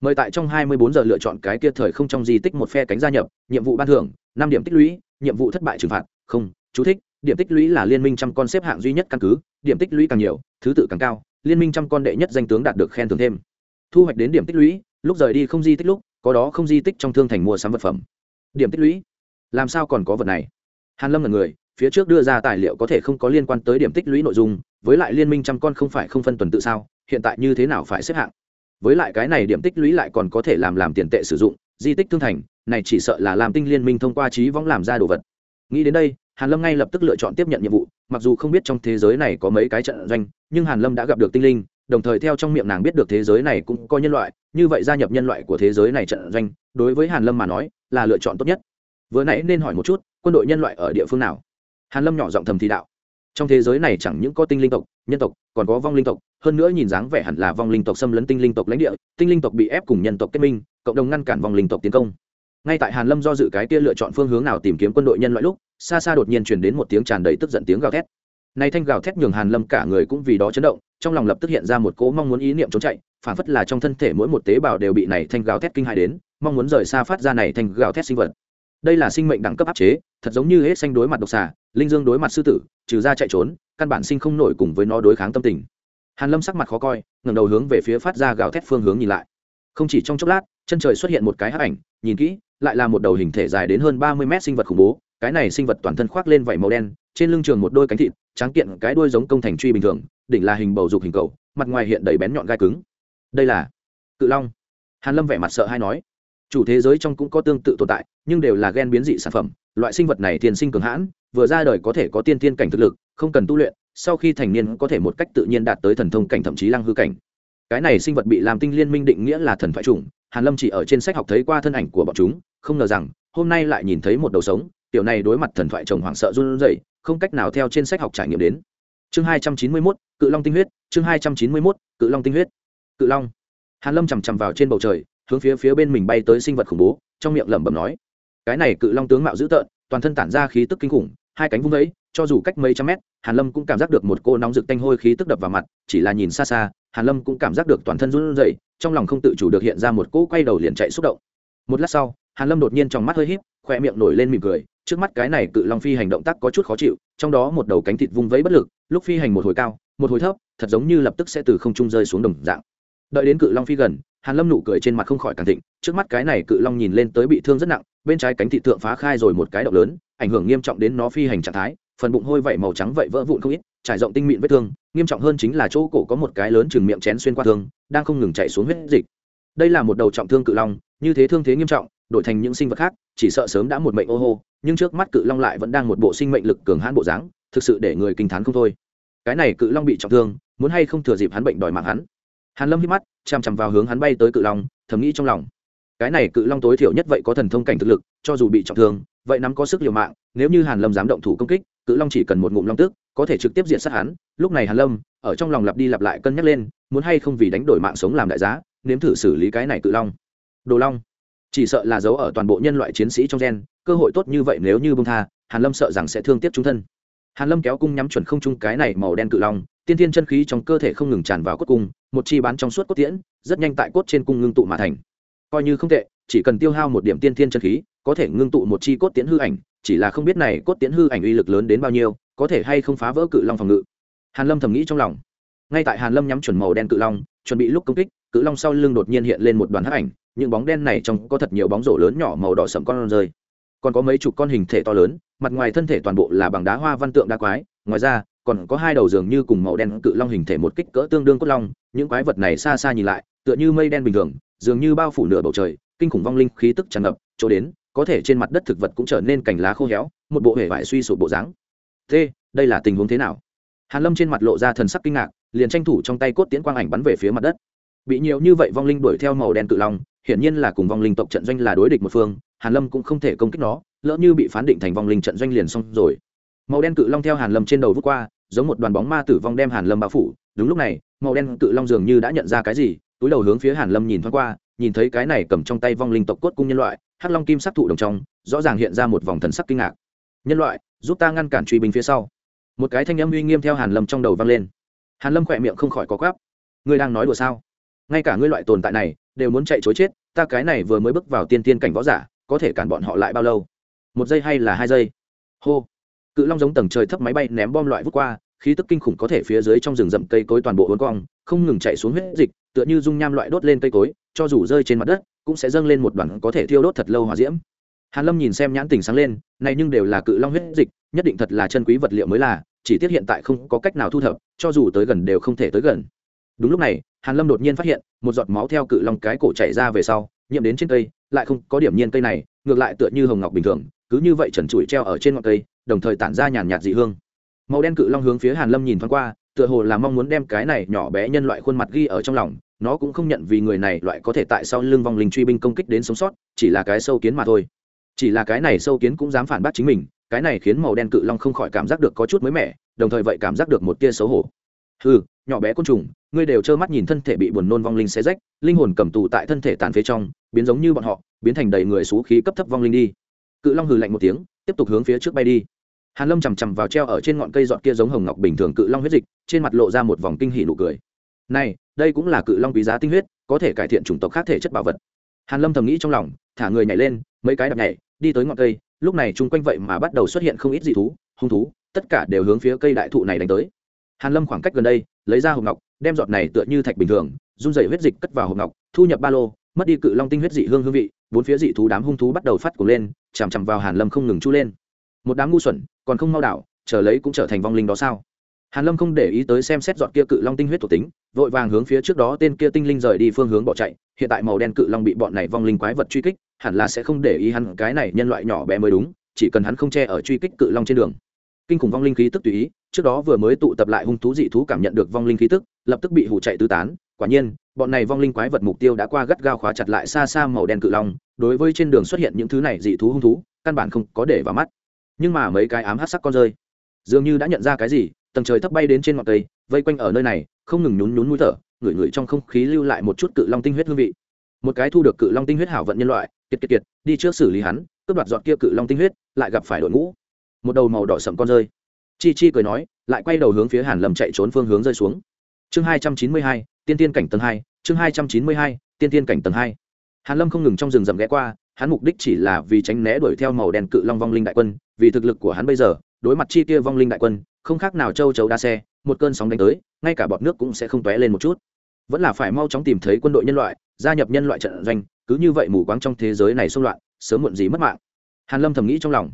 mời tại trong 24 giờ lựa chọn cái kia thời không trong di tích một phe cánh gia nhập, nhiệm vụ ban thưởng, năm điểm tích lũy, nhiệm vụ thất bại trừng phạt, không, chú thích, điểm tích lũy là liên minh trăm con xếp hạng duy nhất căn cứ, điểm tích lũy càng nhiều, thứ tự càng cao, liên minh trăm con đệ nhất danh tướng đạt được khen thưởng thêm. Thu hoạch đến điểm tích lũy, lúc rời đi không di tích lúc, có đó không di tích trong thương thành mua sắm vật phẩm. Điểm tích lũy, làm sao còn có vật này? Hàn lâm là người, phía trước đưa ra tài liệu có thể không có liên quan tới điểm tích lũy nội dung, với lại liên minh trăm con không phải không phân tuần tự sao, hiện tại như thế nào phải xếp hạng? Với lại cái này điểm tích lũy lại còn có thể làm làm tiền tệ sử dụng, di tích thương thành, này chỉ sợ là làm tinh liên minh thông qua trí võng làm ra đồ vật. Nghĩ đến đây, hàn lâm ngay lập tức lựa chọn tiếp nhận nhiệm vụ, mặc dù không biết trong thế giới này có mấy cái trận doanh, nhưng hàn lâm đã gặp được tinh linh, đồng thời theo trong miệng nàng biết được thế giới này cũng có nhân loại, như vậy gia nhập nhân loại của thế giới này trận doanh, đối với hàn lâm mà nói, là lựa chọn tốt nhất. Vừa nãy nên hỏi một chút, quân đội nhân loại ở địa phương nào? Hàn lâm nhỏ giọng thầm thì đạo trong thế giới này chẳng những có tinh linh tộc, nhân tộc, còn có vong linh tộc. Hơn nữa nhìn dáng vẻ hẳn là vong linh tộc xâm lấn tinh linh tộc lãnh địa, tinh linh tộc bị ép cùng nhân tộc kết minh, cộng đồng ngăn cản vong linh tộc tiến công. Ngay tại hàn lâm do dự cái kia lựa chọn phương hướng nào tìm kiếm quân đội nhân loại lúc, xa xa đột nhiên truyền đến một tiếng tràn đầy tức giận tiếng gào thét. Nay thanh gào thét nhường hàn lâm cả người cũng vì đó chấn động, trong lòng lập tức hiện ra một cố mong muốn ý niệm trốn chạy, phản phất là trong thân thể mỗi một tế bào đều bị này thanh gào thét kinh hại đến, mong muốn rời xa phát ra này thanh gào thét sinh vật đây là sinh mệnh đẳng cấp áp chế, thật giống như hết xanh đối mặt độc xà, linh dương đối mặt sư tử, trừ ra chạy trốn, căn bản sinh không nổi cùng với nó đối kháng tâm tình. Hàn lâm sắc mặt khó coi, ngẩng đầu hướng về phía phát ra gào thét phương hướng nhìn lại. Không chỉ trong chốc lát, chân trời xuất hiện một cái hắc ảnh, nhìn kỹ, lại là một đầu hình thể dài đến hơn ba mươi mét sinh vật khủng bố, cái này sinh vật toàn thân khoác lên vảy màu đen, trên lưng trường một đôi cánh thịt, tráng kiện cái đuôi giống công thành truy bình thường, đỉnh là hình bầu dục hình cầu, mặt ngoài hiện đầy bén nhọn gai cứng. Đây là cự long. Hàn lâm vẻ mặt sợ hay nói chủ thế giới trong cũng có tương tự tồn tại nhưng đều là gen biến dị sản phẩm loại sinh vật này thiên sinh cường hãn vừa ra đời có thể có tiên tiên cảnh thực lực không cần tu luyện sau khi thành niên có thể một cách tự nhiên đạt tới thần thông cảnh thậm chí lăng hư cảnh. Cái này sinh vật bị làm tinh liên minh định nghĩa là thần thoại chủng hàn lâm chỉ ở trên sách học thấy qua thân ảnh của bọn chúng không ngờ rằng hôm nay lại nhìn thấy một đầu sống tiểu này đối mặt thần thoại chồng hoảng sợ run rẩy không cách nào theo trên sách học trải nghiệm đến. Chương hai trăm chín mươi 291, cự long tinh huyết chương hai trăm chín mươi 291, cự long tinh huyết cự long. Hàn lâm chằm chằm vào trên bầu trời hướng phía phía bên mình bay tới sinh vật khủng bố, trong miệng lẩm bẩm nói, cái này cự long tướng mạo dữ tợn, toàn thân tản ra khí tức kinh khủng, hai cánh vung vẫy, cho dù cách mấy trăm mét, hàn lâm cũng cảm giác được một cô nóng rực tanh hôi khí tức đập vào mặt, chỉ là nhìn xa xa, hàn lâm cũng cảm giác được toàn thân run rẩy, trong lòng không tự chủ được hiện ra một cỗ quay đầu liền chạy xúc động. Một lát sau, hàn lâm đột nhiên trong mắt hơi híp khoe miệng nổi lên mỉm cười, trước mắt cái này cự long phi hành động tác có chút khó chịu, trong đó một đầu cánh thịt vung vẫy bất lực, lúc phi hành một hồi cao, một hồi thấp, thật giống như lập tức sẽ từ không trung rơi xuống đồng dạng. Đợi đến cự long phi gần hàn lâm nụ cười trên mặt không khỏi càng thịnh, trước mắt cái này cự long nhìn lên tới bị thương rất nặng, bên trái cánh thị tượng phá khai rồi một cái động lớn, ảnh hưởng nghiêm trọng đến nó phi hành trạng thái, phần bụng hôi vậy màu trắng vậy vỡ vụn không ít, trải rộng tinh mịn vết thương, nghiêm trọng hơn chính là chỗ cổ có một cái lớn chừng miệng chén xuyên qua thương, đang không ngừng chảy xuống huyết dịch. Đây là một đầu trọng thương cự long, như thế thương thế nghiêm trọng, đổi thành những sinh vật khác, chỉ sợ sớm đã một mệnh ô hô, nhưng trước mắt cự long lại vẫn đang một bộ sinh mệnh lực cường hãn bộ dáng, thực sự để người kinh thán không thôi. Cái này cự long bị trọng thương, muốn hay không thừa dịp hắn bệnh đòi mạng hắn hàn lâm hít mắt, chằm chằm vào hướng hắn bay tới cự long, thầm nghĩ trong lòng. Cái này cự long tối thiểu nhất vậy có thần thông cảnh thực lực, cho dù bị trọng thương, vậy nắm có sức liều mạng, nếu như hàn lâm dám động thủ công kích, cự long chỉ cần một ngụm long tức, có thể trực tiếp diện sát hắn. Lúc này hàn lâm, ở trong lòng lặp đi lặp lại cân nhắc lên, muốn hay không vì đánh đổi mạng sống làm đại giá, nếm thử xử lý cái này cự long. Đồ long, chỉ sợ là giấu ở toàn bộ nhân loại chiến sĩ trong gen, cơ hội tốt như vậy nếu như bông tha, hàn lâm sợ rằng sẽ thương tiếc chúng thân hàn lâm kéo cung nhắm chuẩn không trung cái này màu đen cự long, tiên thiên chân khí trong cơ thể không ngừng tràn vào cốt cung, một chi bán trong suốt cốt tiễn, rất nhanh tại cốt trên cung ngưng tụ mà thành. Coi như không tệ, chỉ cần tiêu hao một điểm tiên thiên chân khí, có thể ngưng tụ một chi cốt tiễn hư ảnh, chỉ là không biết này cốt tiễn hư ảnh uy lực lớn đến bao nhiêu, có thể hay không phá vỡ cự long phòng ngự. Hàn lâm thầm nghĩ trong lòng. Ngay tại hàn lâm nhắm chuẩn màu đen cự long, chuẩn bị lúc công kích, cự long sau lưng đột nhiên hiện lên một đoàn hắc ảnh, những bóng đen này trong có thật nhiều bóng rổ lớn nhỏ màu đỏ sẫm con rơi còn có mấy chục con hình thể to lớn, mặt ngoài thân thể toàn bộ là bằng đá hoa văn tượng đá quái, ngoài ra, còn có hai đầu dường như cùng màu đen cự long hình thể một kích cỡ tương đương cốt long, những quái vật này xa xa nhìn lại, tựa như mây đen bình thường, dường như bao phủ nửa bầu trời, kinh khủng vong linh khí tức tràn ngập, chỗ đến, có thể trên mặt đất thực vật cũng trở nên cành lá khô héo, một bộ hể vải suy sụp bộ dáng. Thế, đây là tình huống thế nào? Hàn lâm trên mặt lộ ra thần sắc kinh ngạc, liền tranh thủ trong tay cốt tiễn quang ảnh bắn về phía mặt đất. Bị nhiều như vậy vong linh đuổi theo màu đen cự long hiển nhiên là cùng vong linh tộc trận doanh là đối địch một phương, hàn lâm cũng không thể công kích nó, lỡ như bị phán định thành vong linh trận doanh liền xong rồi. Màu đen cự long theo hàn lâm trên đầu vút qua, giống một đoàn bóng ma tử vong đem hàn lâm bao phủ. Đúng lúc này, màu đen cự long dường như đã nhận ra cái gì, túi đầu hướng phía hàn lâm nhìn thoáng qua, nhìn thấy cái này cầm trong tay vong linh tộc cốt cung nhân loại, hắc long kim sắc thụ đồng trong, rõ ràng hiện ra một vòng thần sắc kinh ngạc. Nhân loại, giúp ta ngăn cản truy binh phía sau. Một cái thanh âm uy nghiêm theo hàn lâm trong đầu vang lên. Hàn lâm khỏe miệng không khỏi có quắp ngươi đang nói đùa sao? Ngay cả ngươi loại tồn tại này, đều muốn chạy chối chết, ta cái này vừa mới bước vào tiên tiên cảnh võ giả, có thể cản bọn họ lại bao lâu? Một giây hay là hai giây? Hô. Cự long giống tầng trời thấp máy bay ném bom loại vút qua, khí tức kinh khủng có thể phía dưới trong rừng rậm cây cối toàn bộ uốn cong, không ngừng chạy xuống huyết dịch, tựa như dung nham loại đốt lên cây cối, cho dù rơi trên mặt đất, cũng sẽ dâng lên một đoàn có thể thiêu đốt thật lâu hòa diễm. Hàn lâm nhìn xem nhãn tình sáng lên, này nhưng đều là cự long huyết dịch, nhất định thật là chân quý vật liệu mới là, chỉ tiếc hiện tại không có cách nào thu thập, cho dù tới gần đều không thể tới gần đúng lúc này, hàn lâm đột nhiên phát hiện, một giọt máu theo cự long cái cổ chảy ra về sau, nhiễm đến trên cây, lại không có điểm nhiên cây này, ngược lại tựa như hồng ngọc bình thường, cứ như vậy trần trụi treo ở trên ngọn cây, đồng thời tản ra nhàn nhạt dị hương. Màu đen cự long hướng phía hàn lâm nhìn thoáng qua, tựa hồ là mong muốn đem cái này nhỏ bé nhân loại khuôn mặt ghi ở trong lòng, nó cũng không nhận vì người này loại có thể tại sao lưng vong linh truy binh công kích đến sống sót, chỉ là cái sâu kiến mà thôi. Chỉ là cái này sâu kiến cũng dám phản bác chính mình, cái này khiến màu đen cự long không khỏi cảm giác được có chút mới mẻ, đồng thời vậy cảm giác được một tia xấu hổ ừ nhỏ bé côn trùng, ngươi đều trơ mắt nhìn thân thể bị buồn nôn vong linh xé rách, linh hồn cầm tù tại thân thể tàn phế trong, biến giống như bọn họ, biến thành đầy người xú khí cấp thấp vong linh đi. Cự long hừ lạnh một tiếng, tiếp tục hướng phía trước bay đi. Hàn lâm chằm chằm vào treo ở trên ngọn cây dọn kia giống hồng ngọc bình thường cự long huyết dịch, trên mặt lộ ra một vòng kinh hỉ nụ cười. Này, đây cũng là cự long quý giá tinh huyết, có thể cải thiện chủng tộc khác thể chất bảo vật. Hàn lâm thầm nghĩ trong lòng, thả người nhảy lên, mấy cái đập nhảy, đi tới ngọn cây, lúc này chung quanh vậy mà bắt đầu xuất hiện không ít dị thú, hung thú, tất cả đều hướng phía cây đại thụ này đánh tới hàn lâm khoảng cách gần đây, lấy ra hộp ngọc, đem giọt này tựa như thạch bình thường, run rẩy huyết dịch cất vào hộp ngọc, thu nhập ba lô, mất đi cự long tinh huyết dị hương hương vị, bốn phía dị thú đám hung thú bắt đầu phát cuồng lên, chằm chằm vào hàn lâm không ngừng chu lên. Một đám ngu xuẩn, còn không mau đảo, chờ lấy cũng trở thành vong linh đó sao? Hàn lâm không để ý tới xem xét dọn kia cự long tinh huyết thuộc tính, vội vàng hướng phía trước đó tên kia tinh linh rời đi phương hướng bỏ chạy, hiện tại màu đen cự long bị bọn này vong linh quái vật truy kích, hẳn là sẽ không để ý hắn, cái này nhân loại nhỏ bé mới đúng, chỉ cần hắn không che ở truy kích cự long trên đường kinh khủng vong linh khí tức tùy ý, trước đó vừa mới tụ tập lại hung thú dị thú cảm nhận được vong linh khí tức, lập tức bị hủ chạy tứ tán. Quả nhiên, bọn này vong linh quái vật mục tiêu đã qua gắt gao khóa chặt lại xa xa màu đen cự long, đối với trên đường xuất hiện những thứ này dị thú hung thú, căn bản không có để vào mắt. Nhưng mà mấy cái ám hát sắc con rơi, dường như đã nhận ra cái gì, tầng trời thấp bay đến trên ngọn cây, vây quanh ở nơi này, không ngừng nhún nhún mũi thở, ngửi ngửi trong không khí lưu lại một chút cự long tinh huyết hương vị. Một cái thu được cự long tinh huyết hảo vận nhân loại, kiệt kiệt kiệt, đi trước xử lý hắn, cướp đoạt dọn kia cự long tinh huyết, lại gặp phải đội ngũ một đầu màu đỏ sậm con rơi. Chi chi cười nói, lại quay đầu hướng phía hàn lâm chạy trốn phương hướng rơi xuống. Chương hai trăm chín mươi hai, tiên tiên cảnh tầng hai, chương hai trăm chín mươi hai, tiên tiên cảnh tầng hai. Hàn lâm không ngừng trong rừng rậm ghé qua, hắn mục đích chỉ là vì tránh né đuổi theo màu đen cự long vong linh đại quân, vì thực lực của hắn bây giờ, đối mặt chi kia vong linh đại quân, không khác nào châu chấu đa xe, một cơn sóng đánh tới, ngay cả bọt nước cũng sẽ không tóe lên một chút. Vẫn là phải mau chóng tìm thấy quân đội nhân loại, gia nhập nhân loại trận doanh, cứ như vậy mù quáng trong thế giới này xung loạn, sớm muộn gì mất mạng. Hàn lâm thầm nghĩ trong lòng.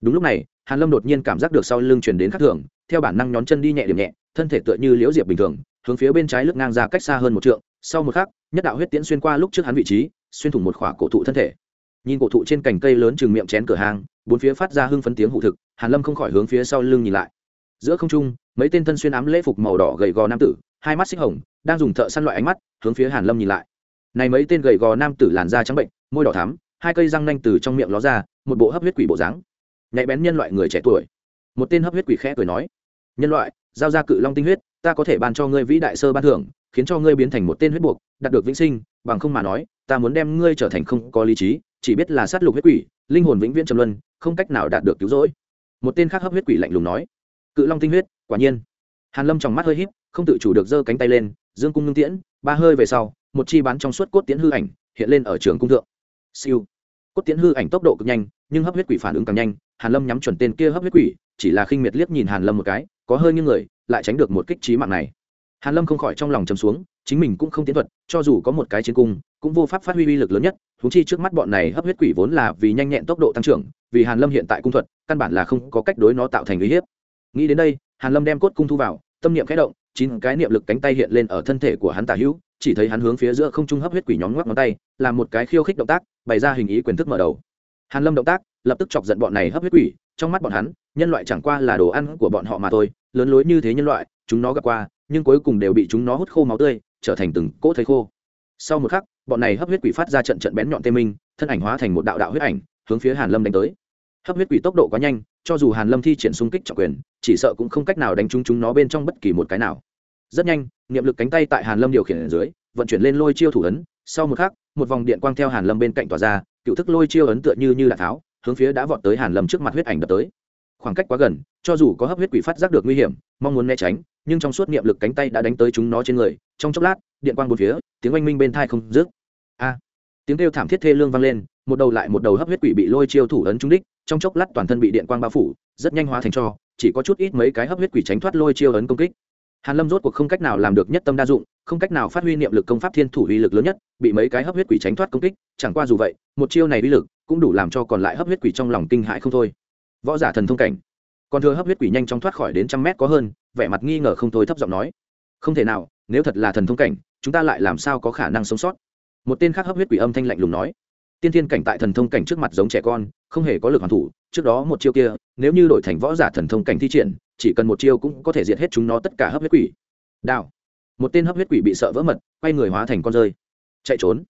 Đúng lúc này hàn lâm đột nhiên cảm giác được sau lưng truyền đến khắc thường, theo bản năng nhón chân đi nhẹ điểm nhẹ, thân thể tựa như liễu diệp bình thường, hướng phía bên trái lướt ngang ra cách xa hơn một trượng, sau một khắc, nhất đạo huyết tiễn xuyên qua lúc trước hắn vị trí, xuyên thủng một khỏa cổ thụ thân thể. Nhìn cổ thụ trên cành cây lớn chừng miệng chén cửa hàng, bốn phía phát ra hưng phấn tiếng hụ thực, hàn lâm không khỏi hướng phía sau lưng nhìn lại. Giữa không trung, mấy tên thân xuyên ám lễ phục màu đỏ gầy gò nam tử, hai mắt xích hồng, đang dùng thợ săn loại ánh mắt, hướng phía hàn lâm nhìn lại. Này mấy tên gầy gò nam tử làn da trắng bệnh, môi đỏ thắm, hai cây răng nanh từ trong miệng ló ra, một bộ hấp huyết quỷ bộ dáng nhạy bén nhân loại người trẻ tuổi. Một tên hấp huyết quỷ khẽ cười nói, nhân loại, giao ra cự long tinh huyết, ta có thể ban cho ngươi vĩ đại sơ ban thưởng, khiến cho ngươi biến thành một tên huyết buộc, đạt được vĩnh sinh, bằng không mà nói, ta muốn đem ngươi trở thành không có lý trí, chỉ biết là sát lục huyết quỷ, linh hồn vĩnh viễn trầm luân, không cách nào đạt được cứu rỗi. Một tên khác hấp huyết quỷ lạnh lùng nói, cự long tinh huyết, quả nhiên. Hàn lâm trong mắt hơi híp, không tự chủ được giơ cánh tay lên, dương cung ngưng tiễn, ba hơi về sau, một chi bán trong suốt cốt tiễn hư ảnh hiện lên ở trường cung thượng. Siêu. Cốt tiễn hư ảnh tốc độ cực nhanh nhưng hấp huyết quỷ phản ứng càng nhanh, hàn lâm nhắm chuẩn tên kia hấp huyết quỷ, chỉ là khinh miệt liếc nhìn hàn lâm một cái, có hơi như người, lại tránh được một kích trí mạng này. Hàn lâm không khỏi trong lòng trầm xuống, chính mình cũng không tiến thuật, cho dù có một cái chiến cung, cũng vô pháp phát huy uy lực lớn nhất thú chi trước mắt bọn này hấp huyết quỷ vốn là vì nhanh nhẹn tốc độ tăng trưởng, vì hàn lâm hiện tại cung thuật, căn bản là không có cách đối nó tạo thành uy hiếp. Nghĩ đến đây, hàn lâm đem cốt cung thu vào, tâm niệm khẽ động, chín cái niệm lực cánh tay hiện lên ở thân thể của hắn tả hữu, chỉ thấy hắn hướng phía giữa không trung hấp huyết quỷ nhóm ngoắc ngón tay, làm một cái khiêu khích động tác, bày ra hình ý quyền thức mở đầu hàn lâm động tác, lập tức chọc giận bọn này hấp huyết quỷ, trong mắt bọn hắn, nhân loại chẳng qua là đồ ăn của bọn họ mà thôi, lớn lối như thế nhân loại, chúng nó gặp qua, nhưng cuối cùng đều bị chúng nó hút khô máu tươi, trở thành từng cỗ thấy khô. Sau một khắc, bọn này hấp huyết quỷ phát ra trận trận bén nhọn tê minh, thân ảnh hóa thành một đạo đạo huyết ảnh, hướng phía hàn lâm đánh tới. Hấp huyết quỷ tốc độ quá nhanh, cho dù hàn lâm thi triển xung kích trọng quyền, chỉ sợ cũng không cách nào đánh trúng chúng nó bên trong bất kỳ một cái nào. Rất nhanh, niệm lực cánh tay tại hàn lâm điều khiển ở dưới, vận chuyển lên lôi chiêu thủ ấn, sau một khắc một vòng điện quang theo hàn lâm bên cạnh tỏa ra, cựu thức lôi chiêu ấn tựa như như đạn tháo, hướng phía đã vọt tới hàn lâm trước mặt huyết ảnh đập tới. Khoảng cách quá gần, cho dù có hấp huyết quỷ phát giác được nguy hiểm, mong muốn né tránh, nhưng trong suốt niệm lực cánh tay đã đánh tới chúng nó trên người, trong chốc lát, điện quang bốn phía, tiếng oanh minh bên thai không dứt. A! Tiếng kêu thảm thiết thê lương vang lên, một đầu lại một đầu hấp huyết quỷ bị lôi chiêu thủ ấn trúng đích, trong chốc lát toàn thân bị điện quang bao phủ, rất nhanh hóa thành cho, chỉ có chút ít mấy cái hấp huyết quỷ tránh thoát lôi chiêu ấn công kích. Hàn lâm rốt cuộc không cách nào làm được nhất tâm đa dụng không cách nào phát huy niệm lực công pháp thiên thủ uy lực lớn nhất, bị mấy cái hấp huyết quỷ tránh thoát công kích, chẳng qua dù vậy, một chiêu này uy lực cũng đủ làm cho còn lại hấp huyết quỷ trong lòng kinh hãi không thôi. Võ giả thần thông cảnh. Còn thừa hấp huyết quỷ nhanh chóng thoát khỏi đến trăm mét có hơn, vẻ mặt nghi ngờ không thôi thấp giọng nói. Không thể nào, nếu thật là thần thông cảnh, chúng ta lại làm sao có khả năng sống sót? Một tên khác hấp huyết quỷ âm thanh lạnh lùng nói. Tiên thiên cảnh tại thần thông cảnh trước mặt giống trẻ con, không hề có lực hoàn thủ, trước đó một chiêu kia, nếu như đổi thành võ giả thần thông cảnh thi triển, chỉ cần một chiêu cũng có thể diệt hết chúng nó tất cả hấp huyết quỷ. Đào một tên hấp huyết quỷ bị sợ vỡ mật, quay người hóa thành con rơi. Chạy trốn.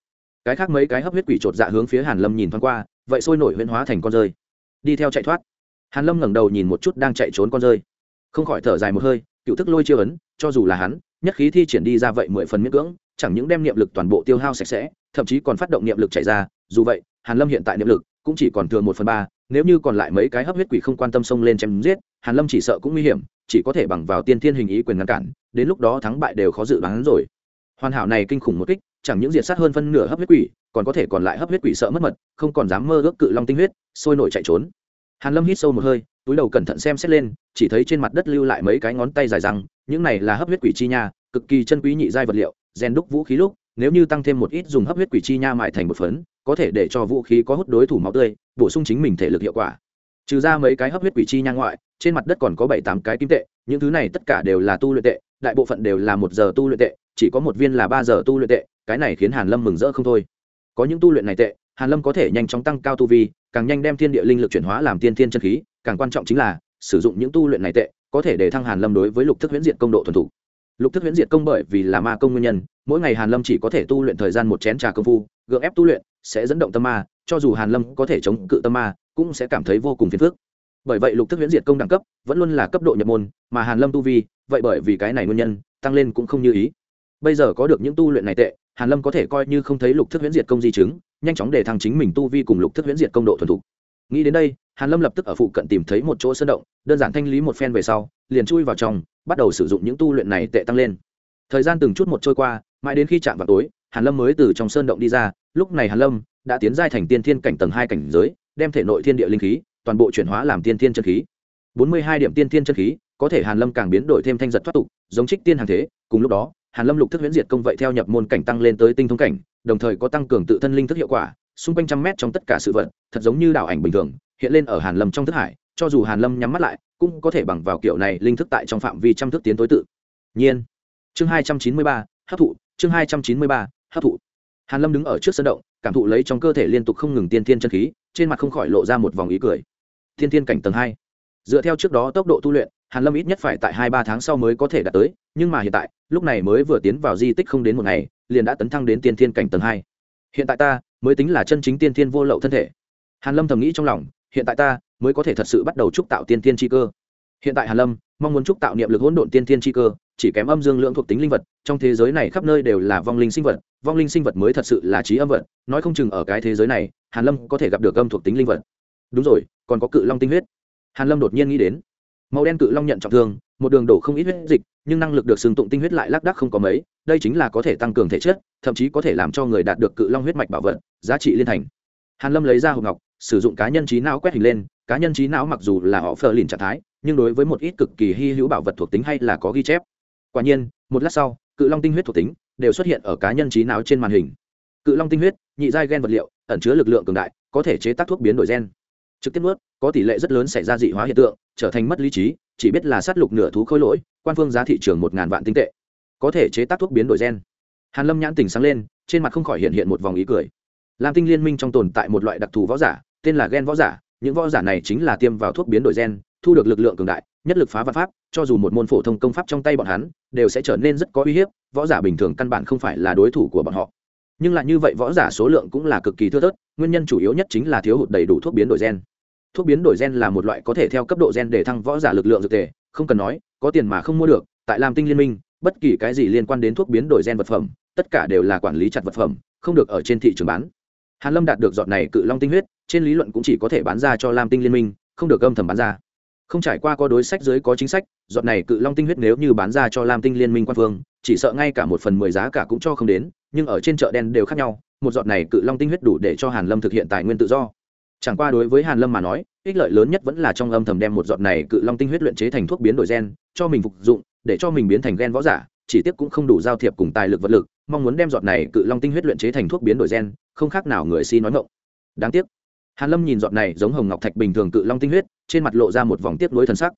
Cái khác mấy cái hấp huyết quỷ chột dạ hướng phía hàn lâm nhìn thoáng qua, vậy sôi nổi huyễn hóa thành con rơi. Đi theo chạy thoát. Hàn lâm ngẩng đầu nhìn một chút đang chạy trốn con rơi. Không khỏi thở dài một hơi, cựu thức lôi chiêu ấn, cho dù là hắn, nhất khí thi triển đi ra vậy mười phần miễn cưỡng, chẳng những đem niệm lực toàn bộ tiêu hao sạch sẽ, thậm chí còn phát động niệm lực chạy ra, dù vậy, hàn lâm hiện tại niệm lực cũng chỉ còn thừa một phần ba, nếu như còn lại mấy cái hấp huyết quỷ không quan tâm xông lên chém giết, hàn lâm chỉ sợ cũng nguy hiểm chỉ có thể bằng vào tiên thiên hình ý quyền ngăn cản, đến lúc đó thắng bại đều khó dự đoán rồi. Hoàn hảo này kinh khủng một kích, chẳng những diệt sát hơn phân nửa hấp huyết quỷ, còn có thể còn lại hấp huyết quỷ sợ mất mật, không còn dám mơ ước cự long tinh huyết, sôi nổi chạy trốn. Hàn lâm hít sâu một hơi, túi đầu cẩn thận xem xét lên, chỉ thấy trên mặt đất lưu lại mấy cái ngón tay dài răng, những này là hấp huyết quỷ chi nha, cực kỳ chân quý nhị giai vật liệu, rèn đúc vũ khí lúc, nếu như tăng thêm một ít dùng hấp huyết quỷ chi nha mại thành một phấn, có thể để cho vũ khí có hút đối thủ máu tươi, bổ sung chính mình thể lực hiệu quả. Trừ ra mấy cái hấp huyết quỷ chi nha ngoại trên mặt đất còn có bảy tám cái kim tệ, những thứ này tất cả đều là tu luyện tệ, đại bộ phận đều là một giờ tu luyện tệ, chỉ có một viên là ba giờ tu luyện tệ, cái này khiến hàn lâm mừng rỡ không thôi. Có những tu luyện này tệ, hàn lâm có thể nhanh chóng tăng cao tu vi, càng nhanh đem thiên địa linh lực chuyển hóa làm tiên thiên chân khí, càng quan trọng chính là sử dụng những tu luyện này tệ, có thể để thăng hàn lâm đối với lục thức huyễn diệt công độ thuần thủ lục thức huyễn diệt công bởi vì là ma công nguyên nhân, mỗi ngày hàn lâm chỉ có thể tu luyện thời gian một chén trà công phu, gượng ép tu luyện, sẽ dẫn động tâm ma, cho dù hàn lâm có thể chống cự tâm ma, cũng sẽ cảm thấy vô cùng phiền phức bởi vậy lục thức huyễn diệt công đẳng cấp vẫn luôn là cấp độ nhập môn, mà hàn lâm tu vi, vậy bởi vì cái này nguyên nhân, tăng lên cũng không như ý. Bây giờ có được những tu luyện này tệ, hàn lâm có thể coi như không thấy lục thức huyễn diệt công di chứng, nhanh chóng để thăng chính mình tu vi cùng lục thức huyễn diệt công độ thuần thục. Nghĩ đến đây, hàn lâm lập tức ở phụ cận tìm thấy một chỗ sơn động, đơn giản thanh lý một phen về sau, liền chui vào trong, bắt đầu sử dụng những tu luyện này tệ tăng lên. Thời gian từng chút một trôi qua, mãi đến khi chạm vào tối, hàn lâm mới từ trong sơn động đi ra, lúc này hàn lâm đã tiến giai thành tiên thiên cảnh tầng hai cảnh giới, đem thể nội thiên địa linh khí toàn bộ chuyển hóa làm tiên thiên chân khí. Bốn mươi hai điểm tiên thiên chân khí, có thể hàn lâm càng biến đổi thêm thanh giật thoát tục, giống trích tiên hàng thế, cùng lúc đó, hàn lâm lục thức huyễn diệt công vậy theo nhập môn cảnh tăng lên tới tinh thông cảnh, đồng thời có tăng cường tự thân linh thức hiệu quả, xung quanh trăm mét trong tất cả sự vật, thật giống như đảo ảnh bình thường, hiện lên ở hàn lâm trong thức hải, cho dù hàn lâm nhắm mắt lại, cũng có thể bằng vào kiểu này linh thức tại trong phạm vi trăm thức tiến tối tự. Nhiên. Chương hai trăm chín mươi ba, hấp thụ, chương hai trăm chín mươi ba, hấp thụ. Hàn lâm đứng ở trước sân động, cảm thụ lấy trong cơ thể liên tục không ngừng tiên thiên chân khí, trên mặt không khỏi lộ ra một vòng ý cười thiên thiên cảnh tầng hai. Dựa theo trước đó tốc độ tu luyện, hàn lâm ít nhất phải tại hai ba tháng sau mới có thể đạt tới, nhưng mà hiện tại, lúc này mới vừa tiến vào di tích không đến một ngày, liền đã tấn thăng đến tiên thiên cảnh tầng hai. Hiện tại ta, mới tính là chân chính tiên thiên vô lậu thân thể. Hàn lâm thầm nghĩ trong lòng, hiện tại ta, mới có thể thật sự bắt đầu trúc tạo tiên thiên chi cơ. Hiện tại hàn lâm, mong muốn trúc tạo niệm lực hỗn độn tiên thiên chi cơ, chỉ kém âm dương lượng thuộc tính linh vật, trong thế giới này khắp nơi đều là vong linh sinh vật, vong linh sinh vật mới thật sự là trí âm vật, nói không chừng ở cái thế giới này, hàn lâm có thể gặp được âm thuộc tính linh vật đúng rồi, còn có cự long tinh huyết. Hàn lâm đột nhiên nghĩ đến. Màu đen cự long nhận trọng thương, một đường đổ không ít huyết dịch, nhưng năng lực được xương tụng tinh huyết lại lác đác không có mấy, đây chính là có thể tăng cường thể chất, thậm chí có thể làm cho người đạt được cự long huyết mạch bảo vật, giá trị liên thành. Hàn lâm lấy ra hộp ngọc, sử dụng cá nhân trí não quét hình lên, cá nhân trí não mặc dù là họ phờ lìn trạng thái, nhưng đối với một ít cực kỳ hy hữu bảo vật thuộc tính hay là có ghi chép. Quả nhiên, một lát sau, cự long tinh huyết thuộc tính đều xuất hiện ở cá nhân trí não trên màn hình. Cự long tinh huyết, nhị giai gen vật liệu, ẩn chứa lực lượng cường đại, có thể chế tác thuốc biến đổi gen trực tiếp nuốt, có tỷ lệ rất lớn xảy ra dị hóa hiện tượng, trở thành mất lý trí, chỉ biết là sát lục nửa thú khôi lỗi, quan phương giá thị trường một ngàn vạn tinh tệ. Có thể chế tác thuốc biến đổi gen. Hàn lâm nhãn tình sáng lên, trên mặt không khỏi hiện hiện một vòng ý cười. Lam tinh liên minh trong tồn tại một loại đặc thù võ giả, tên là gen võ giả, những võ giả này chính là tiêm vào thuốc biến đổi gen, thu được lực lượng cường đại, nhất lực phá văn pháp, cho dù một môn phổ thông công pháp trong tay bọn hắn, đều sẽ trở nên rất có uy hiếp, võ giả bình thường căn bản không phải là đối thủ của bọn họ nhưng lại như vậy võ giả số lượng cũng là cực kỳ thưa thớt, nguyên nhân chủ yếu nhất chính là thiếu hụt đầy đủ thuốc biến đổi gen. Thuốc biến đổi gen là một loại có thể theo cấp độ gen để thăng võ giả lực lượng dược thể, không cần nói, có tiền mà không mua được, tại lam tinh liên minh, bất kỳ cái gì liên quan đến thuốc biến đổi gen vật phẩm, tất cả đều là quản lý chặt vật phẩm, không được ở trên thị trường bán. Hàn lâm đạt được dọn này cự long tinh huyết, trên lý luận cũng chỉ có thể bán ra cho lam tinh liên minh, không được âm thầm bán ra. Không trải qua có đối sách dưới có chính sách, giọt này cự long tinh huyết nếu như bán ra cho lam tinh liên minh quan phương chỉ sợ ngay cả một phần mười giá cả cũng cho không đến, nhưng ở trên chợ đen đều khác nhau, một giọt này cự long tinh huyết đủ để cho hàn lâm thực hiện tài nguyên tự do. Chẳng qua đối với hàn lâm mà nói, ích lợi lớn nhất vẫn là trong âm thầm đem một giọt này cự long tinh huyết luyện chế thành thuốc biến đổi gen, cho mình phục dụng, để cho mình biến thành gen võ giả, chỉ tiếc cũng không đủ giao thiệp cùng tài lực vật lực, mong muốn đem giọt này cự long tinh huyết luyện chế thành thuốc biến đổi gen, không khác nào người si nói ngộng đáng tiếc, hàn lâm nhìn giọt này giống hồng ngọc thạch bình thường cự long tinh huyết, trên mặt lộ ra một vòng tiếc nuối thần sắc.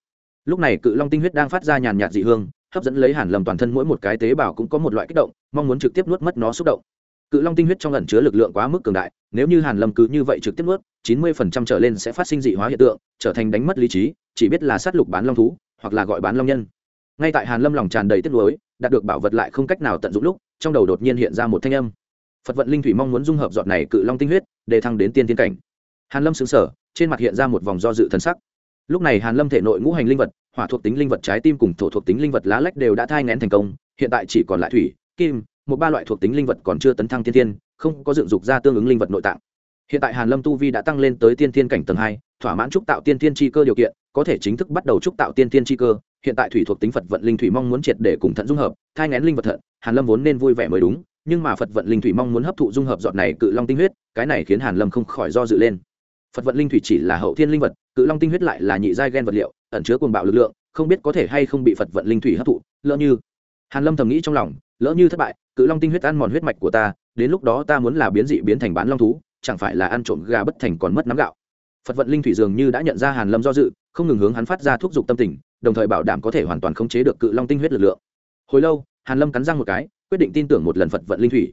Lúc này cự long tinh huyết đang phát ra nhàn nhạt dị hương hấp dẫn lấy hàn lâm toàn thân mỗi một cái tế bào cũng có một loại kích động, mong muốn trực tiếp nuốt mất nó xúc động. Cự long tinh huyết trong ẩn chứa lực lượng quá mức cường đại, nếu như hàn lâm cứ như vậy trực tiếp nuốt, chín mươi phần trăm trở lên sẽ phát sinh dị hóa hiện tượng, trở thành đánh mất lý trí, chỉ biết là sát lục bán long thú, hoặc là gọi bán long nhân. Ngay tại hàn lâm lòng tràn đầy tiếc nuối, đạt được bảo vật lại không cách nào tận dụng lúc, trong đầu đột nhiên hiện ra một thanh âm. Phật vận linh thủy mong muốn dung hợp giọt này cự long tinh huyết, để thăng đến tiên tiên cảnh. Hàn lâm sững sở trên mặt hiện ra một vòng do dự thần sắc. Lúc này hàn lâm thể nội ngũ hành linh vật hỏa thuộc tính linh vật trái tim cùng thổ thuộc tính linh vật lá lách đều đã thai ngén thành công, hiện tại chỉ còn lại thủy, kim, một ba loại thuộc tính linh vật còn chưa tấn thăng tiên tiên không có dựng dục ra tương ứng linh vật nội tạng. Hiện tại hàn lâm tu vi đã tăng lên tới tiên tiên cảnh tầng hai, thỏa mãn trúc tạo tiên tiên chi cơ điều kiện, có thể chính thức bắt đầu trúc tạo tiên tiên chi cơ, hiện tại thủy thuộc tính phật vận linh thủy mong muốn triệt để cùng thận dung hợp, thai ngén linh vật thận, hàn lâm vốn nên vui vẻ mới đúng, nhưng mà phật vận linh thủy mong muốn hấp thụ dung hợp giọt này cự long tinh huyết, cái này khiến hàn lâm không khỏi do dự lên phật vận linh thủy chỉ là hậu thiên linh vật, cự long tinh huyết lại là nhị giai gen vật liệu, ẩn chứa cuồng bạo lực lượng, không biết có thể hay không bị phật vận linh thủy hấp thụ, lỡ như. Hàn lâm thầm nghĩ trong lòng, lỡ như thất bại, cự long tinh huyết ăn mòn huyết mạch của ta, đến lúc đó ta muốn là biến dị biến thành bán long thú, chẳng phải là ăn trộm gà bất thành còn mất nắm gạo. Phật vận linh thủy dường như đã nhận ra hàn lâm do dự, không ngừng hướng hắn phát ra thuốc dục tâm tình, đồng thời bảo đảm có thể hoàn toàn khống chế được cự long tinh huyết lực lượng. Hồi lâu, hàn lâm cắn răng một cái, quyết định tin tưởng một lần phật vận linh thủy.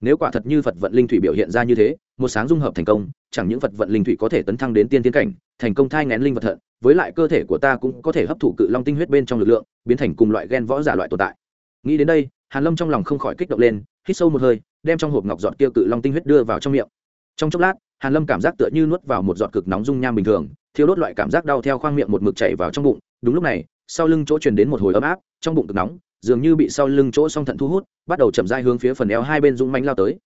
Nếu quả thật như phật vận linh thủy biểu hiện ra như thế một sáng dung hợp thành công, chẳng những vật vận linh thủy có thể tấn thăng đến tiên tiến cảnh, thành công thai ngén linh vật thận với lại cơ thể của ta cũng có thể hấp thụ cự long tinh huyết bên trong lực lượng, biến thành cùng loại gen võ giả loại tồn tại. Nghĩ đến đây, hàn lâm trong lòng không khỏi kích động lên, hít sâu một hơi, đem trong hộp ngọc giọt kia cự long tinh huyết đưa vào trong miệng. Trong chốc lát, hàn lâm cảm giác tựa như nuốt vào một giọt cực nóng dung nham bình thường thiếu đốt loại cảm giác đau theo khoang miệng một mực chảy vào trong bụng. Đúng lúc này, sau lưng chỗ truyền đến một hồi ấm áp, trong bụng cực nóng, dường như bị sau lưng chỗ song thận thu hút, bắt đầu chậm rãi hướng phía phần eo hai bên dũng mãnh lao tới.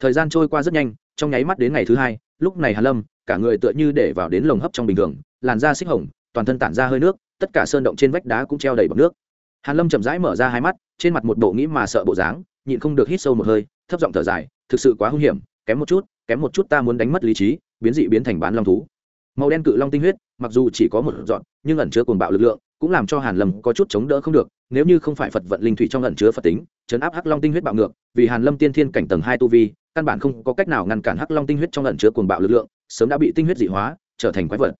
Thời gian trôi qua rất nhanh trong nháy mắt đến ngày thứ hai, lúc này hàn lâm, cả người tựa như để vào đến lồng hấp trong bình thường, làn da xích hồng, toàn thân tản ra hơi nước, tất cả sơn động trên vách đá cũng treo đầy bọt nước. Hàn lâm chậm rãi mở ra hai mắt, trên mặt một bộ nghĩ mà sợ bộ dáng, nhịn không được hít sâu một hơi, thấp giọng thở dài, thực sự quá hung hiểm, kém một chút, kém một chút ta muốn đánh mất lý trí, biến dị biến thành bán long thú. Màu đen cự long tinh huyết, mặc dù chỉ có một dọn nhưng ẩn chứa cuồng bạo lực lượng, cũng làm cho hàn lâm có chút chống đỡ không được, nếu như không phải phật vận linh thủy trong ẩn chứa phật tính chấn áp hắc long tinh huyết bạo ngược, vì hàn lâm tiên thiên cảnh tầng hai tu vi căn bản không có cách nào ngăn cản hắc long tinh huyết trong ẩn chứa cuồng bạo lực lượng, sớm đã bị tinh huyết dị hóa, trở thành quái vật.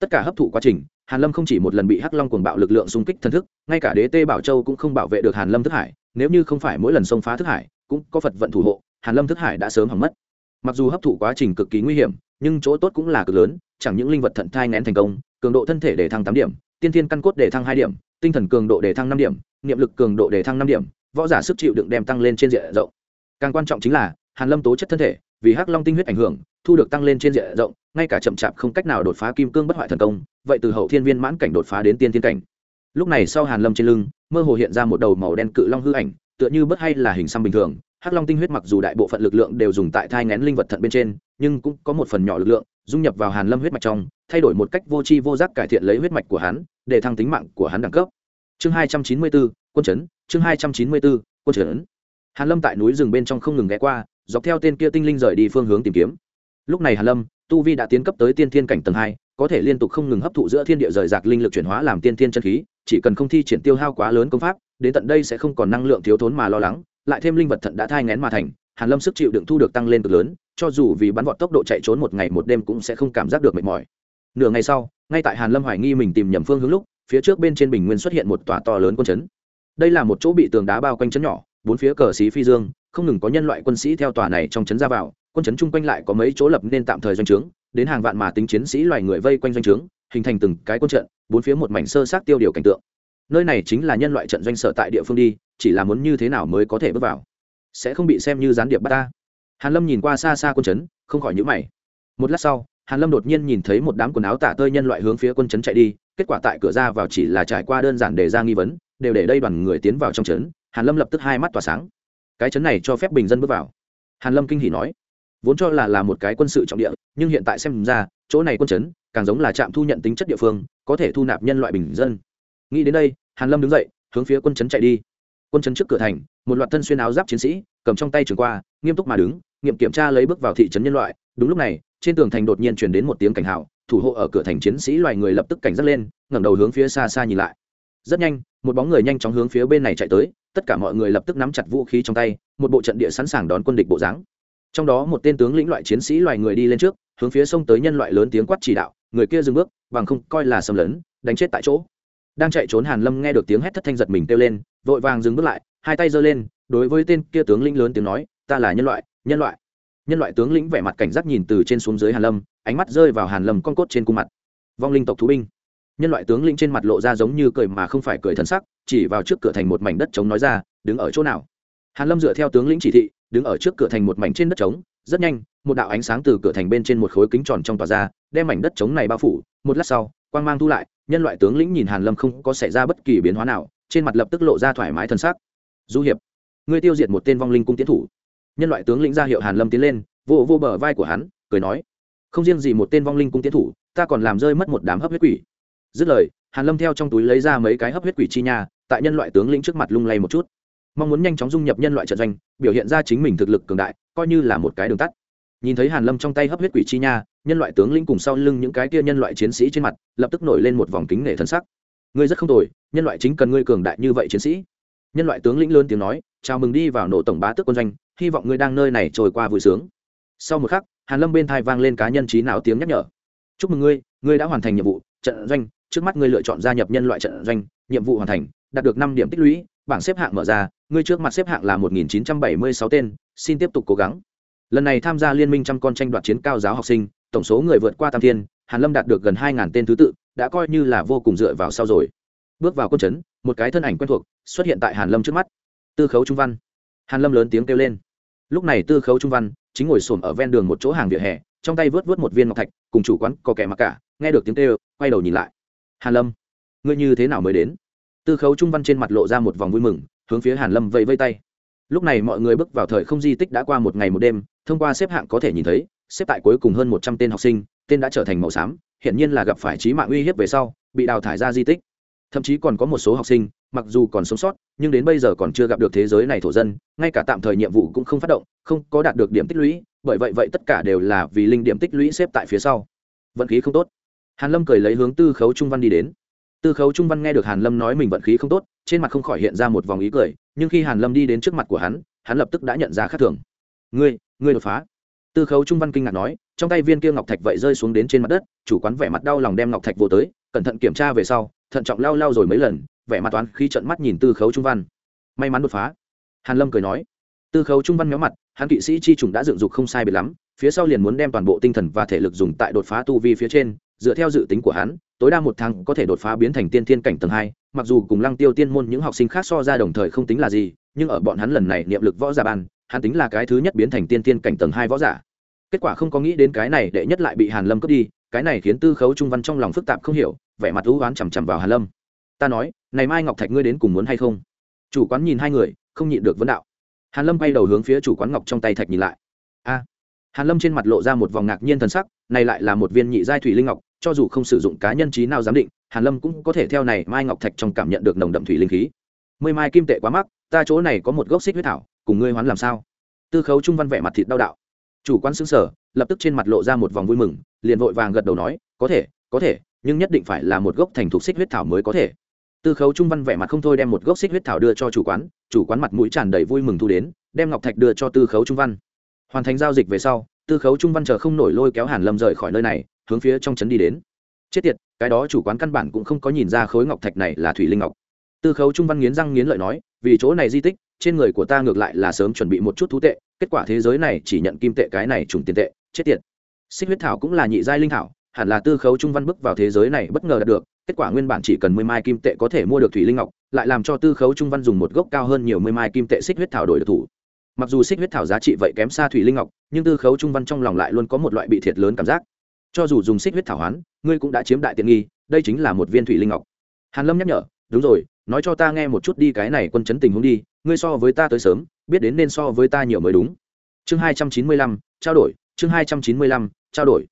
Tất cả hấp thụ quá trình, hàn lâm không chỉ một lần bị hắc long cuồng bạo lực lượng xung kích thân thức, ngay cả đế tê bảo châu cũng không bảo vệ được hàn lâm thức hải, nếu như không phải mỗi lần xông phá thức hải, cũng có phật vận thủ hộ, hàn lâm thức hải đã sớm hỏng mất. Mặc dù hấp thụ quá trình cực kỳ nguy hiểm, nhưng chỗ tốt cũng là cực lớn, chẳng những linh vật thận thai ngén thành công, cường độ thân thể để thăng tám điểm, tiên thiên căn cốt để thăng hai điểm, tinh thần cường độ để thăng năm điểm, niệm lực cường độ để thăng năm điểm, võ giả sức chịu đựng đem tăng lên trên diện rộng. Càng quan trọng chính là hàn lâm tố chất thân thể, vì hắc long tinh huyết ảnh hưởng, thu được tăng lên trên diện rộng, ngay cả chậm chạp không cách nào đột phá kim cương bất hoại thần công, vậy từ hậu thiên viên mãn cảnh đột phá đến tiên thiên cảnh. Lúc này sau hàn lâm trên lưng, mơ hồ hiện ra một đầu màu đen cự long hư ảnh, tựa như bất hay là hình xăm bình thường. Hắc long tinh huyết mặc dù đại bộ phận lực lượng đều dùng tại thai ngén linh vật thận bên trên, nhưng cũng có một phần nhỏ lực lượng, dung nhập vào hàn lâm huyết mạch trong, thay đổi một cách vô tri vô giác cải thiện lấy huyết mạch của hắn, để thăng tính mạng của hắn đẳng cấp. Chương hai trăm chín mươi bốn, quân chấn, chương hai trăm chín mươi bốn, quân chấn hàn lâm tại núi rừng bên trong không ngừng ghé qua, dọc theo tên kia tinh linh rời đi phương hướng tìm kiếm. Lúc này hàn lâm, tu vi đã tiến cấp tới tiên thiên cảnh tầng hai, có thể liên tục không ngừng hấp thụ giữa thiên địa rời rạc linh lực chuyển hóa làm tiên thiên chân khí, chỉ cần không thi triển tiêu hao quá lớn công pháp, đến tận đây sẽ không còn năng lượng thiếu thốn mà lo lắng, lại thêm linh vật thận đã thai ngén mà thành, hàn lâm sức chịu đựng thu được tăng lên cực lớn, cho dù vì bắn vọt tốc độ chạy trốn một ngày một đêm cũng sẽ không cảm giác được mệt mỏi. Nửa ngày sau, ngay tại hàn lâm hoài nghi mình tìm nhầm phương hướng lúc, phía trước bên trên bình nguyên xuất hiện một tòa to lớn quân chấn. Đây là một chỗ bị tường đá bao quanh chấn nhỏ bốn phía cờ xí phi dương, không ngừng có nhân loại quân sĩ theo tòa này trong trấn ra vào, quân trấn chung quanh lại có mấy chỗ lập nên tạm thời doanh trướng, đến hàng vạn mà tính chiến sĩ loài người vây quanh doanh trướng, hình thành từng cái quân trận, bốn phía một mảnh sơ sát tiêu điều cảnh tượng. Nơi này chính là nhân loại trận doanh sở tại địa phương đi, chỉ là muốn như thế nào mới có thể bước vào. Sẽ không bị xem như gián điệp bắt ta. Hàn lâm nhìn qua xa xa quân trấn, không khỏi nhíu mày. Một lát sau, hàn lâm đột nhiên nhìn thấy một đám quần áo tả tơi nhân loại hướng phía quân trấn chạy đi, kết quả tại cửa ra vào chỉ là trải qua đơn giản để ra nghi vấn, đều để đây đoàn người tiến vào trong trấn hàn lâm lập tức hai mắt tỏa sáng. Cái chấn này cho phép bình dân bước vào. Hàn lâm kinh hỉ nói, vốn cho là là một cái quân sự trọng địa, nhưng hiện tại xem ra, chỗ này quân chấn, càng giống là trạm thu nhận tính chất địa phương, có thể thu nạp nhân loại bình dân. Nghĩ đến đây, hàn lâm đứng dậy, hướng phía quân trấn chạy đi. Quân trấn trước cửa thành, một loạt thân xuyên áo giáp chiến sĩ, cầm trong tay trường qua, nghiêm túc mà đứng, nghiệm kiểm tra lấy bước vào thị trấn nhân loại. Đúng lúc này, trên tường thành đột nhiên truyền đến một tiếng cảnh hào thủ hộ ở cửa thành chiến sĩ loài người lập tức cảnh giác lên, ngẩng đầu hướng phía xa xa nhìn lại. Rất nhanh, một bóng người nhanh chóng hướng phía bên này chạy tới tất cả mọi người lập tức nắm chặt vũ khí trong tay, một bộ trận địa sẵn sàng đón quân địch bộ dáng. Trong đó một tên tướng lĩnh loại chiến sĩ loài người đi lên trước, hướng phía sông tới nhân loại lớn tiếng quát chỉ đạo, người kia dừng bước, bằng không coi là xâm lấn, đánh chết tại chỗ. Đang chạy trốn hàn lâm nghe được tiếng hét thất thanh giật mình kêu lên, vội vàng dừng bước lại, hai tay giơ lên, đối với tên kia tướng lĩnh lớn tiếng nói, ta là nhân loại nhân loại. Nhân loại tướng lĩnh vẻ mặt cảnh giác nhìn từ trên xuống dưới hàn lâm, ánh mắt rơi vào hàn lâm con cốt trên cung mặt. Vong linh tộc thú binh nhân loại tướng lĩnh trên mặt lộ ra giống như cười mà không phải cười thần sắc, chỉ vào trước cửa thành một mảnh đất trống nói ra, đứng ở chỗ nào? Hàn lâm dựa theo tướng lĩnh chỉ thị, đứng ở trước cửa thành một mảnh trên đất trống, rất nhanh, một đạo ánh sáng từ cửa thành bên trên một khối kính tròn trong tòa ra, đem mảnh đất trống này bao phủ. Một lát sau, quang mang thu lại, nhân loại tướng lĩnh nhìn hàn lâm không có xảy ra bất kỳ biến hóa nào, trên mặt lập tức lộ ra thoải mái thân sắc. Du hiệp, ngươi tiêu diệt một tên vong linh cung tiến thủ. Nhân loại tướng lĩnh ra hiệu hàn lâm tiến lên, vô vô bờ vai của hắn, cười nói, không riêng gì một tên vong linh cung tiến thủ, ta còn làm rơi mất một đám hấp huyết quỷ dứt lời, hàn lâm theo trong túi lấy ra mấy cái hấp huyết quỷ chi nha, tại nhân loại tướng lĩnh trước mặt lung lay một chút. Mong muốn nhanh chóng dung nhập nhân loại trận doanh, biểu hiện ra chính mình thực lực cường đại, coi như là một cái đường tắt. Nhìn thấy hàn lâm trong tay hấp huyết quỷ chi nha, nhân loại tướng lĩnh cùng sau lưng những cái kia nhân loại chiến sĩ trên mặt, lập tức nổi lên một vòng kính nể thân sắc. Ngươi rất không tồi, nhân loại chính cần ngươi cường đại như vậy chiến sĩ. Nhân loại tướng lĩnh lớn tiếng nói, chào mừng đi vào nổ tổng bá tước quân doanh, hy vọng ngươi đang nơi này trôi qua vui sướng. Sau một khắc, hàn lâm bên thai vang lên cá nhân trí não tiếng nhắc nhở. Chúc mừng ngươi ngươi đã hoàn thành nhiệm vụ, trận doanh trước mắt ngươi lựa chọn gia nhập nhân loại trận doanh, nhiệm vụ hoàn thành, đạt được năm điểm tích lũy, bảng xếp hạng mở ra, ngươi trước mặt xếp hạng là một nghìn chín trăm bảy mươi sáu tên, xin tiếp tục cố gắng. Lần này tham gia liên minh trăm con tranh đoạt chiến cao giáo học sinh, tổng số người vượt qua tam thiên, hàn lâm đạt được gần hai ngàn tên thứ tự, đã coi như là vô cùng dựa vào sau rồi. Bước vào quân chấn, một cái thân ảnh quen thuộc xuất hiện tại hàn lâm trước mắt. Tư khấu trung văn. Hàn lâm lớn tiếng kêu lên. Lúc này tư khấu trung văn chính ngồi xổm ở ven đường một chỗ hàng vỉa hè, trong tay vớt vớt một viên ngọc thạch, cùng chủ quán có kẻ mặc cả, nghe được tiếng kêu, quay đầu nhìn lại hàn lâm, ngươi như thế nào mới đến? Tư khấu trung văn trên mặt lộ ra một vòng vui mừng, hướng phía hàn lâm vẫy vây tay. Lúc này mọi người bước vào thời không di tích đã qua một ngày một đêm, thông qua xếp hạng có thể nhìn thấy, xếp tại cuối cùng hơn một trăm tên học sinh, tên đã trở thành màu xám hiện nhiên là gặp phải trí mạng uy hiếp về sau, bị đào thải ra di tích. Thậm chí còn có một số học sinh, mặc dù còn sống sót, nhưng đến bây giờ còn chưa gặp được thế giới này thổ dân, ngay cả tạm thời nhiệm vụ cũng không phát động, không có đạt được điểm tích lũy, bởi vậy vậy tất cả đều là vì linh điểm tích lũy xếp tại phía sau. Vận khí không tốt hàn lâm cười lấy hướng tư khấu trung văn đi đến. Tư khấu trung văn nghe được hàn lâm nói mình vận khí không tốt, trên mặt không khỏi hiện ra một vòng ý cười, nhưng khi hàn lâm đi đến trước mặt của hắn hắn lập tức đã nhận ra khác thường. Ngươi ngươi đột phá. Tư khấu trung văn kinh ngạc nói, trong tay viên kia ngọc thạch vậy rơi xuống đến trên mặt đất, chủ quán vẻ mặt đau lòng đem ngọc thạch vô tới, cẩn thận kiểm tra về sau, thận trọng lao lao rồi mấy lần, vẻ mặt toán khi trận mắt nhìn tư khấu trung văn. May mắn đột phá. Hàn lâm cười nói. Tư khấu trung văn méo mặt, hắn kỵ sĩ chi trùng đã dựng dục không sai biệt lắm, phía sau liền muốn đem toàn bộ tinh thần và thể lực dùng tại đột phá tu vi phía trên dựa theo dự tính của hắn, tối đa một tháng có thể đột phá biến thành tiên thiên cảnh tầng hai, mặc dù cùng lăng tiêu tiên môn những học sinh khác so ra đồng thời không tính là gì, nhưng ở bọn hắn lần này niệm lực võ giả ban, hắn tính là cái thứ nhất biến thành tiên thiên cảnh tầng hai võ giả. Kết quả không có nghĩ đến cái này đệ nhất lại bị hàn lâm cướp đi, cái này khiến tư khấu trung văn trong lòng phức tạp không hiểu, vẻ mặt ưu oán chằm chằm vào hàn lâm. Ta nói này mai ngọc thạch ngươi đến cùng muốn hay không? Chủ quán nhìn hai người, không nhịn được vấn đạo. Hàn lâm bay đầu hướng phía chủ quán ngọc trong tay thạch nhìn lại. A. Hàn lâm trên mặt lộ ra một vòng ngạc nhiên thần sắc, này lại là một viên nhị giai thủy linh ngọc cho dù không sử dụng cá nhân trí nào giám định, hàn lâm cũng có thể theo này mai ngọc thạch trong cảm nhận được nồng đậm thủy linh khí. Mười mai kim tệ quá mắc, ta chỗ này có một gốc xích huyết thảo, cùng ngươi hoán làm sao? Tư khấu trung văn vẻ mặt thịt đau đạo. Chủ quan xứng sở lập tức trên mặt lộ ra một vòng vui mừng, liền vội vàng gật đầu nói, có thể có thể, nhưng nhất định phải là một gốc thành thục xích huyết thảo mới có thể. Tư khấu trung văn vẻ mặt không thôi đem một gốc xích huyết thảo đưa cho chủ quán chủ quán mặt mũi tràn đầy vui mừng thu đến, đem ngọc thạch đưa cho tư khấu trung văn. Hoàn thành giao dịch về sau, tư khấu trung văn chờ không nổi lôi kéo hàn lâm rời khỏi nơi này hướng phía trong trấn đi đến. Chết tiệt, cái đó chủ quán căn bản cũng không có nhìn ra khối ngọc thạch này là thủy linh ngọc. Tư khấu trung văn nghiến răng nghiến lợi nói, vì chỗ này di tích, trên người của ta ngược lại là sớm chuẩn bị một chút thú tệ, kết quả thế giới này chỉ nhận kim tệ cái này trùng tiền tệ, chết tiệt. Xích huyết thảo cũng là nhị giai linh thảo, hẳn là tư khấu trung văn bước vào thế giới này bất ngờ đạt được, kết quả nguyên bản chỉ cần mười mai kim tệ có thể mua được thủy linh ngọc, lại làm cho tư khấu trung văn dùng một gốc cao hơn nhiều mười mai kim tệ xích huyết thảo đổi được thủ. Mặc dù xích huyết thảo giá trị vậy kém xa thủy linh ngọc, nhưng tư khấu trung văn trong lòng lại luôn có một loại bị thiệt lớn cảm giác cho dù dùng xích huyết thảo hoán, ngươi cũng đã chiếm đại tiện nghi, đây chính là một viên thủy linh ngọc. Hàn lâm nhắc nhở, đúng rồi, nói cho ta nghe một chút đi cái này quân chấn tình huống đi, ngươi so với ta tới sớm, biết đến nên so với ta nhiều mới đúng. Chương hai trăm chín mươi lăm, trao đổi, chương hai trăm chín mươi lăm, trao đổi.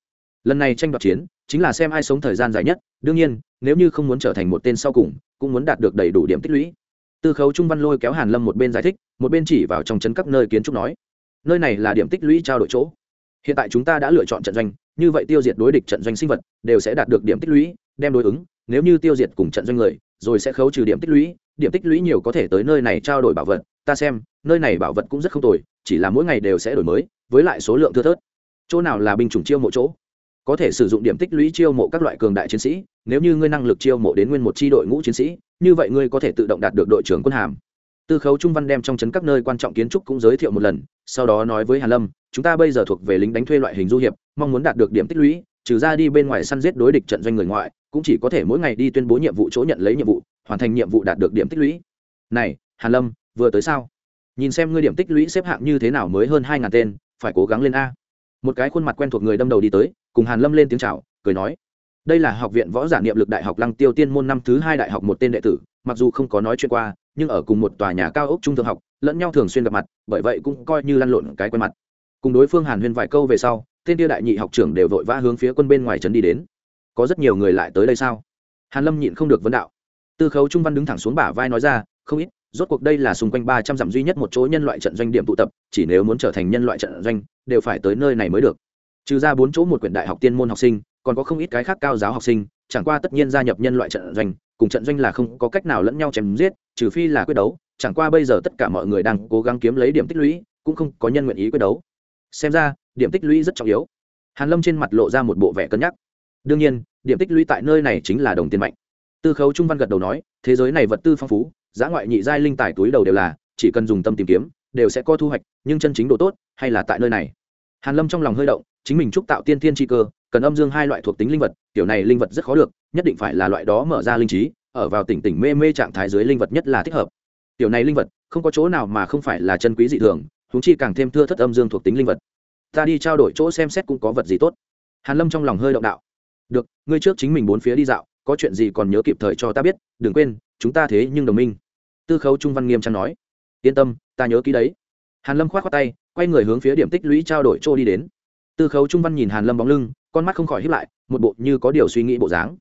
Lần này tranh đoạt chiến, chính là xem ai sống thời gian dài nhất, đương nhiên, nếu như không muốn trở thành một tên sau cùng, cũng muốn đạt được đầy đủ điểm tích lũy. Tư khấu trung văn lôi kéo hàn lâm một bên giải thích, một bên chỉ vào trong chấn các nơi kiến trúc nói, nơi này là điểm tích lũy trao đổi chỗ hiện tại chúng ta đã lựa chọn trận doanh, như vậy tiêu diệt đối địch trận doanh sinh vật đều sẽ đạt được điểm tích lũy, đem đối ứng. Nếu như tiêu diệt cùng trận doanh người, rồi sẽ khấu trừ điểm tích lũy, điểm tích lũy nhiều có thể tới nơi này trao đổi bảo vật. Ta xem, nơi này bảo vật cũng rất không tồi, chỉ là mỗi ngày đều sẽ đổi mới, với lại số lượng thưa thớt. Chỗ nào là binh chủng chiêu mộ chỗ? Có thể sử dụng điểm tích lũy chiêu mộ các loại cường đại chiến sĩ, nếu như ngươi năng lực chiêu mộ đến nguyên một tri đội ngũ chiến sĩ, như vậy ngươi có thể tự động đạt được đội trưởng quân hàm tư khấu trung văn đem trong chấn các nơi quan trọng kiến trúc cũng giới thiệu một lần, sau đó nói với hàn lâm, chúng ta bây giờ thuộc về lính đánh thuê loại hình du hiệp, mong muốn đạt được điểm tích lũy, trừ ra đi bên ngoài săn giết đối địch trận doanh người ngoại, cũng chỉ có thể mỗi ngày đi tuyên bố nhiệm vụ chỗ nhận lấy nhiệm vụ, hoàn thành nhiệm vụ đạt được điểm tích lũy. Này, hàn lâm, vừa tới sao? Nhìn xem ngươi điểm tích lũy xếp hạng như thế nào mới hơn hai ngàn tên, phải cố gắng lên a. Một cái khuôn mặt quen thuộc người đâm đầu đi tới, cùng hàn lâm lên tiếng chào, cười nói, đây là học viện võ giả niệm lực đại học lăng tiêu tiên môn năm thứ hai đại học một tên đệ tử, mặc dù không có nói chuyện qua nhưng ở cùng một tòa nhà cao ốc trung thượng học, lẫn nhau thường xuyên gặp mặt, bởi vậy cũng coi như lăn lộn cái quen mặt. Cùng đối phương hàn huyên vài câu về sau, tên tiêu đại nhị học trưởng đều vội vã hướng phía quân bên ngoài trấn đi đến. Có rất nhiều người lại tới đây sao? Hàn lâm nhịn không được vấn đạo. Tư khấu trung văn đứng thẳng xuống bả vai nói ra, không ít, rốt cuộc đây là xung quanh ba trăm dặm duy nhất một chỗ nhân loại trận doanh điểm tụ tập, chỉ nếu muốn trở thành nhân loại trận doanh, đều phải tới nơi này mới được. Trừ ra bốn chỗ một quyển đại học tiên môn học sinh, còn có không ít cái khác cao giáo học sinh chẳng qua tất nhiên gia nhập nhân loại trận doanh, cùng trận doanh là không có cách nào lẫn nhau chém giết, trừ phi là quyết đấu, chẳng qua bây giờ tất cả mọi người đang cố gắng kiếm lấy điểm tích lũy, cũng không có nhân nguyện ý quyết đấu. Xem ra, điểm tích lũy rất trọng yếu. Hàn lâm trên mặt lộ ra một bộ vẻ cân nhắc. Đương nhiên, điểm tích lũy tại nơi này chính là đồng tiền mạnh. Tư khấu trung văn gật đầu nói, thế giới này vật tư phong phú, giá ngoại nhị giai linh tài túi đầu đều là, chỉ cần dùng tâm tìm kiếm, đều sẽ có thu hoạch, nhưng chân chính độ tốt, hay là tại nơi này? Hàn lâm trong lòng hơi động, chính mình trúc tạo tiên thiên chi cơ cần âm dương hai loại thuộc tính linh vật, kiểu này linh vật rất khó được, nhất định phải là loại đó mở ra linh trí, ở vào tỉnh tỉnh mê mê trạng thái dưới linh vật nhất là thích hợp. Tiểu này linh vật, không có chỗ nào mà không phải là chân quý dị thường húng chi càng thêm thưa thất âm dương thuộc tính linh vật. Ta đi trao đổi chỗ xem xét cũng có vật gì tốt. Hàn lâm trong lòng hơi động đạo. Được, ngươi trước chính mình bốn phía đi dạo, có chuyện gì còn nhớ kịp thời cho ta biết, đừng quên, chúng ta thế nhưng đồng minh. Tư khấu trung văn nghiêm trang nói. Yên tâm, ta nhớ ký đấy. Hàn lâm khoát khoát tay, quay người hướng phía điểm tích lũy trao đổi chỗ đi đến tư khấu trung văn nhìn hàn lâm bóng lưng, con mắt không khỏi híp lại, một bộ như có điều suy nghĩ bộ dáng.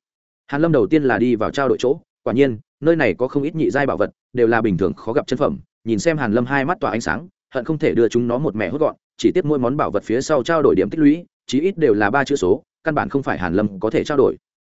Hàn lâm đầu tiên là đi vào trao đổi chỗ, quả nhiên, nơi này có không ít nhị giai bảo vật, đều là bình thường khó gặp chân phẩm. Nhìn xem hàn lâm hai mắt tỏa ánh sáng, hận không thể đưa chúng nó một mẹ hốt gọn, chỉ tiếp mỗi món bảo vật phía sau trao đổi điểm tích lũy, chí ít đều là ba chữ số, căn bản không phải hàn lâm có thể trao đổi.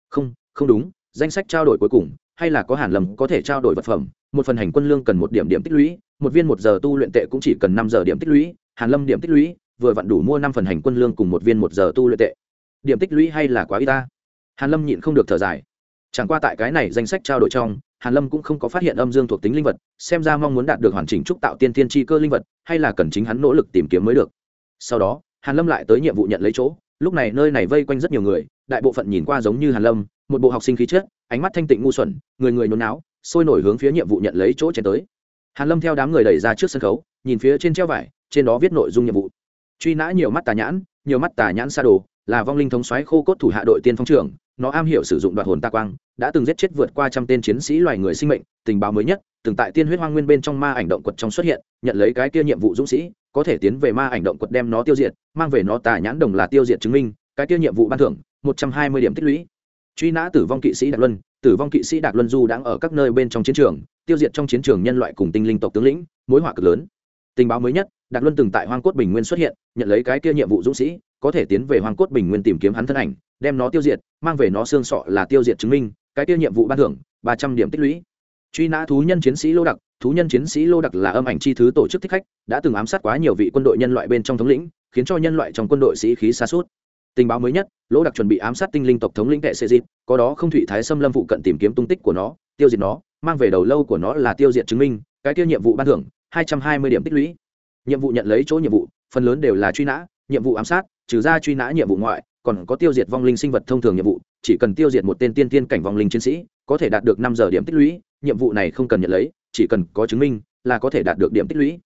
Không không đúng, danh sách trao đổi cuối cùng, hay là có hàn lâm có thể trao đổi vật phẩm, một phần hành quân lương cần một điểm điểm tích lũy, một viên một giờ tu luyện tệ cũng chỉ cần năm giờ điểm tích lũy, hàn lâm điểm tích lũy vừa vặn đủ mua năm phần hành quân lương cùng một viên một giờ tu luyện tệ. Điểm tích lũy hay là quá ít ta? Hàn lâm nhịn không được thở dài. Chẳng qua tại cái này danh sách trao đổi trong, hàn lâm cũng không có phát hiện âm dương thuộc tính linh vật, xem ra mong muốn đạt được hoàn chỉnh trúc tạo tiên thiên chi cơ linh vật, hay là cần chính hắn nỗ lực tìm kiếm mới được. Sau đó, hàn lâm lại tới nhiệm vụ nhận lấy chỗ, lúc này nơi này vây quanh rất nhiều người, đại bộ phận nhìn qua giống như hàn lâm, một bộ học sinh khí chất, ánh mắt thanh tịnh ngu xuẩn, người người nôn náo, sôi nổi hướng phía nhiệm vụ nhận lấy chỗ chen tới. Hàn lâm theo đám người đẩy ra trước sân khấu, nhìn phía trên treo vải, trên đó viết nội dung nhiệm vụ truy nã nhiều mắt tà nhãn, nhiều mắt tà nhãn sa đồ, là vong linh thống xoáy khô cốt thủ hạ đội tiên phong trưởng, nó am hiểu sử dụng đoạt hồn ta quang, đã từng giết chết vượt qua trăm tên chiến sĩ loài người sinh mệnh, tình báo mới nhất, từng tại tiên huyết hoang nguyên bên trong ma ảnh động quật trong xuất hiện, nhận lấy cái kia nhiệm vụ dũng sĩ, có thể tiến về ma ảnh động quật đem nó tiêu diệt, mang về nó tà nhãn đồng là tiêu diệt chứng minh, cái kia nhiệm vụ ban thưởng, một trăm hai mươi điểm tích lũy. Truy nã tử vong kỵ sĩ đạt luân, tử vong kỵ sĩ đạt luân du đang ở các nơi bên trong chiến trường, tiêu diệt trong chiến trường nhân loại cùng tinh linh tộc tướng lĩnh, mối họa cực lớn. Tình báo mới nhất đạt luân từng tại hoang cốt bình nguyên xuất hiện, nhận lấy cái kia nhiệm vụ dũng sĩ, có thể tiến về hoang cốt bình nguyên tìm kiếm hắn thân ảnh, đem nó tiêu diệt, mang về nó xương sọ là tiêu diệt chứng minh, cái kia nhiệm vụ ban thưởng, ba trăm điểm tích lũy. Truy nã thú nhân chiến sĩ lô đặc thú nhân chiến sĩ lô đặc là âm ảnh chi thứ tổ chức thích khách, đã từng ám sát quá nhiều vị quân đội nhân loại bên trong thống lĩnh, khiến cho nhân loại trong quân đội sĩ khí xa suốt tình báo mới nhất lỗ đặc chuẩn bị ám sát tinh linh tộc thống lĩnh tệ sệ dịp, có đó không thụy thái xâm lâm phụ cận tìm kiếm tung tích của nó, tiêu diệt nó, mang về đầu lâu của nó là tiêu diệt chứng minh, cái tiêu nhiệm vụ ban thưởng, hai trăm hai mươi điểm tích lũy nhiệm vụ nhận lấy chỗ nhiệm vụ, phần lớn đều là truy nã, nhiệm vụ ám sát, trừ ra truy nã nhiệm vụ ngoại, còn có tiêu diệt vong linh sinh vật thông thường nhiệm vụ, chỉ cần tiêu diệt một tên tiên tiên cảnh vong linh chiến sĩ, có thể đạt được năm giờ điểm tích lũy, nhiệm vụ này không cần nhận lấy, chỉ cần có chứng minh là có thể đạt được điểm tích lũy.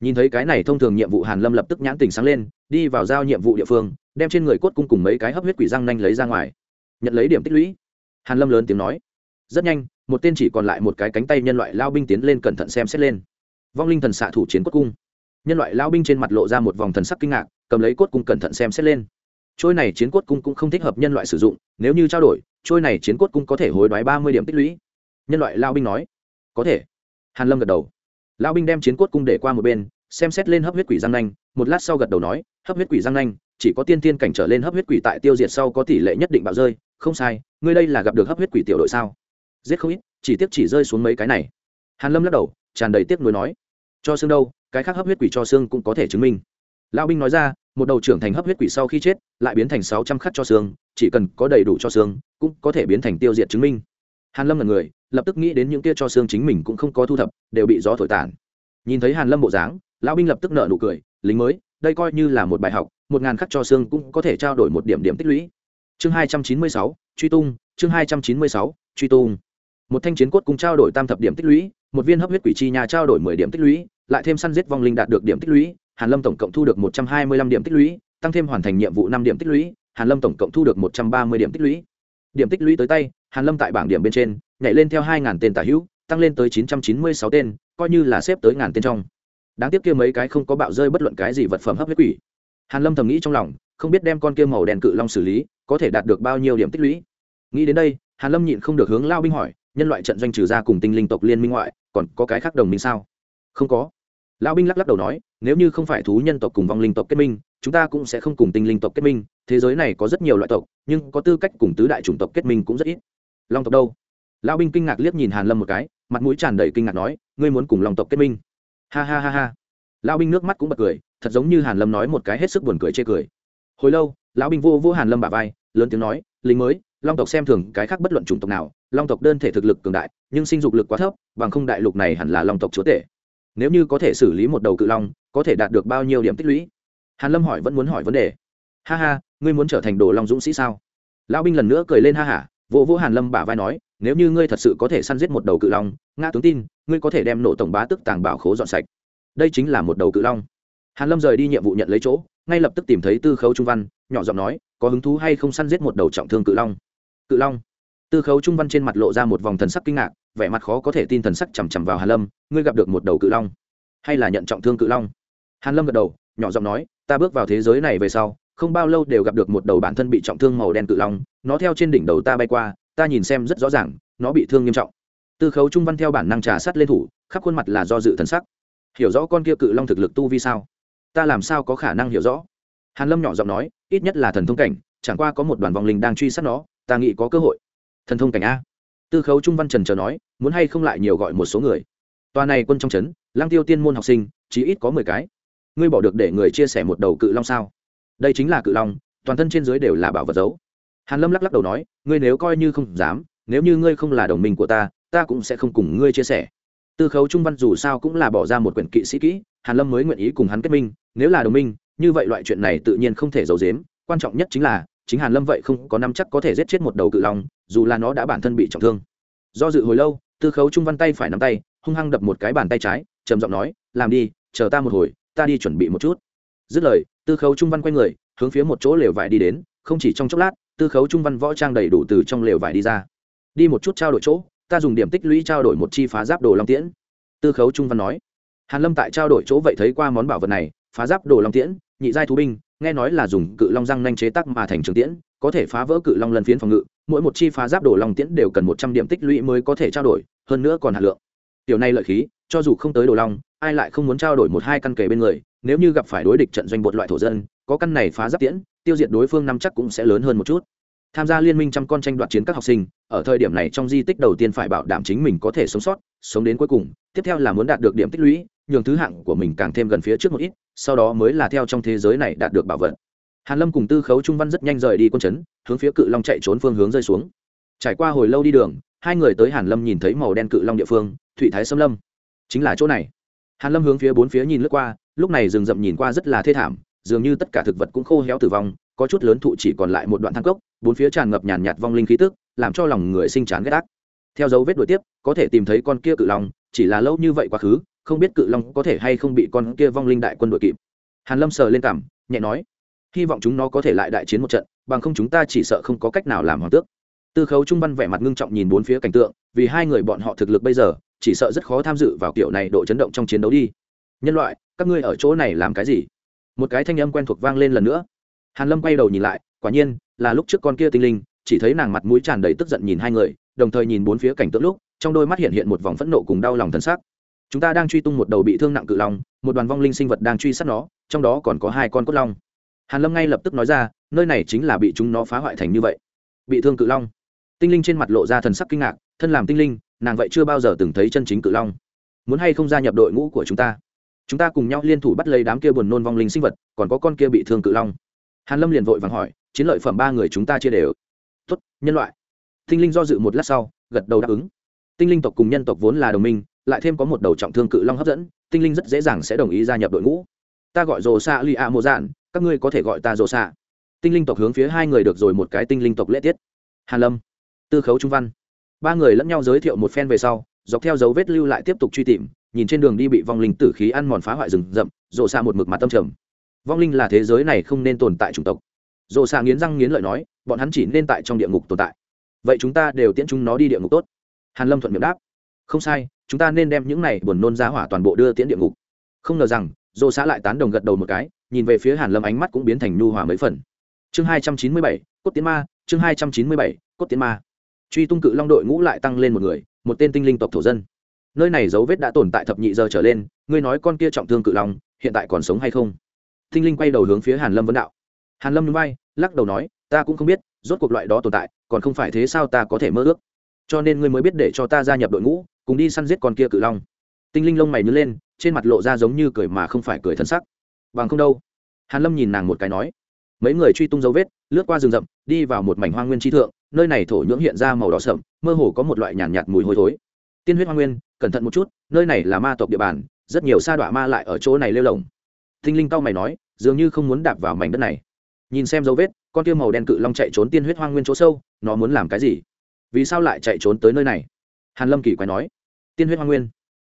Nhìn thấy cái này thông thường nhiệm vụ hàn lâm lập tức nhãn tình sáng lên, đi vào giao nhiệm vụ địa phương, đem trên người cốt cung cùng mấy cái hấp huyết quỷ răng nhanh lấy ra ngoài. Nhận lấy điểm tích lũy. Hàn lâm lớn tiếng nói. Rất nhanh, một tên chỉ còn lại một cái cánh tay nhân loại lao binh tiến lên cẩn thận xem xét lên. Vong linh thần xạ thủ chiến cốt cung nhân loại lao binh trên mặt lộ ra một vòng thần sắc kinh ngạc, cầm lấy cốt cung cẩn thận xem xét lên. Trôi này chiến cốt cung cũng không thích hợp nhân loại sử dụng, nếu như trao đổi, trôi này chiến cốt cung có thể hối đoái ba mươi điểm tích lũy. Nhân loại lao binh nói, có thể. Hàn lâm gật đầu. Lao binh đem chiến cốt cung để qua một bên, xem xét lên hấp huyết quỷ giang nanh, một lát sau gật đầu nói, hấp huyết quỷ giang nanh, chỉ có tiên tiên cảnh trở lên hấp huyết quỷ tại tiêu diệt sau có tỷ lệ nhất định bạo rơi, không sai, ngươi đây là gặp được hấp huyết quỷ tiểu đội sao? Giết không ít, chỉ tiếc chỉ rơi xuống mấy cái này. Hàn lâm lắc đầu, tràn đầy tiếc nuối nói cho xương đâu, cái khác hấp huyết quỷ cho xương cũng có thể chứng minh. Lão binh nói ra, một đầu trưởng thành hấp huyết quỷ sau khi chết, lại biến thành sáu trăm khắc cho xương, chỉ cần có đầy đủ cho xương, cũng có thể biến thành tiêu diệt chứng minh. Hàn lâm là người, lập tức nghĩ đến những kia cho xương chính mình cũng không có thu thập, đều bị gió thổi tản nhìn thấy hàn lâm bộ dáng, lão binh lập tức nợ nụ cười, lính mới, đây coi như là một bài học, một ngàn khắc cho xương cũng có thể trao đổi một điểm điểm tích lũy. Chương hai trăm chín mươi sáu, truy tung, chương hai trăm chín mươi sáu, truy tung. Một thanh chiến cốt cùng trao đổi tam thập điểm tích lũy, một viên hấp huyết quỷ chi nhà trao đổi mười điểm tích lũy lại thêm săn giết vong linh đạt được điểm tích lũy, hàn lâm tổng cộng thu được một trăm hai mươi lăm điểm tích lũy, tăng thêm hoàn thành nhiệm vụ năm điểm tích lũy, hàn lâm tổng cộng thu được một trăm ba mươi điểm tích lũy. Điểm tích lũy tới tay, hàn lâm tại bảng điểm bên trên, nhảy lên theo hai ngàn tên tả hữu, tăng lên tới chín trăm chín mươi sáu tên, coi như là xếp tới ngàn tên trong. Đáng tiếc kia mấy cái không có bạo rơi bất luận cái gì vật phẩm hấp huyết quỷ. Hàn lâm thầm nghĩ trong lòng, không biết đem con kia màu đen cự long xử lý, có thể đạt được bao nhiêu điểm tích lũy. Nghĩ đến đây, hàn lâm nhịn không được hướng lao binh hỏi, nhân loại trận doanh trừ ra cùng tinh linh tộc liên minh ngoại, còn có cái khác đồng minh sao? Không có lão binh lắc lắc đầu nói, nếu như không phải thú nhân tộc cùng vong linh tộc kết minh, chúng ta cũng sẽ không cùng tinh linh tộc kết minh. Thế giới này có rất nhiều loại tộc, nhưng có tư cách cùng tứ đại chủng tộc kết minh cũng rất ít. Long tộc đâu? Lão binh kinh ngạc liếc nhìn hàn lâm một cái, mặt mũi tràn đầy kinh ngạc nói, ngươi muốn cùng long tộc kết minh? Ha ha ha ha. Lão binh nước mắt cũng bật cười, thật giống như hàn lâm nói một cái hết sức buồn cười chê cười. Hồi lâu, lão binh vô vô hàn lâm bả vai, lớn tiếng nói lính mới, long tộc xem thường cái khác bất luận chủng tộc nào, long tộc đơn thể thực lực cường đại, nhưng sinh dục lực quá thấp, bằng không đại lục này hẳn là long tộc chúa tể nếu như có thể xử lý một đầu cự long, có thể đạt được bao nhiêu điểm tích lũy? Hàn lâm hỏi vẫn muốn hỏi vấn đề. Ha ha, ngươi muốn trở thành đồ long dũng sĩ sao? Lão binh lần nữa cười lên ha hả vỗ vỗ hàn lâm bả vai nói, nếu như ngươi thật sự có thể săn giết một đầu cự long nga tướng tin, ngươi có thể đem nổ tổng bá tức tàng bảo khố dọn sạch. Đây chính là một đầu cự long. Hàn lâm rời đi nhiệm vụ nhận lấy chỗ, ngay lập tức tìm thấy tư khấu trung văn, nhỏ giọng nói, có hứng thú hay không săn giết một đầu trọng thương cự long? Cự long tư khấu trung văn trên mặt lộ ra một vòng thần sắc kinh ngạc, vẻ mặt khó có thể tin thần sắc chằm chằm vào hàn lâm, ngươi gặp được một đầu cự long, hay là nhận trọng thương cự long? Hàn lâm gật đầu, nhỏ giọng nói, ta bước vào thế giới này về sau, không bao lâu đều gặp được một đầu bản thân bị trọng thương màu đen cự long, nó theo trên đỉnh đầu ta bay qua, ta nhìn xem rất rõ ràng, nó bị thương nghiêm trọng. Tư khấu trung văn theo bản năng trà sát lên thủ, khắp khuôn mặt là do dự thần sắc. Hiểu rõ con kia cự long thực lực tu vi sao? Ta làm sao có khả năng hiểu rõ? Hàn lâm nhỏ giọng nói, ít nhất là thần thông cảnh, chẳng qua có một đoàn vòng linh đang truy sát nó, ta nghĩ có cơ hội thần thông cảnh a. Tư khấu trung văn trần chờ nói, muốn hay không lại nhiều gọi một số người. Tòa này quân trong trấn lang tiêu tiên môn học sinh, chỉ ít có mười cái. Ngươi bỏ được để người chia sẻ một đầu cự long sao? Đây chính là cự long, toàn thân trên dưới đều là bảo vật giấu. Hàn lâm lắc lắc đầu nói, ngươi nếu coi như không dám, nếu như ngươi không là đồng minh của ta ta cũng sẽ không cùng ngươi chia sẻ. Tư khấu trung văn dù sao cũng là bỏ ra một quyển kỵ sĩ kỹ, hàn lâm mới nguyện ý cùng hắn kết minh, nếu là đồng minh, như vậy loại chuyện này tự nhiên không thể giấu giếm, quan trọng nhất chính là, chính hàn lâm vậy không có năm chắc có thể giết chết một đầu cự long dù là nó đã bản thân bị trọng thương. Do dự hồi lâu, tư khấu trung văn tay phải nắm tay, hung hăng đập một cái bàn tay trái, trầm giọng nói, làm đi, chờ ta một hồi, ta đi chuẩn bị một chút. Dứt lời, tư khấu trung văn quay người, hướng phía một chỗ lều vải đi đến, không chỉ trong chốc lát, tư khấu trung văn võ trang đầy đủ từ trong lều vải đi ra. Đi một chút trao đổi chỗ, ta dùng điểm tích lũy trao đổi một chi phá giáp đồ long tiễn. Tư khấu trung văn nói. Hàn lâm tại trao đổi chỗ vậy thấy qua món bảo vật này, phá giáp đồ long tiễn, nhị giai thú binh, nghe nói là dùng cự long răng nanh chế tác mà thành trường tiễn, có thể phá vỡ cự long lần phiến phòng ngự mỗi một chi phá giáp đổ long tiễn đều cần một trăm điểm tích lũy mới có thể trao đổi, hơn nữa còn hạt lượng. Điều này lợi khí, cho dù không tới đồ long, ai lại không muốn trao đổi một hai căn kề bên người, nếu như gặp phải đối địch trận doanh bột loại thổ dân, có căn này phá giáp tiễn, tiêu diệt đối phương năm chắc cũng sẽ lớn hơn một chút. Tham gia liên minh trăm con tranh đoạt chiến các học sinh, ở thời điểm này trong di tích đầu tiên phải bảo đảm chính mình có thể sống sót, sống đến cuối cùng, tiếp theo là muốn đạt được điểm tích lũy, nhường thứ hạng của mình càng thêm gần phía trước một ít, sau đó mới là theo trong thế giới này đạt được bảo vật hàn lâm cùng tư khấu trung văn rất nhanh rời đi quân chấn, hướng phía cự long chạy trốn phương hướng rơi xuống. Trải qua hồi lâu đi đường, hai người tới hàn lâm nhìn thấy màu đen cự long địa phương, thụy thái sâm lâm. Chính là chỗ này. Hàn lâm hướng phía bốn phía nhìn lướt qua, lúc này rừng rậm nhìn qua rất là thê thảm, dường như tất cả thực vật cũng khô héo tử vong, có chút lớn thụ chỉ còn lại một đoạn thang cốc, bốn phía tràn ngập nhàn nhạt vong linh khí tức, làm cho lòng người sinh chán ghét ác. Theo dấu vết đuổi tiếp, có thể tìm thấy con kia cự long, chỉ là lâu như vậy quá khứ, không biết cự long có thể hay không bị con kia vong linh đại quân đuổi kịp. Hàn lâm sờ lên cảm, nhẹ nói hy vọng chúng nó có thể lại đại chiến một trận, bằng không chúng ta chỉ sợ không có cách nào làm hoàng tước. Tư khấu trung văn vẻ mặt ngưng trọng nhìn bốn phía cảnh tượng, vì hai người bọn họ thực lực bây giờ, chỉ sợ rất khó tham dự vào kiểu này độ chấn động trong chiến đấu đi. Nhân loại, các ngươi ở chỗ này làm cái gì? Một cái thanh âm quen thuộc vang lên lần nữa. Hàn lâm quay đầu nhìn lại, quả nhiên, là lúc trước con kia tinh linh, chỉ thấy nàng mặt mũi tràn đầy tức giận nhìn hai người, đồng thời nhìn bốn phía cảnh tượng lúc, trong đôi mắt hiện hiện một vòng phẫn nộ cùng đau lòng thân xác chúng ta đang truy tung một đầu bị thương nặng cự long, một đoàn vong linh sinh vật đang truy sát nó, trong đó còn có hai con cốt long hàn lâm ngay lập tức nói ra, nơi này chính là bị chúng nó phá hoại thành như vậy. Bị thương cự long. Tinh linh trên mặt lộ ra thần sắc kinh ngạc, thân làm tinh linh, nàng vậy chưa bao giờ từng thấy chân chính cự long. Muốn hay không gia nhập đội ngũ của chúng ta? Chúng ta cùng nhau liên thủ bắt lấy đám kia buồn nôn vong linh sinh vật, còn có con kia bị thương cự long. Hàn lâm liền vội vàng hỏi, chiến lợi phẩm ba người chúng ta chia đều? Tốt, nhân loại. Tinh linh do dự một lát sau, gật đầu đáp ứng. Tinh linh tộc cùng nhân tộc vốn là đồng minh, lại thêm có một đầu trọng thương cự long hấp dẫn, tinh linh rất dễ dàng sẽ đồng ý gia nhập đội ngũ. Ta gọi rồ xạ li a mô dạn các ngươi có thể gọi ta rồ xạ tinh linh tộc hướng phía hai người được rồi một cái tinh linh tộc lễ tiết. Hàn lâm, tư khấu trung văn. Ba người lẫn nhau giới thiệu một phen về sau, dọc theo dấu vết lưu lại tiếp tục truy tìm, nhìn trên đường đi bị vong linh tử khí ăn mòn phá hoại rừng rậm rộ xa một mực mặt tâm trầm. Vong linh là thế giới này không nên tồn tại chủng tộc. Rộ xa nghiến răng nghiến lợi nói, bọn hắn chỉ nên tại trong địa ngục tồn tại. Vậy chúng ta đều tiễn chúng nó đi địa ngục tốt. Hàn lâm thuận miệng đáp. Không sai, chúng ta nên đem những này buồn nôn ra hỏa toàn bộ đưa tiễn địa ngục. Không ngờ rằng Dô xã lại tán đồng gật đầu một cái, nhìn về phía hàn lâm ánh mắt cũng biến thành nhu hòa mấy phần. Chương hai trăm chín mươi bảy, cốt tiến ma, chương hai trăm chín mươi bảy, cốt tiến ma. Truy tung cự long đội ngũ lại tăng lên một người, một tên tinh linh tộc thổ dân. Nơi này dấu vết đã tồn tại thập nhị giờ trở lên, ngươi nói con kia trọng thương cự long, hiện tại còn sống hay không? Tinh linh quay đầu hướng phía hàn lâm vấn đạo. Hàn lâm núi bay lắc đầu nói, ta cũng không biết, rốt cuộc loại đó tồn tại, còn không phải thế sao ta có thể mơ ước? Cho nên ngươi mới biết để cho ta gia nhập đội ngũ, cùng đi săn giết con kia cự long. Tinh linh lông mày nhớ lên trên mặt lộ ra giống như cười mà không phải cười thân sắc. Bằng không đâu. Hàn lâm nhìn nàng một cái nói mấy người truy tung dấu vết lướt qua rừng rậm đi vào một mảnh hoang nguyên trí thượng nơi này thổ nhưỡng hiện ra màu đỏ sậm mơ hồ có một loại nhàn nhạt, nhạt mùi hôi thối. Tiên huyết hoang nguyên cẩn thận một chút nơi này là ma tộc địa bàn rất nhiều sa đọa ma lại ở chỗ này lêu lồng. Tinh linh cao mày nói dường như không muốn đạp vào mảnh đất này. Nhìn xem dấu vết con tiêu màu đen cự long chạy trốn tiên huyết hoang nguyên chỗ sâu nó muốn làm cái gì? Vì sao lại chạy trốn tới nơi này? Hàn lâm kỳ quái nói tiên huyết hoang nguyên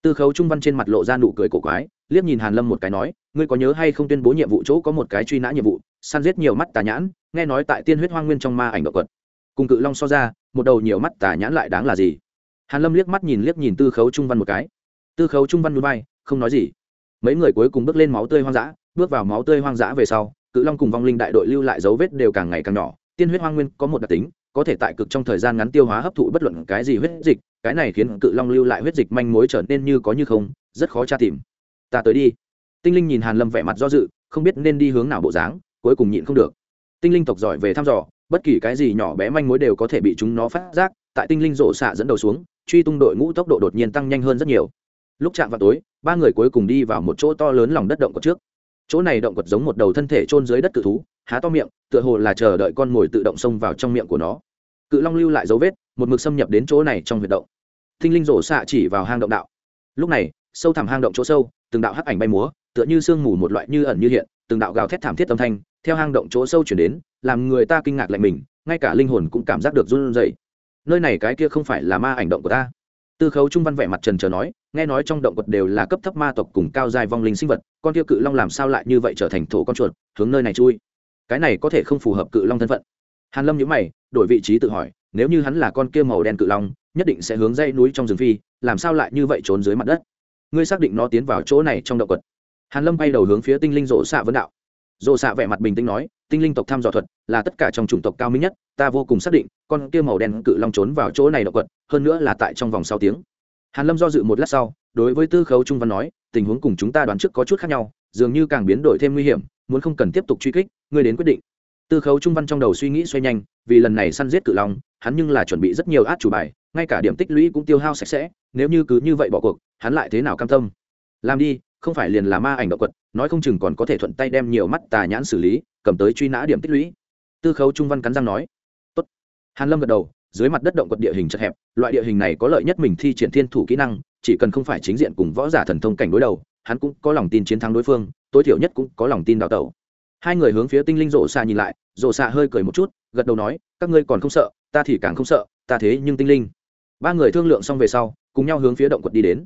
tư khấu trung văn trên mặt lộ ra nụ cười cổ quái, liếc nhìn hàn lâm một cái nói, ngươi có nhớ hay không tuyên bố nhiệm vụ chỗ có một cái truy nã nhiệm vụ, săn giết nhiều mắt tà nhãn, nghe nói tại tiên huyết hoang nguyên trong ma ảnh động quật cùng cự long so ra, một đầu nhiều mắt tà nhãn lại đáng là gì? Hàn lâm liếc mắt nhìn liếc nhìn tư khấu trung văn một cái. Tư khấu trung văn núi bay không nói gì. Mấy người cuối cùng bước lên máu tươi hoang dã, bước vào máu tươi hoang dã về sau, cự long cùng vong linh đại đội lưu lại dấu vết đều càng ngày càng nhỏ. Tiên huyết hoang nguyên có một đặc tính có thể tại cực trong thời gian ngắn tiêu hóa hấp thụ bất luận cái gì huyết dịch, cái này khiến cự long lưu lại huyết dịch manh mối trở nên như có như không, rất khó tra tìm. Ta tới đi. Tinh linh nhìn hàn lâm vẻ mặt do dự, không biết nên đi hướng nào bộ dáng, cuối cùng nhịn không được. Tinh linh tộc giỏi về thăm dò, bất kỳ cái gì nhỏ bé manh mối đều có thể bị chúng nó phát giác, tại tinh linh rộ xạ dẫn đầu xuống, truy tung đội ngũ tốc độ đột nhiên tăng nhanh hơn rất nhiều. Lúc chạm vào tối, ba người cuối cùng đi vào một chỗ to lớn lòng đất động cột trước. Chỗ này động cột giống một đầu thân thể chôn dưới đất cự thú, há to miệng, tựa hồ là chờ đợi con mồi tự động xông vào trong miệng của nó cự long lưu lại dấu vết, một mực xâm nhập đến chỗ này trong huyệt động. Thinh linh rổ xạ chỉ vào hang động đạo. Lúc này, sâu thẳm hang động chỗ sâu, từng đạo hắc ảnh bay múa, tựa như sương mù một loại như ẩn như hiện, từng đạo gào thét thảm thiết âm thanh, theo hang động chỗ sâu chuyển đến, làm người ta kinh ngạc lạnh mình, ngay cả linh hồn cũng cảm giác được run rẩy. Nơi này cái kia không phải là ma ảnh động của ta. Tư khấu trung văn vẻ mặt trần trờ nói, nghe nói trong động vật đều là cấp thấp ma tộc cùng cao dài vong linh sinh vật, con kia cự long làm sao lại như vậy trở thành thổ con chuột, hướng nơi này chui? Cái này có thể không phù hợp cự long thân phận hàn lâm nhíu mày, đổi vị trí tự hỏi, nếu như hắn là con kia màu đen cự long, nhất định sẽ hướng dây núi trong rừng phi, làm sao lại như vậy trốn dưới mặt đất? Ngươi xác định nó tiến vào chỗ này trong động quật. Hàn lâm bay đầu hướng phía tinh linh rộ xạ vấn đạo. Rộ xạ vẻ mặt bình tĩnh nói, tinh linh tộc thăm dò thuật là tất cả trong chủng tộc cao minh nhất, ta vô cùng xác định, con kia màu đen cự long trốn vào chỗ này động quật, hơn nữa là tại trong vòng sáu tiếng. Hàn lâm do dự một lát sau, đối với tư khấu trung văn nói, tình huống cùng chúng ta đoán trước có chút khác nhau, dường như càng biến đổi thêm nguy hiểm, muốn không cần tiếp tục truy kích, ngươi đến quyết định tư khấu trung văn trong đầu suy nghĩ xoay nhanh, vì lần này săn giết cự long, hắn nhưng là chuẩn bị rất nhiều át chủ bài, ngay cả điểm tích lũy cũng tiêu hao sạch sẽ, nếu như cứ như vậy bỏ cuộc, hắn lại thế nào cam tâm? Làm đi, không phải liền là ma ảnh động quật, nói không chừng còn có thể thuận tay đem nhiều mắt tà nhãn xử lý, cầm tới truy nã điểm tích lũy. Tư khấu trung văn cắn răng nói. Tốt. hàn lâm gật đầu, dưới mặt đất động quật địa hình chật hẹp, loại địa hình này có lợi nhất mình thi triển thiên thủ kỹ năng, chỉ cần không phải chính diện cùng võ giả thần thông cảnh đối đầu, hắn cũng có lòng tin chiến thắng đối phương, tối thiểu nhất cũng có lòng tin đào tẩu hai người hướng phía tinh linh rộ xa nhìn lại, rộ xa hơi cười một chút, gật đầu nói, các ngươi còn không sợ, ta thì càng không sợ, ta thế nhưng tinh linh. Ba người thương lượng xong về sau, cùng nhau hướng phía động quật đi đến.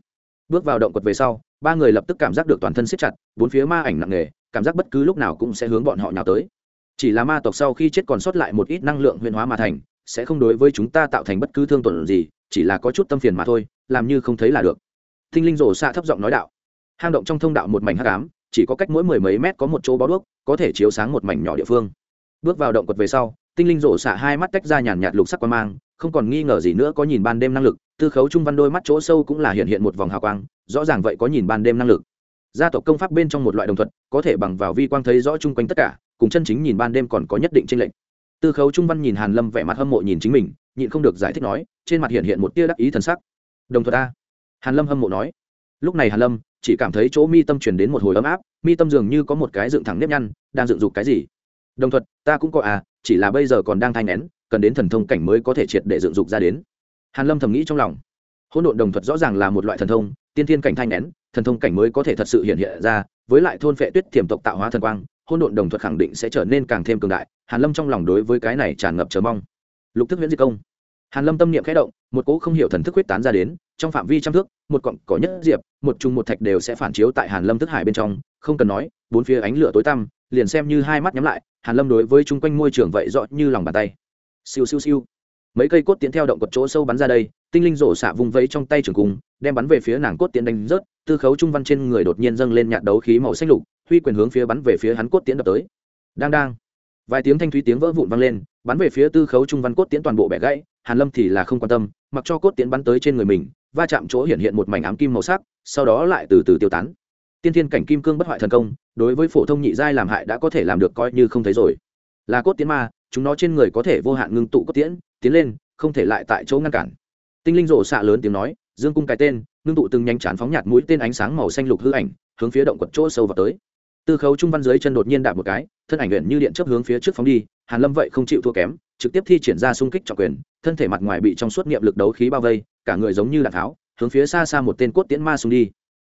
Bước vào động quật về sau, ba người lập tức cảm giác được toàn thân siết chặt, bốn phía ma ảnh nặng nề, cảm giác bất cứ lúc nào cũng sẽ hướng bọn họ nhào tới. Chỉ là ma tộc sau khi chết còn sót lại một ít năng lượng huyền hóa mà thành, sẽ không đối với chúng ta tạo thành bất cứ thương tổn gì, chỉ là có chút tâm phiền mà thôi, làm như không thấy là được. Thinh linh rổ xạ thấp giọng nói đạo. Hang động trong thông đạo một mảnh hắc ám chỉ có cách mỗi mười mấy mét có một chỗ bó đuốc, có thể chiếu sáng một mảnh nhỏ địa phương. Bước vào động quật về sau, tinh linh rổ xạ hai mắt tách ra nhàn nhạt lục sắc quan mang, không còn nghi ngờ gì nữa có nhìn ban đêm năng lực, tư khấu trung văn đôi mắt chỗ sâu cũng là hiện hiện một vòng hào quang, rõ ràng vậy có nhìn ban đêm năng lực. Gia tộc công pháp bên trong một loại đồng thuận có thể bằng vào vi quang thấy rõ chung quanh tất cả, cùng chân chính nhìn ban đêm còn có nhất định tranh lệch. Tư khấu trung văn nhìn hàn lâm vẻ mặt hâm mộ nhìn chính mình, nhịn không được giải thích nói, trên mặt hiện hiện một tia đắc ý thần sắc. Đồng thuật a. Hàn lâm hâm mộ nói lúc này hàn lâm chỉ cảm thấy chỗ mi tâm truyền đến một hồi ấm áp, mi tâm dường như có một cái dựng thẳng nếp nhăn, đang dựng dục cái gì. Đồng thuật, ta cũng có à chỉ là bây giờ còn đang thai nén cần đến thần thông cảnh mới có thể triệt để dựng dục ra đến. Hàn lâm thầm nghĩ trong lòng. Hỗn độn đồng thuật rõ ràng là một loại thần thông, tiên thiên cảnh thai nén thần thông cảnh mới có thể thật sự hiện hiện ra, với lại thôn phệ tuyết thiểm tộc tạo hóa thần quang, hỗn độn đồng thuật khẳng định sẽ trở nên càng thêm cường đại, hàn lâm trong lòng đối với cái này tràn ngập chờ mong. Lục thức Viễn di công hàn lâm tâm niệm khẽ động, một cỗ không hiểu thần thức huyết tán ra đến, trong phạm vi trăm thước, một cọng cỏ nhất diệp, một trùng một thạch đều sẽ phản chiếu tại hàn lâm thức hải bên trong, không cần nói, bốn phía ánh lửa tối tăm, liền xem như hai mắt nhắm lại, hàn lâm đối với chung quanh môi trường vậy rõ như lòng bàn tay. Siêu siêu siêu. Mấy cây cốt tiến theo động cột chỗ sâu bắn ra đây, tinh linh rổ xạ vùng vẫy trong tay trường cung, đem bắn về phía nàng cốt tiến đánh rớt, tư khấu trung văn trên người đột nhiên dâng lên nhạt đấu khí màu xanh lục, huy quyền hướng phía bắn về phía hắn cốt tiến đập tới. Đang đang. Vài tiếng thanh thúy tiếng vỡ vụn vang lên, bắn về phía tư khấu trung văn cốt tiến toàn bộ bẻ gãy hàn lâm thì là không quan tâm, mặc cho cốt tiễn bắn tới trên người mình, va chạm chỗ hiện hiện một mảnh ám kim màu sắc, sau đó lại từ từ tiêu tán. Tiên thiên cảnh kim cương bất hoại thần công, đối với phổ thông nhị giai làm hại đã có thể làm được coi như không thấy rồi. Là cốt tiến ma, chúng nó trên người có thể vô hạn ngưng tụ cốt tiễn, tiến lên, không thể lại tại chỗ ngăn cản. Tinh linh rộ xạ lớn tiếng nói, dương cung cái tên, ngưng tụ từng nhanh chán phóng nhạt mũi tên ánh sáng màu xanh lục hư ảnh, hướng phía động quật chỗ sâu vào tới tư khấu trung văn dưới chân đột nhiên đạp một cái, thân ảnh luyện như điện chấp hướng phía trước phóng đi, hàn lâm vậy không chịu thua kém, trực tiếp thi triển ra xung kích trọng quyền, thân thể mặt ngoài bị trong suốt niệm lực đấu khí bao vây, cả người giống như đạn tháo, hướng phía xa xa một tên cốt tiễn ma xung đi.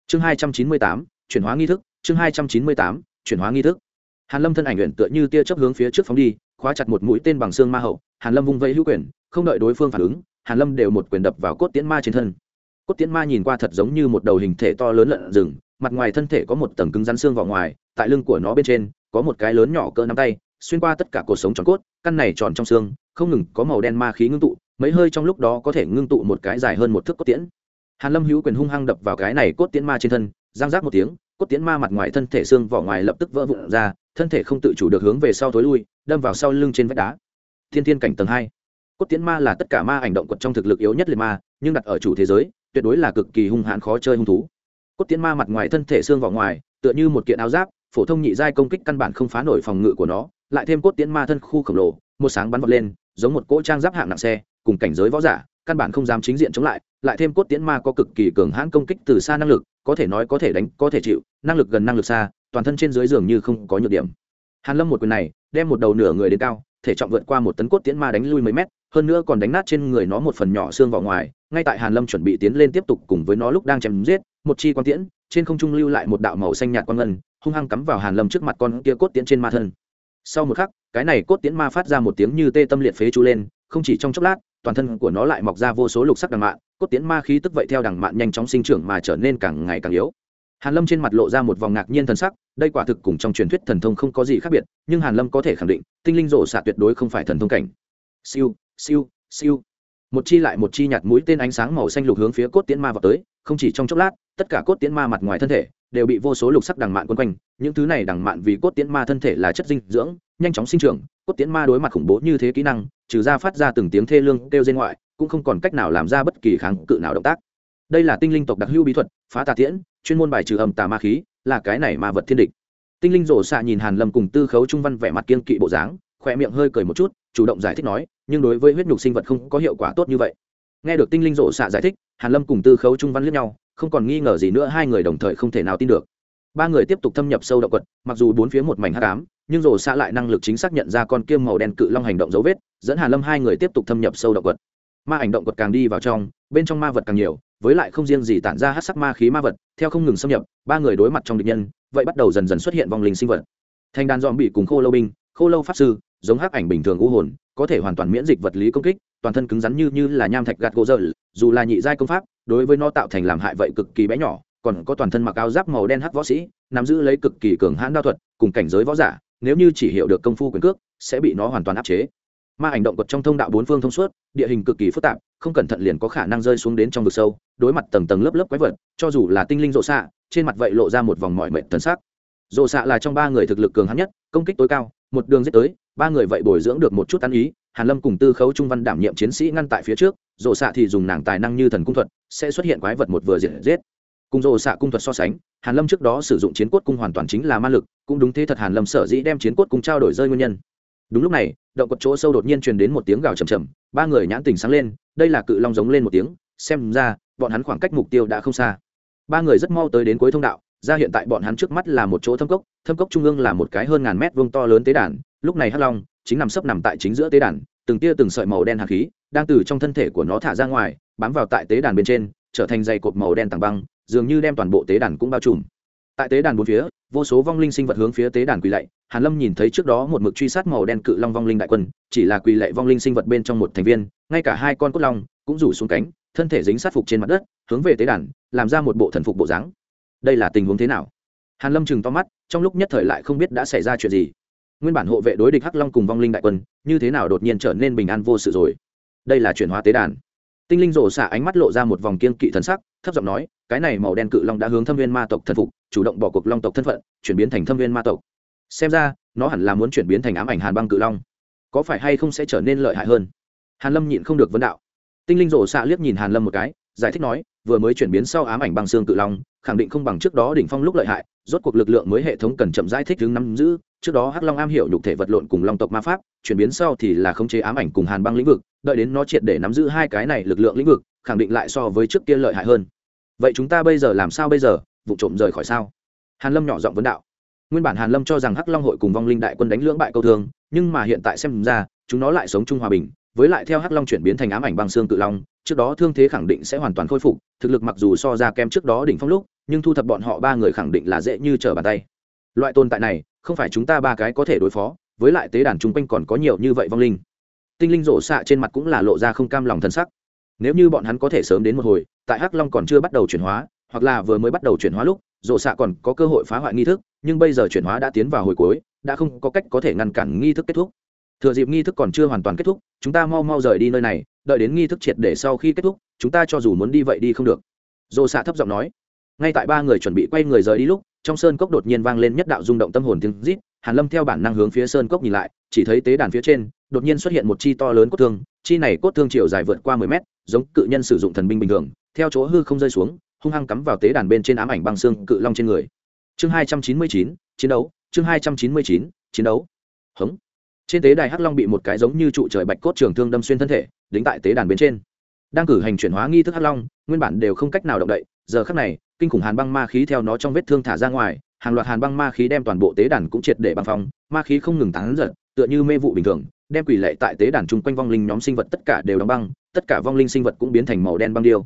Chương hai trăm chín mươi tám, chuyển hóa nghi thức, chương hai trăm chín mươi tám, chuyển hóa nghi thức. Hàn lâm thân ảnh luyện tựa như tia chấp hướng phía trước phóng đi, khóa chặt một mũi tên bằng xương ma hậu, hàn lâm vung vẫy hữu quyền, không đợi đối phương phản ứng, hàn lâm đều một quyền đập vào cốt tiễn ma trên thân. Cốt tiễn ma nhìn qua thật giống như một đầu hình thể to lớn lợn rừng mặt ngoài thân thể có một tầng cứng rắn xương vào ngoài, tại lưng của nó bên trên, có một cái lớn nhỏ cỡ nắm tay, xuyên qua tất cả cuộc sống tròn cốt, căn này tròn trong xương, không ngừng có màu đen ma khí ngưng tụ, mấy hơi trong lúc đó có thể ngưng tụ một cái dài hơn một thước cốt tiễn. Hàn lâm hữu quyền hung hăng đập vào cái này cốt tiễn ma trên thân, giang giác một tiếng, cốt tiễn ma mặt ngoài thân thể xương vỏ ngoài lập tức vỡ vụn ra, thân thể không tự chủ được hướng về sau tối lui, đâm vào sau lưng trên vách đá. Thiên thiên cảnh tầng hai. Cốt tiễn ma là tất cả ma ảnh động quật trong thực lực yếu nhất liệt ma, nhưng đặt ở chủ thế giới, tuyệt đối là cực kỳ hung hãn khó chơi hung thú cốt tiễn ma mặt ngoài thân thể xương vỏ ngoài, tựa như một kiện áo giáp, phổ thông nhị giai công kích căn bản không phá nổi phòng ngự của nó, lại thêm cốt tiễn ma thân khu khổng lồ, một sáng bắn vọt lên, giống một cỗ trang giáp hạng nặng xe, cùng cảnh giới võ giả, căn bản không dám chính diện chống lại lại thêm cốt tiễn ma có cực kỳ cường hãn công kích từ xa năng lực, có thể nói có thể đánh, có thể chịu, năng lực gần năng lực xa, toàn thân trên dưới giường như không có nhược điểm. Hàn lâm một quyền này, đem một đầu nửa người đến cao, thể trọng vượt qua một tấn cốt tiễn ma đánh lui mấy mét, hơn nữa còn đánh nát trên người nó một phần nhỏ xương vào ngoài, ngay tại hàn lâm chuẩn bị tiến lên tiếp tục cùng với nó lúc đang chém giết một chi quan tiễn, trên không trung lưu lại một đạo màu xanh nhạt quang ngân, hung hăng cắm vào hàn lâm trước mặt con kia cốt tiễn trên ma thân. Sau một khắc, cái này cốt tiễn ma phát ra một tiếng như tê tâm liệt phế chú lên, không chỉ trong chốc lát, toàn thân của nó lại mọc ra vô số lục sắc đằng mạn, cốt tiễn ma khí tức vậy theo đằng mạn nhanh chóng sinh trưởng mà trở nên càng ngày càng yếu. Hàn lâm trên mặt lộ ra một vòng ngạc nhiên thần sắc, đây quả thực cùng trong truyền thuyết thần thông không có gì khác biệt, nhưng hàn lâm có thể khẳng định, tinh linh rổ xạ tuyệt đối không phải thần thông cảnh. Siêu siêu siêu. Một chi lại một chi nhạt mũi tên ánh sáng màu xanh lục hướng phía cốt tiễn ma vào tới, không chỉ trong chốc lát tất cả cốt tiễn ma mặt ngoài thân thể đều bị vô số lục sắc đằng mạn quấn quanh, những thứ này đằng mạn vì cốt tiễn ma thân thể là chất dinh dưỡng, nhanh chóng sinh trưởng, cốt tiễn ma đối mặt khủng bố như thế kỹ năng, trừ ra phát ra từng tiếng thê lương kêu dây ngoại, cũng không còn cách nào làm ra bất kỳ kháng cự nào động tác. Đây là tinh linh tộc đặc hữu bí thuật, phá tà tiễn, chuyên môn bài trừ âm tà ma khí, là cái này ma vật thiên địch. Tinh linh rổ xạ nhìn hàn lâm cùng tư khấu trung văn vẻ mặt kiên kỵ bộ dáng, khỏe miệng hơi cười một chút, chủ động giải thích nói, nhưng đối với huyết nhục sinh vật không có hiệu quả tốt như vậy. Nghe được tinh linh rổ xạ giải thích, hàn lâm cùng tư khấu trung văn liếc nhau không còn nghi ngờ gì nữa, hai người đồng thời không thể nào tin được. Ba người tiếp tục thâm nhập sâu động quật, mặc dù bốn phía một mảnh hắc ám, nhưng rổ xạ lại năng lực chính xác nhận ra con kiêm màu đen cự long hành động dấu vết, dẫn hàn lâm hai người tiếp tục thâm nhập sâu động quật. Ma ảnh động quật càng đi vào trong, bên trong ma vật càng nhiều, với lại không riêng gì tản ra hát sắc ma khí ma vật, theo không ngừng xâm nhập, ba người đối mặt trong địch nhân, vậy bắt đầu dần dần xuất hiện vong linh sinh vật. Thành đàn dòm bị cùng khô lâu binh, khô lâu pháp sư, giống hắc ảnh bình thường u hồn, có thể hoàn toàn miễn dịch vật lý công kích toàn thân cứng rắn như như là nham thạch gạt gỗ dở, dù là nhị giai công pháp đối với nó tạo thành làm hại vậy cực kỳ bé nhỏ còn có toàn thân mặc áo giáp màu đen hắc võ sĩ nắm giữ lấy cực kỳ cường hãn đao thuật cùng cảnh giới võ giả nếu như chỉ hiểu được công phu quyền cước sẽ bị nó hoàn toàn áp chế. Ma ảnh động vật trong thông đạo bốn phương thông suốt địa hình cực kỳ phức tạp không cẩn thận liền có khả năng rơi xuống đến trong vực sâu đối mặt tầng tầng lớp lớp quái vật cho dù là tinh linh rộ xạ trên mặt vậy lộ ra một vòng mọi mệnh tần sắc. Rộ xạ là trong ba người thực lực cường hãn nhất công kích tối cao một đường giết tới ba người vậy bồi dưỡng được một chút ăn ý, hàn lâm cùng tư khấu trung văn đảm nhiệm chiến sĩ ngăn tại phía trước rộ xạ thì dùng nàng tài năng như thần cung thuật, sẽ xuất hiện quái vật một vừa diệt giết. Cùng rộ xạ cung thuật so sánh, hàn lâm trước đó sử dụng chiến cốt cung hoàn toàn chính là ma lực, cũng đúng thế thật hàn lâm sở dĩ đem chiến cốt cung trao đổi rơi nguyên nhân. Đúng lúc này, động quật chỗ sâu đột nhiên truyền đến một tiếng gào trầm trầm ba người nhãn tình sáng lên, đây là cự long giống lên một tiếng, xem ra, bọn hắn khoảng cách mục tiêu đã không xa. Ba người rất mau tới đến cuối thông đạo, ra hiện tại bọn hắn trước mắt là một chỗ thâm cốc thâm cốc trung ương là một cái hơn ngàn mét vuông to lớn tế đàn lúc này hắc long chính nằm sấp nằm tại chính giữa tế đàn, từng tia từng sợi màu đen hạt khí đang từ trong thân thể của nó thả ra ngoài, bám vào tại tế đàn bên trên, trở thành dây cột màu đen tảng băng, dường như đem toàn bộ tế đàn cũng bao trùm. Tại tế đàn bốn phía, vô số vong linh sinh vật hướng phía tế đàn quỳ lạy, hàn lâm nhìn thấy trước đó một mực truy sát màu đen cự long vong linh đại quân, chỉ là quỳ lạy vong linh sinh vật bên trong một thành viên, ngay cả hai con cốt long cũng rủ xuống cánh, thân thể dính sát phục trên mặt đất, hướng về tế đàn, làm ra một bộ thần phục bộ dáng. Đây là tình huống thế nào? Hàn lâm chừng to mắt, trong lúc nhất thời lại không biết đã xảy ra chuyện gì nguyên bản hộ vệ đối địch hắc long cùng vong linh đại quân, như thế nào đột nhiên trở nên bình an vô sự rồi? Đây là chuyển hóa tế đàn. Tinh linh rổ xả ánh mắt lộ ra một vòng kiên kỵ thần sắc, thấp giọng nói, cái này màu đen cự long đã hướng thâm viên ma tộc thân phục, chủ động bỏ cuộc long tộc thân phận, chuyển biến thành thâm viên ma tộc. Xem ra, nó hẳn là muốn chuyển biến thành ám ảnh hàn băng cự long. Có phải hay không sẽ trở nên lợi hại hơn? Hàn lâm nhịn không được vấn đạo. Tinh linh rổ xạ liếc nhìn hàn lâm một cái, giải thích nói, vừa mới chuyển biến sau ám ảnh băng xương cự long khẳng định không bằng trước đó đỉnh phong lúc lợi hại, rốt cuộc lực lượng mới hệ thống cần chậm giải thích hướng nắm giữ, trước đó hắc long am hiểu nhục thể vật lộn cùng long tộc ma pháp, chuyển biến sau thì là khống chế ám ảnh cùng hàn băng lĩnh vực, đợi đến nó triệt để nắm giữ hai cái này lực lượng lĩnh vực, khẳng định lại so với trước kia lợi hại hơn. Vậy chúng ta bây giờ làm sao bây giờ? Vụ trộm rời khỏi sao? Hàn lâm nhỏ giọng vấn đạo. Nguyên bản hàn lâm cho rằng hắc long hội cùng vong linh đại quân đánh lưỡng bại câu thương, nhưng mà hiện tại xem ra, chúng nó lại sống chung hòa bình, với lại theo hắc long chuyển biến thành ám ảnh băng xương cự long, trước đó thương thế khẳng định sẽ hoàn toàn khôi phục, thực lực mặc dù so ra kém trước đó đỉnh phong lúc nhưng thu thập bọn họ ba người khẳng định là dễ như trở bàn tay. Loại tồn tại này, không phải chúng ta ba cái có thể đối phó, với lại tế đàn chung quanh còn có nhiều như vậy vong linh. Tinh linh rổ xạ trên mặt cũng là lộ ra không cam lòng thân sắc. Nếu như bọn hắn có thể sớm đến một hồi, tại hắc long còn chưa bắt đầu chuyển hóa, hoặc là vừa mới bắt đầu chuyển hóa lúc, rổ xạ còn có cơ hội phá hoại nghi thức, nhưng bây giờ chuyển hóa đã tiến vào hồi cuối, đã không có cách có thể ngăn cản nghi thức kết thúc. Thừa dịp nghi thức còn chưa hoàn toàn kết thúc, chúng ta mau mau rời đi nơi này, đợi đến nghi thức triệt để sau khi kết thúc, chúng ta cho dù muốn đi vậy đi không được. Dồ xạ thấp giọng nói ngay tại ba người chuẩn bị quay người rời đi lúc, trong sơn cốc đột nhiên vang lên nhất đạo rung động tâm hồn tiếng rít, hàn lâm theo bản năng hướng phía sơn cốc nhìn lại, chỉ thấy tế đàn phía trên, đột nhiên xuất hiện một chi to lớn cốt thương, chi này cốt thương chiều dài vượt qua mười mét, giống cự nhân sử dụng thần binh bình thường, theo chỗ hư không rơi xuống, hung hăng cắm vào tế đàn bên trên ám ảnh băng xương cự long trên người. Chương hai trăm chín mươi chín, chiến đấu, chương hai trăm chín mươi chín, chiến đấu. Hống. Trên tế đài hắc long bị một cái giống như trụ trời bạch cốt trường thương đâm xuyên thân thể, đính tại tế đàn bên trên. Đang cử hành chuyển hóa nghi thức hắc long, nguyên bản đều không cách nào động đậy giờ khắc này, kinh khủng hàn băng ma khí theo nó trong vết thương thả ra ngoài, hàng loạt hàn băng ma khí đem toàn bộ tế đàn cũng triệt để băng phong, ma khí không ngừng tán giật tựa như mê vụ bình thường, đem quỷ lệ tại tế đàn chung quanh vong linh nhóm sinh vật tất cả đều đóng băng, tất cả vong linh sinh vật cũng biến thành màu đen băng điêu.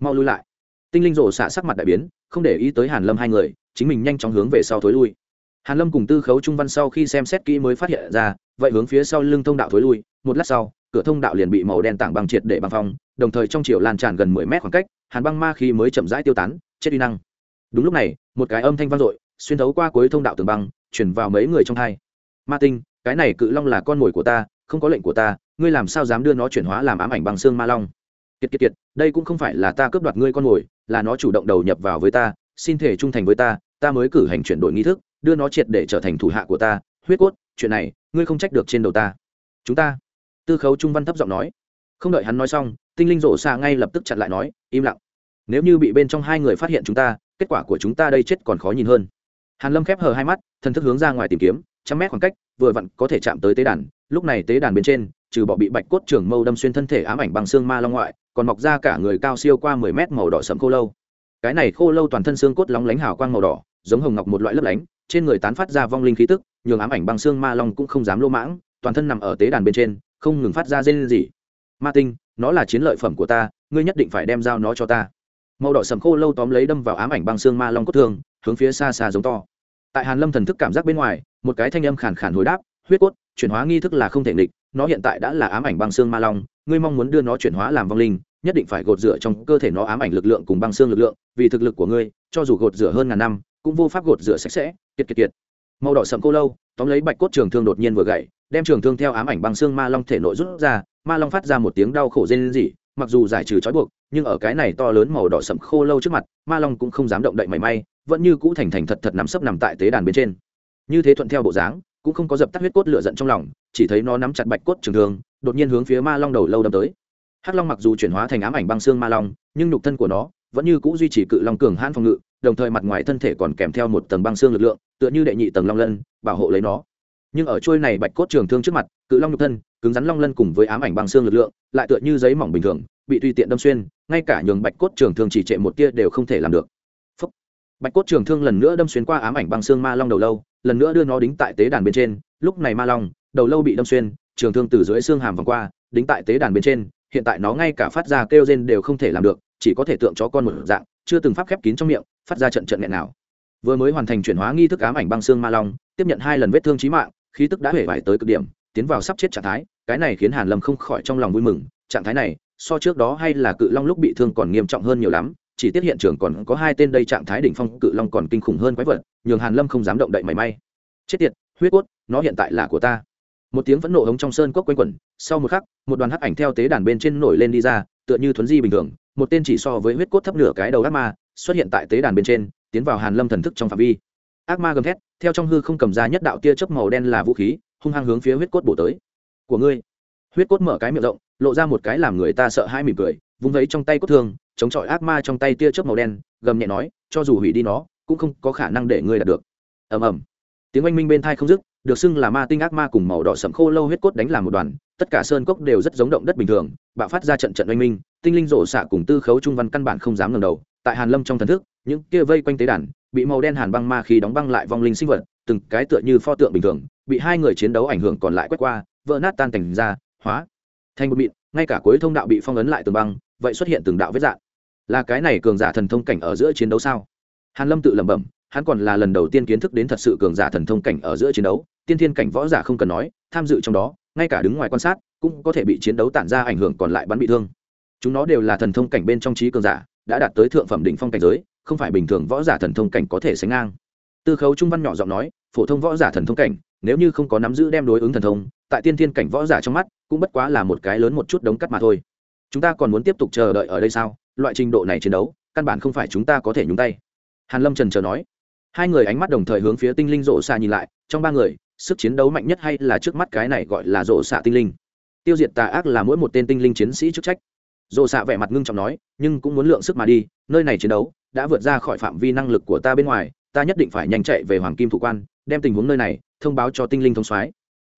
Mau lui lại. Tinh linh rổ xạ sắc mặt đại biến, không để ý tới hàn lâm hai người, chính mình nhanh chóng hướng về sau thối lui. Hàn lâm cùng tư khấu trung văn sau khi xem xét kỹ mới phát hiện ra, vậy hướng phía sau lưng thông đạo thối lui, một lát sau, cửa thông đạo liền bị màu đen tảng băng triệt để băng phong, đồng thời trong chiều lan tràn gần mười mét khoảng cách hàn băng ma khí mới chậm rãi tiêu tán, chết uy năng. Đúng lúc này, một cái âm thanh vang dội, xuyên thấu qua cuối thông đạo tường băng, chuyển vào mấy người trong hai. Ma tinh, cái này cự long là con mồi của ta, không có lệnh của ta, ngươi làm sao dám đưa nó chuyển hóa làm ám ảnh bằng xương ma long? Kiệt kiệt kiệt, đây cũng không phải là ta cướp đoạt ngươi con mồi, là nó chủ động đầu nhập vào với ta, xin thể trung thành với ta ta mới cử hành chuyển đổi nghi thức, đưa nó triệt để trở thành thủ hạ của ta. Huyết cốt, chuyện này, ngươi không trách được trên đầu ta. Chúng ta. Tư khấu trung văn thấp giọng nói. Không đợi hắn nói xong, tinh linh rổ xa ngay lập tức chặn lại nói, im lặng nếu như bị bên trong hai người phát hiện chúng ta, kết quả của chúng ta đây chết còn khó nhìn hơn. Hàn lâm khép hờ hai mắt, thần thức hướng ra ngoài tìm kiếm, trăm mét khoảng cách, vừa vặn có thể chạm tới tế đàn. Lúc này tế đàn bên trên, trừ bỏ bị bạch cốt trưởng mâu đâm xuyên thân thể ám ảnh bằng xương ma long ngoại, còn mọc ra cả người cao siêu qua mười mét màu đỏ sẫm khô lâu. Cái này khô lâu toàn thân xương cốt lóng lánh hào quang màu đỏ, giống hồng ngọc một loại lấp lánh, trên người tán phát ra vong linh khí tức, nhường ám ảnh bằng xương ma long cũng không dám lô mãng, toàn thân nằm ở tế đàn bên trên, không ngừng phát ra rên gì ma tinh, nó là chiến lợi phẩm của ta, ngươi nhất định phải đem giao nó cho ta màu đỏ sầm khô lâu tóm lấy đâm vào ám ảnh băng xương ma long cốt thương, hướng phía xa xa giống to. Tại hàn lâm thần thức cảm giác bên ngoài, một cái thanh âm khàn khàn hồi đáp, huyết cốt, chuyển hóa nghi thức là không thể nghịch, nó hiện tại đã là ám ảnh băng xương ma long, ngươi mong muốn đưa nó chuyển hóa làm vong linh, nhất định phải gột rửa trong cơ thể nó ám ảnh lực lượng cùng băng xương lực lượng, vì thực lực của ngươi, cho dù gột rửa hơn ngàn năm, cũng vô pháp gột rửa sạch sẽ. Kiệt kiệt kiệt. Màu đỏ sầm cô lâu, tóm lấy bạch cốt trường thương đột nhiên vừa gậy đem trường thương theo ám ảnh băng xương ma long thể nội rút ra, ma long phát ra một tiếng đau khổ rên rỉ, mặc dù giải trừ trói buộc nhưng ở cái này to lớn màu đỏ sậm khô lâu trước mặt, ma long cũng không dám động đậy mảy may, vẫn như cũ thành thành thật thật nằm sấp nằm tại tế đàn bên trên. Như thế thuận theo bộ dáng, cũng không có dập tắt huyết cốt lửa giận trong lòng, chỉ thấy nó nắm chặt bạch cốt trường thương, đột nhiên hướng phía ma long đầu lâu đâm tới. Hắc long mặc dù chuyển hóa thành ám ảnh băng xương ma long, nhưng nhục thân của nó vẫn như cũ duy trì cự long cường hãn phòng ngự, đồng thời mặt ngoài thân thể còn kèm theo một tầng băng xương lực lượng, tựa như đệ nhị tầng long lân, bảo hộ lấy nó. Nhưng ở trôi này bạch cốt trường thương trước mặt, cự long nhục thân cứng rắn long lân cùng với ám ảnh băng xương lực lượng, lại tựa như giấy mỏng bình thường, bị tùy tiện đâm xuyên, ngay cả nhường bạch cốt trường thương chỉ trệ một tia đều không thể làm được. Phúc. bạch cốt trường thương lần nữa đâm xuyên qua ám ảnh băng xương ma long đầu lâu, lần nữa đưa nó đính tại tế đàn bên trên, lúc này ma long đầu lâu bị đâm xuyên, trường thương từ dưới xương hàm vòng qua, đính tại tế đàn bên trên, hiện tại nó ngay cả phát ra kêu rên đều không thể làm được, chỉ có thể tượng chó con một dạng, chưa từng pháp khép kín trong miệng, phát ra trận trận nghẹn nào. Vừa mới hoàn thành chuyển hóa nghi thức ám ảnh băng xương ma long, tiếp nhận hai lần vết thương chí mạng, khí tức đã hể vải tới cực điểm, tiến vào sắp chết trạng thái cái này khiến hàn lâm không khỏi trong lòng vui mừng, trạng thái này, so trước đó hay là cự long lúc bị thương còn nghiêm trọng hơn nhiều lắm, chỉ tiết hiện trường còn có hai tên đây trạng thái đỉnh phong cự long còn kinh khủng hơn quái vật, nhường hàn lâm không dám động đậy mảy may. Chết tiệt, huyết cốt, nó hiện tại là của ta. Một tiếng phẫn nộ hống trong sơn cốc quanh quẩn, sau một khắc, một đoàn hắc ảnh theo tế đàn bên trên nổi lên đi ra, tựa như thuấn di bình thường, một tên chỉ so với huyết cốt thấp nửa cái đầu ác ma, xuất hiện tại tế đàn bên trên, tiến vào hàn lâm thần thức trong phạm vi. Ác ma gầm thét, theo trong hư không cầm ra nhất đạo tia chớp màu đen là vũ khí, hung hăng hướng phía huyết cốt bổ tới của ngươi. Huyết cốt mở cái miệng rộng, lộ ra một cái làm người ta sợ hãi mỉm cười, vung vấy trong tay cốt thương, chống chọi ác ma trong tay tia chớp màu đen, gầm nhẹ nói, cho dù hủy đi nó, cũng không có khả năng để ngươi đạt được. Ầm ầm. Tiếng oanh minh bên thai không dứt, được xưng là ma tinh ác ma cùng màu đỏ sẫm khô lâu huyết cốt đánh làm một đoàn, tất cả sơn cốc đều rất giống động đất bình thường, bạo phát ra trận trận oanh minh, tinh linh rổ xạ cùng tư khấu trung văn căn bản không dám ngẩng đầu, tại hàn lâm trong thần thức, những kia vây quanh tế đàn, bị màu đen hàn băng ma khí đóng băng lại vong linh sinh vật, từng cái tựa như pho tượng bình thường, bị hai người chiến đấu ảnh hưởng còn lại quét qua vỡ nát tan thành ra, hóa thành một mịn, ngay cả cuối thông đạo bị phong ấn lại tường băng, vậy xuất hiện từng đạo vết dạn là cái này cường giả thần thông cảnh ở giữa chiến đấu sao? Hàn lâm tự lẩm bẩm, hắn còn là lần đầu tiên kiến thức đến thật sự cường giả thần thông cảnh ở giữa chiến đấu, tiên thiên cảnh võ giả không cần nói, tham dự trong đó, ngay cả đứng ngoài quan sát, cũng có thể bị chiến đấu tản ra ảnh hưởng còn lại bắn bị thương. Chúng nó đều là thần thông cảnh bên trong trí cường giả, đã đạt tới thượng phẩm đỉnh phong cảnh giới, không phải bình thường võ giả thần thông cảnh có thể sánh ngang. Tư khấu trung văn nhỏ giọng nói, phổ thông võ giả thần thông cảnh, nếu như không có nắm giữ đem đối ứng thần thông tại tiên thiên cảnh võ giả trong mắt, cũng bất quá là một cái lớn một chút đống cắt mà thôi. Chúng ta còn muốn tiếp tục chờ đợi ở đây sao? Loại trình độ này chiến đấu, căn bản không phải chúng ta có thể nhúng tay. Hàn lâm trần chờ nói. Hai người ánh mắt đồng thời hướng phía tinh linh rộ xa nhìn lại, trong ba người, sức chiến đấu mạnh nhất hay là trước mắt cái này gọi là rộ xạ tinh linh? Tiêu diệt tà ác là mỗi một tên tinh linh chiến sĩ chức trách. Rộ xạ vẻ mặt ngưng trọng nói, nhưng cũng muốn lượng sức mà đi, nơi này chiến đấu đã vượt ra khỏi phạm vi năng lực của ta bên ngoài, ta nhất định phải nhanh chạy về hoàng kim thủ quan, đem tình huống nơi này thông báo cho tinh linh thông soái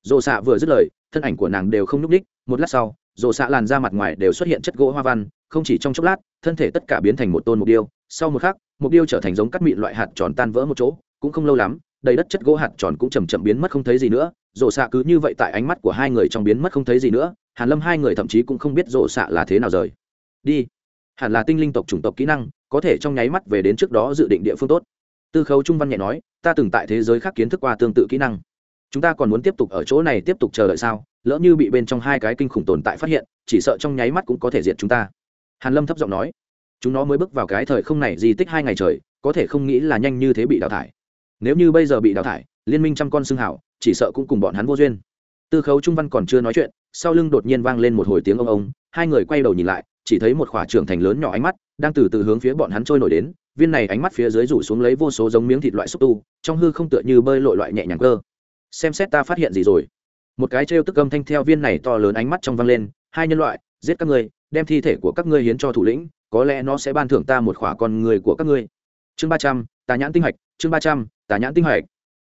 rộ xạ vừa dứt lời, thân ảnh của nàng đều không nhúc ních một lát sau rộ xạ làn ra mặt ngoài đều xuất hiện chất gỗ hoa văn, không chỉ trong chốc lát, thân thể tất cả biến thành một tôn mục điêu, sau một khắc, mục điêu trở thành giống cắt mịn loại hạt tròn tan vỡ một chỗ, cũng không lâu lắm, đầy đất chất gỗ hạt tròn cũng chầm chậm biến mất không thấy gì nữa rộ xạ cứ như vậy tại ánh mắt của hai người trong biến mất không thấy gì nữa, hàn lâm hai người thậm chí cũng không biết rộ xạ là thế nào rời. Đi. Hẳn là tinh linh tộc chủng tộc kỹ năng, có thể trong nháy mắt về đến trước đó dự định địa phương tốt. Tư khấu trung văn nhẹ nói, ta từng tại thế giới khác kiến thức qua tương tự kỹ năng chúng ta còn muốn tiếp tục ở chỗ này tiếp tục chờ đợi sao? Lỡ như bị bên trong hai cái kinh khủng tồn tại phát hiện, chỉ sợ trong nháy mắt cũng có thể diệt chúng ta. Hàn lâm thấp giọng nói. Chúng nó mới bước vào cái thời không này di tích hai ngày trời, có thể không nghĩ là nhanh như thế bị đào thải. Nếu như bây giờ bị đào thải, liên minh trăm con xương hảo, chỉ sợ cũng cùng bọn hắn vô duyên. Tư khấu trung văn còn chưa nói chuyện, sau lưng đột nhiên vang lên một hồi tiếng ông ông, hai người quay đầu nhìn lại, chỉ thấy một khỏa trưởng thành lớn nhỏ ánh mắt đang từ từ hướng phía bọn hắn trôi nổi đến, viên này ánh mắt phía dưới rủ xuống lấy vô số giống miếng thịt loại xúc tu, trong hư không tựa như bơi lội loại nhẹ nhàng cơ xem xét ta phát hiện gì rồi. Một cái trêu tức âm thanh theo viên này to lớn ánh mắt trong vang lên, hai nhân loại, giết các ngươi, đem thi thể của các ngươi hiến cho thủ lĩnh, có lẽ nó sẽ ban thưởng ta một khỏa con người của các ngươi. Chương ba trăm, tà nhãn tinh hạch, chương ba trăm, tà nhãn tinh hạch.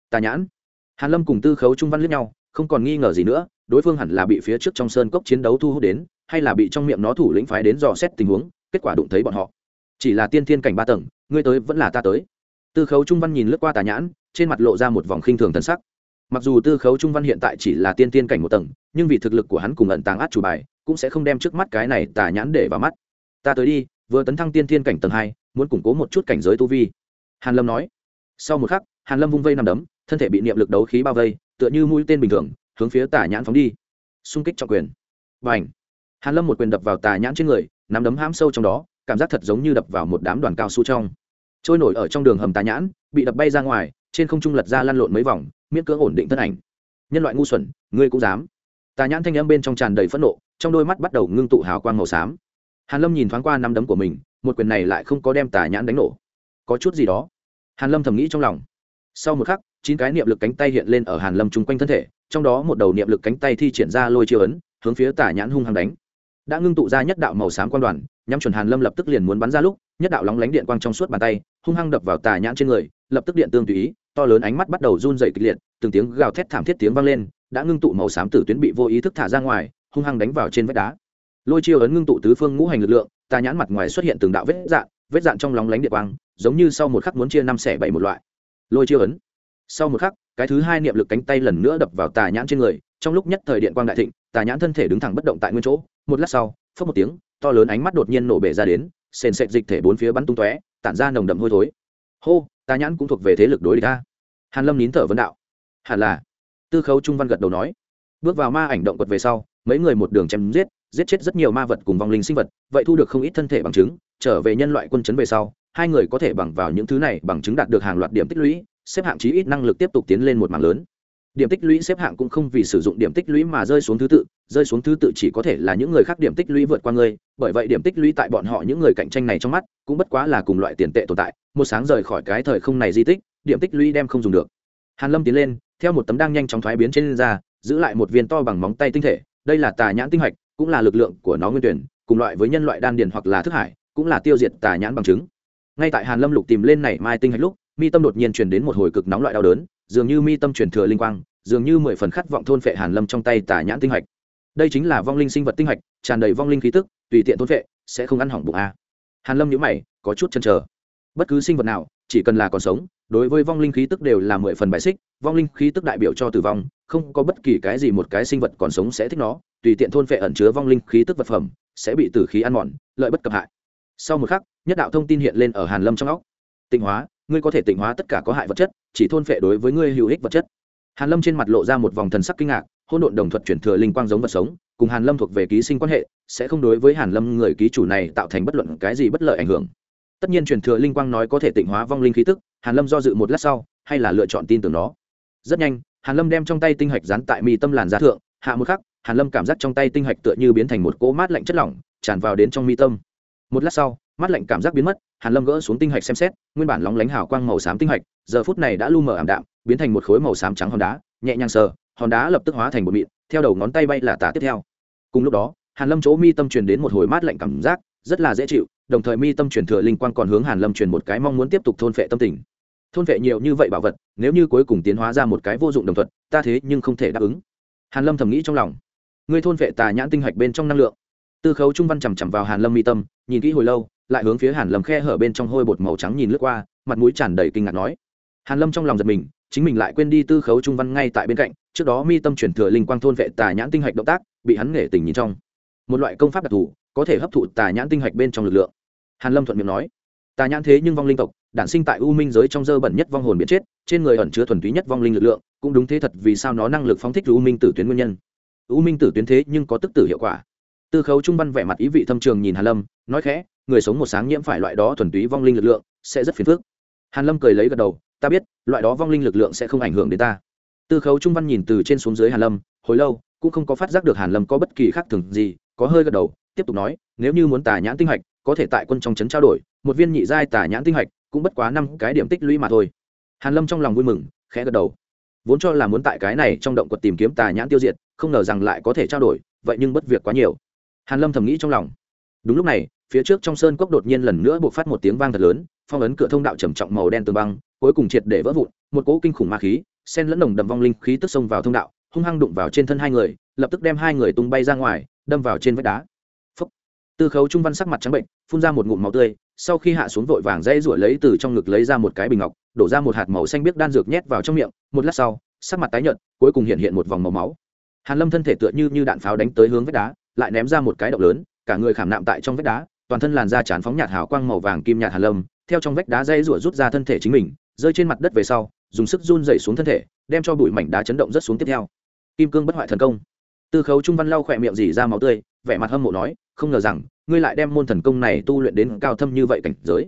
Tà nhãn. Hàn lâm cùng tư khấu trung văn liếc nhau, không còn nghi ngờ gì nữa, đối phương hẳn là bị phía trước trong sơn cốc chiến đấu thu hút đến, hay là bị trong miệng nó thủ lĩnh phái đến dò xét tình huống, kết quả đụng thấy bọn họ. Chỉ là tiên thiên cảnh ba tầng, ngươi tới vẫn là ta tới. Tư khấu trung văn nhìn lướt qua tà nhãn, trên mặt lộ ra một vòng khinh thường thần sắc mặc dù tư khấu trung văn hiện tại chỉ là tiên tiên cảnh một tầng, nhưng vì thực lực của hắn cùng ẩn tàng át chủ bài, cũng sẽ không đem trước mắt cái này tà nhãn để vào mắt. Ta tới đi, vừa tấn thăng tiên tiên cảnh tầng hai, muốn củng cố một chút cảnh giới tu vi. Hàn lâm nói. Sau một khắc, hàn lâm vung vây nằm đấm, thân thể bị niệm lực đấu khí bao vây, tựa như mũi tên bình thường, hướng phía tà nhãn phóng đi. Xung kích trọng quyền. Và ảnh hàn lâm một quyền đập vào tà nhãn trên người, nắm đấm hãm sâu trong đó, cảm giác thật giống như đập vào một đám đoàn cao su trong. Trôi nổi ở trong đường hầm tà nhãn, bị đập bay ra ngoài, trên không trung lật ra lăn lộn mấy vòng miễn cưỡng ổn định thân ảnh. Nhân loại ngu xuẩn, ngươi cũng dám. Tà nhãn thanh âm bên trong tràn đầy phẫn nộ, trong đôi mắt bắt đầu ngưng tụ hào quang màu xám. Hàn lâm nhìn thoáng qua năm đấm của mình, một quyền này lại không có đem tà nhãn đánh nổ. Có chút gì đó. Hàn lâm thầm nghĩ trong lòng. Sau một khắc, chín cái niệm lực cánh tay hiện lên ở hàn lâm chung quanh thân thể, trong đó một đầu niệm lực cánh tay thi triển ra lôi chiêu ấn, hướng phía tà nhãn hung hăng đánh. Đã ngưng tụ ra nhất đạo màu xám quan đoàn, nhắm chuẩn hàn lâm lập tức liền muốn bắn ra lúc, nhất đạo lóng lánh điện quang trong suốt bàn tay, hung hăng đập vào tà nhãn trên người, lập tức điện tương tùy ý to lớn ánh mắt bắt đầu run dày kịch liệt, từng tiếng gào thét thảm thiết tiếng vang lên, đã ngưng tụ màu xám tử tuyến bị vô ý thức thả ra ngoài, hung hăng đánh vào trên vách đá. Lôi chiêu ấn ngưng tụ tứ phương ngũ hành lực lượng, tà nhãn mặt ngoài xuất hiện từng đạo vết dạn vết dạn trong lóng lánh địa quang, giống như sau một khắc muốn chia năm xẻ bảy một loại. Lôi chiêu ấn. Sau một khắc, cái thứ hai niệm lực cánh tay lần nữa đập vào tà nhãn trên người, trong lúc nhất thời điện quang đại thịnh, tà nhãn thân thể đứng thẳng bất động tại nguyên chỗ, một lát sau phớt một tiếng, to lớn ánh mắt đột nhiên nổ bể ra đến, sền sệt dịch thể bốn phía bắn tung tóe, tản ra nồng đậm hôi thối. Hô! Ta nhãn cũng thuộc về thế lực đối địch ta. Hàn lâm nín thở vấn đạo. Hẳn là. Tư khấu trung văn gật đầu nói. Bước vào ma ảnh động quật về sau, mấy người một đường chém giết giết chết rất nhiều ma vật cùng vong linh sinh vật, vậy thu được không ít thân thể bằng chứng. Trở về nhân loại quân chấn về sau, hai người có thể bằng vào những thứ này bằng chứng đạt được hàng loạt điểm tích lũy, xếp hạng chí ít năng lực tiếp tục tiến lên một mảng lớn điểm tích lũy xếp hạng cũng không vì sử dụng điểm tích lũy mà rơi xuống thứ tự, rơi xuống thứ tự chỉ có thể là những người khác điểm tích lũy vượt qua ngươi, bởi vậy điểm tích lũy tại bọn họ những người cạnh tranh này trong mắt cũng bất quá là cùng loại tiền tệ tồn tại, một sáng rời khỏi cái thời không này di tích, điểm tích lũy đem không dùng được. Hàn lâm tiến lên, theo một tấm đang nhanh chóng thoái biến trên ra, giữ lại một viên to bằng móng tay tinh thể, đây là tà nhãn tinh hạch, cũng là lực lượng của nó nguyên tuyển, cùng loại với nhân loại đan điền hoặc là thức hải, cũng là tiêu diệt tà nhãn bằng chứng. Ngay tại hàn lâm lục tìm lên này mai tinh hạch lúc, mi tâm đột nhiên truyền đến một hồi cực nóng loại đau đớn dường như mi tâm truyền thừa linh quang, dường như mười phần khát vọng thôn phệ hàn lâm trong tay tà nhãn tinh hạch. Đây chính là vong linh sinh vật tinh hạch, tràn đầy vong linh khí tức, tùy tiện thôn phệ, sẽ không ăn hỏng bụng a. Hàn lâm nhíu mày, có chút chần chờ. Bất cứ sinh vật nào, chỉ cần là còn sống, đối với vong linh khí tức đều là mười phần bài xích, vong linh khí tức đại biểu cho tử vong, không có bất kỳ cái gì một cái sinh vật còn sống sẽ thích nó, tùy tiện thôn phệ ẩn chứa vong linh khí tức vật phẩm, sẽ bị tử khí ăn mòn, lợi bất cập hại. Sau một khắc, nhất đạo thông tin hiện lên ở hàn lâm trong óc. Tinh hóa ngươi có thể tịnh hóa tất cả có hại vật chất, chỉ thôn phệ đối với ngươi hữu ích vật chất. Hàn lâm trên mặt lộ ra một vòng thần sắc kinh ngạc hôn độn đồng thuật chuyển thừa linh quang giống vật sống, cùng hàn lâm thuộc về ký sinh quan hệ, sẽ không đối với hàn lâm người ký chủ này tạo thành bất luận cái gì bất lợi ảnh hưởng. Tất nhiên chuyển thừa linh quang nói có thể tịnh hóa vong linh khí tức, hàn lâm do dự một lát sau, hay là lựa chọn tin tưởng nó. Rất nhanh, hàn lâm đem trong tay tinh hạch dán tại mi tâm làn da thượng, hạ một khắc, hàn lâm cảm giác trong tay tinh hạch tựa như biến thành một cỗ mát lạnh chất lỏng, tràn vào đến trong mi tâm. Một lát sau mắt lạnh cảm giác biến mất, hàn lâm gỡ xuống tinh hạch xem xét, nguyên bản lóng lánh hào quang màu xám tinh hạch, giờ phút này đã lu mờ ảm đạm, biến thành một khối màu xám trắng hòn đá, nhẹ nhàng sờ, hòn đá lập tức hóa thành một mịn, theo đầu ngón tay bay là tả tiếp theo. Cùng lúc đó, hàn lâm chỗ mi tâm truyền đến một hồi mát lạnh cảm giác, rất là dễ chịu, đồng thời mi tâm truyền thừa linh quang còn hướng hàn lâm truyền một cái mong muốn tiếp tục thôn phệ tâm tình. Thôn phệ nhiều như vậy bảo vật, nếu như cuối cùng tiến hóa ra một cái vô dụng đồng thuận ta thế nhưng không thể đáp ứng. Hàn lâm thầm nghĩ trong lòng. Ngươi thôn phệ tà nhãn tinh hạch bên trong năng lượng. Tư khấu trung văn chằm chằm vào hàn lâm mi tâm, nhìn kỹ hồi lâu lại hướng phía hàn lâm khe hở bên trong hôi bột màu trắng nhìn lướt qua, mặt mũi tràn đầy kinh ngạc nói. Hàn lâm trong lòng giật mình, chính mình lại quên đi tư khấu trung văn ngay tại bên cạnh, trước đó mi tâm chuyển thừa linh quang thôn vệ tà nhãn tinh hạch động tác, bị hắn nghệ tình nhìn trong. Một loại công pháp đặc thù, có thể hấp thụ tà nhãn tinh hạch bên trong lực lượng. Hàn lâm thuận miệng nói. Tà nhãn thế nhưng vong linh tộc, đản sinh tại u minh giới trong dơ bẩn nhất vong hồn biến chết, trên người ẩn chứa thuần túy nhất vong linh lực lượng, cũng đúng thế thật vì sao nó năng lực phóng thích u minh tử tuyến nguyên nhân. U minh tử tuyến thế nhưng có tức tử hiệu quả. Tư khấu trung văn vẻ mặt ý vị thâm trường nhìn hàn lâm, nói khẽ người sống một sáng nhiễm phải loại đó thuần túy vong linh lực lượng, sẽ rất phiền phức. Hàn lâm cười lấy gật đầu, ta biết, loại đó vong linh lực lượng sẽ không ảnh hưởng đến ta. Tư khấu trung văn nhìn từ trên xuống dưới hàn lâm, hồi lâu, cũng không có phát giác được hàn lâm có bất kỳ khác thường gì, có hơi gật đầu, tiếp tục nói, nếu như muốn tà nhãn tinh hạch, có thể tại quân trong trấn trao đổi, một viên nhị giai tà nhãn tinh hạch cũng bất quá năm cái điểm tích lũy mà thôi. Hàn lâm trong lòng vui mừng, khẽ gật đầu. Vốn cho là muốn tại cái này trong động quật tìm kiếm tà nhãn tiêu diệt, không ngờ rằng lại có thể trao đổi, vậy nhưng bất việc quá nhiều. Hàn lâm thầm nghĩ trong lòng. Đúng lúc này phía trước trong sơn cốc đột nhiên lần nữa buộc phát một tiếng vang thật lớn, phong ấn cửa thông đạo trầm trọng màu đen tường băng, cuối cùng triệt để vỡ vụn, một cỗ kinh khủng ma khí, sen lẫn đồng đầm vong linh khí tức xông vào thông đạo, hung hăng đụng vào trên thân hai người, lập tức đem hai người tung bay ra ngoài, đâm vào trên vách đá Phúc. tư khấu trung văn sắc mặt trắng bệnh, phun ra một ngụm máu tươi, sau khi hạ xuống vội vàng dây ruổi lấy từ trong ngực lấy ra một cái bình ngọc, đổ ra một hạt màu xanh biếc đan dược nhét vào trong miệng, một lát sau, sắc mặt tái nhợt, cuối cùng hiện hiện một vòng màu máu hàn lâm thân thể tựa như như đạn pháo đánh tới hướng vách đá, lại ném ra một cái động lớn, cả người khảm nạm tại trong vách đá toàn thân làn da chán phóng nhạt hào quang màu vàng kim nhạt hàn lâm, theo trong vách đá dây rủa rút ra thân thể chính mình, rơi trên mặt đất về sau, dùng sức run dậy xuống thân thể, đem cho bụi mảnh đá chấn động rất xuống tiếp theo. Kim cương bất hoại thần công. Tư khấu trung văn lau khỏe miệng dỉ ra máu tươi, vẻ mặt hâm mộ nói, không ngờ rằng, ngươi lại đem môn thần công này tu luyện đến cao thâm như vậy cảnh giới.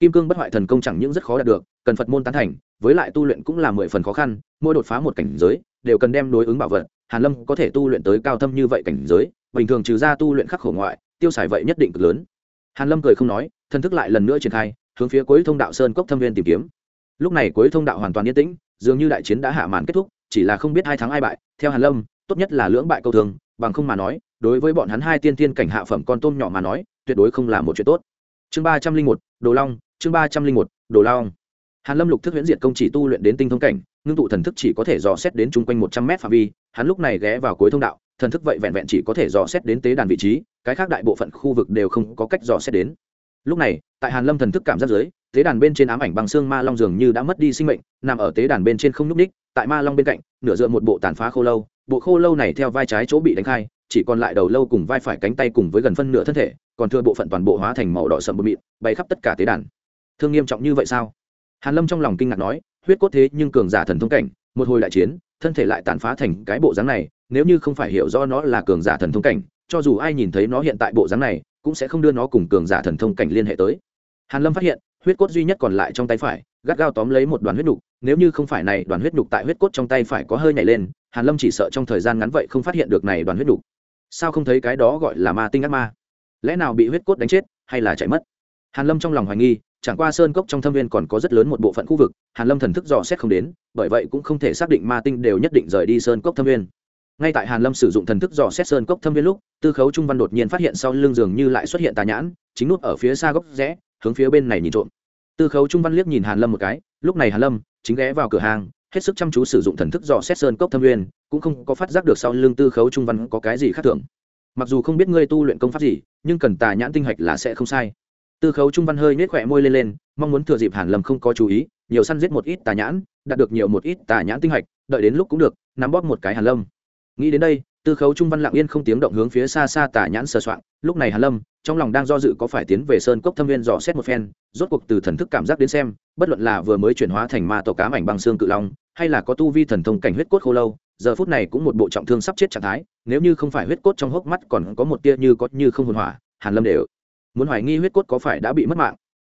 Kim cương bất hoại thần công chẳng những rất khó đạt được, cần phật môn tán thành, với lại tu luyện cũng là mười phần khó khăn, mỗi đột phá một cảnh giới, đều cần đem đối ứng bảo vật, hàn lâm có thể tu luyện tới cao thâm như vậy cảnh giới, bình thường trừ ra tu luyện khắc khổ ngoại, tiêu xài vậy nhất định cực lớn hàn lâm cười không nói, thân thức lại lần nữa triển khai, hướng phía cuối thông đạo sơn cốc thâm viên tìm kiếm. Lúc này cuối thông đạo hoàn toàn yên tĩnh, dường như đại chiến đã hạ màn kết thúc, chỉ là không biết hai thắng ai bại. Theo hàn lâm, tốt nhất là lưỡng bại câu thường, bằng không mà nói, đối với bọn hắn hai tiên tiên cảnh hạ phẩm con tôm nhỏ mà nói, tuyệt đối không là một chuyện tốt. Chương ba trăm linh một, đồ long, chương ba trăm linh một, đồ long. Hàn lâm lục thức huyễn diệt công chỉ tu luyện đến tinh thông cảnh, ngưng tụ thần thức chỉ có thể dò xét đến chung quanh một trăm mét phạm vi, hắn lúc này ghé vào cuối thông đạo, thần thức vậy vẹn vẹn chỉ có thể dò xét đến tế đàn vị trí cái khác đại bộ phận khu vực đều không có cách dò xét đến. Lúc này, tại hàn lâm thần thức cảm giác dưới, tế đàn bên trên ám ảnh bằng xương ma long dường như đã mất đi sinh mệnh, nằm ở tế đàn bên trên không nhúc ních tại ma long bên cạnh, nửa dựa một bộ tàn phá khô lâu. Bộ khô lâu này theo vai trái chỗ bị đánh khai, chỉ còn lại đầu lâu cùng vai phải cánh tay cùng với gần phân nửa thân thể, còn thừa bộ phận toàn bộ hóa thành màu đỏ sậm bột mịn, bay khắp tất cả tế đàn. Thương nghiêm trọng như vậy sao? Hàn lâm trong lòng kinh ngạc nói, huyết cốt thế nhưng cường giả thần thông cảnh, một hồi đại chiến, thân thể lại tàn phá thành cái bộ dáng này, nếu như không phải hiểu do nó là cường giả thần thông cảnh cho dù ai nhìn thấy nó hiện tại bộ dáng này, cũng sẽ không đưa nó cùng cường giả thần thông cảnh liên hệ tới. Hàn lâm phát hiện, huyết cốt duy nhất còn lại trong tay phải, gắt gao tóm lấy một đoàn huyết nhục nếu như không phải này đoàn huyết nhục tại huyết cốt trong tay phải có hơi nhảy lên, hàn lâm chỉ sợ trong thời gian ngắn vậy không phát hiện được này đoàn huyết nhục sao không thấy cái đó gọi là ma tinh ác ma? Lẽ nào bị huyết cốt đánh chết, hay là chạy mất? Hàn lâm trong lòng hoài nghi, chẳng qua sơn cốc trong thâm viên còn có rất lớn một bộ phận khu vực, hàn lâm thần thức dò xét không đến, bởi vậy cũng không thể xác định ma tinh đều nhất định rời đi sơn cốc thâm viên ngay tại hàn lâm sử dụng thần thức dò xét sơn cốc thâm viên lúc, tư khấu trung văn đột nhiên phát hiện sau lưng giường như lại xuất hiện tà nhãn, chính nút ở phía xa góc rẽ, hướng phía bên này nhìn trộm. Tư khấu trung văn liếc nhìn hàn lâm một cái, lúc này hàn lâm chính ghé vào cửa hàng, hết sức chăm chú sử dụng thần thức dò xét sơn cốc thâm viên, cũng không có phát giác được sau lưng tư khấu trung văn có cái gì khác thường. Mặc dù không biết ngươi tu luyện công pháp gì, nhưng cần tà nhãn tinh hạch là sẽ không sai. Tư khấu trung văn hơi nhếch khỏe môi lên lên, mong muốn thừa dịp hàn lâm không có chú ý, nhiều săn giết một ít tà nhãn, đạt được nhiều một ít tà nhãn tinh hạch, đợi đến lúc cũng được, nắm bóp một cái hàn lâm nghĩ đến đây, tư khấu trung văn lặng yên không tiếng động hướng phía xa xa tả nhãn sờ soạn lúc này hàn lâm, trong lòng đang do dự có phải tiến về sơn cốc thâm viên dò xét một phen, rốt cuộc từ thần thức cảm giác đến xem, bất luận là vừa mới chuyển hóa thành ma tổ cám ảnh bằng xương cự long, hay là có tu vi thần thông cảnh huyết cốt khô lâu, giờ phút này cũng một bộ trọng thương sắp chết trạng thái, nếu như không phải huyết cốt trong hốc mắt còn có một tia như có như không hồn hỏa, hàn lâm đều muốn hoài nghi huyết cốt có phải đã bị mất mạng.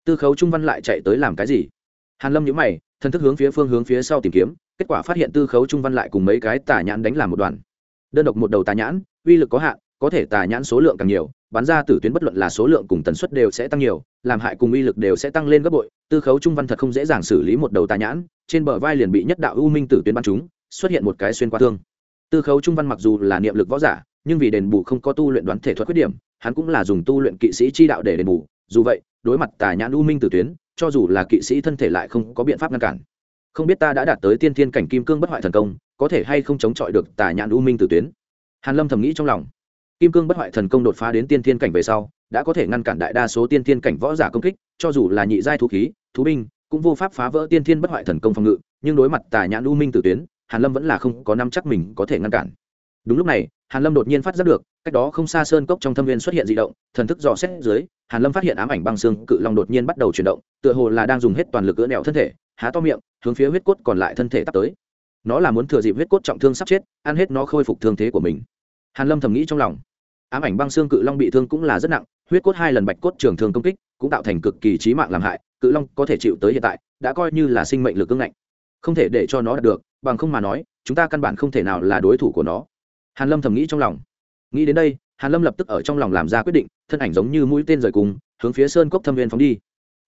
Tư khấu trung văn lại chạy tới làm cái gì? Hàn lâm nhíu mày, thần thức hướng phía phương hướng phía sau tìm kiếm kết quả phát hiện tư khấu trung văn lại cùng mấy cái tà nhãn đánh làm một đoàn. Đơn độc một đầu tà nhãn, uy lực có hạn, có thể tà nhãn số lượng càng nhiều, bắn ra tử tuyến bất luận là số lượng cùng tần suất đều sẽ tăng nhiều, làm hại cùng uy lực đều sẽ tăng lên gấp bội. Tư khấu trung văn thật không dễ dàng xử lý một đầu tà nhãn, trên bờ vai liền bị nhất đạo u minh tử tuyến bắn chúng xuất hiện một cái xuyên qua thương. Tư khấu trung văn mặc dù là niệm lực võ giả, nhưng vì đền bù không có tu luyện đoán thể thuật khuyết điểm, hắn cũng là dùng tu luyện kỵ sĩ chi đạo để đền bù. Dù vậy, đối mặt tà nhãn u minh tử tuyến, cho dù là kỵ sĩ thân thể lại không có biện pháp ngăn cản không biết ta đã đạt tới tiên thiên cảnh kim cương bất hoại thần công, có thể hay không chống chọi được tà nhãn u minh tử tuyến? Hàn lâm thầm nghĩ trong lòng. Kim cương bất hoại thần công đột phá đến tiên thiên cảnh về sau, đã có thể ngăn cản đại đa số tiên thiên cảnh võ giả công kích, cho dù là nhị giai thú khí, thú binh, cũng vô pháp phá vỡ tiên thiên bất hoại thần công phòng ngự, nhưng đối mặt tà nhãn u minh tử tuyến, hàn lâm vẫn là không có năm chắc mình có thể ngăn cản. Đúng lúc này, hàn lâm đột nhiên phát giác được, cách đó không xa sơn cốc trong thâm viên xuất hiện dị động, thần thức dò xét dưới, hàn lâm phát hiện ám ảnh băng xương cự long đột nhiên bắt đầu chuyển động, tựa hồ là đang dùng hết toàn lực gỡ nẹo thân thể há to miệng, hướng phía huyết cốt còn lại thân thể tắt tới. Nó là muốn thừa dịp huyết cốt trọng thương sắp chết, ăn hết nó khôi phục thương thế của mình. Hàn lâm thầm nghĩ trong lòng. Ám ảnh băng xương cự long bị thương cũng là rất nặng, huyết cốt hai lần bạch cốt trường thương công kích cũng tạo thành cực kỳ chí mạng làm hại, cự long có thể chịu tới hiện tại, đã coi như là sinh mệnh lực cương ngạnh. Không thể để cho nó đạt được, bằng không mà nói, chúng ta căn bản không thể nào là đối thủ của nó. Hàn lâm thầm nghĩ trong lòng. Nghĩ đến đây, hàn lâm lập tức ở trong lòng làm ra quyết định, thân ảnh giống như mũi tên rời cùng, hướng phía sơn cốc thâm viên phóng đi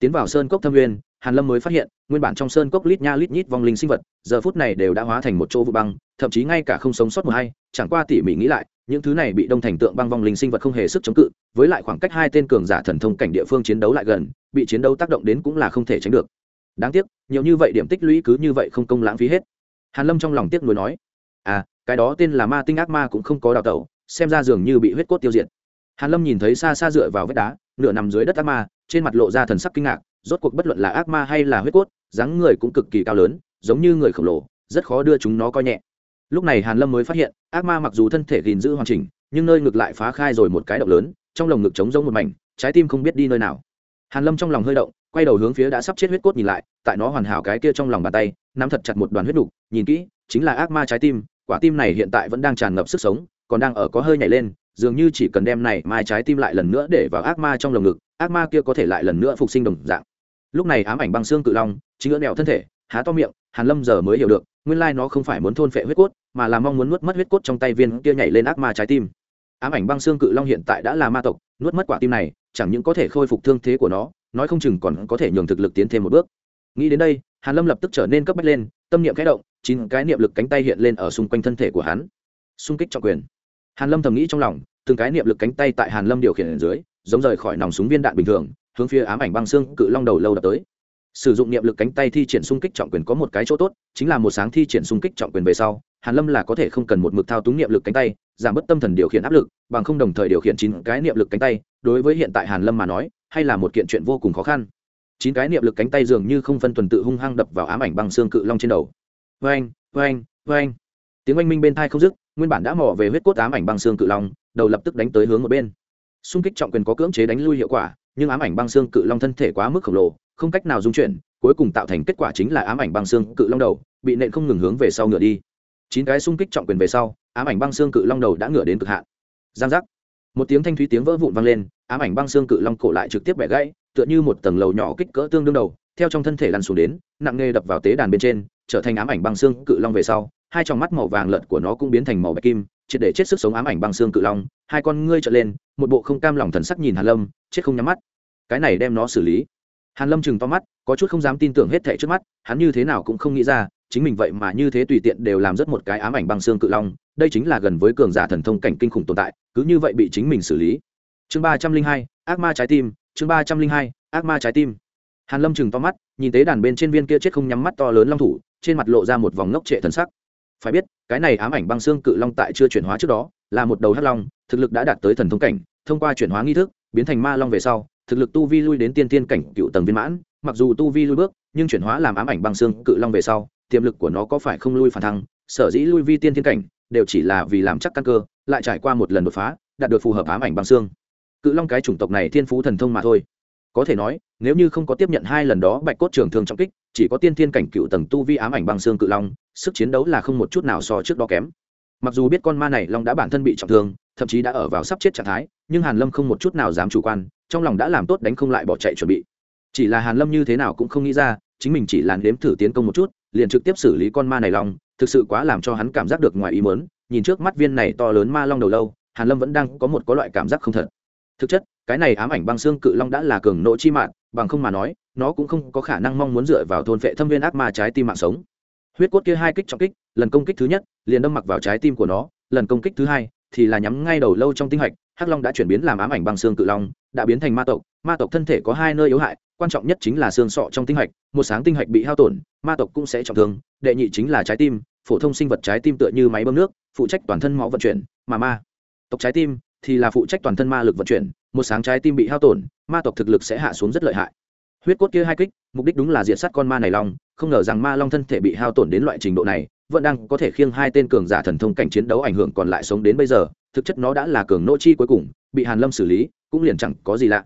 tiến vào sơn cốc thâm nguyên, hàn lâm mới phát hiện nguyên bản trong sơn cốc lít nha lít nhít vong linh sinh vật giờ phút này đều đã hóa thành một chỗ vụ băng thậm chí ngay cả không sống sót một hay chẳng qua tỉ mỉ nghĩ lại những thứ này bị đông thành tượng băng vong linh sinh vật không hề sức chống cự với lại khoảng cách hai tên cường giả thần thông cảnh địa phương chiến đấu lại gần bị chiến đấu tác động đến cũng là không thể tránh được. Đáng tiếc nhiều như vậy điểm tích lũy cứ như vậy không công lãng phí hết. Hàn lâm trong lòng tiếc nuối nói à cái đó tên là ma tinh ác ma cũng không có đào tẩu xem ra dường như bị huyết cốt tiêu diệt. Hàn lâm nhìn thấy xa xa dựa vào vách đá nửa nằm dưới đất ác ma trên mặt lộ ra thần sắc kinh ngạc, rốt cuộc bất luận là ác ma hay là huyết cốt, dáng người cũng cực kỳ cao lớn, giống như người khổng lồ, rất khó đưa chúng nó coi nhẹ. Lúc này hàn lâm mới phát hiện, ác ma mặc dù thân thể gìn giữ hoàn chỉnh, nhưng nơi ngực lại phá khai rồi một cái động lớn, trong lồng ngực trống rỗng một mảnh, trái tim không biết đi nơi nào. Hàn lâm trong lòng hơi động, quay đầu hướng phía đã sắp chết huyết cốt nhìn lại, tại nó hoàn hảo cái kia trong lòng bàn tay, nắm thật chặt một đoàn huyết đục nhìn kỹ, chính là ác ma trái tim, quả tim này hiện tại vẫn đang tràn ngập sức sống, còn đang ở có hơi nhảy lên, dường như chỉ cần đem này mai trái tim lại lần nữa để vào ác ma trong lồng ngực ác ma kia có thể lại lần nữa phục sinh đồng dạng. Lúc này ám ảnh băng xương cự long, chính ngỡ đèo thân thể, há to miệng, hàn lâm giờ mới hiểu được, nguyên lai nó không phải muốn thôn phệ huyết cốt, mà là mong muốn nuốt mất huyết cốt trong tay viên kia nhảy lên ác ma trái tim. Ám ảnh băng xương cự long hiện tại đã là ma tộc, nuốt mất quả tim này, chẳng những có thể khôi phục thương thế của nó, nói không chừng còn có thể nhường thực lực tiến thêm một bước. Nghĩ đến đây, hàn lâm lập tức trở nên cấp bách lên, tâm niệm khẽ động, chín cái niệm lực cánh tay hiện lên ở xung quanh thân thể của hắn. Xung kích trọng quyền. Hàn lâm thầm nghĩ trong lòng, từng cái niệm lực cánh tay tại hàn lâm điều khiển ở dưới giống rời khỏi nòng súng viên đạn bình thường, hướng phía ám ảnh băng xương cự long đầu lâu đập tới. Sử dụng niệm lực cánh tay thi triển xung kích trọng quyền có một cái chỗ tốt, chính là một sáng thi triển xung kích trọng quyền về sau, hàn lâm là có thể không cần một mực thao túng niệm lực cánh tay, giảm bớt tâm thần điều khiển áp lực, bằng không đồng thời điều khiển chín cái niệm lực cánh tay, đối với hiện tại hàn lâm mà nói, hay là một kiện chuyện vô cùng khó khăn. Chín cái niệm lực cánh tay dường như không phân tuần tự hung hăng đập vào ám ảnh băng xương cự long trên đầu. Vang vang vang tiếng oanh minh bên thai không dứt, nguyên bản đã mò về huyết cốt ám ảnh băng xương cự long, đầu lập tức đánh tới hướng một bên xung kích trọng quyền có cưỡng chế đánh lui hiệu quả, nhưng ám ảnh băng xương cự long thân thể quá mức khổng lồ, không cách nào dung chuyển, cuối cùng tạo thành kết quả chính là ám ảnh băng xương cự long đầu, bị nện không ngừng hướng về sau ngựa đi. Chín cái xung kích trọng quyền về sau, ám ảnh băng xương cự long đầu đã ngựa đến cực hạn. Giang giác. Một tiếng thanh thúy tiếng vỡ vụn vang lên, ám ảnh băng xương cự long cổ lại trực tiếp bẻ gãy, tựa như một tầng lầu nhỏ kích cỡ tương đương đầu, theo trong thân thể lăn xuống đến, nặng nề đập vào tế đàn bên trên, trở thành ám ảnh băng xương cự long về sau, hai trong mắt màu vàng lợn của nó cũng biến thành màu bạch kim, triệt để chết sức sống ám ảnh băng xương cự long hai con ngươi trở lên, một bộ không cam lòng thần sắc nhìn hàn lâm, chết không nhắm mắt. Cái này đem nó xử lý. Hàn lâm chừng to mắt, có chút không dám tin tưởng hết thảy trước mắt, hắn như thế nào cũng không nghĩ ra, chính mình vậy mà như thế tùy tiện đều làm rất một cái ám ảnh băng xương cự long, đây chính là gần với cường giả thần thông cảnh kinh khủng tồn tại, cứ như vậy bị chính mình xử lý. Chương ba trăm linh hai, ác ma trái tim, chương ba trăm linh hai, ác ma trái tim. Hàn lâm chừng to mắt, nhìn thấy đàn bên trên viên kia chết không nhắm mắt to lớn long thủ, trên mặt lộ ra một vòng ngốc trệ thần sắc phải biết, cái này ám ảnh băng xương cự long tại chưa chuyển hóa trước đó, là một đầu hắc long, thực lực đã đạt tới thần thông cảnh, thông qua chuyển hóa nghi thức, biến thành ma long về sau, thực lực tu vi lui đến tiên tiên cảnh cựu tầng viên mãn, mặc dù tu vi lui bước, nhưng chuyển hóa làm ám ảnh băng xương cự long về sau, tiềm lực của nó có phải không lui phản thăng, sở dĩ lui vi tiên tiên cảnh, đều chỉ là vì làm chắc căn cơ, lại trải qua một lần đột phá, đạt được phù hợp ám ảnh băng xương. Cự long cái chủng tộc này thiên phú thần thông mà thôi. Có thể nói, nếu như không có tiếp nhận hai lần đó bạch cốt trường thương trọng kích, chỉ có tiên thiên cảnh cựu tầng tu vi ám ảnh băng xương cự long sức chiến đấu là không một chút nào so trước đó kém. Mặc dù biết con ma này long đã bản thân bị trọng thương, thậm chí đã ở vào sắp chết trạng thái, nhưng hàn lâm không một chút nào dám chủ quan, trong lòng đã làm tốt đánh không lại bỏ chạy chuẩn bị. Chỉ là hàn lâm như thế nào cũng không nghĩ ra, chính mình chỉ làn đếm thử tiến công một chút, liền trực tiếp xử lý con ma này long, thực sự quá làm cho hắn cảm giác được ngoài ý muốn, nhìn trước mắt viên này to lớn ma long đầu lâu, hàn lâm vẫn đang có một có loại cảm giác không thật. Thực chất, cái này ám ảnh băng xương cự long đã là cường nộ chi mạng, bằng không mà nói, nó cũng không có khả năng mong muốn dựa vào thôn phệ thâm viên ác ma trái tim mạng sống huyết cốt kia hai kích trọng kích, lần công kích thứ nhất, liền đâm mặc vào trái tim của nó, lần công kích thứ hai, thì là nhắm ngay đầu lâu trong tinh hạch, hắc long đã chuyển biến làm ám ảnh bằng xương cự long, đã biến thành ma tộc. Ma tộc thân thể có hai nơi yếu hại, quan trọng nhất chính là xương sọ trong tinh hạch, một sáng tinh hạch bị hao tổn, ma tộc cũng sẽ trọng thương, đệ nhị chính là trái tim, phổ thông sinh vật trái tim tựa như máy bơm nước, phụ trách toàn thân máu vận chuyển, mà ma tộc trái tim thì là phụ trách toàn thân ma lực vận chuyển, một sáng trái tim bị hao tổn, ma tộc thực lực sẽ hạ xuống rất lợi hại huyết cốt kia hai kích, mục đích đúng là diệt sát con ma này long, không ngờ rằng ma long thân thể bị hao tổn đến loại trình độ này, vẫn đang có thể khiêng hai tên cường giả thần thông cảnh chiến đấu ảnh hưởng còn lại sống đến bây giờ, thực chất nó đã là cường nô chi cuối cùng, bị hàn lâm xử lý, cũng liền chẳng có gì lạ.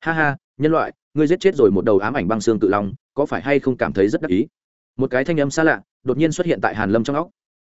Ha ha, nhân loại, ngươi giết chết rồi một đầu ám ảnh băng xương tự long, có phải hay không cảm thấy rất đắc ý? Một cái thanh âm xa lạ, đột nhiên xuất hiện tại hàn lâm trong óc.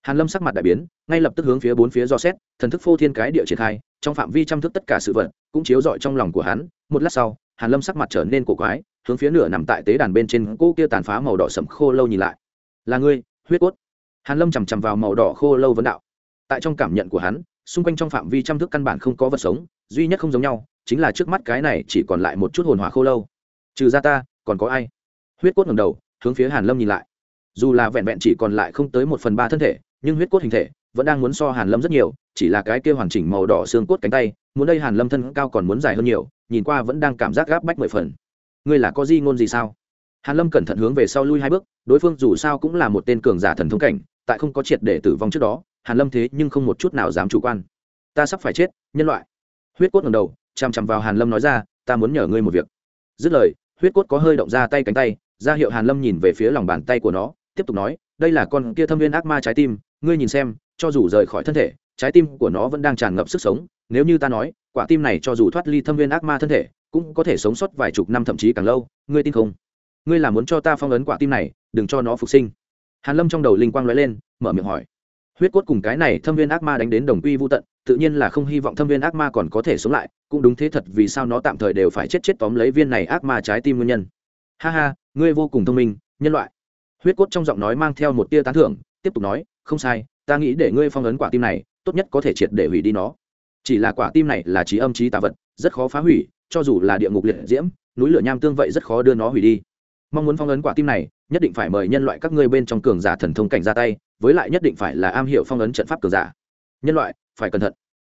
Hàn lâm sắc mặt đại biến, ngay lập tức hướng phía bốn phía do xét, thần thức phô thiên cái địa triển khai, trong phạm vi chăm thức tất cả sự vật, cũng chiếu rọi trong lòng của hắn. Một lát sau, hàn lâm sắc mặt trở nên cổ quái hướng phía nửa nằm tại tế đàn bên trên cỗ kia tàn phá màu đỏ sẫm khô lâu nhìn lại. Là ngươi, huyết cốt. Hàn lâm chằm chằm vào màu đỏ khô lâu vấn đạo. Tại trong cảm nhận của hắn, xung quanh trong phạm vi trăm thước căn bản không có vật sống, duy nhất không giống nhau, chính là trước mắt cái này chỉ còn lại một chút hồn hỏa khô lâu. Trừ ra ta, còn có ai? Huyết cốt ngẩng đầu, hướng phía hàn lâm nhìn lại. Dù là vẹn vẹn chỉ còn lại không tới một phần ba thân thể, nhưng huyết cốt hình thể vẫn đang muốn so hàn lâm rất nhiều, chỉ là cái kia hoàn chỉnh màu đỏ xương cốt cánh tay, muốn đây hàn lâm thân cao còn muốn dài hơn nhiều, nhìn qua vẫn đang cảm giác gáp bách mười phần ngươi là có di ngôn gì sao? Hàn lâm cẩn thận hướng về sau lui hai bước, đối phương dù sao cũng là một tên cường giả thần thông cảnh, tại không có triệt để tử vong trước đó, hàn lâm thế nhưng không một chút nào dám chủ quan. Ta sắp phải chết, nhân loại. Huyết cốt ngẩng đầu chằm chằm vào hàn lâm nói ra, ta muốn nhờ ngươi một việc. Dứt lời, huyết cốt có hơi động ra tay cánh tay, ra hiệu hàn lâm nhìn về phía lòng bàn tay của nó, tiếp tục nói, đây là con kia thâm viên ác ma trái tim, ngươi nhìn xem, cho dù rời khỏi thân thể, trái tim của nó vẫn đang tràn ngập sức sống, nếu như ta nói, quả tim này cho dù thoát ly thâm viên ác ma thân thể cũng có thể sống sót vài chục năm thậm chí càng lâu, ngươi tin không? Ngươi là muốn cho ta phong ấn quả tim này, đừng cho nó phục sinh. Hàn lâm trong đầu linh quang lóe lên, mở miệng hỏi. Huyết cốt cùng cái này thâm viên ác ma đánh đến đồng quy vô tận, tự nhiên là không hy vọng thâm viên ác ma còn có thể sống lại, cũng đúng thế thật vì sao nó tạm thời đều phải chết chết tóm lấy viên này ác ma trái tim nguyên nhân. Ha ha, ngươi vô cùng thông minh, nhân loại. Huyết cốt trong giọng nói mang theo một tia tán thưởng, tiếp tục nói, không sai, ta nghĩ để ngươi phong ấn quả tim này, tốt nhất có thể triệt để hủy đi nó. Chỉ là quả tim này là trí âm trí tà vật, rất khó phá hủy cho dù là địa ngục liệt diễm, núi lửa nham tương vậy rất khó đưa nó hủy đi. Mong muốn phong ấn quả tim này, nhất định phải mời nhân loại các ngươi bên trong cường giả thần thông cảnh ra tay, với lại nhất định phải là am hiểu phong ấn trận pháp cường giả. Nhân loại, phải cẩn thận.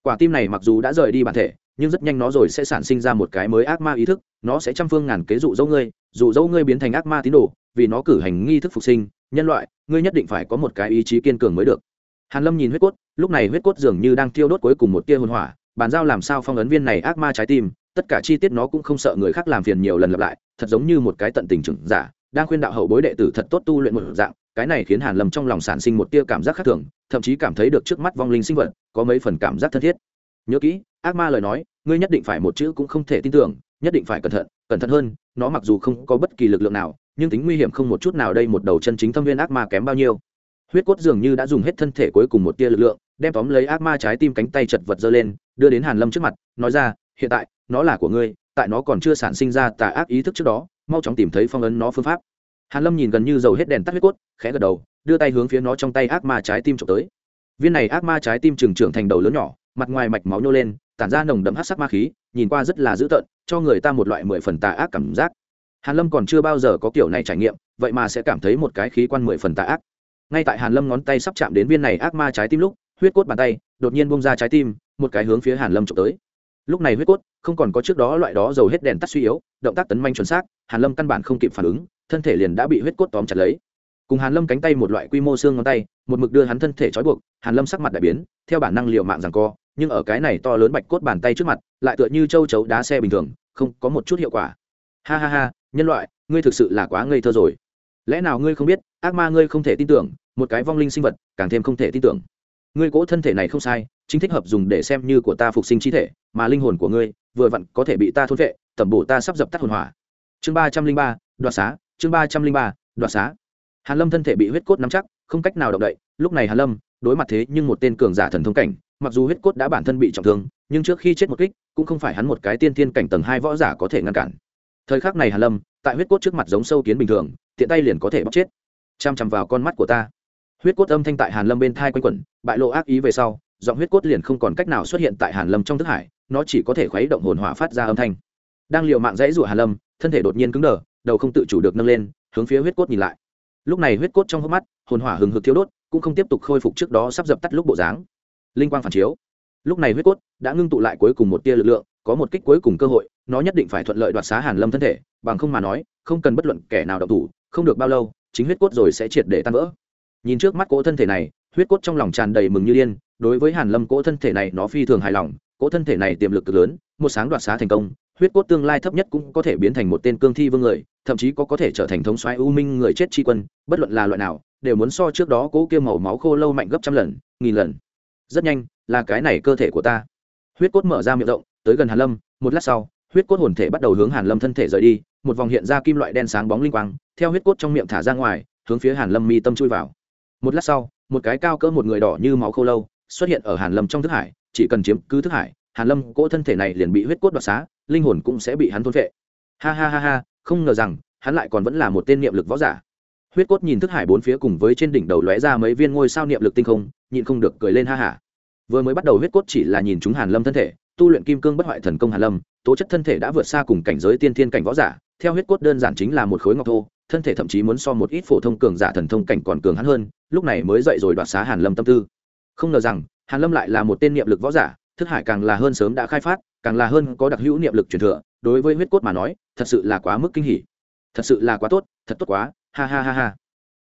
Quả tim này mặc dù đã rời đi bản thể, nhưng rất nhanh nó rồi sẽ sản sinh ra một cái mới ác ma ý thức, nó sẽ trăm phương ngàn kế dụ dỗ ngươi, dụ dỗ ngươi biến thành ác ma tín đồ, vì nó cử hành nghi thức phục sinh. Nhân loại, ngươi nhất định phải có một cái ý chí kiên cường mới được. Hàn lâm nhìn huyết cốt, lúc này huyết cốt dường như đang thiêu đốt cuối cùng một tia hồn hỏa bàn giao làm sao phong ấn viên này ác ma trái tim, tất cả chi tiết nó cũng không sợ người khác làm phiền nhiều lần lặp lại, thật giống như một cái tận tình trưởng giả, đang khuyên đạo hậu bối đệ tử thật tốt tu luyện một dạng, cái này khiến hàn lâm trong lòng sản sinh một tia cảm giác khác thường, thậm chí cảm thấy được trước mắt vong linh sinh vật, có mấy phần cảm giác thân thiết. Nhớ kỹ, ác ma lời nói, ngươi nhất định phải một chữ cũng không thể tin tưởng, nhất định phải cẩn thận cẩn thận hơn, nó mặc dù không có bất kỳ lực lượng nào, nhưng tính nguy hiểm không một chút nào đây một đầu chân chính thâm viên ác ma kém bao nhiêu. Huyết cốt dường như đã dùng hết thân thể cuối cùng một tia lực lượng, đem tóm lấy ác ma trái tim cánh tay chật vật giơ lên đưa đến hàn lâm trước mặt, nói ra, hiện tại, nó là của ngươi, tại nó còn chưa sản sinh ra tà ác ý thức trước đó, mau chóng tìm thấy phong ấn nó phương pháp. Hàn lâm nhìn gần như dầu hết đèn tắt huyết cốt, khẽ gật đầu, đưa tay hướng phía nó trong tay ác ma trái tim trộm tới. Viên này ác ma trái tim trừng trưởng thành đầu lớn nhỏ, mặt ngoài mạch máu nhô lên, tản ra nồng đậm hắc sắc ma khí, nhìn qua rất là dữ tợn, cho người ta một loại mười phần tà ác cảm giác. Hàn lâm còn chưa bao giờ có kiểu này trải nghiệm, vậy mà sẽ cảm thấy một cái khí quan mười phần tà ác. Ngay tại hàn lâm ngón tay sắp chạm đến viên này ác ma trái tim lúc, huyết cốt bàn tay đột nhiên bung ra trái tim một cái hướng phía hàn lâm trộm tới. Lúc này huyết cốt, không còn có trước đó loại đó dầu hết đèn tắt suy yếu, động tác tấn manh chuẩn xác, hàn lâm căn bản không kịp phản ứng, thân thể liền đã bị huyết cốt tóm chặt lấy. Cùng hàn lâm cánh tay một loại quy mô xương ngón tay, một mực đưa hắn thân thể trói buộc, hàn lâm sắc mặt đại biến, theo bản năng liều mạng rằng co, nhưng ở cái này to lớn bạch cốt bàn tay trước mặt, lại tựa như châu chấu đá xe bình thường, không có một chút hiệu quả. Ha ha ha, nhân loại, ngươi thực sự là quá ngây thơ rồi. Lẽ nào ngươi không biết, ác ma ngươi không thể tin tưởng, một cái vong linh sinh vật càng thêm không thể tin tưởng. Ngươi cỗ thân thể này không sai chính thích hợp dùng để xem như của ta phục sinh chi thể, mà linh hồn của ngươi, vừa vặn có thể bị ta thôn vệ, tẩm bổ ta sắp dập tắt hồn hỏa. Chương ba trăm linh ba, đoạt xá, chương ba trăm linh ba, đoạt xá. Hàn lâm thân thể bị huyết cốt nắm chắc, không cách nào động đậy, lúc này hàn lâm, đối mặt thế nhưng một tên cường giả thần thông cảnh, mặc dù huyết cốt đã bản thân bị trọng thương, nhưng trước khi chết một kích, cũng không phải hắn một cái tiên thiên cảnh tầng hai võ giả có thể ngăn cản. Thời khắc này hàn lâm, tại huyết cốt trước mặt giống sâu kiến bình thường, tiện tay liền có thể bóc chết. Chăm chăm vào con mắt của ta. Huyết cốt âm thanh tại hàn lâm bên thai quanh quẩn, bại lộ ác ý về sau giọng huyết cốt liền không còn cách nào xuất hiện tại hàn lâm trong thức hải, nó chỉ có thể khuấy động hồn hỏa phát ra âm thanh. Đang liều mạng dãy rủa hàn lâm, thân thể đột nhiên cứng đờ, đầu không tự chủ được nâng lên, hướng phía huyết cốt nhìn lại. Lúc này huyết cốt trong hốc mắt, hồn hỏa hừng hực thiếu đốt, cũng không tiếp tục khôi phục trước đó sắp dập tắt lúc bộ dáng. Linh quang phản chiếu. Lúc này huyết cốt đã ngưng tụ lại cuối cùng một tia lực lượng, có một kích cuối cùng cơ hội, nó nhất định phải thuận lợi đoạt xá hàn lâm thân thể, bằng không mà nói, không cần bất luận kẻ nào động thủ, không được bao lâu, chính huyết cốt rồi sẽ triệt để tan vỡ. Nhìn trước mắt cỗ thân thể này huyết cốt trong lòng tràn đầy mừng như điên, đối với hàn lâm cỗ thân thể này nó phi thường hài lòng, cỗ thân thể này tiềm lực cực lớn, một sáng đoạt xá thành công, huyết cốt tương lai thấp nhất cũng có thể biến thành một tên cương thi vương người, thậm chí có có thể trở thành thống soái ưu minh người chết tri quân, bất luận là loại nào, đều muốn so trước đó cỗ kia màu máu khô lâu mạnh gấp trăm lần, nghìn lần. Rất nhanh, là cái này cơ thể của ta. Huyết cốt mở ra miệng rộng, tới gần hàn lâm, một lát sau, huyết cốt hồn thể bắt đầu hướng hàn lâm thân thể rời đi, một vòng hiện ra kim loại đen sáng bóng linh quang, theo huyết cốt trong miệng thả ra ngoài, hướng phía hàn lâm mi tâm chui vào. Một lát sau một cái cao cỡ một người đỏ như máu khô lâu, xuất hiện ở hàn lâm trong thức hải, chỉ cần chiếm cứ thức hải, hàn lâm cỗ thân thể này liền bị huyết cốt đoạt xá, linh hồn cũng sẽ bị hắn thôn phệ. Ha ha ha ha, không ngờ rằng, hắn lại còn vẫn là một tên niệm lực võ giả. Huyết cốt nhìn thức hải bốn phía cùng với trên đỉnh đầu lóe ra mấy viên ngôi sao niệm lực tinh không, nhịn không được cười lên ha hả vừa mới bắt đầu huyết cốt chỉ là nhìn chúng hàn lâm thân thể, tu luyện kim cương bất hoại thần công hàn lâm, tố chất thân thể đã vượt xa cùng cảnh giới tiên thiên cảnh võ giả, theo huyết cốt đơn giản chính là một khối ngọc thô thân thể thậm chí muốn so một ít phổ thông cường giả thần thông cảnh còn cường hắn hơn, lúc này mới dậy rồi đoạt xá hàn lâm tâm tư. Không ngờ rằng, hàn lâm lại là một tên niệm lực võ giả, thức hải càng là hơn sớm đã khai phát, càng là hơn có đặc hữu niệm lực truyền thừa, đối với huyết cốt mà nói, thật sự là quá mức kinh hỉ. Thật sự là quá tốt, thật tốt quá, ha ha ha ha.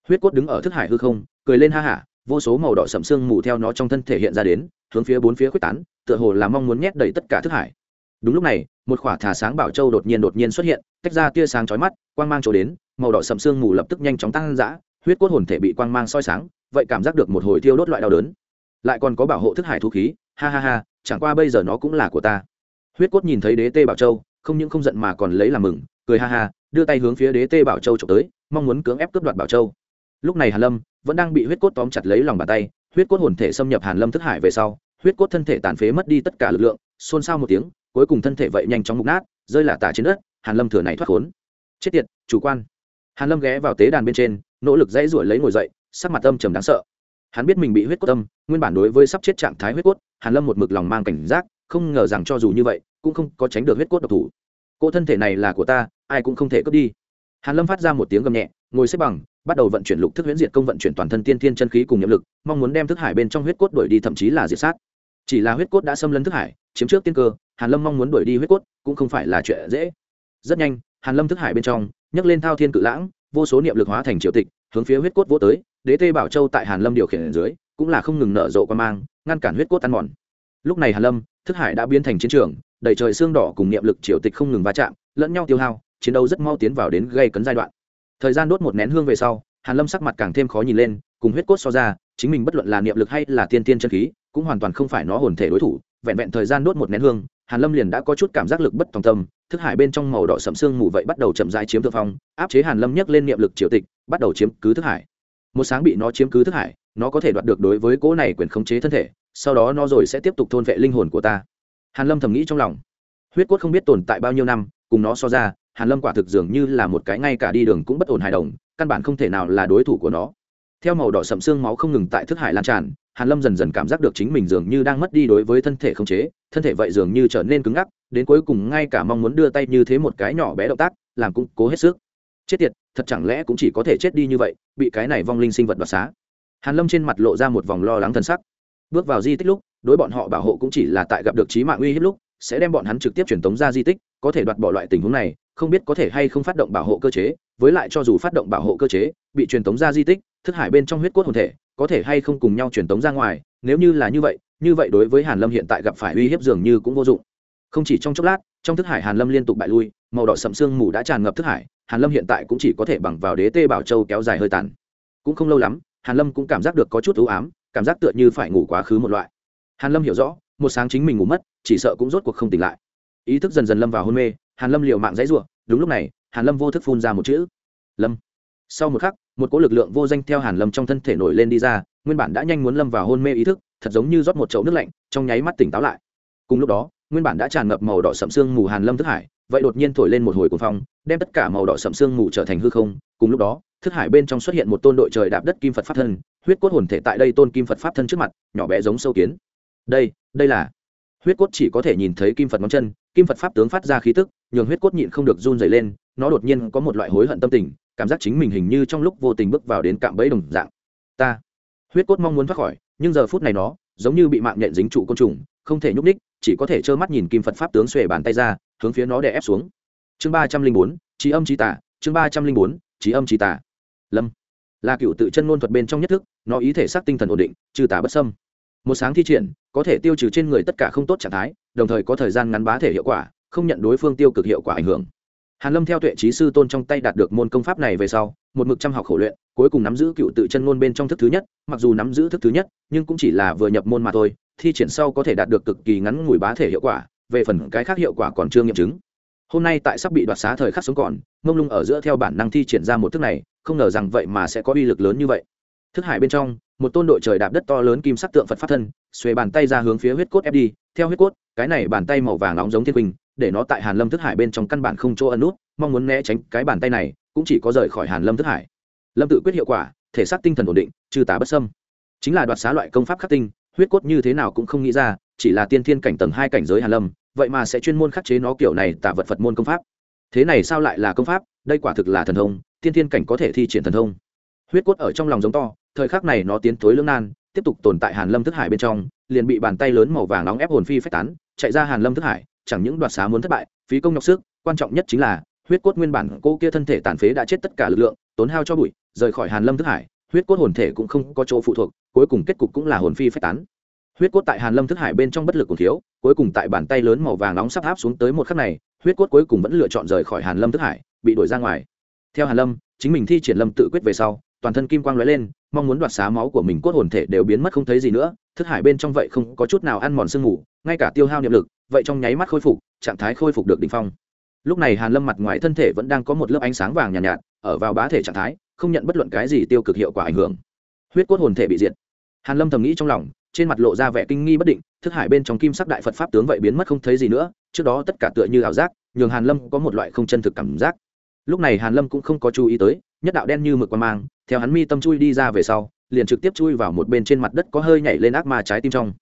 Huyết cốt đứng ở thức hải hư không, cười lên ha hả vô số màu đỏ sậm sương mù theo nó trong thân thể hiện ra đến, hướng phía bốn phía quyết tán, tựa hồ là mong muốn nhét đầy tất cả thức hải. Đúng lúc này, một khỏa thả sáng bảo châu đột nhiên đột nhiên xuất hiện, tách ra tia sáng chói mắt, quang mang chỗ đến màu đỏ sầm sương mù lập tức nhanh chóng tăng dã, huyết cốt hồn thể bị quang mang soi sáng, vậy cảm giác được một hồi thiêu đốt loại đau đớn. Lại còn có bảo hộ thức hải thu khí, ha ha ha, chẳng qua bây giờ nó cũng là của ta. Huyết cốt nhìn thấy đế tê bảo châu, không những không giận mà còn lấy làm mừng, cười ha ha, đưa tay hướng phía đế tê bảo châu trộm tới, mong muốn cưỡng ép cướp đoạt bảo châu. Lúc này hàn lâm vẫn đang bị huyết cốt tóm chặt lấy lòng bàn tay, huyết cốt hồn thể xâm nhập hàn lâm thức hải về sau, huyết cốt thân thể tàn phế mất đi tất cả lực lượng, xôn xao một tiếng, cuối cùng thân thể vậy nhanh chóng mục nát, rơi lả tả trên đất, hàn lâm thừa này thoát khốn. Chết tiệt, chủ quan hàn lâm ghé vào tế đàn bên trên, nỗ lực dãy ruổi lấy ngồi dậy, sắc mặt âm trầm đáng sợ. Hắn biết mình bị huyết cốt tâm nguyên bản đối với sắp chết trạng thái huyết cốt, hàn lâm một mực lòng mang cảnh giác, không ngờ rằng cho dù như vậy, cũng không có tránh được huyết cốt độc thủ. Cô thân thể này là của ta, ai cũng không thể cướp đi. Hàn lâm phát ra một tiếng gầm nhẹ, ngồi xếp bằng, bắt đầu vận chuyển lục thức huyễn diệt công vận chuyển toàn thân tiên thiên chân khí cùng nhiệm lực, mong muốn đem thức hải bên trong huyết cốt đuổi đi thậm chí là diệt sát. Chỉ là huyết cốt đã xâm lấn thức hải, chiếm trước tiên cơ, hàn lâm mong muốn đuổi đi huyết cốt cũng không phải là chuyện dễ. Rất nhanh, hàn lâm thức hải bên trong nhấc lên thao thiên cự lãng, vô số niệm lực hóa thành triều tịch, hướng phía huyết cốt vô tới, đế tê bảo châu tại hàn lâm điều khiển ở dưới, cũng là không ngừng nở rộ qua mang, ngăn cản huyết cốt ăn mòn. Lúc này hàn lâm, thức hải đã biến thành chiến trường, đầy trời xương đỏ cùng niệm lực triều tịch không ngừng va chạm, lẫn nhau tiêu hao, chiến đấu rất mau tiến vào đến gây cấn giai đoạn. Thời gian đốt một nén hương về sau, hàn lâm sắc mặt càng thêm khó nhìn lên, cùng huyết cốt so ra, chính mình bất luận là niệm lực hay là tiên tiên chân khí, cũng hoàn toàn không phải nó hồn thể đối thủ vẹn vẹn thời gian đốt một nén hương, hàn lâm liền đã có chút cảm giác lực bất tòng tâm, thức hải bên trong màu đỏ sậm xương mù vậy bắt đầu chậm rãi chiếm thượng phong, áp chế hàn lâm nhấc lên niệm lực triều tịch, bắt đầu chiếm cứ thức hải. Một sáng bị nó chiếm cứ thức hải, nó có thể đoạt được đối với cỗ này quyền khống chế thân thể, sau đó nó rồi sẽ tiếp tục thôn vệ linh hồn của ta. Hàn lâm thầm nghĩ trong lòng. Huyết cốt không biết tồn tại bao nhiêu năm, cùng nó so ra, hàn lâm quả thực dường như là một cái ngay cả đi đường cũng bất ổn hài đồng, căn bản không thể nào là đối thủ của nó. Theo màu đỏ sậm xương máu không ngừng tại thức hải lan tràn hàn lâm dần dần cảm giác được chính mình dường như đang mất đi đối với thân thể khống chế, thân thể vậy dường như trở nên cứng ngắc, đến cuối cùng ngay cả mong muốn đưa tay như thế một cái nhỏ bé động tác, làm cũng cố hết sức. Chết tiệt, thật chẳng lẽ cũng chỉ có thể chết đi như vậy, bị cái này vong linh sinh vật đoạt xá? Hàn lâm trên mặt lộ ra một vòng lo lắng thân sắc. Bước vào di tích lúc, đối bọn họ bảo hộ cũng chỉ là tại gặp được trí mạng uy hiếp lúc, sẽ đem bọn hắn trực tiếp truyền tống ra di tích, có thể đoạt bỏ loại tình huống này, không biết có thể hay không phát động bảo hộ cơ chế, với lại cho dù phát động bảo hộ cơ chế, bị truyền tống ra di tích, thức hải bên trong huyết cốt hồn thể có thể hay không cùng nhau truyền tống ra ngoài, nếu như là như vậy như vậy đối với hàn lâm hiện tại gặp phải uy hiếp dường như cũng vô dụng. Không chỉ trong chốc lát, trong thức hải hàn lâm liên tục bại lui, màu đỏ sậm sương mù đã tràn ngập thức hải, hàn lâm hiện tại cũng chỉ có thể bằng vào đế tê bảo châu kéo dài hơi tàn. Cũng không lâu lắm, hàn lâm cũng cảm giác được có chút ưu ám, cảm giác tựa như phải ngủ quá khứ một loại. Hàn lâm hiểu rõ, một sáng chính mình ngủ mất, chỉ sợ cũng rốt cuộc không tỉnh lại. Ý thức dần dần lâm vào hôn mê, hàn lâm liều mạng dãy rủa, đúng lúc này, hàn lâm vô thức phun ra một chữ. Lâm sau một khắc, một cỗ lực lượng vô danh theo hàn lâm trong thân thể nổi lên đi ra, nguyên bản đã nhanh muốn lâm vào hôn mê ý thức, thật giống như rót một chậu nước lạnh, trong nháy mắt tỉnh táo lại. Cùng lúc đó, nguyên bản đã tràn ngập màu đỏ sậm sương mù hàn lâm thức hải, vậy đột nhiên thổi lên một hồi cuồng phong, đem tất cả màu đỏ sậm sương mù trở thành hư không. Cùng lúc đó, thức hải bên trong xuất hiện một tôn đội trời đạp đất kim phật pháp thân, huyết cốt hồn thể tại đây tôn kim phật pháp thân trước mặt, nhỏ bé giống sâu kiến. Đây đây là huyết cốt chỉ có thể nhìn thấy kim phật ngón chân, kim phật pháp tướng phát ra khí tức, nhường huyết cốt nhịn không được run dày lên, nó đột nhiên có một loại hối hận tâm tình cảm giác chính mình hình như trong lúc vô tình bước vào đến cạm bẫy đồng dạng. Ta, huyết cốt mong muốn thoát khỏi, nhưng giờ phút này nó, giống như bị mạng nhện dính trụ côn trùng, không thể nhúc ních chỉ có thể trơ mắt nhìn kim phật pháp tướng xuề bàn tay ra, hướng phía nó đè ép xuống. Chương ba trăm linh bốn trí âm trí tả chương ba trăm linh bốn trí âm trí tả lâm. Là cựu tự chân ngôn thuật bên trong nhất thức, nó ý thể xác tinh thần ổn định, trừ tả bất sâm một sáng thi triển, có thể tiêu trừ trên người tất cả không tốt trạng thái, đồng thời có thời gian ngắn bá thể hiệu quả, không nhận đối phương tiêu cực hiệu quả ảnh hưởng hàn lâm theo tuệ trí sư tôn trong tay đạt được môn công pháp này về sau, một mực trăm học khổ luyện, cuối cùng nắm giữ cựu tự chân ngôn bên trong thức thứ nhất, mặc dù nắm giữ thức thứ nhất, nhưng cũng chỉ là vừa nhập môn mà thôi, thi triển sau có thể đạt được cực kỳ ngắn ngủi bá thể hiệu quả, về phần cái khác hiệu quả còn chưa nghiệm chứng. Hôm nay tại sắp bị đoạt xá thời khắc sống còn, mông lung ở giữa theo bản năng thi triển ra một thức này, không ngờ rằng vậy mà sẽ có uy lực lớn như vậy. Thức hải bên trong, một tôn đội trời đạp đất to lớn kim sắc tượng phật phát thân, xuề bàn tay ra hướng phía huyết cốt ép đi. Theo huyết cốt, cái này bàn tay màu vàng nóng giống thiên quỳnh để nó tại hàn lâm thức hải bên trong căn bản không chỗ ẩn nút, mong muốn né tránh cái bàn tay này, cũng chỉ có rời khỏi hàn lâm thức hải. Lâm tự quyết hiệu quả, thể xác tinh thần ổn định, trừ tà bất sâm chính là đoạt xá loại công pháp khắc tinh, huyết cốt như thế nào cũng không nghĩ ra, chỉ là tiên thiên cảnh tầng hai cảnh giới hàn lâm, vậy mà sẽ chuyên môn khắc chế nó kiểu này tả vật phật môn công pháp. Thế này sao lại là công pháp? Đây quả thực là thần thông, tiên thiên cảnh có thể thi triển thần thông. Huyết cốt ở trong lòng giống to, thời khắc này nó tiến thối lưỡng nan, tiếp tục tồn tại hàn lâm thức hải bên trong, liền bị bàn tay lớn màu vàng nóng ép hồn phi phách tán, chạy ra hàn lâm thức hải chẳng những đoạt xá muốn thất bại, phí công nhọc sức, quan trọng nhất chính là, huyết cốt nguyên bản cô kia thân thể tàn phế đã chết tất cả lực lượng, tốn hao cho bụi, rời khỏi hàn lâm thức hải, huyết cốt hồn thể cũng không có chỗ phụ thuộc, cuối cùng kết cục cũng là hồn phi phách tán. Huyết cốt tại hàn lâm thức hải bên trong bất lực còn thiếu, cuối cùng tại bàn tay lớn màu vàng nóng sắp áp xuống tới một khắc này, huyết cốt cuối cùng vẫn lựa chọn rời khỏi hàn lâm thức hải, bị đuổi ra ngoài. Theo hàn lâm, chính mình thi triển lâm tự quyết về sau, toàn thân kim quang lóe lên, mong muốn đoạt xá máu của mình, cốt hồn thể đều biến mất không thấy gì nữa, thức hải bên trong vậy không có chút nào ăn mòn sương mù, ngay cả tiêu hao niệm lực vậy trong nháy mắt khôi phục trạng thái khôi phục được đỉnh phong. Lúc này hàn lâm mặt ngoài thân thể vẫn đang có một lớp ánh sáng vàng nhàn nhạt, nhạt ở vào bá thể trạng thái không nhận bất luận cái gì tiêu cực hiệu quả ảnh hưởng. Huyết cốt hồn thể bị diệt. Hàn lâm thầm nghĩ trong lòng trên mặt lộ ra vẻ kinh nghi bất định thức hải bên trong kim sắc đại phật pháp tướng vậy biến mất không thấy gì nữa trước đó tất cả tựa như ảo giác nhường hàn lâm có một loại không chân thực cảm giác. Lúc này hàn lâm cũng không có chú ý tới nhất đạo đen như mực qua mang theo hắn mi tâm chui đi ra về sau liền trực tiếp chui vào một bên trên mặt đất có hơi nhảy lên ác ma trái tim trong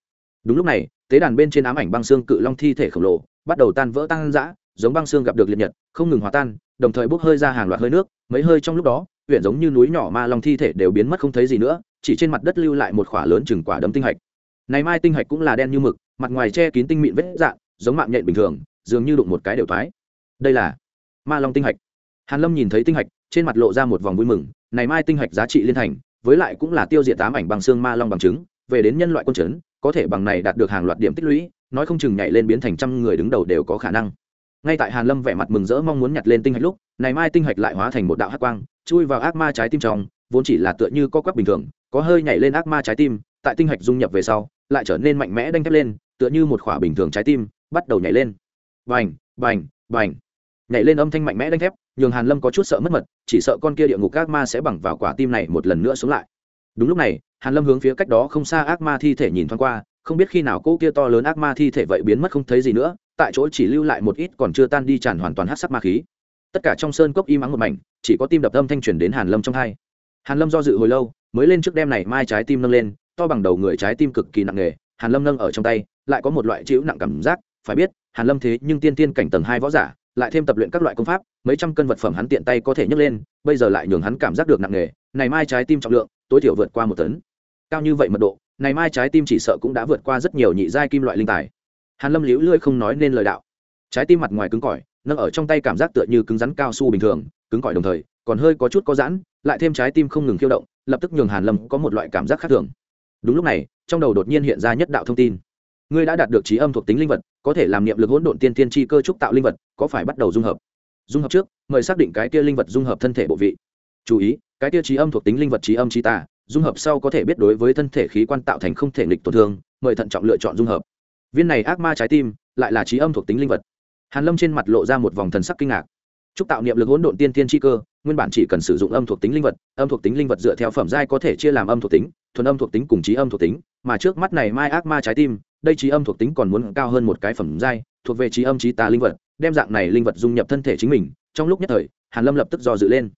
đúng lúc này, tế đàn bên trên ám ảnh băng xương cự long thi thể khổng lồ, bắt đầu tan vỡ tăng dã giống băng xương gặp được liệt nhật, không ngừng hòa tan, đồng thời bốc hơi ra hàng loạt hơi nước. Mấy hơi trong lúc đó, huyện giống như núi nhỏ ma long thi thể đều biến mất không thấy gì nữa, chỉ trên mặt đất lưu lại một khỏa lớn chừng quả đấm tinh hạch. Này mai tinh hạch cũng là đen như mực, mặt ngoài che kín tinh mịn vết dạng, giống mạng nhện bình thường, dường như đụng một cái đều thoái đây là ma long tinh hạch. Hàn lâm nhìn thấy tinh hạch, trên mặt lộ ra một vòng vui mừng, này mai tinh hạch giá trị liên thành, với lại cũng là tiêu diệt tám ảnh bằng xương ma long bằng chứng, về đến nhân loại quân chấn có thể bằng này đạt được hàng loạt điểm tích lũy, nói không chừng nhảy lên biến thành trăm người đứng đầu đều có khả năng. Ngay tại hàn lâm vẻ mặt mừng rỡ mong muốn nhặt lên tinh hạch lúc, này mai tinh hạch lại hóa thành một đạo hắc quang, chui vào ác ma trái tim trong, vốn chỉ là tựa như co quắp bình thường, có hơi nhảy lên ác ma trái tim, tại tinh hạch dung nhập về sau, lại trở nên mạnh mẽ đanh thép lên, tựa như một khỏa bình thường trái tim, bắt đầu nhảy lên. Bành bành bành. Nhảy lên âm thanh mạnh mẽ đanh thép, nhường hàn lâm có chút sợ mất mật, chỉ sợ con kia địa ngục ác ma sẽ bằng vào quả tim này một lần nữa xuống lại đúng lúc này, hàn lâm hướng phía cách đó không xa ác ma thi thể nhìn thoáng qua, không biết khi nào cô kia to lớn ác ma thi thể vậy biến mất không thấy gì nữa, tại chỗ chỉ lưu lại một ít còn chưa tan đi tràn hoàn toàn hát sắc ma khí. Tất cả trong sơn cốc im ắng một mảnh, chỉ có tim đập âm thanh truyền đến hàn lâm trong hai. Hàn lâm do dự hồi lâu, mới lên trước đêm này mai trái tim nâng lên, to bằng đầu người trái tim cực kỳ nặng nề, hàn lâm nâng ở trong tay, lại có một loại chịu nặng cảm giác, phải biết, hàn lâm thế nhưng tiên tiên cảnh tầng hai võ giả, lại thêm tập luyện các loại công pháp, mấy trăm cân vật phẩm hắn tiện tay có thể nhấc lên, bây giờ lại nhường hắn cảm giác được nặng nề, này mai trái tim trọng lượng tối thiểu vượt qua một tấn. Cao như vậy mật độ, này mai trái tim chỉ sợ cũng đã vượt qua rất nhiều nhị giai kim loại linh tài. Hàn lâm liễu lưỡi không nói nên lời đạo. Trái tim mặt ngoài cứng cỏi, nâng ở trong tay cảm giác tựa như cứng rắn cao su bình thường, cứng cỏi đồng thời, còn hơi có chút có giãn, lại thêm trái tim không ngừng khiêu động, lập tức nhường hàn lâm có một loại cảm giác khác thường. Đúng lúc này, trong đầu đột nhiên hiện ra nhất đạo thông tin. Ngươi đã đạt được trí âm thuộc tính linh vật, có thể làm niệm lực hỗn độn tiên tiên chi cơ trúc tạo linh vật, có phải bắt đầu dung hợp? Dung hợp trước, mời xác định cái kia linh vật dung hợp thân thể bộ vị chú ý, cái tiêu chí âm thuộc tính linh vật trí âm trí tà, dung hợp sau có thể biết đối với thân thể khí quan tạo thành không thể nghịch tổn thương, mời thận trọng lựa chọn dung hợp. Viên này ác ma trái tim, lại là trí âm thuộc tính linh vật. Hàn lâm trên mặt lộ ra một vòng thần sắc kinh ngạc. Chúc tạo niệm lực hỗn độn tiên tiên chi cơ, nguyên bản chỉ cần sử dụng âm thuộc tính linh vật, âm thuộc tính linh vật dựa theo phẩm giai có thể chia làm âm thuộc tính, thuần âm thuộc tính cùng trí âm thuộc tính, mà trước mắt này mai ác ma trái tim, đây trí âm thuộc tính còn muốn cao hơn một cái phẩm giai, thuộc về trí âm trí tà linh vật, đem dạng này linh vật dung nhập thân thể chính mình, trong lúc nhất thời, hàn lâm lập tức do dự lên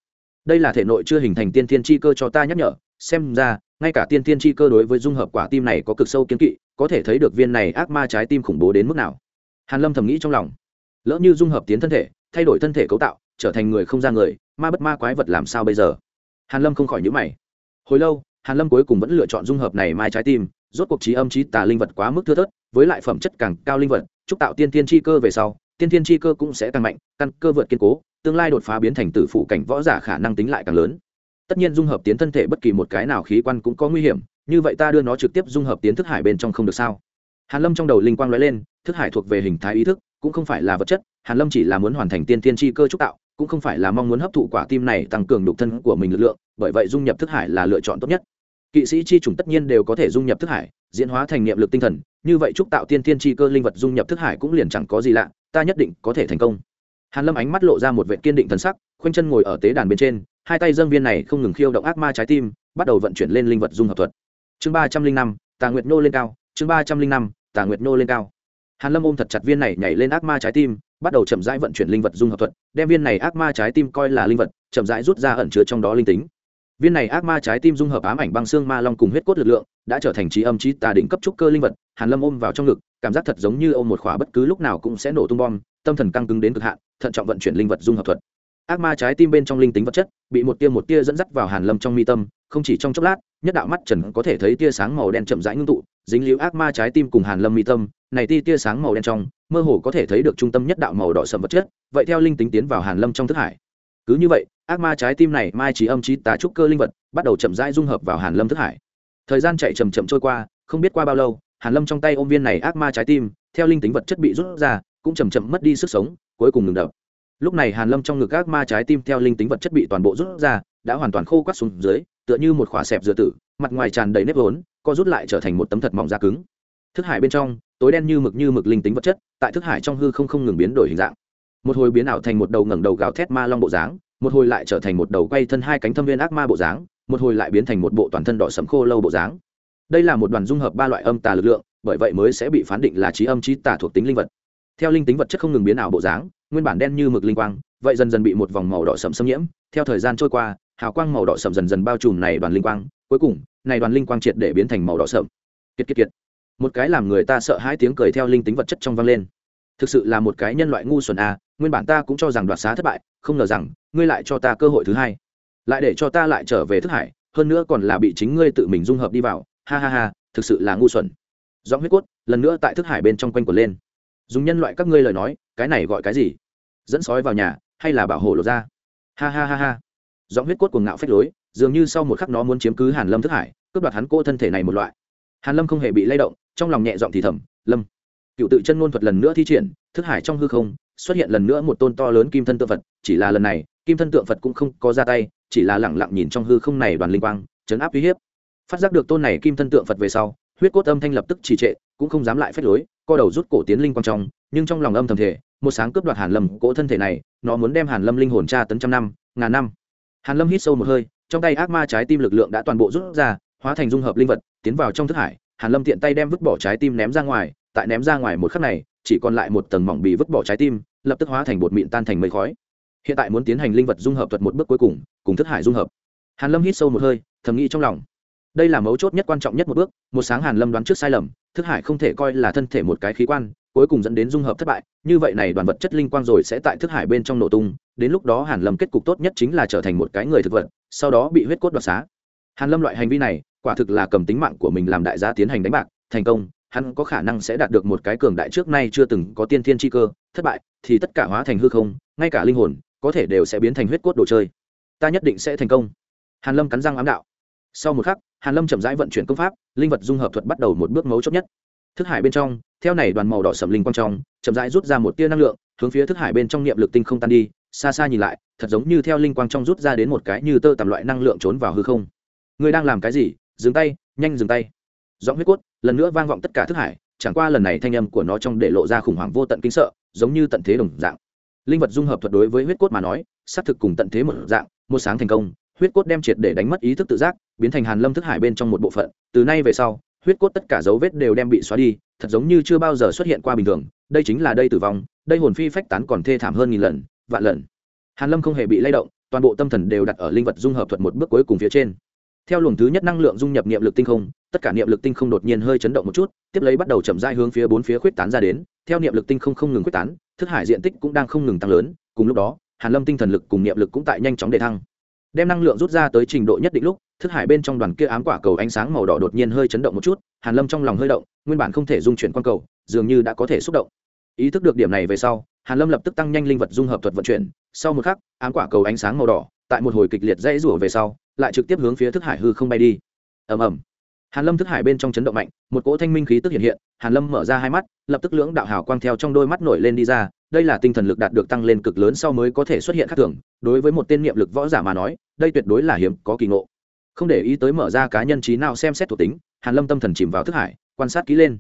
đây là thể nội chưa hình thành tiên thiên chi cơ cho ta nhắc nhở, xem ra, ngay cả tiên thiên chi cơ đối với dung hợp quả tim này có cực sâu kiến kỵ, có thể thấy được viên này ác ma trái tim khủng bố đến mức nào. Hàn lâm thầm nghĩ trong lòng. Lỡ như dung hợp tiến thân thể, thay đổi thân thể cấu tạo, trở thành người không ra người, ma bất ma quái vật làm sao bây giờ? Hàn lâm không khỏi nhíu mày. Hồi lâu, hàn lâm cuối cùng vẫn lựa chọn dung hợp này mai trái tim, rốt cuộc trí âm trí tà linh vật quá mức thưa thớt, với lại phẩm chất càng cao linh vật, chúc tạo tiên tiên chi cơ về sau tiên Thiên chi cơ cũng sẽ càng mạnh, căn cơ vượt kiên cố, tương lai đột phá biến thành tử phụ cảnh võ giả khả năng tính lại càng lớn. Tất nhiên dung hợp tiến thân thể bất kỳ một cái nào khí quan cũng có nguy hiểm, như vậy ta đưa nó trực tiếp dung hợp tiến thức hải bên trong không được sao? Hàn lâm trong đầu linh quang lóe lên, thức hải thuộc về hình thái ý thức, cũng không phải là vật chất, hàn lâm chỉ là muốn hoàn thành tiên Thiên chi cơ trúc tạo, cũng không phải là mong muốn hấp thụ quả tim này tăng cường đục thân của mình lực lượng, bởi vậy dung nhập thức hải là lựa chọn tốt nhất. Kỵ sĩ chi chủng tất nhiên đều có thể dung nhập thức hải, diễn hóa thành niệm lực tinh thần, như vậy trúc tạo tiên Thiên chi cơ linh vật dung nhập thức hải cũng liền chẳng có gì lạ ta nhất định có thể thành công. Hàn lâm ánh mắt lộ ra một vệ kiên định thần sắc, khoanh chân ngồi ở tế đàn bên trên, hai tay dâng viên này không ngừng khiêu động ác ma trái tim, bắt đầu vận chuyển lên linh vật dung hợp thuật. Chương ba trăm linh năm, tà nguyệt nô lên cao, chương ba trăm linh năm, tà nguyệt nô lên cao. Hàn lâm ôm thật chặt viên này nhảy lên ác ma trái tim, bắt đầu chậm rãi vận chuyển linh vật dung hợp thuật, đem viên này ác ma trái tim coi là linh vật, chậm rãi rút ra ẩn chứa trong đó linh tính. Viên này ác ma trái tim dung hợp ám ảnh băng xương ma long cùng huyết cốt lực lượng, đã trở thành trí âm trí tà đỉnh cấp trúc cơ linh vật, hàn lâm ôm vào trong ngực cảm giác thật giống như ôm một khỏa bất cứ lúc nào cũng sẽ nổ tung bom, tâm thần căng cứng đến cực hạn, thận trọng vận chuyển linh vật dung hợp thuật. Ác ma trái tim bên trong linh tính vật chất, bị một tia một tia dẫn dắt vào hàn lâm trong mi tâm, không chỉ trong chốc lát, nhất đạo mắt trần có thể thấy tia sáng màu đen chậm rãi ngưng tụ, dính liễu ác ma trái tim cùng hàn lâm mi tâm, này tia tia sáng màu đen trong, mơ hồ có thể thấy được trung tâm nhất đạo màu đỏ sầm vật chất, vậy theo linh tính tiến vào hàn lâm trong thức hải. Cứ như vậy, ác ma trái tim này mai trí âm trí tà trúc cơ linh vật, bắt đầu chậm rãi dung hợp vào hàn lâm thức hải. Thời gian chạy chậm chậm trôi qua, không biết qua bao lâu hàn lâm trong tay ôm viên này ác ma trái tim, theo linh tính vật chất bị rút ra, cũng chậm chậm mất đi sức sống, cuối cùng ngừng đập. Lúc này hàn lâm trong ngực ác ma trái tim theo linh tính vật chất bị toàn bộ rút ra, đã hoàn toàn khô quắt xuống dưới, tựa như một khỏa sẹp dừa tử, mặt ngoài tràn đầy nếp vốn, co rút lại trở thành một tấm thật mỏng da cứng. Thức hải bên trong, tối đen như mực như mực linh tính vật chất, tại thức hải trong hư không không ngừng biến đổi hình dạng. Một hồi biến ảo thành một đầu ngẩng đầu gào thét ma long bộ dáng, một hồi lại trở thành một đầu quay thân hai cánh thâm viên ác ma bộ dáng, một hồi lại biến thành một bộ toàn thân đỏ sẫm khô lâu bộ dáng đây là một đoàn dung hợp ba loại âm tà lực lượng, bởi vậy mới sẽ bị phán định là trí âm trí tà thuộc tính linh vật. Theo linh tính vật chất không ngừng biến ảo bộ dáng, nguyên bản đen như mực linh quang, vậy dần dần bị một vòng màu đỏ sậm xâm nhiễm. Theo thời gian trôi qua, hào quang màu đỏ sậm dần dần bao trùm này đoàn linh quang, cuối cùng, này đoàn linh quang triệt để biến thành màu đỏ sậm. kiệt kiệt kiệt. Một cái làm người ta sợ hãi tiếng cười theo linh tính vật chất trong vang lên. Thực sự là một cái nhân loại ngu xuẩn à nguyên bản ta cũng cho rằng đoạt xá thất bại, không ngờ rằng, ngươi lại cho ta cơ hội thứ hai. Lại để cho ta lại trở về thức hải, hơn nữa còn là bị chính ngươi tự mình dung hợp đi vào ha ha ha, thực sự là ngu xuẩn. Giọng huyết cốt lần nữa tại thức hải bên trong quanh quần lên. Dùng nhân loại các ngươi lời nói, cái này gọi cái gì? Dẫn sói vào nhà, hay là bảo hộ lột ra ha ha ha ha. Giọng huyết cốt cuồng ngạo phách lối, dường như sau một khắc nó muốn chiếm cứ hàn lâm thức hải, cướp đoạt hắn cô thân thể này một loại. Hàn lâm không hề bị lay động, trong lòng nhẹ giọng thì thầm, lâm. Cựu tự chân ngôn thuật lần nữa thi triển, thức hải trong hư không, xuất hiện lần nữa một tôn to lớn kim thân tượng phật, chỉ là lần này, kim thân tượng phật cũng không có ra tay, chỉ là lẳng lặng nhìn trong hư không này đoàn linh quang, chấn áp uy hiếp phát giác được tôn này kim thân tượng phật về sau, huyết cốt âm thanh lập tức trì trệ, cũng không dám lại phép lối, co đầu rút cổ tiến linh quang trong, nhưng trong lòng âm thầm thể một sáng cướp đoạt hàn lâm cỗ thân thể này, nó muốn đem hàn lâm linh hồn tra tấn trăm năm, ngàn năm. Hàn lâm hít sâu một hơi, trong tay ác ma trái tim lực lượng đã toàn bộ rút ra, hóa thành dung hợp linh vật, tiến vào trong thức hải. Hàn lâm tiện tay đem vứt bỏ trái tim ném ra ngoài, tại ném ra ngoài một khắc này, chỉ còn lại một tầng mỏng bị vứt bỏ trái tim, lập tức hóa thành bột mịn tan thành mây khói. Hiện tại muốn tiến hành linh vật dung hợp thuật một bước cuối cùng cùng thức hải dung hợp. Hàn lâm hít sâu một hơi, thầm nghĩ trong lòng đây là mấu chốt nhất quan trọng nhất một bước, một sáng hàn lâm đoán trước sai lầm, thức hải không thể coi là thân thể một cái khí quan, cuối cùng dẫn đến dung hợp thất bại, như vậy này đoàn vật chất linh quang rồi sẽ tại thức hải bên trong nổ tung, đến lúc đó hàn lâm kết cục tốt nhất chính là trở thành một cái người thực vật, sau đó bị huyết cốt đoạt xá. Hàn lâm loại hành vi này, quả thực là cầm tính mạng của mình làm đại giá tiến hành đánh bạc, thành công, hắn có khả năng sẽ đạt được một cái cường đại trước nay chưa từng có tiên thiên chi cơ, thất bại, thì tất cả hóa thành hư không, ngay cả linh hồn, có thể đều sẽ biến thành huyết cốt đồ chơi. Ta nhất định sẽ thành công. Hàn lâm cắn răng ám đạo. Sau một khắc hàn lâm chậm rãi vận chuyển công pháp, linh vật dung hợp thuật bắt đầu một bước mấu chốt nhất. Thức hải bên trong, theo này đoàn màu đỏ sầm linh quang trong, chậm rãi rút ra một tia năng lượng, hướng phía thức hải bên trong niệm lực tinh không tan đi, xa xa nhìn lại, thật giống như theo linh quang trong rút ra đến một cái như tơ tầm loại năng lượng trốn vào hư không. Ngươi đang làm cái gì? Dừng tay, nhanh dừng tay. Giọng huyết cốt, lần nữa vang vọng tất cả thức hải, chẳng qua lần này thanh âm của nó trong để lộ ra khủng hoảng vô tận kinh sợ, giống như tận thế đồng dạng. Linh vật dung hợp thuật đối với huyết cốt mà nói, xác thực cùng tận thế một dạng, một sáng thành công huyết cốt đem triệt để đánh mất ý thức tự giác, biến thành hàn lâm thức hải bên trong một bộ phận. Từ nay về sau, huyết cốt tất cả dấu vết đều đem bị xóa đi, thật giống như chưa bao giờ xuất hiện qua bình thường. Đây chính là đây tử vong, đây hồn phi phách tán còn thê thảm hơn nghìn lần, vạn lần. Hàn lâm không hề bị lay động, toàn bộ tâm thần đều đặt ở linh vật dung hợp thuật một bước cuối cùng phía trên. Theo luồng thứ nhất năng lượng dung nhập niệm lực tinh không, tất cả niệm lực tinh không đột nhiên hơi chấn động một chút, tiếp lấy bắt đầu chậm rãi hướng phía bốn phía khuyết tán ra đến. Theo niệm lực tinh không không ngừng khuyết tán, thức hải diện tích cũng đang không ngừng tăng lớn, cùng lúc đó, hàn lâm tinh thần lực cùng niệm lực cũng tại nhanh chóng đề thăng đem năng lượng rút ra tới trình độ nhất định lúc, thức hải bên trong đoàn kia ám quả cầu ánh sáng màu đỏ đột nhiên hơi chấn động một chút, hàn lâm trong lòng hơi động, nguyên bản không thể dung chuyển quan cầu, dường như đã có thể xúc động. Ý thức được điểm này về sau, hàn lâm lập tức tăng nhanh linh vật dung hợp thuật vận chuyển, sau một khắc, ám quả cầu ánh sáng màu đỏ, tại một hồi kịch liệt dãy rủa về sau, lại trực tiếp hướng phía thức hải hư không bay đi. Ầm ầm. Hàn lâm thức hải bên trong chấn động mạnh, một cỗ thanh minh khí tức hiện hiện, hàn lâm mở ra hai mắt, lập tức lưỡng đạo hào quang theo trong đôi mắt nổi lên đi ra đây là tinh thần lực đạt được tăng lên cực lớn sau mới có thể xuất hiện khác thường đối với một tên niệm lực võ giả mà nói đây tuyệt đối là hiếm có kỳ ngộ. Không để ý tới mở ra cá nhân trí nào xem xét thuộc tính hàn lâm tâm thần chìm vào thức hải quan sát kỹ lên.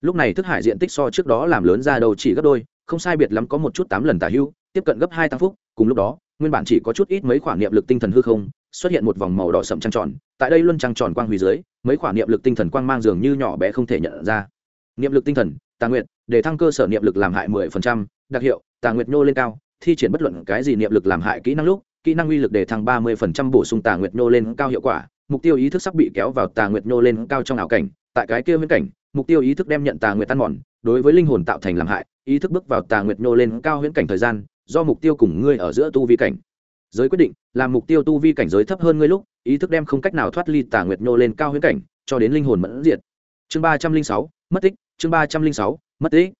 Lúc này thức hải diện tích so trước đó làm lớn ra đầu chỉ gấp đôi không sai biệt lắm có một chút tám lần tả hưu tiếp cận gấp hai tăng phúc cùng lúc đó nguyên bản chỉ có chút ít mấy khoản niệm lực tinh thần hư không xuất hiện một vòng màu đỏ sậm trăng tròn tại đây luân trăng tròn quang hủy dưới mấy khoản niệm lực tinh thần quang mang dường như nhỏ bé không thể nhận ra. Niệm lực tinh thần tà nguyện, để thăng cơ sở niệm lực làm hại mười phần trăm đặc hiệu, tà nguyệt nhô lên cao, thi triển bất luận cái gì niệm lực làm hại kỹ năng lúc, kỹ năng uy lực để thăng ba mươi phần trăm bổ sung tà nguyệt nhô lên cao hiệu quả. Mục tiêu ý thức sắp bị kéo vào tà nguyệt nhô lên cao trong ảo cảnh, tại cái kia viễn cảnh, mục tiêu ý thức đem nhận tà nguyệt tan mòn, đối với linh hồn tạo thành làm hại, ý thức bước vào tà nguyệt nhô lên cao huyễn cảnh thời gian, do mục tiêu cùng ngươi ở giữa tu vi cảnh. Giới quyết định, làm mục tiêu tu vi cảnh giới thấp hơn ngươi lúc, ý thức đem không cách nào thoát ly tà nguyệt nhô lên cao huyễn cảnh, cho đến linh hồn mẫn diệt. Chương ba trăm linh sáu, mất tích, chương ba trăm linh sáu, mất tích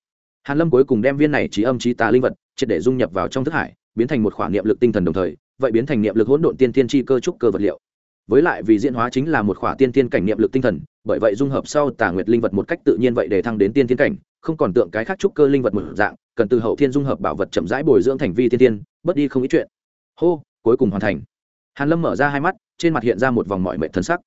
hàn lâm cuối cùng đem viên này trí âm trí tà linh vật triệt để dung nhập vào trong thức hải, biến thành một khoản niệm lực tinh thần đồng thời, vậy biến thành niệm lực hỗn độn tiên tiên chi cơ trúc cơ vật liệu. Với lại vì diễn hóa chính là một khỏa tiên tiên cảnh niệm lực tinh thần, bởi vậy dung hợp sau tà nguyệt linh vật một cách tự nhiên vậy để thăng đến tiên tiên cảnh, không còn tượng cái khác trúc cơ linh vật một dạng, cần từ hậu thiên dung hợp bảo vật chậm rãi bồi dưỡng thành vi tiên tiên bớt đi không ít chuyện. Hô, cuối cùng hoàn thành. Hàn lâm mở ra hai mắt, trên mặt hiện ra một vòng mọi mệnh thân sắc.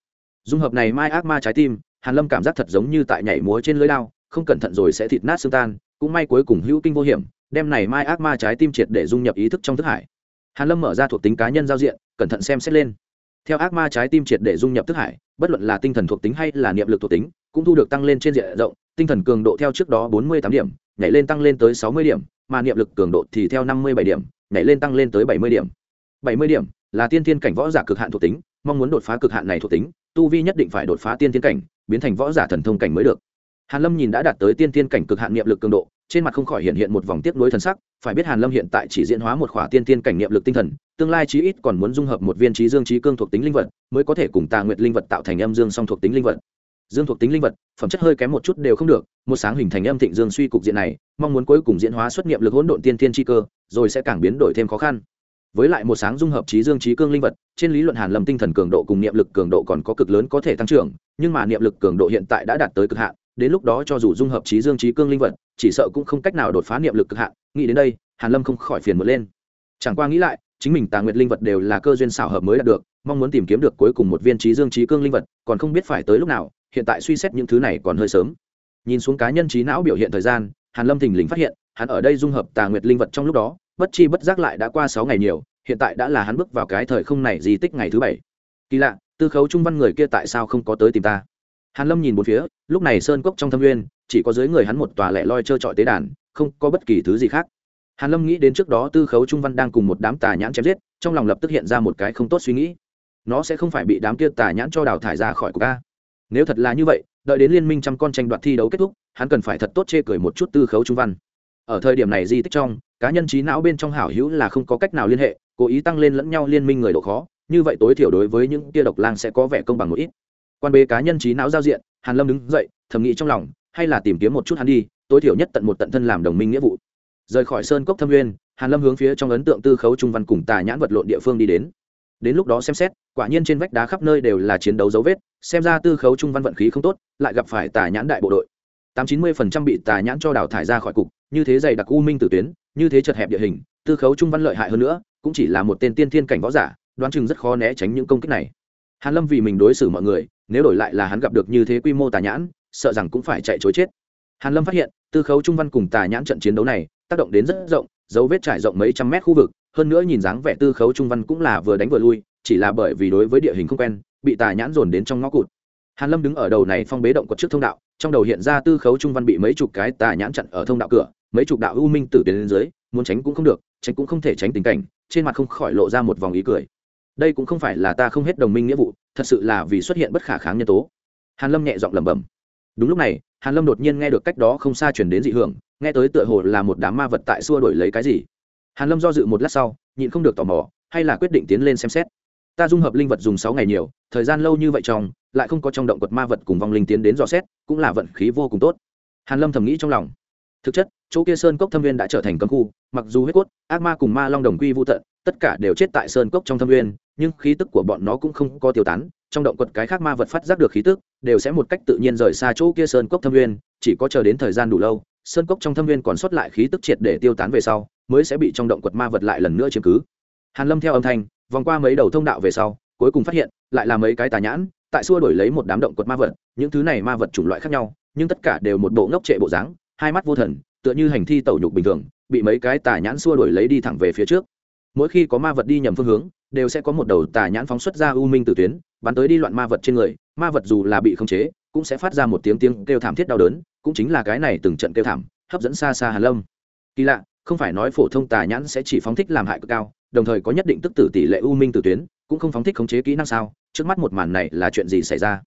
Dung hợp này mai ác ma trái tim, hàn lâm cảm giác thật giống như tại nhảy múa trên lưới lao không cẩn thận rồi sẽ thịt nát xương tan, cũng may cuối cùng hữu kinh vô hiểm đem này mai ác ma trái tim triệt để dung nhập ý thức trong thức hải. Hàn lâm mở ra thuộc tính cá nhân giao diện, cẩn thận xem xét lên. Theo ác ma trái tim triệt để dung nhập thức hải, bất luận là tinh thần thuộc tính hay là niệm lực thuộc tính, cũng thu được tăng lên trên diện rộng, tinh thần cường độ theo trước đó bốn mươi tám điểm, nhảy lên tăng lên tới sáu mươi điểm, mà niệm lực cường độ thì theo năm mươi bảy điểm, nhảy lên tăng lên tới bảy mươi điểm. bảy mươi điểm là tiên thiên cảnh võ giả cực hạn thuộc tính, mong muốn đột phá cực hạn này thuộc tính, tu vi nhất định phải đột phá tiên thiên cảnh, biến thành võ giả thần thông cảnh mới được hàn lâm nhìn đã đạt tới tiên tiên cảnh cực hạn niệm lực cường độ, trên mặt không khỏi hiện hiện một vòng tiếc nuối thần sắc, phải biết hàn lâm hiện tại chỉ diễn hóa một khỏa tiên tiên cảnh niệm lực tinh thần, tương lai chí ít còn muốn dung hợp một viên trí dương trí cương thuộc tính linh vật, mới có thể cùng tà nguyệt linh vật tạo thành âm dương song thuộc tính linh vật. Dương thuộc tính linh vật, phẩm chất hơi kém một chút đều không được, một sáng hình thành âm thịnh dương suy cục diện này, mong muốn cuối cùng diễn hóa xuất nghiệm lực hỗn độn tiên tiên chi cơ, rồi sẽ càng biến đổi thêm khó khăn. Với lại một sáng dung hợp trí dương trí cương linh vật, trên lý luận hàn lâm tinh thần cường độ cùng niệm lực cường độ còn có cực lớn có thể tăng trưởng, nhưng mà niệm lực cường độ hiện tại đã đạt tới cực hạn đến lúc đó cho dù dung hợp trí dương trí cương linh vật, chỉ sợ cũng không cách nào đột phá niệm lực cực hạn, nghĩ đến đây, hàn lâm không khỏi phiền muộn lên. Chẳng qua nghĩ lại, chính mình tà nguyệt linh vật đều là cơ duyên xảo hợp mới đạt được, mong muốn tìm kiếm được cuối cùng một viên trí dương trí cương linh vật, còn không biết phải tới lúc nào, hiện tại suy xét những thứ này còn hơi sớm. Nhìn xuống cá nhân trí não biểu hiện thời gian, hàn lâm thình lình phát hiện, hắn ở đây dung hợp tà nguyệt linh vật trong lúc đó, bất chi bất giác lại đã qua sáu ngày nhiều, hiện tại đã là hắn bước vào cái thời không này di tích ngày thứ bảy. Kỳ lạ, tư khấu trung văn người kia tại sao không có tới tìm ta? Hàn lâm nhìn một phía, lúc này sơn cốc trong thâm nguyên, chỉ có dưới người hắn một tòa lẻ loi trơ trọi tế đàn, không có bất kỳ thứ gì khác. Hàn lâm nghĩ đến trước đó tư khấu trung văn đang cùng một đám tà nhãn chém giết, trong lòng lập tức hiện ra một cái không tốt suy nghĩ. Nó sẽ không phải bị đám kia tà nhãn cho đào thải ra khỏi cuộc ca nếu thật là như vậy, đợi đến liên minh trăm con tranh đoạt thi đấu kết thúc, hắn cần phải thật tốt chê cười một chút tư khấu trung văn. Ở thời điểm này di tích trong, cá nhân trí não bên trong hảo hữu là không có cách nào liên hệ, cố ý tăng lên lẫn nhau liên minh người độ khó, như vậy tối thiểu đối với những tia độc lang sẽ có vẻ công bằng một ít quan bế cá nhân trí não giao diện, hàn lâm đứng dậy, thầm nghĩ trong lòng, hay là tìm kiếm một chút hắn đi, tối thiểu nhất tận một tận thân làm đồng minh nghĩa vụ. Rời khỏi sơn cốc thâm nguyên, hàn lâm hướng phía trong ấn tượng tư khấu trung văn cùng tà nhãn vật lộn địa phương đi đến. Đến lúc đó xem xét, quả nhiên trên vách đá khắp nơi đều là chiến đấu dấu vết, xem ra tư khấu trung văn vận khí không tốt, lại gặp phải tà nhãn đại bộ đội. Tám chín mươi phần trăm bị tà nhãn cho đào thải ra khỏi cục, như thế dày đặc u minh tử tuyến, như thế chật hẹp địa hình, tư khấu trung văn lợi hại hơn nữa, cũng chỉ là một tên tiên thiên cảnh võ giả, đoán chừng rất khó né tránh những công kích này. Hàn lâm vì mình đối xử mọi người nếu đổi lại là hắn gặp được như thế quy mô tà nhãn, sợ rằng cũng phải chạy chối chết. Hàn lâm phát hiện, tư khấu trung văn cùng tà nhãn trận chiến đấu này, tác động đến rất rộng, dấu vết trải rộng mấy trăm mét khu vực, hơn nữa nhìn dáng vẻ tư khấu trung văn cũng là vừa đánh vừa lui, chỉ là bởi vì đối với địa hình không quen, bị tà nhãn dồn đến trong ngõ cụt. Hàn lâm đứng ở đầu này phong bế động quật trước thông đạo, trong đầu hiện ra tư khấu trung văn bị mấy chục cái tà nhãn chặn ở thông đạo cửa, mấy chục đạo u minh tử tiến dưới, muốn tránh cũng không được, tránh cũng không thể tránh tình cảnh, trên mặt không khỏi lộ ra một vòng ý cười đây cũng không phải là ta không hết đồng minh nghĩa vụ, thật sự là vì xuất hiện bất khả kháng nhân tố. Hàn lâm nhẹ giọng lẩm bẩm. Đúng lúc này, hàn lâm đột nhiên nghe được cách đó không xa chuyển đến dị hưởng, nghe tới tựa hồ là một đám ma vật tại xua đổi lấy cái gì. Hàn lâm do dự một lát sau, nhịn không được tò mò, hay là quyết định tiến lên xem xét. Ta dung hợp linh vật dùng sáu ngày nhiều, thời gian lâu như vậy trong, lại không có trong động quật ma vật cùng vong linh tiến đến dò xét, cũng là vận khí vô cùng tốt. Hàn lâm thầm nghĩ trong lòng. Thực chất, chỗ kia sơn cốc thâm viên đã trở thành cấm khu, mặc dù huyết cốt, ác ma cùng ma long đồng quy vô tận, tất cả đều chết tại sơn cốc trong thâm viên nhưng khí tức của bọn nó cũng không có tiêu tán, trong động quật cái khác ma vật phát giác được khí tức, đều sẽ một cách tự nhiên rời xa chỗ kia sơn cốc thâm nguyên, chỉ có chờ đến thời gian đủ lâu, sơn cốc trong thâm nguyên còn sót lại khí tức triệt để tiêu tán về sau, mới sẽ bị trong động quật ma vật lại lần nữa chiếm cứ. Hàn lâm theo âm thanh, vòng qua mấy đầu thông đạo về sau, cuối cùng phát hiện, lại là mấy cái tà nhãn, tại xua đổi lấy một đám động quật ma vật, những thứ này ma vật chủng loại khác nhau, nhưng tất cả đều một bộ ngốc trệ bộ dáng, hai mắt vô thần, tựa như hành thi tẩu nhục bình thường, bị mấy cái tà nhãn xua đổi lấy đi thẳng về phía trước. Mỗi khi có ma vật đi nhầm phương hướng đều sẽ có một đầu tà nhãn phóng xuất ra u minh tử tuyến, bắn tới đi loạn ma vật trên người, ma vật dù là bị khống chế, cũng sẽ phát ra một tiếng tiếng kêu thảm thiết đau đớn, cũng chính là cái này từng trận kêu thảm, hấp dẫn xa xa hàn lâm. Kỳ lạ, không phải nói phổ thông tà nhãn sẽ chỉ phóng thích làm hại cực cao, đồng thời có nhất định tức tử tỷ lệ u minh tử tuyến, cũng không phóng thích khống chế kỹ năng sao? Trước mắt một màn này là chuyện gì xảy ra?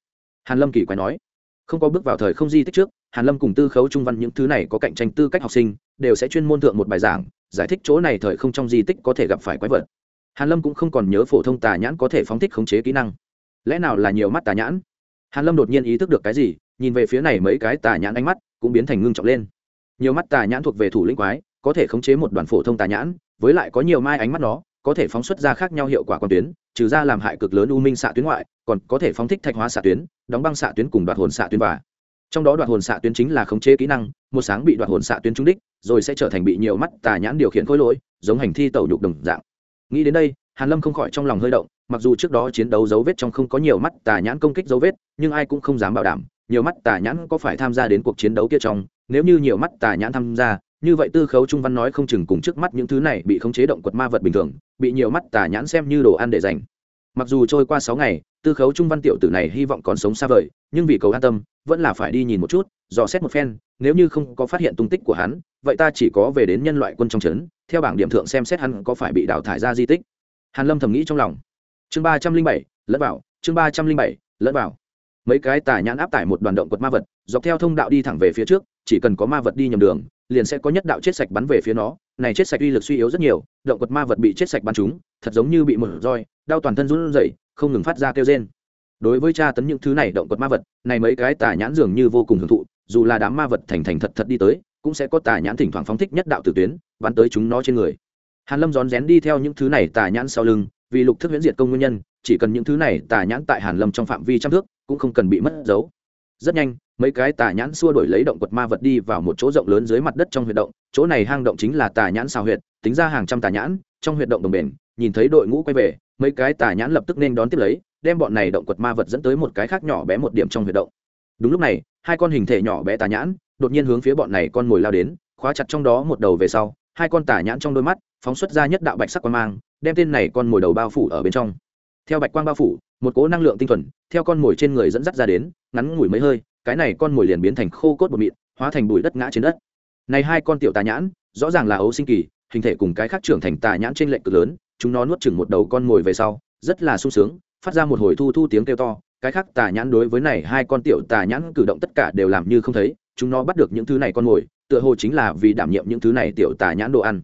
Hàn lâm kỳ quái nói. Không có bước vào thời không di tích trước, hàn lâm cùng tư khấu trung văn những thứ này có cạnh tranh tư cách học sinh, đều sẽ chuyên môn thượng một bài giảng, giải thích chỗ này thời không trong di tích có thể gặp phải quái vật hàn lâm cũng không còn nhớ phổ thông tà nhãn có thể phóng thích khống chế kỹ năng. Lẽ nào là nhiều mắt tà nhãn? Hàn lâm đột nhiên ý thức được cái gì, nhìn về phía này mấy cái tà nhãn ánh mắt cũng biến thành ngưng trọng lên. Nhiều mắt tà nhãn thuộc về thủ lĩnh quái, có thể khống chế một đoàn phổ thông tà nhãn, với lại có nhiều mai ánh mắt nó, có thể phóng xuất ra khác nhau hiệu quả quan tuyến, trừ ra làm hại cực lớn u minh xạ tuyến ngoại, còn có thể phóng thích thạch hóa xạ tuyến, đóng băng xạ tuyến cùng đoạt hồn xạ tuyến và. Trong đó đoạt hồn xạ tuyến chính là khống chế kỹ năng, một sáng bị đoạt hồn xạ tuyến trúng đích, rồi sẽ trở thành bị nhiều mắt tà nhãn điều khiển khối lỗi, giống hành thi tẩu nhục đồng dạng nghĩ đến đây, hàn lâm không khỏi trong lòng hơi động, mặc dù trước đó chiến đấu dấu vết trong không có nhiều mắt tà nhãn công kích dấu vết, nhưng ai cũng không dám bảo đảm, nhiều mắt tà nhãn có phải tham gia đến cuộc chiến đấu kia trong. Nếu như nhiều mắt tà nhãn tham gia, như vậy tư khấu trung văn nói không chừng cùng trước mắt những thứ này bị khống chế động quật ma vật bình thường, bị nhiều mắt tà nhãn xem như đồ ăn để dành mặc dù trôi qua sáu ngày, tư khấu trung văn tiểu tử này hy vọng còn sống xa vời, nhưng vì cầu an tâm, vẫn là phải đi nhìn một chút, dò xét một phen nếu như không có phát hiện tung tích của hắn, vậy ta chỉ có về đến nhân loại quân trong trấn, theo bảng điểm thượng xem xét hắn có phải bị đào thải ra di tích. Hàn lâm thầm nghĩ trong lòng. Chương ba trăm linh bảy, lẫn vào, chương ba trăm linh bảy, lẫn vào. Mấy cái tà nhãn áp tải một đoàn động quật ma vật, dọc theo thông đạo đi thẳng về phía trước, chỉ cần có ma vật đi nhầm đường, liền sẽ có nhất đạo chết sạch bắn về phía nó. Này chết sạch uy lực suy yếu rất nhiều, động vật ma vật bị chết sạch bắn chúng, thật giống như bị một roi, đau toàn thân run rẩy, không ngừng phát ra kêu rên. Đối với tra tấn những thứ này động vật ma vật, này mấy cái tà nhãn dường như vô cùng hưởng thụ dù là đám ma vật thành thành thật thật đi tới, cũng sẽ có tà nhãn thỉnh thoảng phóng thích nhất đạo tử tuyến, bắn tới chúng nó trên người. Hàn lâm rón rén đi theo những thứ này tà nhãn sau lưng, vì lục thức huyễn diệt công nguyên nhân, chỉ cần những thứ này tà nhãn tại hàn lâm trong phạm vi trăm thước, cũng không cần bị mất dấu. Rất nhanh, mấy cái tà nhãn xua đổi lấy động quật ma vật đi vào một chỗ rộng lớn dưới mặt đất trong huyệt động, chỗ này hang động chính là tà nhãn xào huyệt, tính ra hàng trăm tà nhãn, trong huyệt động đồng bền, nhìn thấy đội ngũ quay về, mấy cái tà nhãn lập tức nên đón tiếp lấy, đem bọn này động quật ma vật dẫn tới một cái khác nhỏ bé một điểm trong huyệt động đúng lúc này, hai con hình thể nhỏ bé tà nhãn đột nhiên hướng phía bọn này con mồi lao đến, khóa chặt trong đó một đầu về sau, hai con tà nhãn trong đôi mắt phóng xuất ra nhất đạo bạch sắc quang mang, đem tên này con mồi đầu bao phủ ở bên trong. Theo bạch quang bao phủ, một cỗ năng lượng tinh thuần theo con mồi trên người dẫn dắt ra đến, ngắn ngủi mấy hơi, cái này con mồi liền biến thành khô cốt bột mịn, hóa thành bụi đất ngã trên đất. Này hai con tiểu tà nhãn, rõ ràng là ấu sinh kỳ, hình thể cùng cái khác trưởng thành tà nhãn trên lệnh cực lớn, chúng nó nuốt chừng một đầu con mồi về sau, rất là sung sướng, phát ra một hồi thu thu tiếng kêu to cái khác tà nhãn đối với này hai con tiểu tà nhãn cử động tất cả đều làm như không thấy, chúng nó bắt được những thứ này con mồi, tựa hồ chính là vì đảm nhiệm những thứ này tiểu tà nhãn đồ ăn.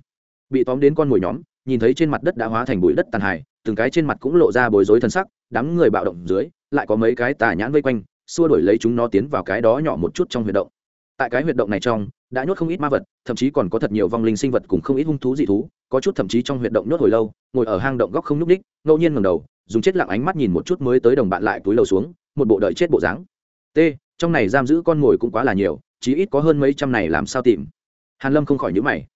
Bị tóm đến con mồi nhóm, nhìn thấy trên mặt đất đã hóa thành bụi đất tàn hài từng cái trên mặt cũng lộ ra bối rối thân sắc, đám người bạo động dưới, lại có mấy cái tà nhãn vây quanh, xua đổi lấy chúng nó tiến vào cái đó nhỏ một chút trong huyệt động. Tại cái huyệt động này trong, đã nhốt không ít ma vật, thậm chí còn có thật nhiều vong linh sinh vật cùng không ít hung thú dị thú, có chút thậm chí trong huyệt động nhốt hồi lâu, ngồi ở hang động góc không nhúc ních ngẫu nhiên ngầm đầu dùng chết lặng ánh mắt nhìn một chút mới tới đồng bạn lại túi lầu xuống, một bộ đợi chết bộ dáng. T, trong này giam giữ con mồi cũng quá là nhiều, chí ít có hơn mấy trăm này làm sao tìm? Hàn lâm không khỏi nhíu mày.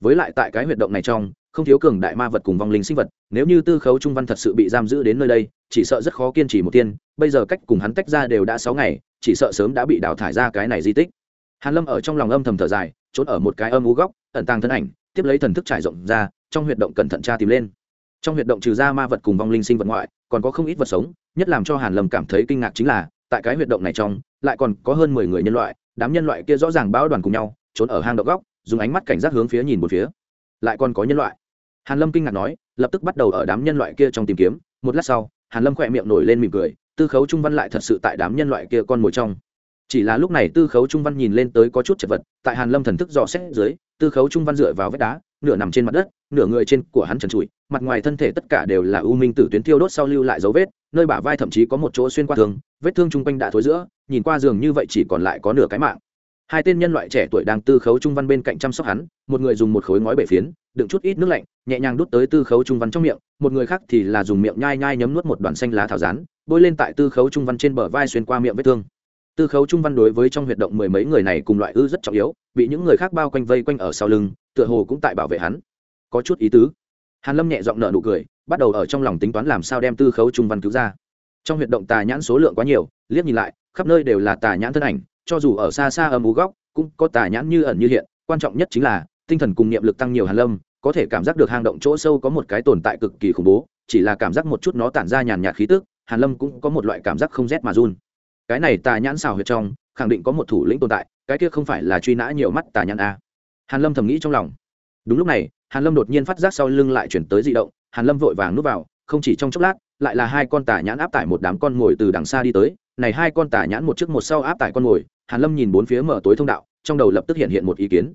Với lại tại cái huyệt động này trong, không thiếu cường đại ma vật cùng vong linh sinh vật, nếu như tư khấu trung văn thật sự bị giam giữ đến nơi đây, chỉ sợ rất khó kiên trì một tiên, bây giờ cách cùng hắn tách ra đều đã sáu ngày, chỉ sợ sớm đã bị đào thải ra cái này di tích. Hàn lâm ở trong lòng âm thầm thở dài, trốn ở một cái âm u góc, ẩn tàng thân ảnh, tiếp lấy thần thức trải rộng ra, trong huyệt động cẩn thận tra tìm lên trong huyệt động trừ ra ma vật cùng vong linh sinh vật ngoại, còn có không ít vật sống, nhất làm cho hàn lâm cảm thấy kinh ngạc chính là, tại cái huyệt động này trong, lại còn có hơn mười người nhân loại, đám nhân loại kia rõ ràng bao đoàn cùng nhau, trốn ở hang động góc, dùng ánh mắt cảnh giác hướng phía nhìn một phía. Lại còn có nhân loại. Hàn lâm kinh ngạc nói, lập tức bắt đầu ở đám nhân loại kia trong tìm kiếm. Một lát sau, hàn lâm khỏe miệng nổi lên mỉm cười, tư khấu trung văn lại thật sự tại đám nhân loại kia con mồi trong. Chỉ là lúc này tư khấu trung văn nhìn lên tới có chút chật vật, tại hàn lâm thần thức dò xét dưới, tư khấu trung văn dựa vào vách đá nửa nằm trên mặt đất, nửa người trên của hắn trần trụi, mặt ngoài thân thể tất cả đều là u minh tử tuyến tiêu đốt sau lưu lại dấu vết, nơi bả vai thậm chí có một chỗ xuyên qua thương vết thương chung quanh đã thối giữa, nhìn qua giường như vậy chỉ còn lại có nửa cái mạng. Hai tên nhân loại trẻ tuổi đang tư khấu trung văn bên cạnh chăm sóc hắn, một người dùng một khối ngói bể phiến, đựng chút ít nước lạnh, nhẹ nhàng đút tới tư khấu trung văn trong miệng, một người khác thì là dùng miệng nhai nhai nhấm nuốt một đoàn xanh lá thảo rán, bôi lên tại tư khấu trung văn trên bờ vai xuyên qua miệng vết thương. Tư khấu trung văn đối với trong huyệt động mười mấy người này cùng loại ư rất trọng yếu, bị những người khác bao quanh vây quanh ở sau lưng tựa hồ cũng tại bảo vệ hắn. Có chút ý tứ. Hàn lâm nhẹ giọng nợ nụ cười, bắt đầu ở trong lòng tính toán làm sao đem tư khấu trung văn cứu ra. Trong huyệt động tà nhãn số lượng quá nhiều, liếc nhìn lại, khắp nơi đều là tà nhãn thân ảnh, cho dù ở xa xa âm u góc, cũng có tà nhãn như ẩn như hiện, quan trọng nhất chính là, tinh thần cùng niệm lực tăng nhiều hàn lâm, có thể cảm giác được hang động chỗ sâu có một cái tồn tại cực kỳ khủng bố, chỉ là cảm giác một chút nó tản ra nhàn nhạt khí tức, hàn lâm cũng có một loại cảm giác không rét mà run. Cái này tà nhãn xào huyệt trong, khẳng định có một thủ lĩnh tồn tại, cái kia không phải là truy nã nhiều mắt tà nhãn a hàn lâm thầm nghĩ trong lòng. Đúng lúc này, hàn lâm đột nhiên phát giác sau lưng lại chuyển tới dị động, hàn lâm vội vàng núp vào, không chỉ trong chốc lát, lại là hai con tà nhãn áp tải một đám con ngồi từ đằng xa đi tới, này hai con tà nhãn một trước một sau áp tải con ngồi, hàn lâm nhìn bốn phía mở tối thông đạo, trong đầu lập tức hiện hiện một ý kiến.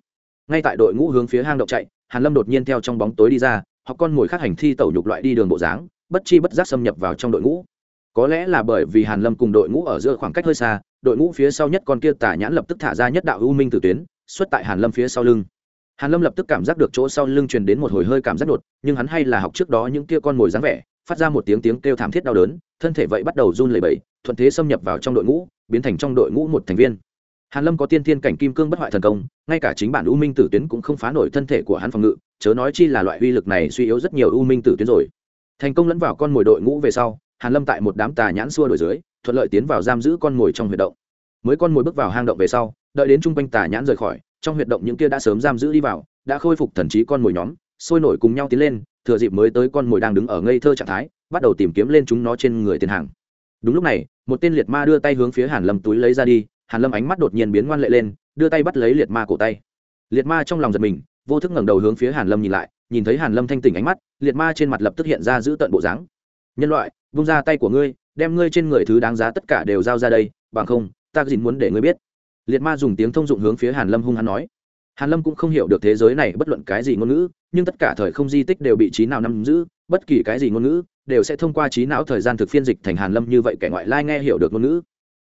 Ngay tại đội ngũ hướng phía hang động chạy, hàn lâm đột nhiên theo trong bóng tối đi ra, hoặc con ngồi khác hành thi tẩu nhục loại đi đường bộ dáng, bất chi bất giác xâm nhập vào trong đội ngũ. Có lẽ là bởi vì hàn lâm cùng đội ngũ ở giữa khoảng cách hơi xa, đội ngũ phía sau nhất con kia tà nhãn lập tức thả ra nhất đạo u minh tử tuyến xuất tại hàn lâm phía sau lưng. Hàn lâm lập tức cảm giác được chỗ sau lưng truyền đến một hồi hơi cảm giác đột, nhưng hắn hay là học trước đó những kia con mồi dáng vẻ, phát ra một tiếng tiếng kêu thảm thiết đau đớn, thân thể vậy bắt đầu run lẩy bẩy, thuận thế xâm nhập vào trong đội ngũ, biến thành trong đội ngũ một thành viên. Hàn lâm có tiên thiên cảnh kim cương bất hoại thần công, ngay cả chính bản u minh tử tuyến cũng không phá nổi thân thể của hắn phòng ngự, chớ nói chi là loại uy lực này suy yếu rất nhiều u minh tử tuyến rồi. Thành công lẫn vào con mồi đội ngũ về sau, hàn lâm tại một đám tà nhãn xua đổi dưới, thuận lợi tiến vào giam giữ con mồi trong huyệt động. Mới con mồi bước vào hang động về sau đợi đến trung quanh tà nhãn rời khỏi, trong huyệt động những kia đã sớm giam giữ đi vào, đã khôi phục thần trí con mồi nhóm, sôi nổi cùng nhau tiến lên, thừa dịp mới tới con mồi đang đứng ở ngây thơ trạng thái, bắt đầu tìm kiếm lên chúng nó trên người tiền hàng. Đúng lúc này, một tên liệt ma đưa tay hướng phía hàn lâm túi lấy ra đi, hàn lâm ánh mắt đột nhiên biến ngoan lệ lên, đưa tay bắt lấy liệt ma cổ tay. Liệt ma trong lòng giật mình, vô thức ngẩng đầu hướng phía hàn lâm nhìn lại, nhìn thấy hàn lâm thanh tỉnh ánh mắt, liệt ma trên mặt lập tức hiện ra giữ tận bộ dáng. Nhân loại, vung ra tay của ngươi, đem ngươi trên người thứ đáng giá tất cả đều giao ra đây, bằng không, ta dìn muốn để ngươi biết liệt ma dùng tiếng thông dụng hướng phía hàn lâm hung hăng nói. Hàn lâm cũng không hiểu được thế giới này bất luận cái gì ngôn ngữ, nhưng tất cả thời không di tích đều bị trí nào nắm giữ, bất kỳ cái gì ngôn ngữ đều sẽ thông qua trí não thời gian thực phiên dịch thành hàn lâm như vậy kẻ ngoại lai nghe hiểu được ngôn ngữ.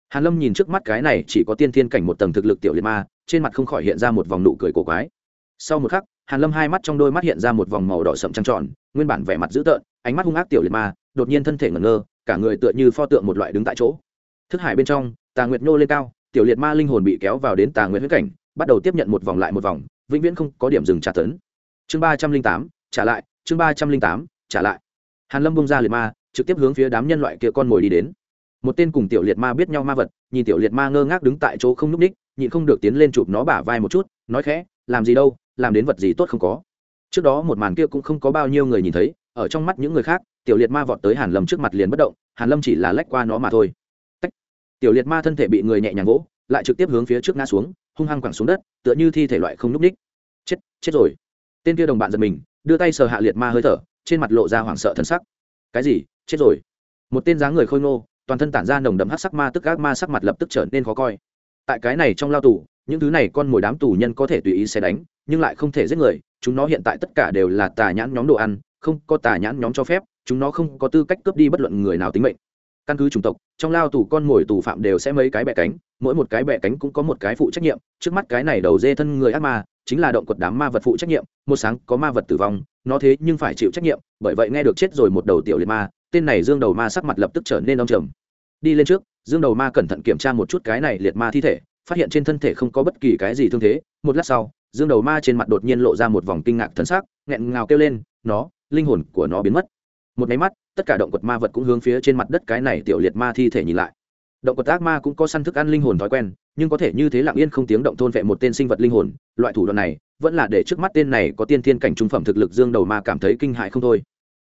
Hàn lâm nhìn trước mắt cái này chỉ có tiên thiên cảnh một tầng thực lực tiểu liệt ma, trên mặt không khỏi hiện ra một vòng nụ cười cổ quái. Sau một khắc, hàn lâm hai mắt trong đôi mắt hiện ra một vòng màu đỏ sậm trăng tròn, nguyên bản vẻ mặt dữ tợn, ánh mắt hung ác tiểu liệt ma, đột nhiên thân thể ngẩn ngơ, cả người tựa như pho tượng một loại đứng tại chỗ. Thức hải bên trong, tà nguyệt nhô lên cao tiểu liệt ma linh hồn bị kéo vào đến tà Nguyên huyết cảnh, bắt đầu tiếp nhận một vòng lại một vòng, vĩnh viễn không có điểm dừng trả tấn. Chương ba trăm linh tám, trả lại, chương ba trăm linh tám, trả lại. Hàn lâm bung ra liệt ma, trực tiếp hướng phía đám nhân loại kia con mồi đi đến. Một tên cùng tiểu liệt ma biết nhau ma vật, nhìn tiểu liệt ma ngơ ngác đứng tại chỗ không n ú c ních, nhịn không được tiến lên chụp nó bả vai một chút, nói khẽ, làm gì đâu, làm đến vật gì tốt không có. Trước đó một màn kia cũng không có bao nhiêu người nhìn thấy, ở trong mắt những người khác, tiểu liệt ma vọt tới hàn lâm trước mặt liền bất động, hàn lâm chỉ là lách qua nó mà thôi tiểu liệt ma thân thể bị người nhẹ nhàng gỗ lại trực tiếp hướng phía trước ngã xuống, hung hăng quẳng xuống đất, tựa như thi thể loại không núp ních. Chết chết rồi. Tên kia đồng bạn giật mình, đưa tay sờ hạ liệt ma hơi thở, trên mặt lộ ra hoảng sợ thân sắc. Cái gì? Chết rồi. Một tên dáng người khôi ngô, toàn thân tản ra nồng đậm hát sắc ma tức gác ma sắc mặt lập tức trở nên khó coi. Tại cái này trong lao tù, những thứ này con mồi đám tù nhân có thể tùy ý xe đánh, nhưng lại không thể giết người, chúng nó hiện tại tất cả đều là tà nhãn nhóm đồ ăn, không có tà nhãn nhóm cho phép, chúng nó không có tư cách cướp đi bất luận người nào tính mệnh. Căn cứ chủng tộc trong lao tù con mồi tù phạm đều sẽ mấy cái bẹ cánh, mỗi một cái bẹ cánh cũng có một cái phụ trách nhiệm, trước mắt cái này đầu dê thân người ác ma, chính là động quật đám ma vật phụ trách nhiệm, một sáng có ma vật tử vong, nó thế nhưng phải chịu trách nhiệm, bởi vậy nghe được chết rồi một đầu tiểu liệt ma, tên này dương đầu ma sắc mặt lập tức trở nên đông trầm. Đi lên trước, dương đầu ma cẩn thận kiểm tra một chút cái này liệt ma thi thể, phát hiện trên thân thể không có bất kỳ cái gì thương thế, một lát sau, dương đầu ma trên mặt đột nhiên lộ ra một vòng kinh ngạc thân xác nghẹn ngào kêu lên, nó, linh hồn của nó biến mất một máy mắt, tất cả động vật ma vật cũng hướng phía trên mặt đất cái này tiểu liệt ma thi thể nhìn lại. Động vật ác ma cũng có săn thức ăn linh hồn thói quen, nhưng có thể như thế lặng yên không tiếng động thôn vệ một tên sinh vật linh hồn, loại thủ đoạn này vẫn là để trước mắt tên này có tiên thiên cảnh trung phẩm thực lực dương đầu ma cảm thấy kinh hại không thôi.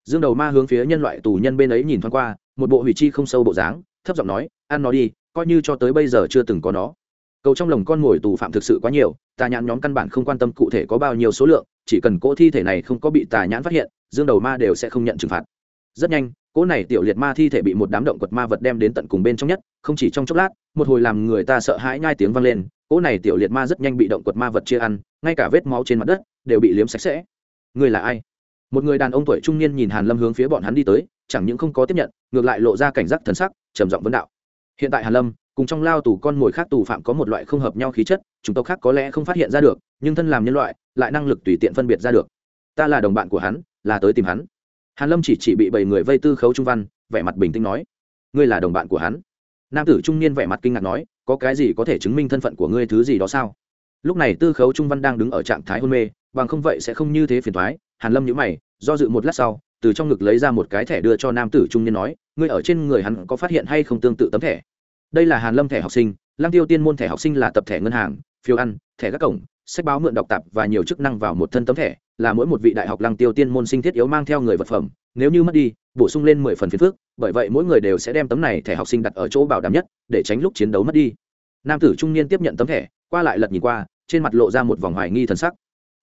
Dương đầu ma hướng phía nhân loại tù nhân bên ấy nhìn thoáng qua, một bộ hủy chi không sâu bộ dáng, thấp giọng nói, ăn nó đi, coi như cho tới bây giờ chưa từng có nó. Cầu trong lồng con mồi tù phạm thực sự quá nhiều, tà nhãn nhóm căn bản không quan tâm cụ thể có bao nhiêu số lượng, chỉ cần cỗ thi thể này không có bị tà nhãn phát hiện, dương đầu ma đều sẽ không nhận trừng phạt rất nhanh, cỗ này tiểu liệt ma thi thể bị một đám động quật ma vật đem đến tận cùng bên trong nhất, không chỉ trong chốc lát, một hồi làm người ta sợ hãi nhai tiếng vang lên, cỗ này tiểu liệt ma rất nhanh bị động quật ma vật chia ăn, ngay cả vết máu trên mặt đất đều bị liếm sạch sẽ. Người là ai? Một người đàn ông tuổi trung niên nhìn hàn lâm hướng phía bọn hắn đi tới, chẳng những không có tiếp nhận, ngược lại lộ ra cảnh giác thần sắc, trầm giọng vấn đạo. Hiện tại hàn lâm, cùng trong lao tù con mồi khác tù phạm có một loại không hợp nhau khí chất chúng tộc khác có lẽ không phát hiện ra được, nhưng thân làm nhân loại, lại năng lực tùy tiện phân biệt ra được. Ta là đồng bạn của hắn, là tới tìm hắn hàn lâm chỉ chỉ bị bảy người vây tư khấu trung văn, vẻ mặt bình tĩnh nói, ngươi là đồng bạn của hắn. Nam tử trung niên vẻ mặt kinh ngạc nói, có cái gì có thể chứng minh thân phận của ngươi thứ gì đó sao? Lúc này tư khấu trung văn đang đứng ở trạng thái hôn mê, bằng không vậy sẽ không như thế phiền thoái hàn lâm nhíu mày, do dự một lát sau, từ trong ngực lấy ra một cái thẻ đưa cho nam tử trung niên nói, ngươi ở trên người hắn có phát hiện hay không tương tự tấm thẻ? Đây là hàn lâm thẻ học sinh, lăng tiêu tiên môn thẻ học sinh là tập thẻ ngân hàng, phiếu ăn, thẻ các cổng sách báo mượn đọc tạp và nhiều chức năng vào một thân tấm thẻ, là mỗi một vị đại học lăng tiêu tiên môn sinh thiết yếu mang theo người vật phẩm. Nếu như mất đi, bổ sung lên mười phần phiền phước bởi vậy mỗi người đều sẽ đem tấm này thẻ học sinh đặt ở chỗ bảo đảm nhất, để tránh lúc chiến đấu mất đi. Nam tử trung niên tiếp nhận tấm thẻ, qua lại lật nhìn qua, trên mặt lộ ra một vòng hoài nghi thần sắc.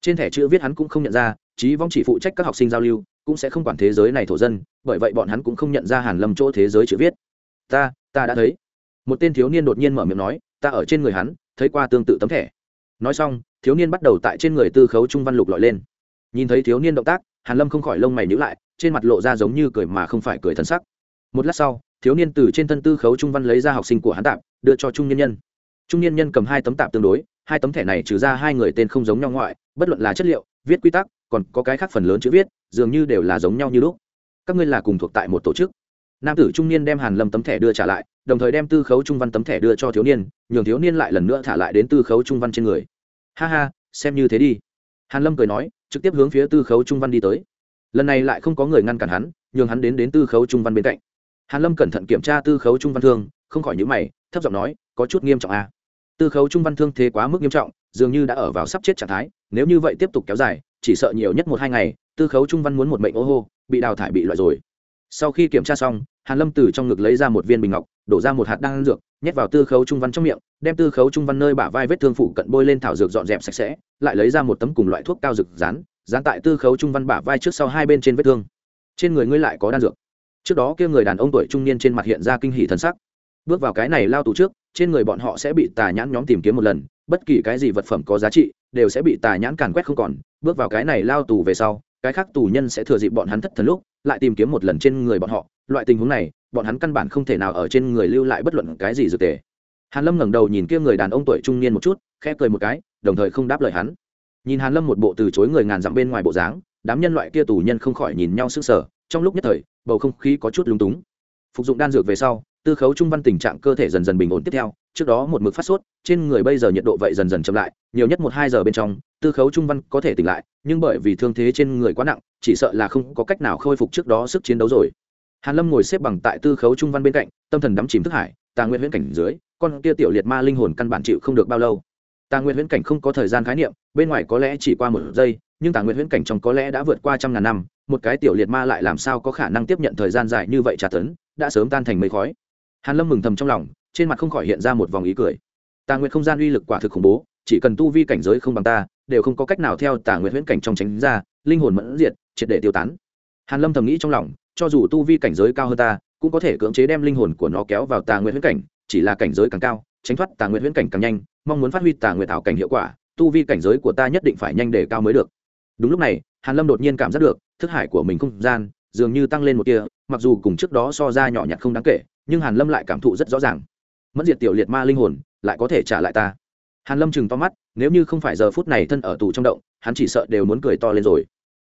Trên thẻ chữ viết hắn cũng không nhận ra trí vong chỉ phụ trách các học sinh giao lưu, cũng sẽ không quản thế giới này thổ dân, bởi vậy bọn hắn cũng không nhận ra hàn lâm chỗ thế giới chữ viết. Ta ta đã thấy. Một tên thiếu niên đột nhiên mở miệng nói, ta ở trên người hắn, thấy qua tương tự tấm thẻ. Nói xong thiếu niên bắt đầu tại trên người tư khấu trung văn lục lọi lên. Nhìn thấy thiếu niên động tác, hàn lâm không khỏi lông mày nhíu lại, trên mặt lộ ra giống như cười mà không phải cười thần sắc. Một lát sau, thiếu niên từ trên thân tư khấu trung văn lấy ra học sinh của hắn tạm đưa cho trung nhân nhân. Trung nhân nhân cầm hai tấm tạm tương đối, hai tấm thẻ này trừ ra hai người tên không giống nhau ngoại, bất luận là chất liệu, viết quy tắc, còn có cái khác phần lớn chữ viết, dường như đều là giống nhau như lúc. Các ngươi là cùng thuộc tại một tổ chức. Nam tử trung niên đem hàn lâm tấm thẻ đưa trả lại, đồng thời đem tư khấu trung văn tấm thẻ đưa cho thiếu niên, nhường thiếu niên lại lần nữa thả lại đến tư khấu trung văn trên người ha ha, xem như thế đi. Hàn lâm cười nói, trực tiếp hướng phía tư khấu trung văn đi tới. Lần này lại không có người ngăn cản hắn, nhường hắn đến đến tư khấu trung văn bên cạnh. Hàn lâm cẩn thận kiểm tra tư khấu trung văn thương, không khỏi nhíu mày, thấp giọng nói, có chút nghiêm trọng à. tư khấu trung văn thương thế quá mức nghiêm trọng, dường như đã ở vào sắp chết trạng thái, nếu như vậy tiếp tục kéo dài, chỉ sợ nhiều nhất một hai ngày, tư khấu trung văn muốn một mệnh ô hô, bị đào thải bị loại rồi. Sau khi kiểm tra xong hàn lâm từ trong ngực lấy ra một viên bình ngọc đổ ra một hạt đan dược nhét vào tư khấu trung văn trong miệng đem tư khấu trung văn nơi bả vai vết thương phủ cận bôi lên thảo dược dọn dẹp sạch sẽ lại lấy ra một tấm cùng loại thuốc cao dược dán, dán tại tư khấu trung văn bả vai trước sau hai bên trên vết thương. Trên người ngươi lại có đan dược. Trước đó kia người đàn ông tuổi trung niên trên mặt hiện ra kinh hỉ thần sắc. Bước vào cái này lao tù trước trên người bọn họ sẽ bị tà nhãn nhóm tìm kiếm một lần bất kỳ cái gì vật phẩm có giá trị đều sẽ bị tà nhãn càn quét không còn. Bước vào cái này lao tù về sau cái khác tù nhân sẽ thừa dịp bọn hắn thất thần lúc, lại tìm kiếm một lần trên người bọn họ. Loại tình huống này, bọn hắn căn bản không thể nào ở trên người lưu lại bất luận cái gì dược tề. Hàn lâm ngẩng đầu nhìn kia người đàn ông tuổi trung niên một chút, khẽ cười một cái, đồng thời không đáp lời hắn. Nhìn hàn lâm một bộ từ chối người ngàn dặm bên ngoài bộ dáng, đám nhân loại kia tù nhân không khỏi nhìn nhau sững sờ, trong lúc nhất thời, bầu không khí có chút lúng túng. Phục dụng đan dược về sau, tư khấu trung văn tình trạng cơ thể dần dần bình ổn tiếp theo, trước đó một mực phát sốt, trên người bây giờ nhiệt độ vậy dần dần chậm lại, nhiều nhất một hai giờ bên trong tư khấu trung văn có thể tỉnh lại, nhưng bởi vì thương thế trên người quá nặng, chỉ sợ là không có cách nào khôi phục trước đó sức chiến đấu rồi. Hàn lâm ngồi xếp bằng tại tư khấu trung văn bên cạnh, tâm thần đắm chìm thức hải, tà nguyện huyễn cảnh dưới, con kia tiểu liệt ma linh hồn căn bản chịu không được bao lâu. Tà nguyện huyễn cảnh không có thời gian khái niệm, bên ngoài có lẽ chỉ qua một giây, nhưng tà nguyện huyễn cảnh trong có lẽ đã vượt qua trăm ngàn năm, một cái tiểu liệt ma lại làm sao có khả năng tiếp nhận thời gian dài như vậy trả tấn, đã sớm tan thành mây khói. Hàn lâm mừng thầm trong lòng, trên mặt không khỏi hiện ra một vòng ý cười. Tà nguyện không gian uy lực quả thực khủng bố, chỉ cần tu vi cảnh giới không bằng ta đều không có cách nào theo tà nguyện huyễn cảnh trong tránh ra, linh hồn mẫn diệt, triệt để tiêu tán. Hàn lâm thầm nghĩ trong lòng, cho dù tu vi cảnh giới cao hơn ta, cũng có thể cưỡng chế đem linh hồn của nó kéo vào tà nguyện huyễn cảnh, chỉ là cảnh giới càng cao, tránh thoát tà nguyện huyễn cảnh càng nhanh, mong muốn phát huy tà nguyện thảo cảnh hiệu quả, tu vi cảnh giới của ta nhất định phải nhanh để cao mới được. Đúng lúc này, hàn lâm đột nhiên cảm giác được, thức hải của mình không gian dường như tăng lên một tia, mặc dù cùng trước đó so ra nhỏ nhặt không đáng kể, nhưng hàn lâm lại cảm thụ rất rõ ràng. Mất diệt tiểu liệt ma linh hồn, lại có thể trả lại ta hàn lâm chừng to mắt, nếu như không phải giờ phút này thân ở tù trong động, hắn chỉ sợ đều muốn cười to lên rồi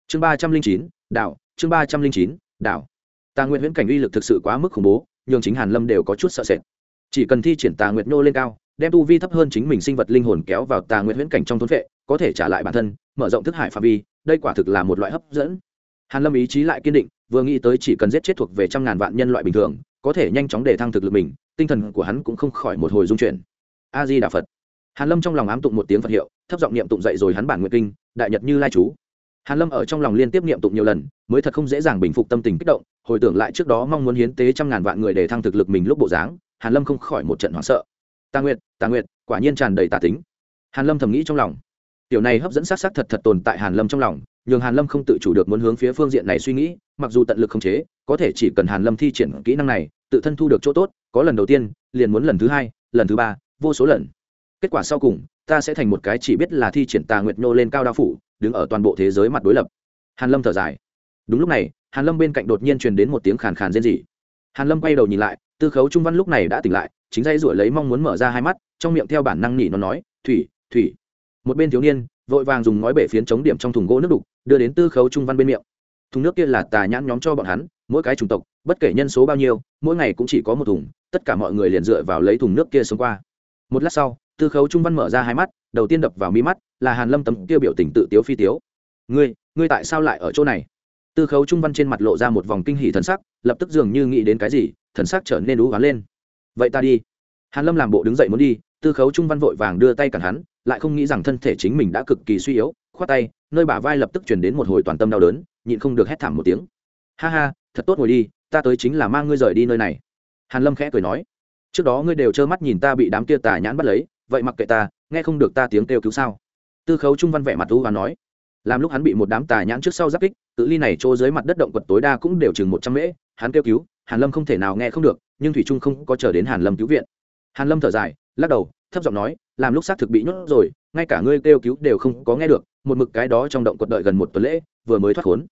chương ba trăm linh chín, đảo. chương ba trăm linh chín, đảo. tà nguyện huyễn cảnh uy lực thực sự quá mức khủng bố nhưng chính hàn lâm đều có chút sợ sệt chỉ cần thi triển tà nguyệt nô lên cao, đem tu vi thấp hơn chính mình sinh vật linh hồn kéo vào tà nguyệt huyễn cảnh trong thôn vệ, có thể trả lại bản thân, mở rộng thức hải phạm vi, đây quả thực là một loại hấp dẫn hàn lâm ý chí lại kiên định, vừa nghĩ tới chỉ cần giết chết thuộc về trăm ngàn vạn nhân loại bình thường, có thể nhanh chóng để thăng thực lực mình, tinh thần của hắn cũng không khỏi một hồi dung chuyển a di đà phật hàn lâm trong lòng ám tụng một tiếng phật hiệu, thấp giọng niệm tụng dậy rồi hắn bản nguyện kinh, đại nhật như lai chú. Hàn lâm ở trong lòng liên tiếp niệm tụng nhiều lần, mới thật không dễ dàng bình phục tâm tình kích động, hồi tưởng lại trước đó mong muốn hiến tế trăm ngàn vạn người để thăng thực lực mình lúc bộ dáng, hàn lâm không khỏi một trận hoảng sợ. Tà nguyệt tà nguyệt, quả nhiên tràn đầy tà tính. Hàn lâm thầm nghĩ trong lòng. Tiểu này hấp dẫn sát sát thật thật tồn tại hàn lâm trong lòng, nhường hàn lâm không tự chủ được muốn hướng phía phương diện này suy nghĩ, mặc dù tận lực khống chế, có thể chỉ cần hàn lâm thi triển kỹ năng này, tự thân thu được chỗ tốt, có lần đầu tiên, liền muốn lần thứ hai, lần thứ ba, vô số lần kết quả sau cùng, ta sẽ thành một cái chỉ biết là thi triển tà nguyệt nô lên cao đao phủ, đứng ở toàn bộ thế giới mặt đối lập. Hàn lâm thở dài. Đúng lúc này, hàn lâm bên cạnh đột nhiên truyền đến một tiếng khàn khàn rên rỉ. Hàn lâm quay đầu nhìn lại, tư khấu trung văn lúc này đã tỉnh lại, chính dây ruổi lấy mong muốn mở ra hai mắt, trong miệng theo bản năng nỉ nó nói, thủy thủy. Một bên thiếu niên, vội vàng dùng ngói bể phiến chống điểm trong thùng gỗ nước đục, đưa đến tư khấu trung văn bên miệng. Thùng nước kia là tà nhãn nhóm cho bọn hắn, mỗi cái chủng tộc, bất kể nhân số bao nhiêu, mỗi ngày cũng chỉ có một thùng, tất cả mọi người liền dựa vào lấy thùng nước kia xuống qua. Một lát sau tư khấu trung văn mở ra hai mắt, đầu tiên đập vào mi mắt, là hàn lâm tấm kia biểu tình tự tiếu phi tiếu. Ngươi ngươi tại sao lại ở chỗ này? Tư khấu trung văn trên mặt lộ ra một vòng kinh hỉ thần sắc, lập tức dường như nghĩ đến cái gì, thần sắc trở nên ú ván lên. Vậy ta đi. Hàn lâm làm bộ đứng dậy muốn đi, tư khấu trung văn vội vàng đưa tay cản hắn, lại không nghĩ rằng thân thể chính mình đã cực kỳ suy yếu, khoát tay, nơi bả vai lập tức truyền đến một hồi toàn tâm đau đớn, nhịn không được hét thảm một tiếng. Ha ha, thật tốt ngồi đi, ta tới chính là mang ngươi rời đi nơi này. Hàn lâm khẽ cười nói. Trước đó ngươi đều trơ mắt nhìn ta bị đám kia tà nhãn bắt lấy vậy mặc kệ ta, nghe không được ta tiếng kêu cứu sao? Tư khấu trung văn vẻ mặt thú và nói. Làm lúc hắn bị một đám tà nhãn trước sau giáp kích tự ly này chỗ dưới mặt đất động quật tối đa cũng đều chừng một trăm mễ, hắn kêu cứu, hàn lâm không thể nào nghe không được, nhưng thủy trung không có chờ đến hàn lâm cứu viện. Hàn lâm thở dài, lắc đầu, thấp giọng nói, làm lúc xác thực bị nhốt rồi, ngay cả ngươi kêu cứu đều không có nghe được, một mực cái đó trong động quật đợi gần một tuần lễ, vừa mới thoát khốn.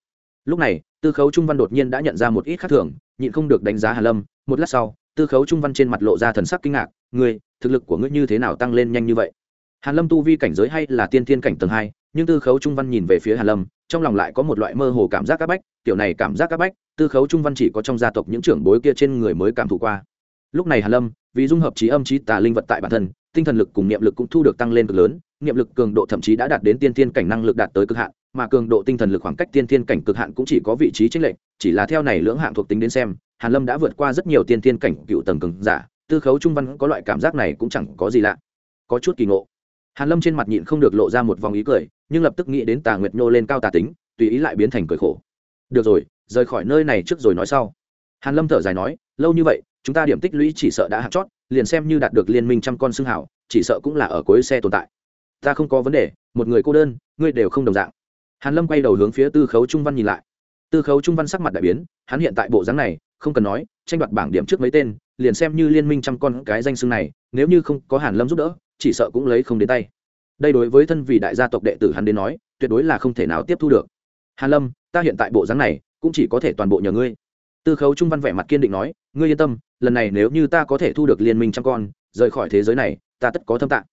Lúc này, tư khấu trung văn đột nhiên đã nhận ra một ít khác thường, nhịn không được đánh giá hàn lâm, một lát sau tư khấu trung văn trên mặt lộ ra thần sắc kinh ngạc, ngươi, thực lực của ngươi như thế nào tăng lên nhanh như vậy? Hàn lâm tu vi cảnh giới hay là tiên thiên cảnh tầng hai, nhưng tư khấu trung văn nhìn về phía hàn lâm, trong lòng lại có một loại mơ hồ cảm giác các bách, kiểu này cảm giác các bách, tư khấu trung văn chỉ có trong gia tộc những trưởng bối kia trên người mới cảm thụ qua. Lúc này hàn lâm, vì dung hợp trí âm trí tà linh vật tại bản thân, tinh thần lực cùng niệm lực cũng thu được tăng lên cực lớn, niệm lực cường độ thậm chí đã đạt đến tiên thiên cảnh năng lực đạt tới cực hạn, mà cường độ tinh thần lực khoảng cách tiên thiên cảnh cực hạn cũng chỉ có vị trí chênh lệch chỉ là theo này lưỡng hạng thuộc tính đến xem, hàn lâm đã vượt qua rất nhiều tiên thiên cảnh cựu tầng cường giả, tư khấu trung văn có loại cảm giác này cũng chẳng có gì lạ. Có chút kỳ ngộ. Hàn lâm trên mặt nhịn không được lộ ra một vòng ý cười, nhưng lập tức nghĩ đến tà nguyệt nhô lên cao tà tính, tùy ý lại biến thành cười khổ. Được rồi, rời khỏi nơi này trước rồi nói sau. Hàn lâm thở dài nói, lâu như vậy, chúng ta điểm tích lũy chỉ sợ đã hạt chót, liền xem như đạt được liên minh trăm con xương hảo chỉ sợ cũng là ở cuối xe tồn tại. Ta không có vấn đề, một người cô đơn, ngươi đều không đồng dạng. Hàn lâm quay đầu hướng phía tư khấu trung văn nhìn lại tư khấu trung văn sắc mặt đại biến, hắn hiện tại bộ dáng này, không cần nói, tranh đoạt bảng điểm trước mấy tên, liền xem như liên minh trăm con cái danh xưng này, nếu như không có hàn lâm giúp đỡ, chỉ sợ cũng lấy không đến tay. Đây đối với thân vị đại gia tộc đệ tử hắn đến nói, tuyệt đối là không thể nào tiếp thu được. Hàn lâm, ta hiện tại bộ dáng này, cũng chỉ có thể toàn bộ nhờ ngươi. Tư khấu trung văn vẻ mặt kiên định nói, ngươi yên tâm, lần này nếu như ta có thể thu được liên minh trăm con, rời khỏi thế giới này, ta tất có thâm tạng.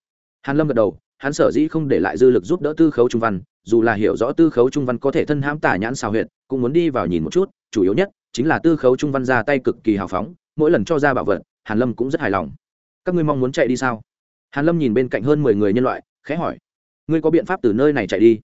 Hàn lâm gật đầu hắn sở dĩ không để lại dư lực giúp đỡ tư khấu trung văn, dù là hiểu rõ tư khấu trung văn có thể thân hãm tả nhãn xào huyệt, cũng muốn đi vào nhìn một chút, chủ yếu nhất chính là tư khấu trung văn ra tay cực kỳ hào phóng, mỗi lần cho ra bảo vật, hàn lâm cũng rất hài lòng. Các ngươi mong muốn chạy đi sao? Hàn lâm nhìn bên cạnh hơn mười người nhân loại, khẽ hỏi. Ngươi có biện pháp từ nơi này chạy đi?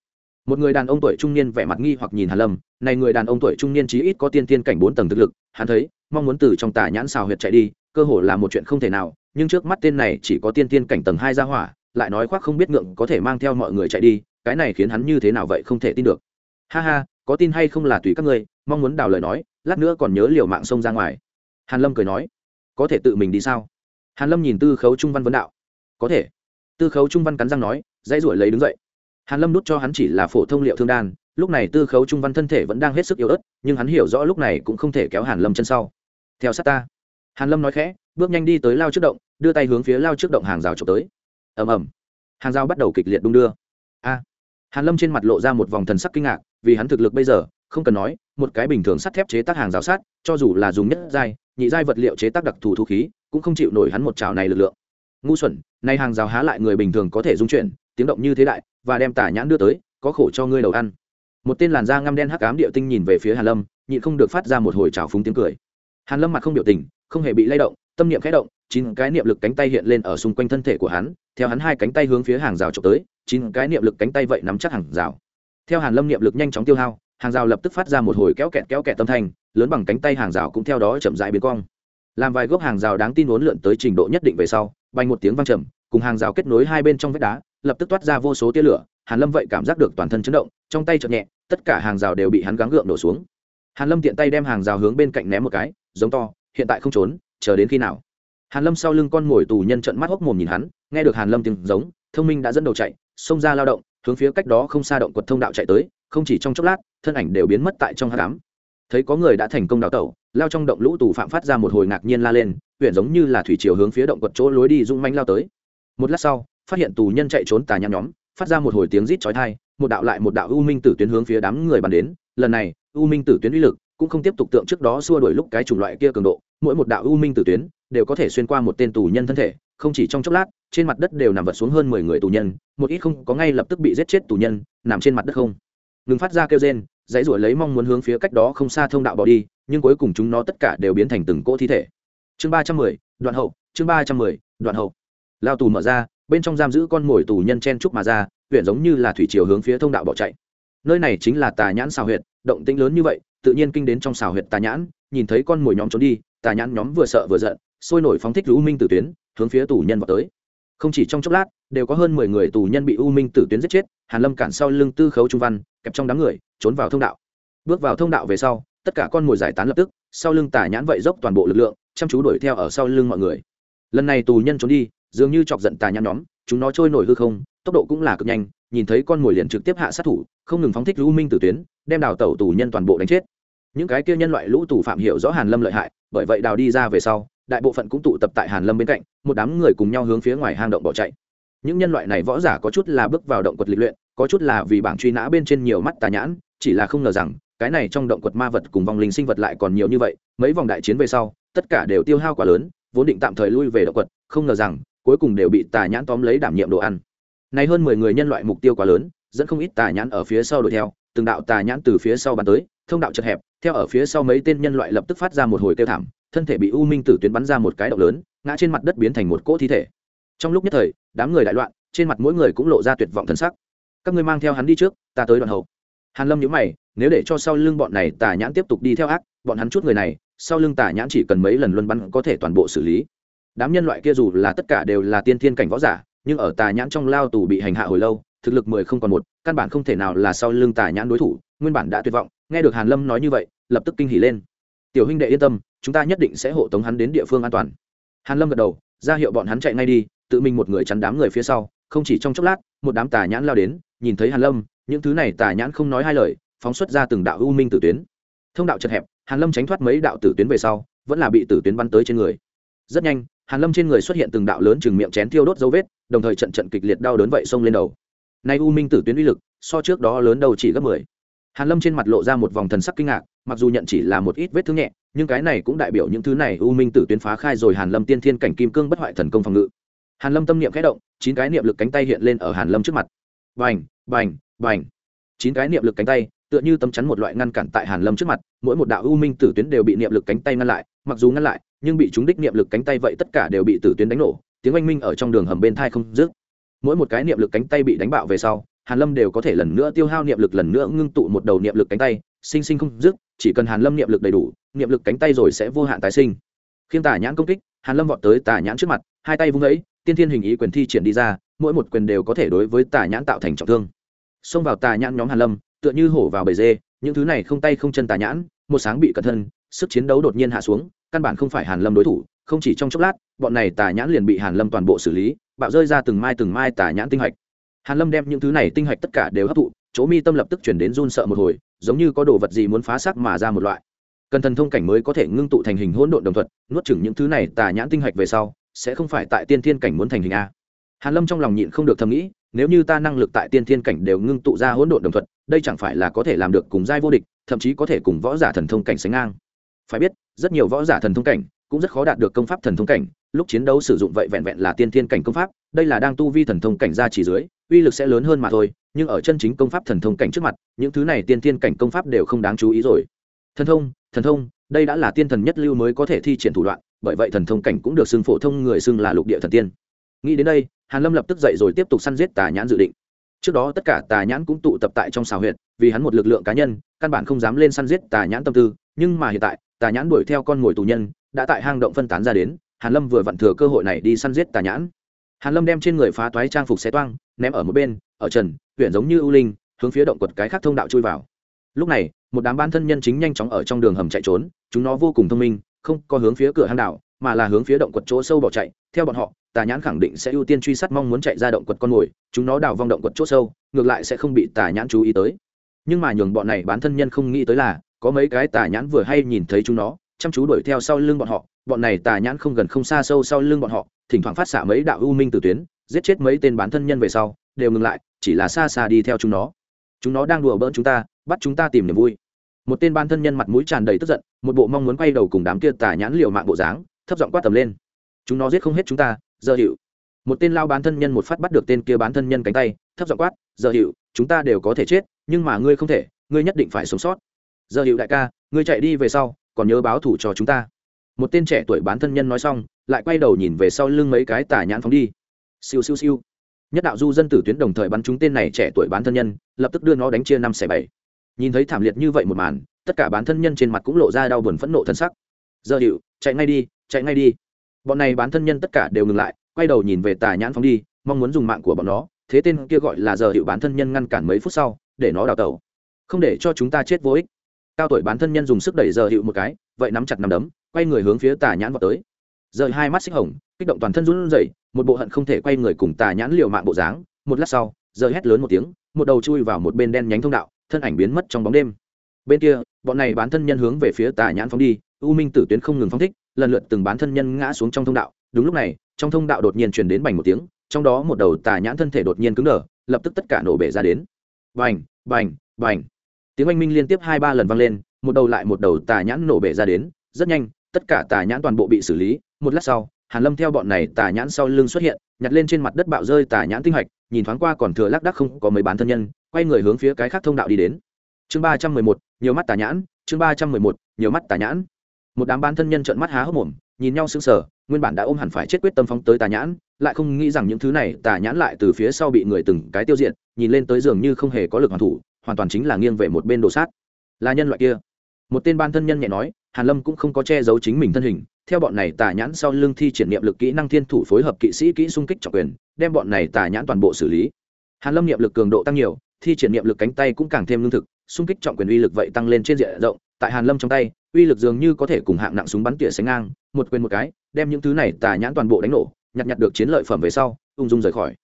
Một người đàn ông tuổi trung niên vẻ mặt nghi hoặc nhìn hàn lâm, này người đàn ông tuổi trung niên chí ít có tiên tiên cảnh bốn tầng thực lực, hắn thấy, mong muốn từ trong tà nhãn xào huyệt chạy đi, cơ hồ là một chuyện không thể nào, nhưng trước mắt tên này chỉ có tiên tiên cảnh tầng hai gia hỏa lại nói khoác không biết ngượng có thể mang theo mọi người chạy đi, cái này khiến hắn như thế nào vậy không thể tin được. Ha ha, có tin hay không là tùy các ngươi, mong muốn đào lời nói, lát nữa còn nhớ liều mạng sông ra ngoài. Hàn lâm cười nói, có thể tự mình đi sao? Hàn lâm nhìn tư khấu trung văn vấn đạo, có thể. Tư khấu trung văn cắn răng nói, dãy ruổi lấy đứng dậy. Hàn lâm nút cho hắn chỉ là phổ thông liệu thương đan, lúc này tư khấu trung văn thân thể vẫn đang hết sức yếu ớt, nhưng hắn hiểu rõ lúc này cũng không thể kéo hàn lâm chân sau. Theo sát ta. Hàn lâm nói khẽ, bước nhanh đi tới lao trước động, đưa tay hướng phía lao trước động hàng rào trộm tới ầm ầm. Hàng rào bắt đầu kịch liệt đung đưa. A. Hàn lâm trên mặt lộ ra một vòng thần sắc kinh ngạc, vì hắn thực lực bây giờ, không cần nói, một cái bình thường sắt thép chế tác hàng rào sát cho dù là dùng nhất giai, nhị giai vật liệu chế tác đặc thù thu khí, cũng không chịu nổi hắn một trào này lực lượng. Ngu xuẩn, nay hàng rào há lại người bình thường có thể dung chuyển, tiếng động như thế đại, và đem tả nhãn đưa tới, có khổ cho ngươi đầu ăn. Một tên làn da ngăm đen hắc ám địa tinh nhìn về phía hàn lâm, nhịn không được phát ra một hồi trào phúng tiếng cười. Hàn lâm mặt không biểu tình, không hề bị lay động, tâm niệm khẽ động chín cái niệm lực cánh tay hiện lên ở xung quanh thân thể của hắn, theo hắn hai cánh tay hướng phía hàng rào trộm tới, chín cái niệm lực cánh tay vậy nắm chắc hàng rào. Theo hàn lâm niệm lực nhanh chóng tiêu hao, hàng rào lập tức phát ra một hồi kéo kẹt kéo kẹt tâm thanh, lớn bằng cánh tay hàng rào cũng theo đó chậm rãi biến cong. Làm vài gốc hàng rào đáng tin uốn lượn tới trình độ nhất định về sau bay một tiếng vang trầm, cùng hàng rào kết nối hai bên trong vách đá, lập tức toát ra vô số tia lửa, hàn lâm vậy cảm giác được toàn thân chấn động, trong tay chợt nhẹ, tất cả hàng rào đều bị hắn gắng gượng đổ xuống. Hàn lâm tiện tay đem hàng rào hướng bên cạnh ném một cái, giống to, hiện tại không trốn, chờ đến khi nào? Hàn lâm sau lưng con ngồi tù nhân trợn mắt hốc mồm nhìn hắn, nghe được hàn lâm tiếng giống, thông minh đã dẫn đầu chạy, xông ra lao động, hướng phía cách đó không xa động quật thông đạo chạy tới, không chỉ trong chốc lát, thân ảnh đều biến mất tại trong hắc ám. Thấy có người đã thành công đào tẩu, lao trong động lũ tù phạm phát ra một hồi ngạc nhiên la lên, huyện giống như là thủy chiều hướng phía động quật chỗ lối đi rung manh lao tới. Một lát sau, phát hiện tù nhân chạy trốn tà nhắm nhóm, phát ra một hồi tiếng rít chói tai, một đạo lại một đạo u minh tử tuyến hướng phía đám người bàn đến. Lần này, u minh tử tuyến uy lực cũng không tiếp tục tượng trước đó xua đuổi lúc cái chủng loại kia cường độ mỗi một đạo u minh tử tuyến đều có thể xuyên qua một tên tù nhân thân thể, không chỉ trong chốc lát, trên mặt đất đều nằm vật xuống hơn mười người tù nhân, một ít không có ngay lập tức bị giết chết tù nhân, nằm trên mặt đất không. Ngừng phát ra kêu rên, dãy ruổi lấy mong muốn hướng phía cách đó không xa thông đạo bỏ đi, nhưng cuối cùng chúng nó tất cả đều biến thành từng cỗ thi thể. Chương ba trăm mười, đoạn hậu, chương ba trăm mười, đoạn hậu. Lao tù mở ra, bên trong giam giữ con mồi tù nhân chen trúc mà ra, huyện giống như là thủy chiều hướng phía thông đạo bỏ chạy. Nơi này chính là tà nhãn xào huyệt, động tĩnh lớn như vậy, tự nhiên kinh đến trong xào huyệt tà nhãn, nhìn thấy con mồi nhóm trốn đi tà nhãn nhóm vừa sợ vừa giận, sôi nổi phóng thích u minh tử tuyến, hướng phía tù nhân vào tới. Không chỉ trong chốc lát, đều có hơn mười người tù nhân bị u minh tử tuyến giết chết, hàn lâm cản sau lưng tư khấu trung văn, kẹp trong đám người, trốn vào thông đạo. Bước vào thông đạo về sau, tất cả con mồi giải tán lập tức, sau lưng tà nhãn vậy dốc toàn bộ lực lượng, chăm chú đuổi theo ở sau lưng mọi người. Lần này tù nhân trốn đi, dường như chọc giận tà nhãn nhóm, chúng nó trôi nổi hư không, tốc độ cũng là cực nhanh, nhìn thấy con mồi liền trực tiếp hạ sát thủ, không ngừng phóng thích u minh tử tuyến, đem đào tẩu tù nhân toàn bộ đánh chết những cái kia nhân loại lũ tù phạm hiểu rõ hàn lâm lợi hại, bởi vậy đào đi ra về sau, đại bộ phận cũng tụ tập tại hàn lâm bên cạnh, một đám người cùng nhau hướng phía ngoài hang động bỏ chạy. Những nhân loại này võ giả có chút là bước vào động quật lịch luyện, có chút là vì bảng truy nã bên trên nhiều mắt tà nhãn, chỉ là không ngờ rằng, cái này trong động quật ma vật cùng vong linh sinh vật lại còn nhiều như vậy, mấy vòng đại chiến về sau, tất cả đều tiêu hao quá lớn, vốn định tạm thời lui về động quật, không ngờ rằng, cuối cùng đều bị tà nhãn tóm lấy đảm nhiệm đồ ăn. Này hơn mười người nhân loại mục tiêu quá lớn, dẫn không ít tà nhãn ở phía sau đuổi theo, từng đạo tà nhãn từ phía sau bắn tới, thông đạo chật hẹp theo ở phía sau mấy tên nhân loại lập tức phát ra một hồi kêu thảm, thân thể bị u minh tử tuyến bắn ra một cái động lớn, ngã trên mặt đất biến thành một cỗ thi thể. Trong lúc nhất thời, đám người đại loạn, trên mặt mỗi người cũng lộ ra tuyệt vọng thân sắc. Các ngươi mang theo hắn đi trước, ta tới đoạn hậu. Hàn lâm nhíu mày, nếu để cho sau lưng bọn này tà nhãn tiếp tục đi theo ác, bọn hắn chút người này, sau lưng tà nhãn chỉ cần mấy lần luân bắn có thể toàn bộ xử lý. Đám nhân loại kia dù là tất cả đều là tiên thiên cảnh võ giả, nhưng ở tà nhãn trong lao tù bị hành hạ hồi lâu, thực lực mười không còn một, căn bản không thể nào là sau lưng tà nhãn đối thủ, nguyên bản đã tuyệt vọng nghe được hàn lâm nói như vậy, lập tức kinh hỉ lên. Tiểu huynh đệ yên tâm, chúng ta nhất định sẽ hộ tống hắn đến địa phương an toàn. Hàn lâm gật đầu, ra hiệu bọn hắn chạy ngay đi, tự mình một người chắn đám người phía sau, không chỉ trong chốc lát, một đám tà nhãn lao đến, nhìn thấy hàn lâm, những thứ này tà nhãn không nói hai lời, phóng xuất ra từng đạo u minh tử tuyến. Thông đạo chật hẹp, hàn lâm tránh thoát mấy đạo tử tuyến về sau, vẫn là bị tử tuyến bắn tới trên người. Rất nhanh, hàn lâm trên người xuất hiện từng đạo lớn chừng miệng chén thiêu đốt dấu vết, đồng thời trận trận kịch liệt đau đớn vậy xông lên đầu. Nay u minh tử tuyến uy lực, so trước đó lớn đầu chỉ gấp mười hàn lâm trên mặt lộ ra một vòng thần sắc kinh ngạc, mặc dù nhận chỉ là một ít vết thương nhẹ, nhưng cái này cũng đại biểu những thứ này u minh tử tuyến phá khai rồi hàn lâm tiên thiên cảnh kim cương bất hoại thần công phòng ngự. Hàn lâm tâm niệm khẽ động, chín cái niệm lực cánh tay hiện lên ở hàn lâm trước mặt. Bành bành bành. Chín cái niệm lực cánh tay, tựa như tấm chắn một loại ngăn cản tại hàn lâm trước mặt, mỗi một đạo u minh tử tuyến đều bị niệm lực cánh tay ngăn lại, mặc dù ngăn lại, nhưng bị chúng đích niệm lực cánh tay vậy tất cả đều bị tử tuyến đánh nổ, tiếng oanh minh ở trong đường hầm bên thai không dứt. Mỗi một cái niệm lực cánh tay bị đánh bạo về sau hàn lâm đều có thể lần nữa tiêu hao niệm lực, lần nữa ngưng tụ một đầu niệm lực cánh tay, sinh sinh không dứt, chỉ cần hàn lâm niệm lực đầy đủ, niệm lực cánh tay rồi sẽ vô hạn tái sinh. Khiêm tả nhãn công kích, hàn lâm vọt tới tả nhãn trước mặt, hai tay vung ấy tiên thiên hình ý quyền thi triển đi ra, mỗi một quyền đều có thể đối với tả nhãn tạo thành trọng thương. Xông vào tà nhãn nhóm hàn lâm, tựa như hổ vào bầy dê, những thứ này không tay không chân tà nhãn, một sáng bị cẩn thân, sức chiến đấu đột nhiên hạ xuống, căn bản không phải hàn lâm đối thủ, không chỉ trong chốc lát, bọn này tà nhãn liền bị hàn lâm toàn bộ xử lý, bạo rơi ra từng mai từng mai tà nhãn tinh hạch hàn lâm đem những thứ này tinh hạch tất cả đều hấp thụ, chỗ mi tâm lập tức chuyển đến run sợ một hồi, giống như có đồ vật gì muốn phá xác mà ra một loại. Cần thần thông cảnh mới có thể ngưng tụ thành hình hỗn độn đồng thuật, nuốt chửng những thứ này tà nhãn tinh hạch về sau, sẽ không phải tại tiên thiên cảnh muốn thành hình a. Hàn lâm trong lòng nhịn không được thầm nghĩ, nếu như ta năng lực tại tiên thiên cảnh đều ngưng tụ ra hỗn độn đồng thuật, đây chẳng phải là có thể làm được cùng giai vô địch, thậm chí có thể cùng võ giả thần thông cảnh sánh ngang. Phải biết, rất nhiều võ giả thần thông cảnh cũng rất khó đạt được công pháp thần thông cảnh, lúc chiến đấu sử dụng vậy vẹn vẹn là tiên thiên cảnh công pháp, đây là đang tu vi thần thông cảnh ra chỉ dưới uy lực sẽ lớn hơn mà thôi, nhưng ở chân chính công pháp thần thông cảnh trước mặt, những thứ này tiên tiên cảnh công pháp đều không đáng chú ý rồi. Thần thông thần thông, đây đã là tiên thần nhất lưu mới có thể thi triển thủ đoạn, bởi vậy thần thông cảnh cũng được xưng phổ thông, người xưng là lục địa thần tiên. Nghĩ đến đây, hàn lâm lập tức dậy rồi tiếp tục săn giết tà nhãn dự định. Trước đó tất cả tà nhãn cũng tụ tập tại trong xào huyện vì hắn một lực lượng cá nhân, căn bản không dám lên săn giết tà nhãn tâm tư, nhưng mà hiện tại, tà nhãn đuổi theo con mồi tù nhân, đã tại hang động phân tán ra đến, hàn lâm vừa vặn thừa cơ hội này đi săn giết tà nhãn hàn lâm đem trên người phá toái trang phục xé toang, ném ở một bên, ở trần, huyện giống như ưu linh, hướng phía động quật cái khác thông đạo chui vào. Lúc này, một đám ban thân nhân chính nhanh chóng ở trong đường hầm chạy trốn, chúng nó vô cùng thông minh, không có hướng phía cửa hang đảo, mà là hướng phía động quật chỗ sâu bỏ chạy. Theo bọn họ, tà nhãn khẳng định sẽ ưu tiên truy sát mong muốn chạy ra động quật con mồi, chúng nó đào vong động quật chỗ sâu, ngược lại sẽ không bị tà nhãn chú ý tới. Nhưng mà nhường bọn này bán thân nhân không nghĩ tới là, có mấy cái tà nhãn vừa hay nhìn thấy chúng nó, chăm chú đuổi theo sau lưng bọn họ bọn này tà nhãn không gần không xa sâu sau lưng bọn họ, thỉnh thoảng phát xạ mấy đạo u minh từ tuyến, giết chết mấy tên bán thân nhân về sau, đều ngừng lại, chỉ là xa xa đi theo chúng nó. Chúng nó đang đùa bỡn chúng ta, bắt chúng ta tìm niềm vui. Một tên bán thân nhân mặt mũi tràn đầy tức giận, một bộ mong muốn quay đầu cùng đám kia tà nhãn liều mạng bộ dáng, thấp giọng quát tầm lên. Chúng nó giết không hết chúng ta, giờ hiệu một tên lao bán thân nhân một phát bắt được tên kia bán thân nhân cánh tay, thấp giọng quát, giờ hiệu chúng ta đều có thể chết, nhưng mà ngươi không thể, ngươi nhất định phải sống sót. Giờ hiệu đại ca, ngươi chạy đi về sau, còn nhớ báo thủ cho chúng ta một tên trẻ tuổi bán thân nhân nói xong, lại quay đầu nhìn về sau lưng mấy cái tà nhãn phóng đi. Siêu siêu siêu. Nhất đạo du dân tử tuyến đồng thời bắn trúng tên này trẻ tuổi bán thân nhân, lập tức đưa nó đánh chia năm xẻ bảy. Nhìn thấy thảm liệt như vậy một màn, tất cả bán thân nhân trên mặt cũng lộ ra đau buồn phẫn nộ thân sắc. Giờ hiệu, chạy ngay đi, chạy ngay đi. Bọn này bán thân nhân tất cả đều ngừng lại, quay đầu nhìn về tà nhãn phóng đi, mong muốn dùng mạng của bọn nó, thế tên kia gọi là giờ hiệu bán thân nhân ngăn cản mấy phút sau, để nó đào tẩu. Không để cho chúng ta chết vô ích. Cao tuổi bán thân nhân dùng sức đẩy giờ hiệu một cái, vậy nắm chặt nắm đấm quay người hướng phía tà nhãn vào tới. Rời hai mắt xích hồng, kích động toàn thân run rẩy, một bộ hận không thể quay người cùng tà nhãn liều mạng bộ dáng. Một lát sau, rời hét lớn một tiếng, một đầu chui vào một bên đen nhánh thông đạo, thân ảnh biến mất trong bóng đêm. Bên kia, bọn này bán thân nhân hướng về phía tà nhãn phóng đi, u minh tử tuyến không ngừng phóng thích, lần lượt từng bán thân nhân ngã xuống trong thông đạo. Đúng lúc này, trong thông đạo đột nhiên truyền đến bành một tiếng, trong đó một đầu tà nhãn thân thể đột nhiên cứng đờ, lập tức tất cả nổ bể ra đến. Bành bành bành. Tiếng oanh minh liên tiếp hai ba lần vang lên, một đầu lại một đầu tà nhãn nổ bể ra đến, rất nhanh tất cả tà nhãn toàn bộ bị xử lý, một lát sau, hàn lâm theo bọn này tà nhãn sau lưng xuất hiện, nhặt lên trên mặt đất bạo rơi tà nhãn tinh hạch nhìn thoáng qua còn thừa lác đác không có mấy bán thân nhân, quay người hướng phía cái khác thông đạo đi đến. Chương ba trăm mười một, nhiều mắt tà nhãn, chương ba trăm mười một, nhiều mắt tà nhãn. Một đám bán thân nhân trợn mắt há hốc mồm, nhìn nhau sững sờ, nguyên bản đã ôm hẳn phải chết quyết tâm phóng tới tà nhãn, lại không nghĩ rằng những thứ này tà nhãn lại từ phía sau bị người từng cái tiêu diệt, nhìn lên tới giường như không hề có lực hoàn thủ, hoàn toàn chính là nghiêng về một bên đồ sát. Là nhân loại kia. Một tên ban thân nhân nhẹ nói hàn lâm cũng không có che giấu chính mình thân hình, theo bọn này tà nhãn sau lưng thi triển niệm lực kỹ năng thiên thủ phối hợp kỵ sĩ kỹ xung kích trọng quyền, đem bọn này tà nhãn toàn bộ xử lý. Hàn lâm niệm lực cường độ tăng nhiều, thi triển niệm lực cánh tay cũng càng thêm lương thực, xung kích trọng quyền uy lực vậy tăng lên trên diện rộng, tại hàn lâm trong tay, uy lực dường như có thể cùng hạng nặng súng bắn tỉa sánh ngang, một quyền một cái, đem những thứ này tà nhãn toàn bộ đánh nổ, nhặt nhặt được chiến lợi phẩm về sau, ung dung rời khỏi.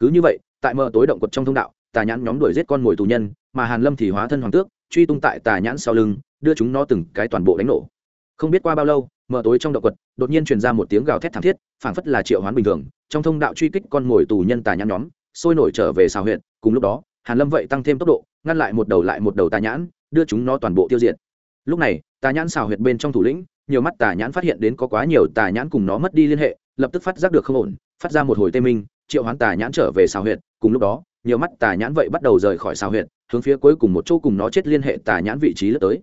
Cứ như vậy, tại mờ tối động quật trong thông đạo, tà nhãn nhóm đuổi giết con mồi tù nhân, mà hàn lâm thì hóa thân hoàng tước truy tung tại tà nhãn sau lưng, đưa chúng nó từng cái toàn bộ đánh nổ. Không biết qua bao lâu mở tối trong động quật, đột nhiên truyền ra một tiếng gào thét thảm thiết, phảng phất là triệu hoán bình thường, trong thông đạo truy kích con mồi tù nhân tà nhãn nhóm, sôi nổi trở về xào huyện cùng lúc đó, hàn lâm vậy tăng thêm tốc độ, ngăn lại một đầu lại một đầu tà nhãn, đưa chúng nó toàn bộ tiêu diệt. Lúc này, tà nhãn xào huyệt bên trong thủ lĩnh, nhiều mắt tà nhãn phát hiện đến có quá nhiều tà nhãn cùng nó mất đi liên hệ, lập tức phát giác được không ổn, phát ra một hồi tê minh, triệu hoán tà nhãn trở về xào huyệt, cùng lúc đó, nhiều mắt tà nhãn vậy bắt đầu rời khỏi xào huyệt hướng phía cuối cùng một chỗ cùng nó chết liên hệ tà nhãn vị trí lướt tới.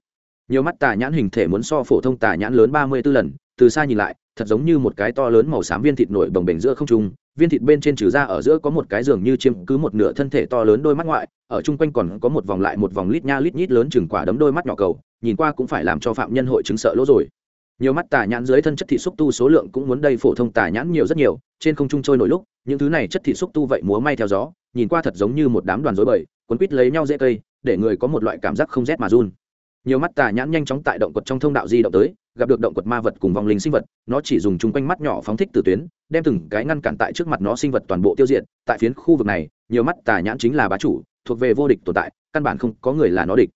Nhiều mắt tà nhãn hình thể muốn so phổ thông tà nhãn lớn ba mươi 34 lần, từ xa nhìn lại, thật giống như một cái to lớn màu xám viên thịt nổi bồng bềnh giữa không trung, viên thịt bên trên trừ ra ở giữa có một cái giường như chiếm cứ một nửa thân thể to lớn đôi mắt ngoại, ở chung quanh còn có một vòng lại một vòng lít nha lít nhít lớn chừng quả đấm đôi mắt nhỏ cầu, nhìn qua cũng phải làm cho phạm nhân hội chứng sợ lỗ rồi. Nhiều mắt tà nhãn dưới thân chất thị xúc tu số lượng cũng muốn đây phổ thông tà nhãn nhiều rất nhiều, trên không trung trôi nổi lúc, những thứ này chất thị xúc tu vậy múa may theo gió nhìn qua thật giống như một đám đoàn rối bời, quấn quít lấy nhau dễ cây, để người có một loại cảm giác không rét mà run. Nhiều mắt tà nhãn nhanh chóng tại động quật trong thông đạo di động tới, gặp được động quật ma vật cùng vong linh sinh vật, nó chỉ dùng chung quanh mắt nhỏ phóng thích từ tuyến, đem từng cái ngăn cản tại trước mặt nó sinh vật toàn bộ tiêu diệt. Tại phiến khu vực này, nhiều mắt tà nhãn chính là bá chủ, thuộc về vô địch tồn tại, căn bản không có người là nó địch.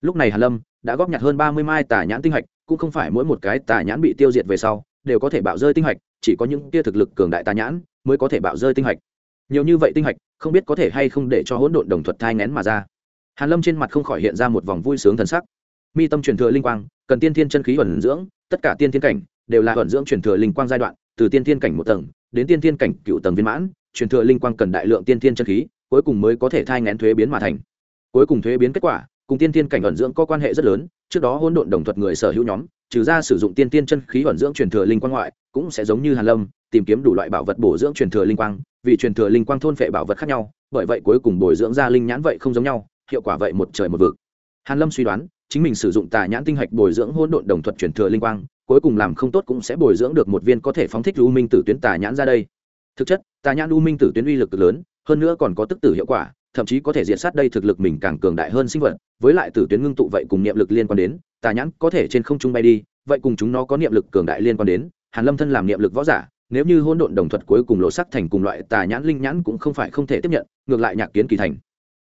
Lúc này hàn lâm đã góp nhặt hơn ba mươi mai tà nhãn tinh hạch, cũng không phải mỗi một cái tà nhãn bị tiêu diệt về sau, đều có thể bạo rơi tinh hạch, chỉ có những tia thực lực cường đại tà nhãn mới có thể bạo rơi tinh hạch nhiều như vậy tinh hạch, không biết có thể hay không để cho hỗn độn đồng thuật thai ngén mà ra. Hàn lâm trên mặt không khỏi hiện ra một vòng vui sướng thần sắc. Mi tâm truyền thừa linh quang, cần tiên thiên chân khí ẩn dưỡng, tất cả tiên thiên cảnh đều là ẩn dưỡng truyền thừa linh quang giai đoạn, từ tiên thiên cảnh một tầng đến tiên thiên cảnh cựu tầng viên mãn, truyền thừa linh quang cần đại lượng tiên thiên chân khí, cuối cùng mới có thể thai ngén thuế biến mà thành. Cuối cùng thuế biến kết quả, cùng tiên thiên cảnh ẩn dưỡng có quan hệ rất lớn, trước đó hỗn độn đồng thuật người sở hữu nhóm, trừ ra sử dụng tiên thiên chân khí ẩn dưỡng truyền thừa linh quang ngoại, cũng sẽ giống như hàn lâm, tìm kiếm đủ loại bảo vật bổ dưỡng truyền thừa linh quang vì truyền thừa linh quang thôn phệ bảo vật khác nhau, bởi vậy cuối cùng bồi dưỡng ra linh nhãn vậy không giống nhau, hiệu quả vậy một trời một vực. Hàn lâm suy đoán, chính mình sử dụng tà nhãn tinh hạch bồi dưỡng hỗn độn đồng thuật truyền thừa linh quang, cuối cùng làm không tốt cũng sẽ bồi dưỡng được một viên có thể phóng thích u minh tử tuyến tà nhãn ra đây. Thực chất, tà nhãn u minh tử tuyến uy lực lớn, hơn nữa còn có tức tử hiệu quả, thậm chí có thể diệt sát đây thực lực mình càng cường đại hơn sinh vật, với lại tử tuyến ngưng tụ vậy cùng niệm lực liên quan đến, tà nhãn có thể trên không trung bay đi, vậy cùng chúng nó có niệm lực cường đại liên quan đến, hàn lâm thân làm niệm lực võ giả nếu như hỗn độn đồng thuật cuối cùng lộ sắc thành cùng loại tà nhãn linh nhãn cũng không phải không thể tiếp nhận, ngược lại nhạc kiến kỳ thành.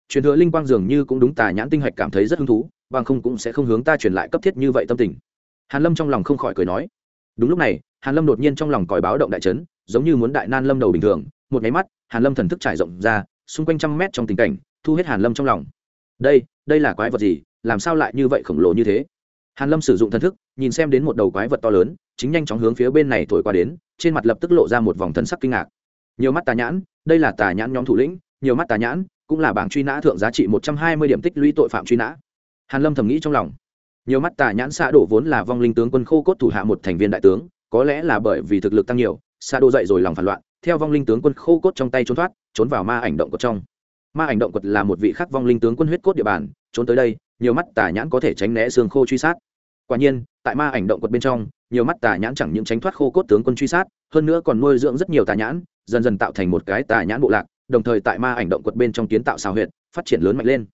Truyền thừa linh quang dường như cũng đúng tà nhãn tinh hạch cảm thấy rất hứng thú, bằng không cũng sẽ không hướng ta truyền lại cấp thiết như vậy tâm tình. Hàn lâm trong lòng không khỏi cười nói. Đúng lúc này, hàn lâm đột nhiên trong lòng còi báo động đại chấn, giống như muốn đại nan lâm đầu bình thường, một máy mắt, hàn lâm thần thức trải rộng ra, xung quanh trăm mét trong tình cảnh, thu hết hàn lâm trong lòng. Đây đây là quái vật gì? Làm sao lại như vậy khổng lồ như thế? Hàn lâm sử dụng thần thức, nhìn xem đến một đầu quái vật to lớn, chính nhanh chóng hướng phía bên này thổi qua đến, trên mặt lập tức lộ ra một vòng thần sắc kinh ngạc. Nhiều mắt tà nhãn, đây là tà nhãn nhóm thủ lĩnh, nhiều mắt tà nhãn, cũng là bảng truy nã thượng giá trị một trăm hai mươi điểm tích lũy tội phạm truy nã. Hàn lâm thầm nghĩ trong lòng. Nhiều mắt tà nhãn xạ đổ vốn là vong linh tướng quân khô cốt thủ hạ một thành viên đại tướng, có lẽ là bởi vì thực lực tăng nhiều xạ đổ dậy rồi lòng phản loạn, theo vong linh tướng quân khô cốt trong tay trốn thoát, trốn vào ma ảnh động cột trong. Ma ảnh động cột là một vị khắc vong linh tướng quân huyết cốt địa bàn, trốn tới đây nhiều mắt tà nhãn có thể tránh né xương khô truy sát. Quả nhiên, tại ma ảnh động quật bên trong, nhiều mắt tà nhãn chẳng những tránh thoát khô cốt tướng quân truy sát, hơn nữa còn nuôi dưỡng rất nhiều tà nhãn, dần dần tạo thành một cái tà nhãn bộ lạc, đồng thời tại ma ảnh động quật bên trong kiến tạo xào huyệt, phát triển lớn mạnh lên.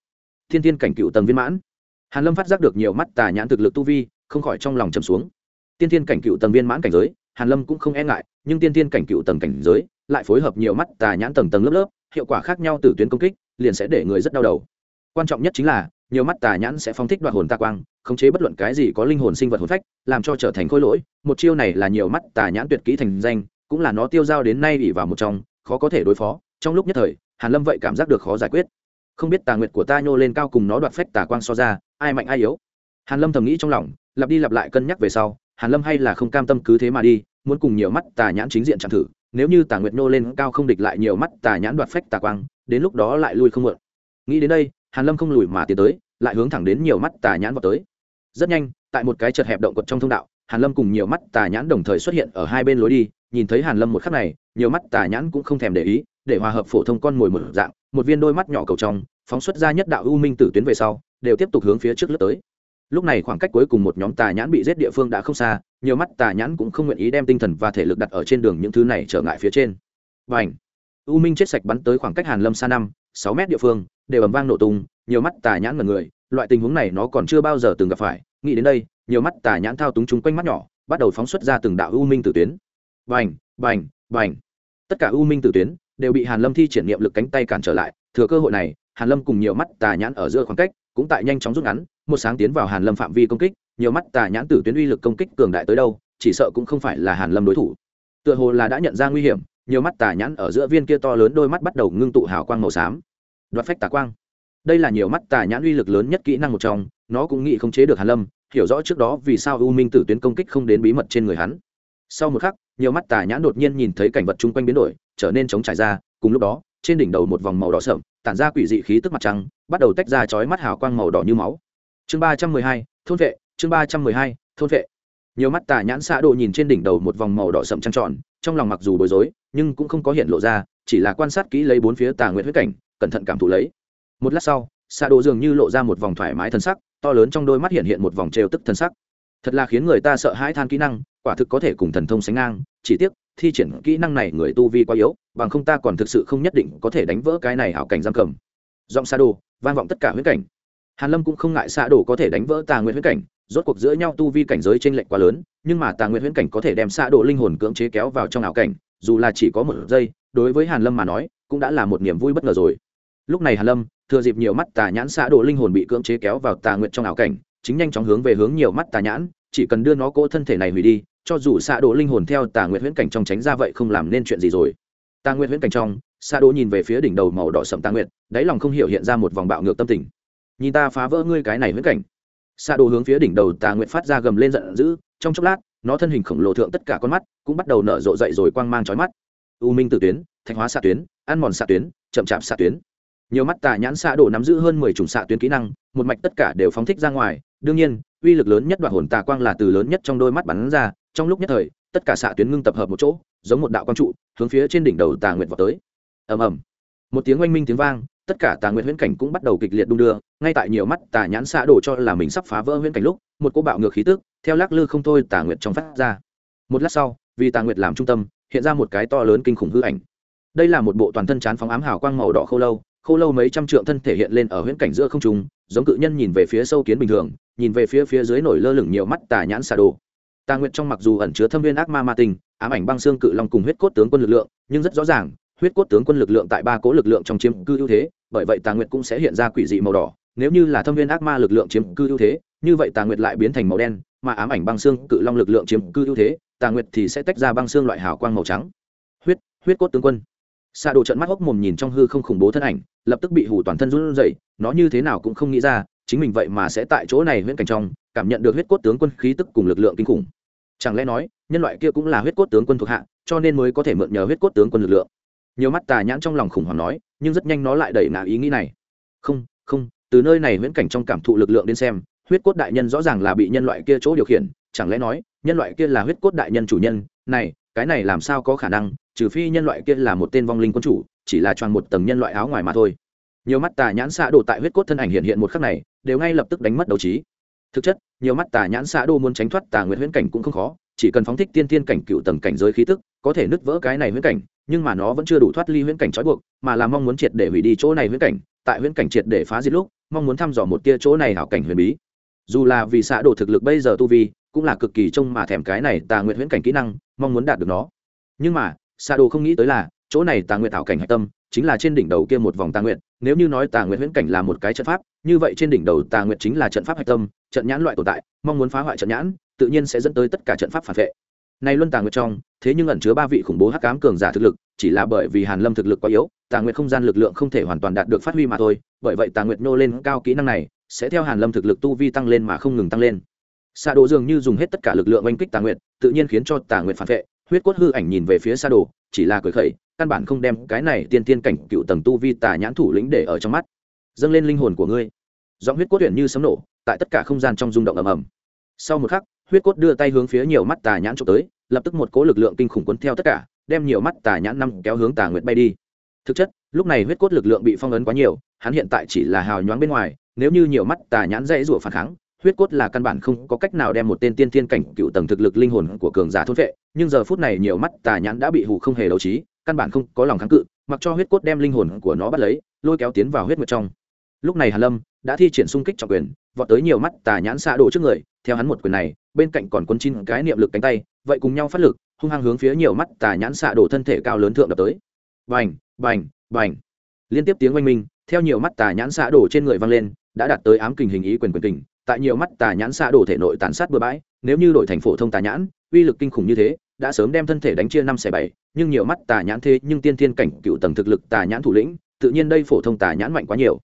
Thiên thiên cảnh cựu tầng viên mãn. Hàn lâm phát giác được nhiều mắt tà nhãn thực lực tu vi, không khỏi trong lòng trầm xuống. Tiên thiên cảnh cựu tầng viên mãn cảnh giới, hàn lâm cũng không e ngại, nhưng tiên thiên cảnh cựu tầng cảnh giới, lại phối hợp nhiều mắt tà nhãn tầng tầng lớp lớp, hiệu quả khác nhau từ tuyến công kích, liền sẽ để người rất đau đầu. Quan trọng nhất chính là nhiều mắt tà nhãn sẽ phong thích đoạt hồn ta quang, khống chế bất luận cái gì có linh hồn sinh vật hồn phách, làm cho trở thành khối lỗi. Một chiêu này là nhiều mắt tà nhãn tuyệt kỹ thành danh, cũng là nó tiêu dao đến nay ỉ vào một trong, khó có thể đối phó. Trong lúc nhất thời, hàn lâm vậy cảm giác được khó giải quyết. Không biết tà nguyệt của ta nhô lên cao cùng nó đoạt phách tà quang so ra, ai mạnh ai yếu? Hàn lâm thầm nghĩ trong lòng, lặp đi lặp lại cân nhắc về sau, hàn lâm hay là không cam tâm cứ thế mà đi, muốn cùng nhiều mắt tà nhãn chính diện chạm thử, nếu như tà nguyệt nhô lên cao không địch lại nhiều mắt tà nhãn đoạt phách tà quang, đến lúc đó lại lui không mượn. Nghĩ đến đây hàn lâm không lùi mà tiến tới, lại hướng thẳng đến nhiều mắt tà nhãn vào tới. Rất nhanh, tại một cái chật hẹp động quật trong thông đạo, hàn lâm cùng nhiều mắt tà nhãn đồng thời xuất hiện ở hai bên lối đi, nhìn thấy hàn lâm một khắc này, nhiều mắt tà nhãn cũng không thèm để ý, để hòa hợp phổ thông con mồi một dạng, một viên đôi mắt nhỏ cầu trong, phóng xuất ra nhất đạo u minh tử tuyến về sau, đều tiếp tục hướng phía trước lướt tới. Lúc này khoảng cách cuối cùng một nhóm tà nhãn bị giết địa phương đã không xa, nhiều mắt tà nhãn cũng không nguyện ý đem tinh thần và thể lực đặt ở trên đường những thứ này trở ngại phía trên. Và ảnh u minh chết sạch bắn tới khoảng cách hàn lâm xa năm, sáu mét địa phương đều ầm vang nổ tung, nhiều mắt tà nhãn mật người, loại tình huống này nó còn chưa bao giờ từng gặp phải, nghĩ đến đây, nhiều mắt tà nhãn thao túng chúng quanh mắt nhỏ, bắt đầu phóng xuất ra từng đạo u minh tử tuyến. Bành bành bành. Tất cả u minh tử tuyến đều bị hàn lâm thi triển niệm lực cánh tay cản trở lại, thừa cơ hội này, hàn lâm cùng nhiều mắt tà nhãn ở giữa khoảng cách cũng tại nhanh chóng rút ngắn, một sáng tiến vào hàn lâm phạm vi công kích, nhiều mắt tà nhãn tử tuyến uy lực công kích cường đại tới đâu, chỉ sợ cũng không phải là hàn lâm đối thủ. Tựa hồ là đã nhận ra nguy hiểm, nhiều mắt tà nhãn ở giữa viên kia to lớn đôi mắt bắt đầu ngưng tụ hào quang màu xám đoạt phách tà quang. Đây là nhiều mắt tà nhãn uy lực lớn nhất kỹ năng một trong, nó cũng nghĩ không chế được hàn lâm, hiểu rõ trước đó vì sao u minh tử tuyến công kích không đến bí mật trên người hắn. Sau một khắc, nhiều mắt tà nhãn đột nhiên nhìn thấy cảnh vật chung quanh biến đổi, trở nên chống trải ra, cùng lúc đó, trên đỉnh đầu một vòng màu đỏ sậm, tản ra quỷ dị khí tức mặt trăng, bắt đầu tách ra chói mắt hào quang màu đỏ như máu. Chương ba trăm mười hai, thôn vệ, chương ba trăm mười hai, thôn vệ. Nhiều mắt tà nhãn xã độ nhìn trên đỉnh đầu một vòng màu đỏ sậm trăng tròn, trong lòng mặc dù bối rối, nhưng cũng không có hiện lộ ra, chỉ là quan sát kỹ lấy bốn phía tà nguyện huyết cảnh cẩn thận cảm thụ lấy. Một lát sau xạ đồ dường như lộ ra một vòng thoải mái thân sắc, to lớn trong đôi mắt hiện hiện một vòng trêu tức thân sắc. Thật là khiến người ta sợ hãi than kỹ năng, quả thực có thể cùng thần thông sánh ngang, chỉ tiếc, thi triển kỹ năng này người tu vi quá yếu, bằng không ta còn thực sự không nhất định có thể đánh vỡ cái này ảo cảnh giam cầm. Giọng xa đồ vang vọng tất cả huyết cảnh. Hàn lâm cũng không ngại xa đồ có thể đánh vỡ tà nguyện huyết cảnh, rốt cuộc giữa nhau tu vi cảnh giới trên lệnh quá lớn, nhưng mà tà nguyện huyễn cảnh có thể đem xa đồ linh hồn cưỡng chế kéo vào trong ảo cảnh, dù là chỉ có một giây, đối với hàn lâm mà nói, cũng đã là một niềm vui bất ngờ rồi lúc này hàn lâm, thừa dịp nhiều mắt tà nhãn xã đồ linh hồn bị cưỡng chế kéo vào tà nguyện trong ảo cảnh, chính nhanh chóng hướng về hướng nhiều mắt tà nhãn, chỉ cần đưa nó cỗ thân thể này hủy đi, cho dù xạ đồ linh hồn theo tà nguyện huyễn cảnh trong tránh ra vậy không làm nên chuyện gì rồi. Tà nguyện huyễn cảnh trong xạ đồ nhìn về phía đỉnh đầu màu đỏ sậm tà nguyện, đáy lòng không hiểu hiện ra một vòng bạo ngược tâm tình. Nhìn ta phá vỡ ngươi cái này huyễn cảnh. Xạ đồ hướng phía đỉnh đầu tà nguyện phát ra gầm lên giận dữ, trong chốc lát, nó thân hình khổng lồ thượng tất cả con mắt cũng bắt đầu nở rộ dậy rồi quang mang trói mắt. U minh tử tuyến, thạch hóa xạ tuyến ăn mòn xạ tuyến, chậm chạp xạ tuyến nhiều mắt tà nhãn xạ độ nắm giữ hơn mười chủng xạ tuyến kỹ năng, một mạch tất cả đều phóng thích ra ngoài. Đương nhiên, uy lực lớn nhất đoạn hồn tà quang là từ lớn nhất trong đôi mắt bắn ra, trong lúc nhất thời, tất cả xạ tuyến ngưng tập hợp một chỗ, giống một đạo quang trụ, hướng phía trên đỉnh đầu tà nguyệt vào tới. Ầm ầm. Một tiếng oanh minh tiếng vang, tất cả tà nguyệt huyễn cảnh cũng bắt đầu kịch liệt đung đưa, ngay tại nhiều mắt tà nhãn xạ đổ cho là mình sắp phá vỡ huyễn cảnh lúc, một cô bạo ngược khí tức, theo lắc lư không thôi tà nguyệt trong phát ra. Một lát sau, vì tà nguyệt làm trung tâm, hiện ra một cái to lớn kinh khủng hư ảnh. Đây là một bộ toàn thân chán phóng ám hào quang màu đỏ khô lâu khô lâu mấy trăm trượng thân thể hiện lên ở huyễn cảnh giữa không trung, giống cự nhân nhìn về phía sâu kiến bình thường, nhìn về phía phía dưới nổi lơ lửng nhiều mắt tà nhãn xà đồ. Tà nguyệt trong mặc dù ẩn chứa thâm viên ác ma ma tình ám ảnh băng xương cự long cùng huyết cốt tướng quân lực lượng, nhưng rất rõ ràng, huyết cốt tướng quân lực lượng tại ba cố lực lượng trong chiếm cư ưu thế, bởi vậy tà nguyệt cũng sẽ hiện ra quỷ dị màu đỏ. Nếu như là thâm viên ác ma lực lượng chiếm cư ưu thế, như vậy tà nguyệt lại biến thành màu đen, mà ám ảnh băng xương cự long lực lượng chiếm cư ưu thế, tà nguyệt thì sẽ tách ra băng xương loại hào quang màu trắng. Huyết huyết cốt tướng quân xạ đồ trận mắt hốc mồm nhìn trong hư không khủng bố thân ảnh, lập tức bị hủ toàn thân run rẩy, nó như thế nào cũng không nghĩ ra, chính mình vậy mà sẽ tại chỗ này huyễn cảnh trong, cảm nhận được huyết cốt tướng quân khí tức cùng lực lượng kinh khủng. Chẳng lẽ nói, nhân loại kia cũng là huyết cốt tướng quân thuộc hạ, cho nên mới có thể mượn nhờ huyết cốt tướng quân lực lượng? Nhiều mắt tà nhãn trong lòng khủng hoảng nói, nhưng rất nhanh nó lại đẩy ngã ý nghĩ này. Không không, từ nơi này huyễn cảnh trong cảm thụ lực lượng đến xem, huyết cốt đại nhân rõ ràng là bị nhân loại kia chỗ điều khiển, chẳng lẽ nói, nhân loại kia là huyết cốt đại nhân chủ nhân, này, cái này làm sao có khả năng trừ phi nhân loại kia là một tên vong linh quân chủ, chỉ là choàng một tầng nhân loại áo ngoài mà thôi. Nhiều mắt tà nhãn xạ đồ tại huyết cốt thân ảnh hiện hiện một khắc này, đều ngay lập tức đánh mất đầu trí. Thực chất, nhiều mắt tà nhãn xạ đồ muốn tránh thoát tà nguyện huyễn cảnh cũng không khó, chỉ cần phóng thích tiên tiên cảnh cựu tầng cảnh giới khí tức, có thể nứt vỡ cái này huyễn cảnh, nhưng mà nó vẫn chưa đủ thoát ly huyễn cảnh trói buộc, mà là mong muốn triệt để hủy đi chỗ này huyễn cảnh, tại huyễn cảnh triệt để phá diệt lúc, mong muốn thăm dò một tia chỗ này hảo cảnh huyền bí. Dù là vì xạ đồ thực lực bây giờ tu vi, cũng là cực kỳ trông mà thèm cái này tà nguyện huyễn cảnh kỹ năng, mong muốn đạt được nó. Nhưng mà xạ đồ không nghĩ tới là, chỗ này tà nguyện tạo cảnh hạch tâm, chính là trên đỉnh đầu kia một vòng tà nguyện nếu như nói tà nguyện huyễn cảnh là một cái trận pháp, như vậy trên đỉnh đầu tà nguyện chính là trận pháp hạch tâm, trận nhãn loại tồn tại, mong muốn phá hoại trận nhãn, tự nhiên sẽ dẫn tới tất cả trận pháp phản vệ. Này luân tà nguyệt trong, thế nhưng ẩn chứa ba vị khủng bố hắc cám cường giả thực lực, chỉ là bởi vì hàn lâm thực lực quá yếu, tà nguyệt không gian lực lượng không thể hoàn toàn đạt được phát huy mà thôi, bởi vậy tà nguyệt nô lên cao kỹ năng này, sẽ theo hàn lâm thực lực tu vi tăng lên mà không ngừng tăng lên. Xa đồ dường như dùng hết tất cả lực lượng oanh kích tà nguyệt, tự nhiên khiến cho tà nguyệt phản vệ huyết cốt hư ảnh nhìn về phía xa đồ, chỉ là cười khẩy, căn bản không đem cái này tiên tiên cảnh cựu tầng tu vi tà nhãn thủ lĩnh để ở trong mắt. Dâng lên linh hồn của ngươi. Giọng huyết cốt tuyển như sấm nổ, tại tất cả không gian trong rung động ầm ầm. Sau một khắc, huyết cốt đưa tay hướng phía nhiều mắt tà nhãn trộm tới, lập tức một cố lực lượng kinh khủng cuốn theo tất cả, đem nhiều mắt tà nhãn năm kéo hướng tà nguyệt bay đi. Thực chất, lúc này huyết cốt lực lượng bị phong ấn quá nhiều, hắn hiện tại chỉ là hào nhoáng bên ngoài, nếu như nhiều mắt tà nhãn dãy rủa phản kháng huyết cốt là căn bản không có cách nào đem một tên tiên tiên cảnh cựu tầng thực lực linh hồn của cường giả thôn vệ nhưng giờ phút này nhiều mắt tà nhãn đã bị hù không hề đấu trí, căn bản không có lòng kháng cự, mặc cho huyết cốt đem linh hồn của nó bắt lấy, lôi kéo tiến vào huyết mật trong. Lúc này hà lâm đã thi triển xung kích trọng quyền, vọt tới nhiều mắt tà nhãn xạ đổ trước người, theo hắn một quyền này, bên cạnh còn quân chín cái niệm lực cánh tay, vậy cùng nhau phát lực, hung hăng hướng phía nhiều mắt tà nhãn xạ đổ thân thể cao lớn thượng đập tới. Bành bành bành. Liên tiếp tiếng oanh minh, theo nhiều mắt tà nhãn xạ đổ trên người vang lên, đã đạt tới ám kình hình ý quyền quyền kình tại nhiều mắt tà nhãn xa đổ thể nội tàn sát bừa bãi, nếu như đổi thành phổ thông tà nhãn, uy lực kinh khủng như thế, đã sớm đem thân thể đánh chia năm xẻ bảy, nhưng nhiều mắt tà nhãn thế nhưng tiên thiên cảnh cựu tầng thực lực tà nhãn thủ lĩnh, tự nhiên đây phổ thông tà nhãn mạnh quá nhiều.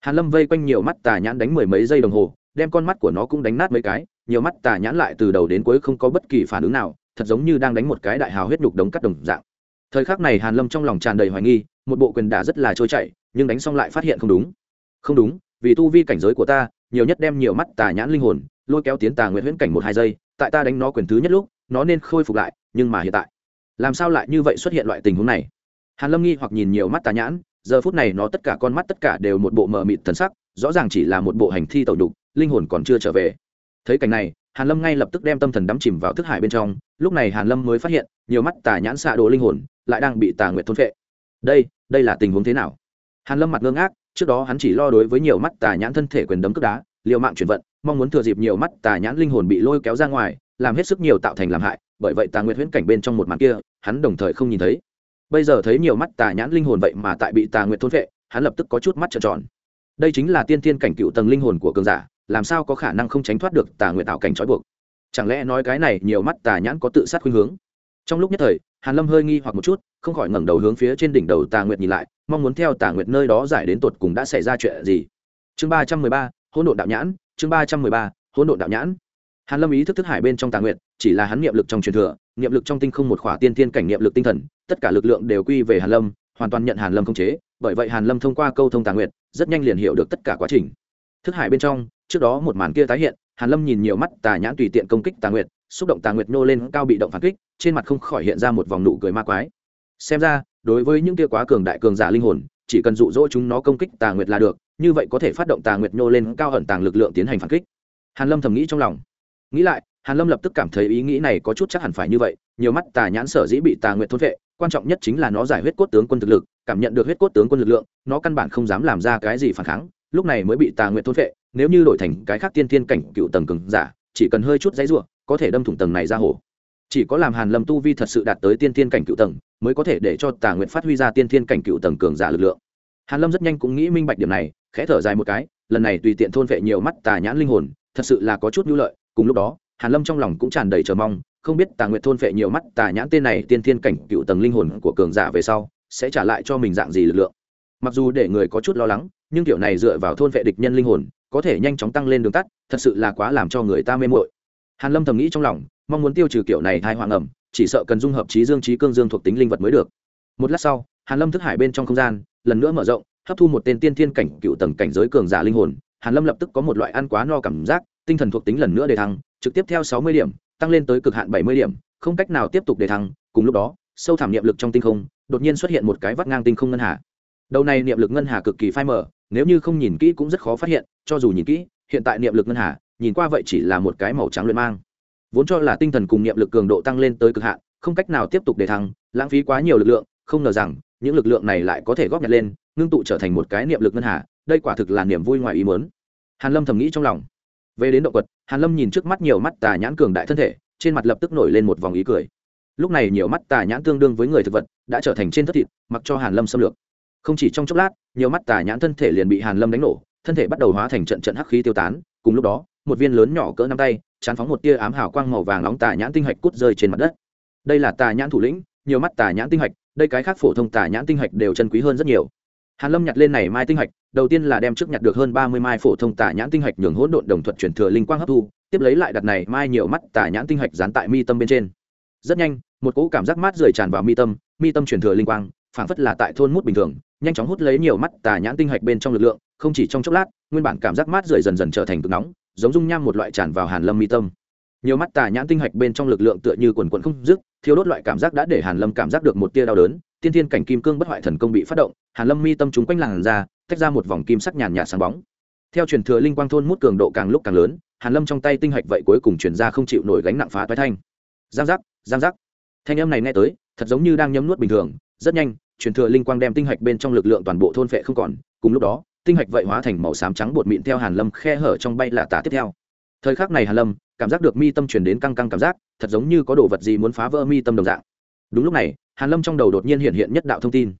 Hàn lâm vây quanh nhiều mắt tà nhãn đánh mười mấy giây đồng hồ, đem con mắt của nó cũng đánh nát mấy cái, nhiều mắt tà nhãn lại từ đầu đến cuối không có bất kỳ phản ứng nào, thật giống như đang đánh một cái đại hào huyết nhục đống cắt đồng dạng. Thời khắc này hàn lâm trong lòng tràn đầy hoài nghi, một bộ quyền đả rất là trôi chảy, nhưng đánh xong lại phát hiện không đúng. Không đúng, vì tu vi cảnh giới của ta nhiều nhất đem nhiều mắt tà nhãn linh hồn, lôi kéo tiến tà nguyện huyễn cảnh một hai giây, tại ta đánh nó quyền thứ nhất lúc, nó nên khôi phục lại, nhưng mà hiện tại, làm sao lại như vậy xuất hiện loại tình huống này? Hàn lâm nghi hoặc nhìn nhiều mắt tà nhãn, giờ phút này nó tất cả con mắt tất cả đều một bộ mờ mịt thần sắc, rõ ràng chỉ là một bộ hành thi tẩu đục, linh hồn còn chưa trở về. Thấy cảnh này, hàn lâm ngay lập tức đem tâm thần đắm chìm vào thức hải bên trong, lúc này hàn lâm mới phát hiện, nhiều mắt tà nhãn xạ đồ linh hồn, lại đang bị tà nguyệt thôn phệ. Đây đây là tình huống thế nào? Hàn lâm mặt ngơ ngác trước đó hắn chỉ lo đối với nhiều mắt tà nhãn thân thể quyền đấm cướp đá, liều mạng chuyển vận, mong muốn thừa dịp nhiều mắt tà nhãn linh hồn bị lôi kéo ra ngoài, làm hết sức nhiều tạo thành làm hại, bởi vậy tà nguyệt huyễn cảnh bên trong một màn kia, hắn đồng thời không nhìn thấy. Bây giờ thấy nhiều mắt tà nhãn linh hồn vậy mà tại bị tà nguyệt thôn vệ, hắn lập tức có chút mắt trợn tròn. Đây chính là tiên thiên cảnh cựu tầng linh hồn của cường giả, làm sao có khả năng không tránh thoát được tà nguyệt tạo cảnh trói buộc? Chẳng lẽ nói cái này nhiều mắt tà nhãn có tự sát khuynh hướng? Trong lúc nhất thời hàn lâm hơi nghi hoặc một chút, không khỏi ngẩng đầu hướng phía trên đỉnh đầu tà nguyệt nhìn lại, mong muốn theo tà nguyệt nơi đó giải đến tột cùng đã xảy ra chuyện gì. Chương ba trăm mười ba, hỗn độn đạo nhãn, chương ba trăm mười ba, hỗn độn đạo nhãn. Hàn lâm ý thức thức hải bên trong tà nguyệt, chỉ là hắn niệm lực trong truyền thừa, niệm lực trong tinh không một khỏa tiên tiên cảnh niệm lực tinh thần, tất cả lực lượng đều quy về hàn lâm, hoàn toàn nhận hàn lâm không chế, bởi vậy hàn lâm thông qua câu thông tà nguyệt, rất nhanh liền hiểu được tất cả quá trình. Thức hải bên trong, trước đó một màn kia tái hiện hàn lâm nhìn nhiều mắt tà nhãn tùy tiện công kích tà nguyệt, xúc động tà nguyệt nô lên cao bị động phản kích, trên mặt không khỏi hiện ra một vòng nụ cười ma quái. Xem ra, đối với những kia quá cường đại cường giả linh hồn, chỉ cần dụ dỗ chúng nó công kích tà nguyệt là được, như vậy có thể phát động tà nguyệt nô lên cao ẩn tàng lực lượng tiến hành phản kích. Hàn lâm thầm nghĩ trong lòng. Nghĩ lại, hàn lâm lập tức cảm thấy ý nghĩ này có chút chắc hẳn phải như vậy, nhiều mắt tà nhãn sở dĩ bị tà nguyệt thôn vệ, quan trọng nhất chính là nó giải huyết cốt tướng quân thực lực, cảm nhận được huyết cốt tướng quân lực lượng, nó căn bản không dám làm ra cái gì phản kháng, lúc này mới bị tà nguyệt thôn vệ nếu như đổi thành cái khác tiên tiên cảnh cựu tầng cường giả, chỉ cần hơi chút dãy rủa, có thể đâm thủng tầng này ra hồ. Chỉ có làm hàn lâm tu vi thật sự đạt tới tiên tiên cảnh cựu tầng, mới có thể để cho tà nguyệt phát huy ra tiên tiên cảnh cựu tầng cường giả lực lượng. Hàn lâm rất nhanh cũng nghĩ minh bạch điểm này, khẽ thở dài một cái, lần này tùy tiện thôn vệ nhiều mắt tà nhãn linh hồn, thật sự là có chút nhu lợi. Cùng lúc đó, hàn lâm trong lòng cũng tràn đầy chờ mong, không biết tà nguyệt thôn vệ nhiều mắt tà nhãn tên này tiên tiên cảnh cựu tầng linh hồn của cường giả về sau, sẽ trả lại cho mình dạng gì lực lượng. Mặc dù để người có chút lo lắng, nhưng kiểu này dựa vào thôn vệ địch nhân linh hồn có thể nhanh chóng tăng lên đường tắt, thật sự là quá làm cho người ta mê mội hàn lâm thầm nghĩ trong lòng, mong muốn tiêu trừ kiểu này thai hoàng ẩm chỉ sợ cần dung hợp trí dương trí cương dương thuộc tính linh vật mới được. Một lát sau, hàn lâm thức hải bên trong không gian, lần nữa mở rộng, hấp thu một tên tiên thiên cảnh, cựu tầng cảnh giới cường giả linh hồn. Hàn lâm lập tức có một loại ăn quá no cảm giác, tinh thần thuộc tính lần nữa để thăng, trực tiếp theo sáu mươi điểm, tăng lên tới cực hạn bảy mươi điểm, không cách nào tiếp tục để thăng. Cùng lúc đó, sâu thẳm niệm lực trong tinh không, đột nhiên xuất hiện một cái vắt ngang tinh không ngân hà. Đầu này niệm lực ngân hà cực kỳ phai mờ nếu như không nhìn kỹ cũng rất khó phát hiện, cho dù nhìn kỹ, hiện tại niệm lực ngân hà, nhìn qua vậy chỉ là một cái màu trắng luyện mang. Vốn cho là tinh thần cùng niệm lực cường độ tăng lên tới cực hạn, không cách nào tiếp tục để thăng, lãng phí quá nhiều lực lượng, không ngờ rằng, những lực lượng này lại có thể góp nhặt lên, ngưng tụ trở thành một cái niệm lực ngân hà, đây quả thực là niềm vui ngoài ý mớn hàn lâm thầm nghĩ trong lòng. Về đến động vật hàn lâm nhìn trước mắt nhiều mắt tà nhãn cường đại thân thể, trên mặt lập tức nổi lên một vòng ý cười. Lúc này nhiều mắt tà nhãn tương đương với người thực vật, đã trở thành trên thất thịt, mặc cho hàn lâm xâm lược không chỉ trong chốc lát, nhiều mắt tà nhãn thân thể liền bị hàn lâm đánh nổ, thân thể bắt đầu hóa thành trận trận hắc khí tiêu tán, cùng lúc đó, một viên lớn nhỏ cỡ nắm tay, chán phóng một tia ám hào quang màu vàng nóng tà nhãn tinh hạch cút rơi trên mặt đất. Đây là tà nhãn thủ lĩnh, nhiều mắt tà nhãn tinh hạch, đây cái khác phổ thông tà nhãn tinh hạch đều chân quý hơn rất nhiều. Hàn lâm nhặt lên này mai tinh hạch, đầu tiên là đem trước nhặt được hơn ba mươi mai phổ thông tà nhãn tinh hạch nhường hỗn độn đồng thuận chuyển thừa linh quang hấp thu, tiếp lấy lại đặt này mai nhiều mắt tà nhãn tinh hạch dán tại mi tâm bên trên. Rất nhanh, một cỗ cảm giác mát rời tràn vào mi tâm mi tâm chuyển thừa linh quang, phảng phất là tại thôn mút bình thường nhanh chóng hút lấy nhiều mắt tà nhãn tinh hạch bên trong lực lượng, không chỉ trong chốc lát, nguyên bản cảm giác mát rời dần dần trở thành cực nóng, giống dung nham một loại tràn vào hàn lâm mi tâm. Nhiều mắt tà nhãn tinh hạch bên trong lực lượng tựa như quần quần không dứt thiếu đốt loại cảm giác đã để hàn lâm cảm giác được một tia đau đớn, tiên thiên cảnh kim cương bất hoại thần công bị phát động, hàn lâm mi tâm chúng quanh làn ra, tách ra một vòng kim sắc nhàn nhạt sáng bóng. Theo truyền thừa linh quang thôn mút cường độ càng lúc càng lớn, hàn lâm trong tay tinh hạch vậy cuối cùng truyền ra không chịu nổi gánh nặng phá toái thanh. Giang giác giang giác. Thanh âm này nghe tới, thật giống như đang nhấm nuốt bình thường, rất nhanh truyền thừa linh quang đem tinh hạch bên trong lực lượng toàn bộ thôn phệ không còn, cùng lúc đó, tinh hạch vậy hóa thành màu xám trắng bột mịn theo hàn lâm khe hở trong bay là tả tiếp theo. Thời khắc này hàn lâm, cảm giác được mi tâm truyền đến căng căng cảm giác, thật giống như có đồ vật gì muốn phá vỡ mi tâm đồng dạng. Đúng lúc này, hàn lâm trong đầu đột nhiên hiện hiện nhất đạo thông tin.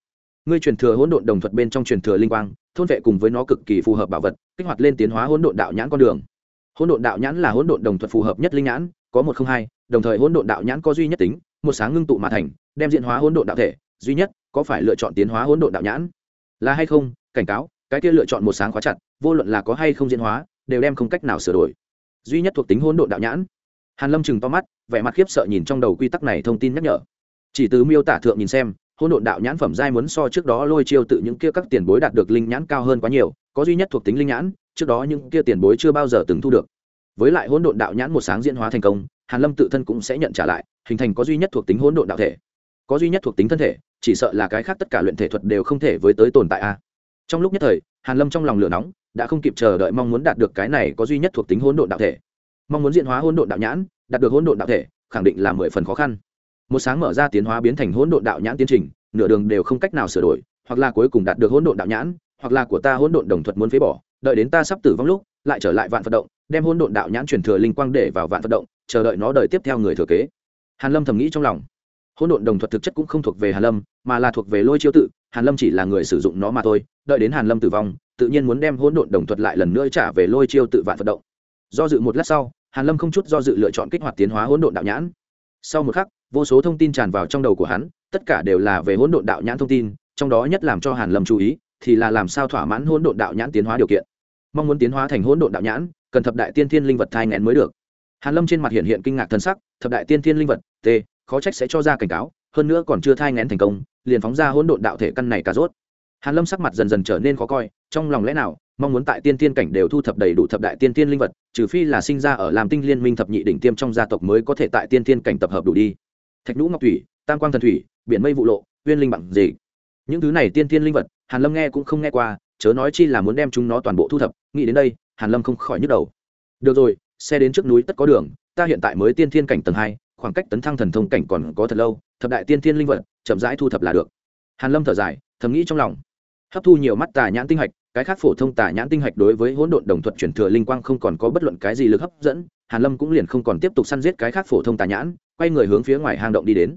Ngươi truyền thừa hỗn độn đồng thuật bên trong truyền thừa linh quang, thôn vệ cùng với nó cực kỳ phù hợp bảo vật, kích hoạt lên tiến hóa hỗn độn đạo nhãn con đường. Hỗn độn đạo nhãn là hỗn độn đồng thuật phù hợp nhất linh nhãn, có một không hai, đồng thời hỗn độn đạo nhãn có duy nhất tính, một sáng ngưng tụ mà thành, đem diện hóa hỗn độn đạo thể duy nhất có phải lựa chọn tiến hóa hỗn độn đạo nhãn? Là hay không? Cảnh cáo, cái kia lựa chọn một sáng khóa chặt, vô luận là có hay không diễn hóa, đều đem không cách nào sửa đổi. Duy nhất thuộc tính hỗn độn đạo nhãn. Hàn lâm chừng to mắt, vẻ mặt khiếp sợ nhìn trong đầu quy tắc này thông tin nhắc nhở. Chỉ từ miêu tả thượng nhìn xem, hỗn độn đạo nhãn phẩm giai muốn so trước đó lôi chiêu tự những kia các tiền bối đạt được linh nhãn cao hơn quá nhiều, có duy nhất thuộc tính linh nhãn, trước đó những kia tiền bối chưa bao giờ từng thu được. Với lại hỗn độn đạo nhãn một sáng diễn hóa thành công, hàn lâm tự thân cũng sẽ nhận trả lại, hình thành có duy nhất thuộc tính hỗn độn đạo thể có duy nhất thuộc tính thân thể, chỉ sợ là cái khác tất cả luyện thể thuật đều không thể với tới tồn tại a. Trong lúc nhất thời, hàn lâm trong lòng lửa nóng, đã không kịp chờ đợi mong muốn đạt được cái này có duy nhất thuộc tính hỗn độn đạo thể. Mong muốn diện hóa hỗn độn đạo nhãn, đạt được hỗn độn đạo thể, khẳng định là mười phần khó khăn. Một sáng mở ra tiến hóa biến thành hỗn độn đạo nhãn tiến trình, nửa đường đều không cách nào sửa đổi, hoặc là cuối cùng đạt được hỗn độn đạo nhãn, hoặc là của ta hỗn độn đồng thuật muốn phế bỏ, đợi đến ta sắp tử vong lúc, lại trở lại vạn vận động, đem hỗn độn đạo nhãn truyền thừa linh quang để vào vạn vận động, chờ đợi nó đợi tiếp theo người thừa kế. Hàn lâm thầm nghĩ trong lòng hỗn độn đồng thuật thực chất cũng không thuộc về hàn lâm, mà là thuộc về lôi chiêu tự, hàn lâm chỉ là người sử dụng nó mà thôi, đợi đến hàn lâm tử vong, tự nhiên muốn đem hỗn độn đồng thuật lại lần nữa trả về lôi chiêu tự vạn vận động. Do dự một lát sau, hàn lâm không chút do dự lựa chọn kích hoạt tiến hóa hỗn độn đạo nhãn. Sau một khắc, vô số thông tin tràn vào trong đầu của hắn, tất cả đều là về hỗn độn đạo nhãn thông tin, trong đó nhất làm cho hàn lâm chú ý, thì là làm sao thỏa mãn hỗn độn đạo nhãn tiến hóa điều kiện. Mong muốn tiến hóa thành hỗn độn đạo nhãn, cần thập đại tiên thiên linh vật thai nghén mới được. Hàn lâm trên mặt hiện hiện kinh ngạc thân sắc, thập đại tiên thiên linh vật, t khó trách sẽ cho ra cảnh cáo, hơn nữa còn chưa thai ngén thành công, liền phóng ra hỗn độn đạo thể căn này cả rốt. Hàn lâm sắc mặt dần dần trở nên khó coi, trong lòng lẽ nào, mong muốn tại tiên tiên cảnh đều thu thập đầy đủ thập đại tiên tiên linh vật, trừ phi là sinh ra ở làm tinh liên minh thập nhị đỉnh tiêm trong gia tộc mới có thể tại tiên tiên cảnh tập hợp đủ đi. Thạch nhũ ngọc thủy, tam quang thần thủy, biển mây vụ lộ, uyên linh bằng gì những thứ này tiên tiên linh vật, hàn lâm nghe cũng không nghe qua, chớ nói chi là muốn đem chúng nó toàn bộ thu thập, nghĩ đến đây, hàn lâm không khỏi nhức đầu. Được rồi, xe đến trước núi tất có đường, ta hiện tại mới tiên thiên cảnh tầng hai khoảng cách tấn thăng thần thông cảnh còn có thật lâu, thập đại tiên thiên linh vật, chậm rãi thu thập là được. Hàn lâm thở dài, thầm nghĩ trong lòng. Hấp thu nhiều mắt tà nhãn tinh hạch, cái khác phổ thông tà nhãn tinh hạch đối với hỗn độn đồng thuật chuyển thừa linh quang không còn có bất luận cái gì lực hấp dẫn, hàn lâm cũng liền không còn tiếp tục săn giết cái khác phổ thông tà nhãn, quay người hướng phía ngoài hang động đi đến.